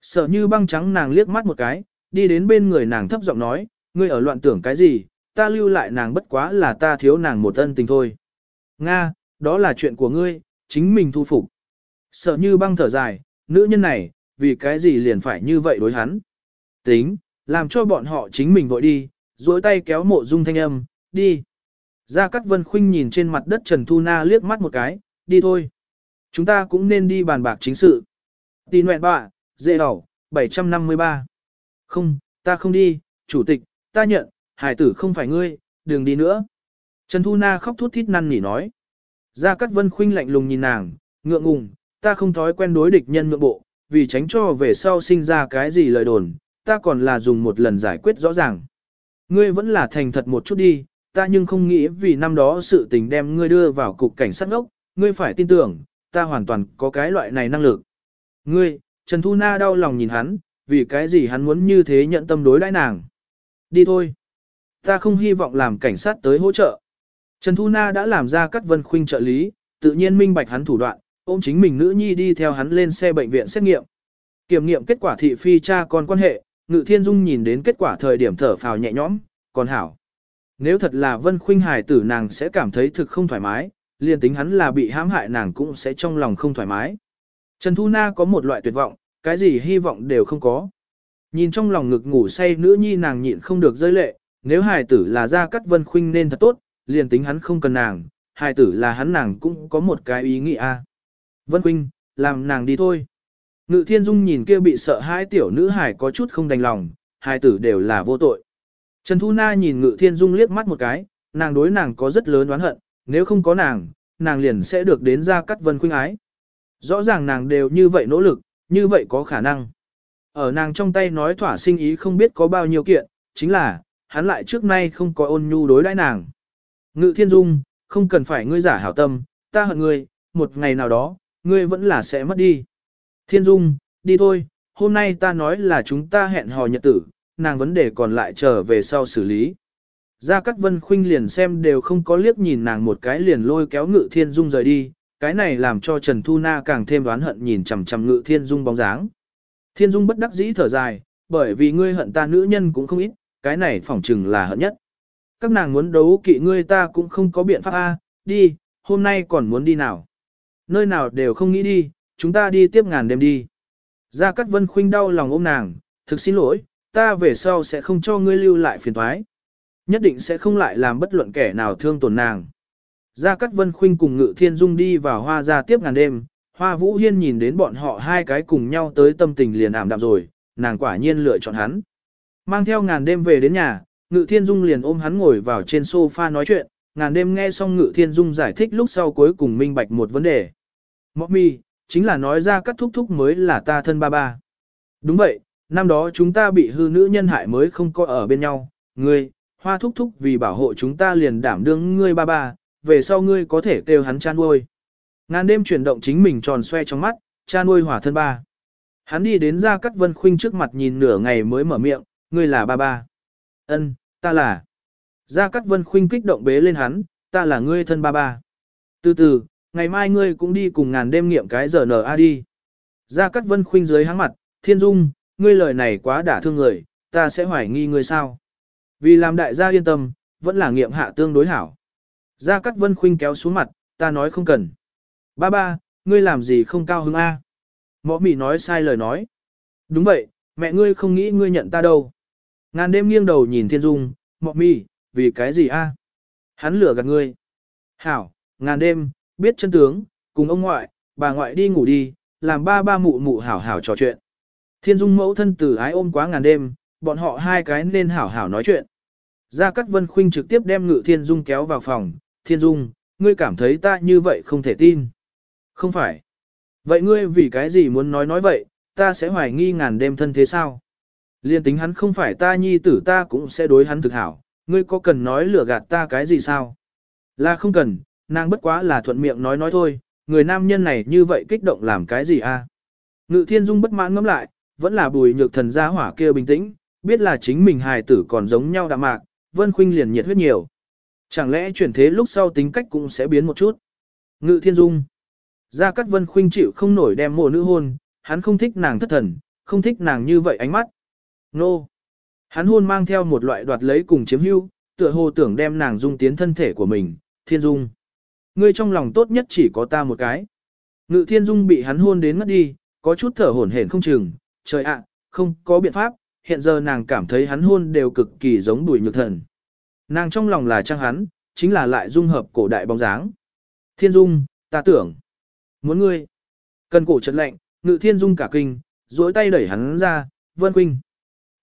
Sở như băng trắng nàng liếc mắt một cái, đi đến bên người nàng thấp giọng nói, ngươi ở loạn tưởng cái gì, ta lưu lại nàng bất quá là ta thiếu nàng một ân tình thôi. Nga, đó là chuyện của ngươi, chính mình thu phục. Sở như băng thở dài, nữ nhân này, vì cái gì liền phải như vậy đối hắn. Tính, làm cho bọn họ chính mình vội đi, duỗi tay kéo mộ dung thanh âm, đi. Gia Cát Vân Khuynh nhìn trên mặt đất Trần Thu Na liếc mắt một cái, đi thôi. Chúng ta cũng nên đi bàn bạc chính sự. Tì nguyện bạ, dễ đỏ, 753. Không, ta không đi, chủ tịch, ta nhận, hải tử không phải ngươi, đừng đi nữa. Trần Thu Na khóc thút thít năn nỉ nói. Gia Cát Vân Khuynh lạnh lùng nhìn nàng, ngượng ngùng, ta không thói quen đối địch nhân ngượng bộ, vì tránh cho về sau sinh ra cái gì lời đồn, ta còn là dùng một lần giải quyết rõ ràng. Ngươi vẫn là thành thật một chút đi, ta nhưng không nghĩ vì năm đó sự tình đem ngươi đưa vào cục cảnh sát ngốc, ngươi phải tin tưởng, ta hoàn toàn có cái loại này năng lực. Ngươi, Trần Thu Na đau lòng nhìn hắn, vì cái gì hắn muốn như thế nhận tâm đối đãi nàng. Đi thôi. Ta không hy vọng làm cảnh sát tới hỗ trợ. Trần Thu Na đã làm ra các vân khuynh trợ lý, tự nhiên minh bạch hắn thủ đoạn, ôm chính mình nữ nhi đi theo hắn lên xe bệnh viện xét nghiệm. Kiểm nghiệm kết quả thị phi cha con quan hệ, Ngự Thiên Dung nhìn đến kết quả thời điểm thở phào nhẹ nhõm, còn hảo. Nếu thật là Vân Khuynh hài tử nàng sẽ cảm thấy thực không thoải mái, liền tính hắn là bị hãm hại nàng cũng sẽ trong lòng không thoải mái. Trần Thu Na có một loại tuyệt vọng, cái gì hy vọng đều không có. Nhìn trong lòng ngực ngủ say nữ nhi nàng nhịn không được rơi lệ, nếu hài tử là ra cắt Vân Khuynh nên thật tốt, liền tính hắn không cần nàng, hài tử là hắn nàng cũng có một cái ý nghĩa a. Vân Khuynh, làm nàng đi thôi. Ngự thiên dung nhìn kia bị sợ hãi tiểu nữ hài có chút không đành lòng, hài tử đều là vô tội. Trần Thu Na nhìn ngự thiên dung liếc mắt một cái, nàng đối nàng có rất lớn oán hận, nếu không có nàng, nàng liền sẽ được đến ra cắt vân khuynh ái. Rõ ràng nàng đều như vậy nỗ lực, như vậy có khả năng. Ở nàng trong tay nói thỏa sinh ý không biết có bao nhiêu kiện, chính là, hắn lại trước nay không có ôn nhu đối đãi nàng. Ngự thiên dung, không cần phải ngươi giả hảo tâm, ta hận ngươi, một ngày nào đó, ngươi vẫn là sẽ mất đi. Thiên Dung, đi thôi, hôm nay ta nói là chúng ta hẹn hò nhật tử, nàng vấn đề còn lại trở về sau xử lý. Gia Cát Vân Khuynh liền xem đều không có liếc nhìn nàng một cái liền lôi kéo Ngự Thiên Dung rời đi, cái này làm cho Trần Thu Na càng thêm đoán hận nhìn chằm chằm Ngự Thiên Dung bóng dáng. Thiên Dung bất đắc dĩ thở dài, bởi vì ngươi hận ta nữ nhân cũng không ít, cái này phỏng chừng là hận nhất. Các nàng muốn đấu kỵ ngươi ta cũng không có biện pháp a, đi, hôm nay còn muốn đi nào. Nơi nào đều không nghĩ đi, chúng ta đi tiếp ngàn đêm đi. Gia Cát Vân Khuynh đau lòng ôm nàng, thực xin lỗi, ta về sau sẽ không cho ngươi lưu lại phiền toái. Nhất định sẽ không lại làm bất luận kẻ nào thương tổn nàng. Gia Cát Vân Khuynh cùng Ngự Thiên Dung đi vào hoa gia tiếp ngàn đêm, Hoa Vũ Hiên nhìn đến bọn họ hai cái cùng nhau tới tâm tình liền ảm đạm rồi, nàng quả nhiên lựa chọn hắn. Mang theo ngàn đêm về đến nhà, Ngự Thiên Dung liền ôm hắn ngồi vào trên sofa nói chuyện, ngàn đêm nghe xong Ngự Thiên Dung giải thích lúc sau cuối cùng minh bạch một vấn đề. Mọc mi, chính là nói ra cắt thúc thúc mới là ta thân ba ba. Đúng vậy, năm đó chúng ta bị hư nữ nhân hại mới không có ở bên nhau, ngươi, hoa thúc thúc vì bảo hộ chúng ta liền đảm đương ngươi ba ba, về sau ngươi có thể kêu hắn cha nuôi. Ngàn đêm chuyển động chính mình tròn xoe trong mắt, cha nuôi hỏa thân ba. Hắn đi đến ra cắt vân khuynh trước mặt nhìn nửa ngày mới mở miệng, ngươi là ba ba. Ân, ta là. Gia Cát Vân Khuynh kích động bế lên hắn, ta là ngươi thân ba ba. Từ từ, ngày mai ngươi cũng đi cùng ngàn đêm nghiệm cái giờ NA đi. Gia Cát Vân Khuynh dưới háng mặt, thiên dung, ngươi lời này quá đả thương người, ta sẽ hoài nghi ngươi sao. Vì làm đại gia yên tâm, vẫn là nghiệm hạ tương đối hảo. Gia Cát Vân Khuynh kéo xuống mặt, ta nói không cần. Ba ba, ngươi làm gì không cao hứng A. Mõ mị nói sai lời nói. Đúng vậy, mẹ ngươi không nghĩ ngươi nhận ta đâu. Ngàn đêm nghiêng đầu nhìn thiên dung, mọ mị, vì cái gì A. Hắn lừa gạt ngươi. Hảo, ngàn đêm, biết chân tướng, cùng ông ngoại, bà ngoại đi ngủ đi, làm ba ba mụ mụ hảo hảo trò chuyện. Thiên dung mẫu thân tử ái ôm quá ngàn đêm, bọn họ hai cái nên hảo hảo nói chuyện. Gia Cát Vân Khuynh trực tiếp đem Ngự Thiên Dung kéo vào phòng, Thiên Dung, ngươi cảm thấy ta như vậy không thể tin. Không phải. Vậy ngươi vì cái gì muốn nói nói vậy, ta sẽ hoài nghi ngàn đêm thân thế sao? Liên tính hắn không phải ta nhi tử ta cũng sẽ đối hắn thực hảo, ngươi có cần nói lừa gạt ta cái gì sao? Là không cần, nàng bất quá là thuận miệng nói nói thôi, người nam nhân này như vậy kích động làm cái gì a? Ngự thiên dung bất mãn ngẫm lại, vẫn là bùi nhược thần gia hỏa kia bình tĩnh, biết là chính mình hài tử còn giống nhau đạm mạc, vân khuynh liền nhiệt huyết nhiều. Chẳng lẽ chuyển thế lúc sau tính cách cũng sẽ biến một chút? Ngự thiên dung. Gia Cát Vân khuynh chịu không nổi đem mộ nữ hôn, hắn không thích nàng thất thần, không thích nàng như vậy ánh mắt. Nô! Hắn hôn mang theo một loại đoạt lấy cùng chiếm hữu, tựa hồ tưởng đem nàng dung tiến thân thể của mình, thiên dung. Ngươi trong lòng tốt nhất chỉ có ta một cái. Ngự thiên dung bị hắn hôn đến ngất đi, có chút thở hổn hển không chừng, trời ạ, không có biện pháp, hiện giờ nàng cảm thấy hắn hôn đều cực kỳ giống đuổi nhược thần. Nàng trong lòng là trang hắn, chính là lại dung hợp cổ đại bóng dáng. Thiên dung, ta tưởng. Muốn ngươi. Cần cổ chật lạnh, ngự thiên dung cả kinh, duỗi tay đẩy hắn ra, vân khuynh.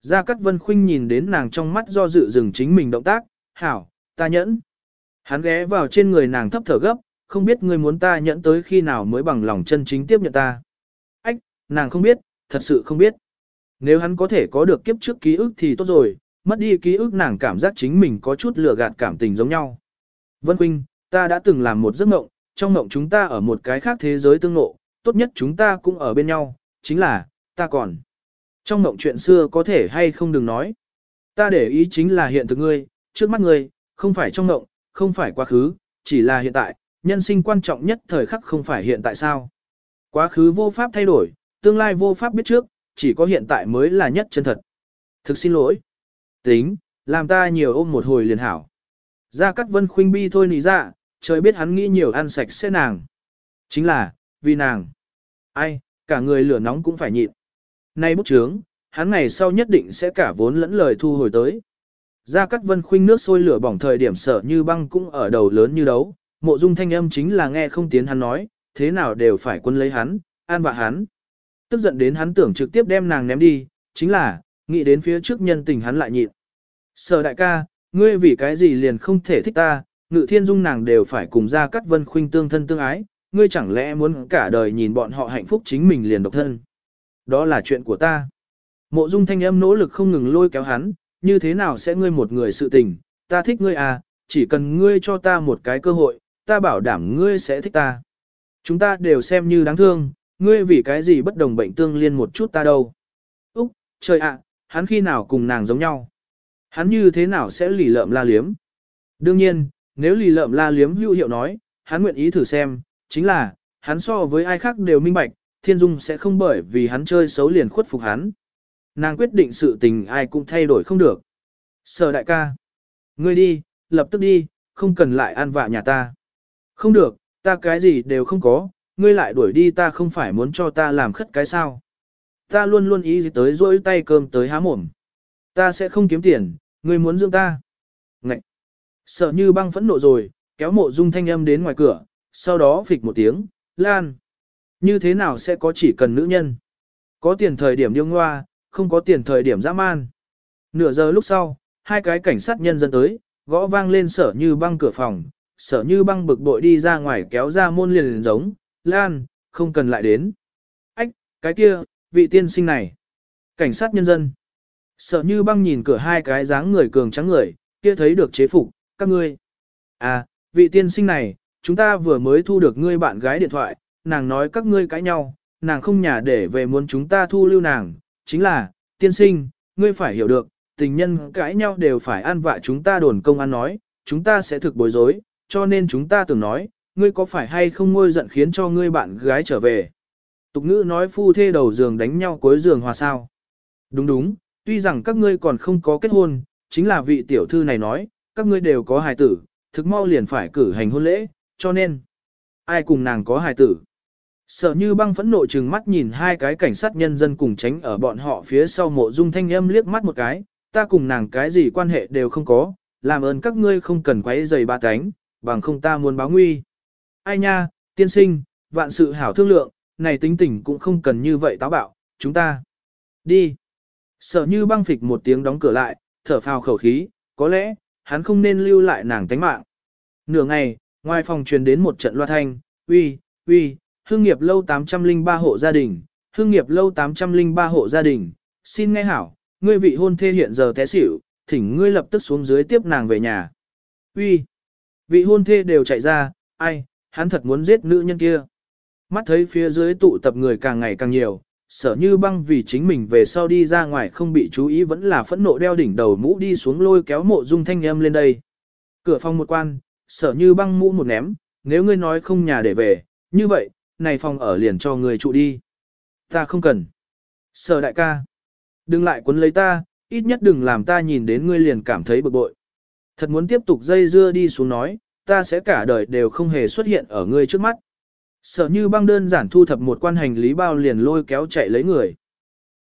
Gia Cát Vân Khuynh nhìn đến nàng trong mắt do dự dừng chính mình động tác, hảo, ta nhẫn. Hắn ghé vào trên người nàng thấp thở gấp, không biết ngươi muốn ta nhẫn tới khi nào mới bằng lòng chân chính tiếp nhận ta. Ách, nàng không biết, thật sự không biết. Nếu hắn có thể có được kiếp trước ký ức thì tốt rồi, mất đi ký ức nàng cảm giác chính mình có chút lừa gạt cảm tình giống nhau. Vân Quynh, ta đã từng làm một giấc mộng, trong mộng chúng ta ở một cái khác thế giới tương ngộ, tốt nhất chúng ta cũng ở bên nhau, chính là, ta còn. Trong mộng chuyện xưa có thể hay không đừng nói. Ta để ý chính là hiện thực ngươi, trước mắt ngươi, không phải trong mộng, không phải quá khứ, chỉ là hiện tại, nhân sinh quan trọng nhất thời khắc không phải hiện tại sao. Quá khứ vô pháp thay đổi, tương lai vô pháp biết trước, chỉ có hiện tại mới là nhất chân thật. Thực xin lỗi. Tính, làm ta nhiều ôm một hồi liền hảo. Ra cắt vân khuynh bi thôi nỉ dạ trời biết hắn nghĩ nhiều ăn sạch sẽ nàng. Chính là, vì nàng. Ai, cả người lửa nóng cũng phải nhịn. Nay bút chướng, hắn ngày sau nhất định sẽ cả vốn lẫn lời thu hồi tới. Gia Cát Vân khuynh nước sôi lửa bỏng thời điểm sợ như băng cũng ở đầu lớn như đấu, mộ dung thanh âm chính là nghe không tiến hắn nói, thế nào đều phải quân lấy hắn, an vạ hắn. Tức giận đến hắn tưởng trực tiếp đem nàng ném đi, chính là, nghĩ đến phía trước nhân tình hắn lại nhịn. Sở đại ca, ngươi vì cái gì liền không thể thích ta, ngự thiên dung nàng đều phải cùng Gia Cát Vân khuynh tương thân tương ái, ngươi chẳng lẽ muốn cả đời nhìn bọn họ hạnh phúc chính mình liền độc thân. Đó là chuyện của ta. Mộ dung thanh âm nỗ lực không ngừng lôi kéo hắn, như thế nào sẽ ngươi một người sự tình, ta thích ngươi à, chỉ cần ngươi cho ta một cái cơ hội, ta bảo đảm ngươi sẽ thích ta. Chúng ta đều xem như đáng thương, ngươi vì cái gì bất đồng bệnh tương liên một chút ta đâu. Úc, trời ạ, hắn khi nào cùng nàng giống nhau? Hắn như thế nào sẽ lì lợm la liếm? Đương nhiên, nếu lì lợm la liếm hữu hiệu nói, hắn nguyện ý thử xem, chính là, hắn so với ai khác đều minh bạch, Thiên Dung sẽ không bởi vì hắn chơi xấu liền khuất phục hắn. Nàng quyết định sự tình ai cũng thay đổi không được. Sở đại ca. Ngươi đi, lập tức đi, không cần lại ăn vạ nhà ta. Không được, ta cái gì đều không có, ngươi lại đuổi đi ta không phải muốn cho ta làm khất cái sao. Ta luôn luôn ý gì tới rỗi tay cơm tới há mồm. Ta sẽ không kiếm tiền, ngươi muốn dưỡng ta. Ngậy! Sợ như băng phẫn nộ rồi, kéo mộ dung thanh âm đến ngoài cửa, sau đó phịch một tiếng, lan. Như thế nào sẽ có chỉ cần nữ nhân? Có tiền thời điểm điêu ngoa, không có tiền thời điểm dã man. Nửa giờ lúc sau, hai cái cảnh sát nhân dân tới, gõ vang lên sở như băng cửa phòng, sở như băng bực bội đi ra ngoài kéo ra môn liền, liền giống, lan, không cần lại đến. Ách, cái kia, vị tiên sinh này. Cảnh sát nhân dân. sợ như băng nhìn cửa hai cái dáng người cường trắng người, kia thấy được chế phục, các ngươi. À, vị tiên sinh này, chúng ta vừa mới thu được ngươi bạn gái điện thoại, nàng nói các ngươi cãi nhau, nàng không nhà để về muốn chúng ta thu lưu nàng, chính là, tiên sinh, ngươi phải hiểu được, tình nhân cãi nhau đều phải ăn vạ chúng ta đồn công an nói, chúng ta sẽ thực bối rối, cho nên chúng ta tưởng nói, ngươi có phải hay không ngôi giận khiến cho ngươi bạn gái trở về. Tục ngữ nói phu thê đầu giường đánh nhau cuối giường hòa sao. Đúng đúng, tuy rằng các ngươi còn không có kết hôn, chính là vị tiểu thư này nói, các ngươi đều có hài tử, thực mau liền phải cử hành hôn lễ, cho nên, ai cùng nàng có hài tử. Sợ như băng phẫn nộ trừng mắt nhìn hai cái cảnh sát nhân dân cùng tránh ở bọn họ phía sau mộ dung thanh âm liếc mắt một cái, ta cùng nàng cái gì quan hệ đều không có, làm ơn các ngươi không cần quấy giày ba cánh, bằng không ta muốn báo nguy. Ai nha, tiên sinh, vạn sự hảo thương lượng, này tính tình cũng không cần như vậy táo bạo, chúng ta đi. Sợ như băng phịch một tiếng đóng cửa lại, thở phào khẩu khí, có lẽ, hắn không nên lưu lại nàng tánh mạng. Nửa ngày, ngoài phòng truyền đến một trận loa thanh, uy, uy, hương nghiệp lâu 803 hộ gia đình, hương nghiệp lâu 803 hộ gia đình, xin nghe hảo, ngươi vị hôn thê hiện giờ té xỉu, thỉnh ngươi lập tức xuống dưới tiếp nàng về nhà. Uy, vị hôn thê đều chạy ra, ai, hắn thật muốn giết nữ nhân kia. Mắt thấy phía dưới tụ tập người càng ngày càng nhiều, sở như băng vì chính mình về sau đi ra ngoài không bị chú ý vẫn là phẫn nộ đeo đỉnh đầu mũ đi xuống lôi kéo mộ dung thanh em lên đây. Cửa phòng một quan, sở như băng mũ một ném, nếu ngươi nói không nhà để về, như vậy, này phòng ở liền cho người trụ đi. Ta không cần. Sở đại ca. Đừng lại quấn lấy ta, ít nhất đừng làm ta nhìn đến ngươi liền cảm thấy bực bội. Thật muốn tiếp tục dây dưa đi xuống nói, ta sẽ cả đời đều không hề xuất hiện ở ngươi trước mắt. Sở như băng đơn giản thu thập một quan hành lý bao liền lôi kéo chạy lấy người.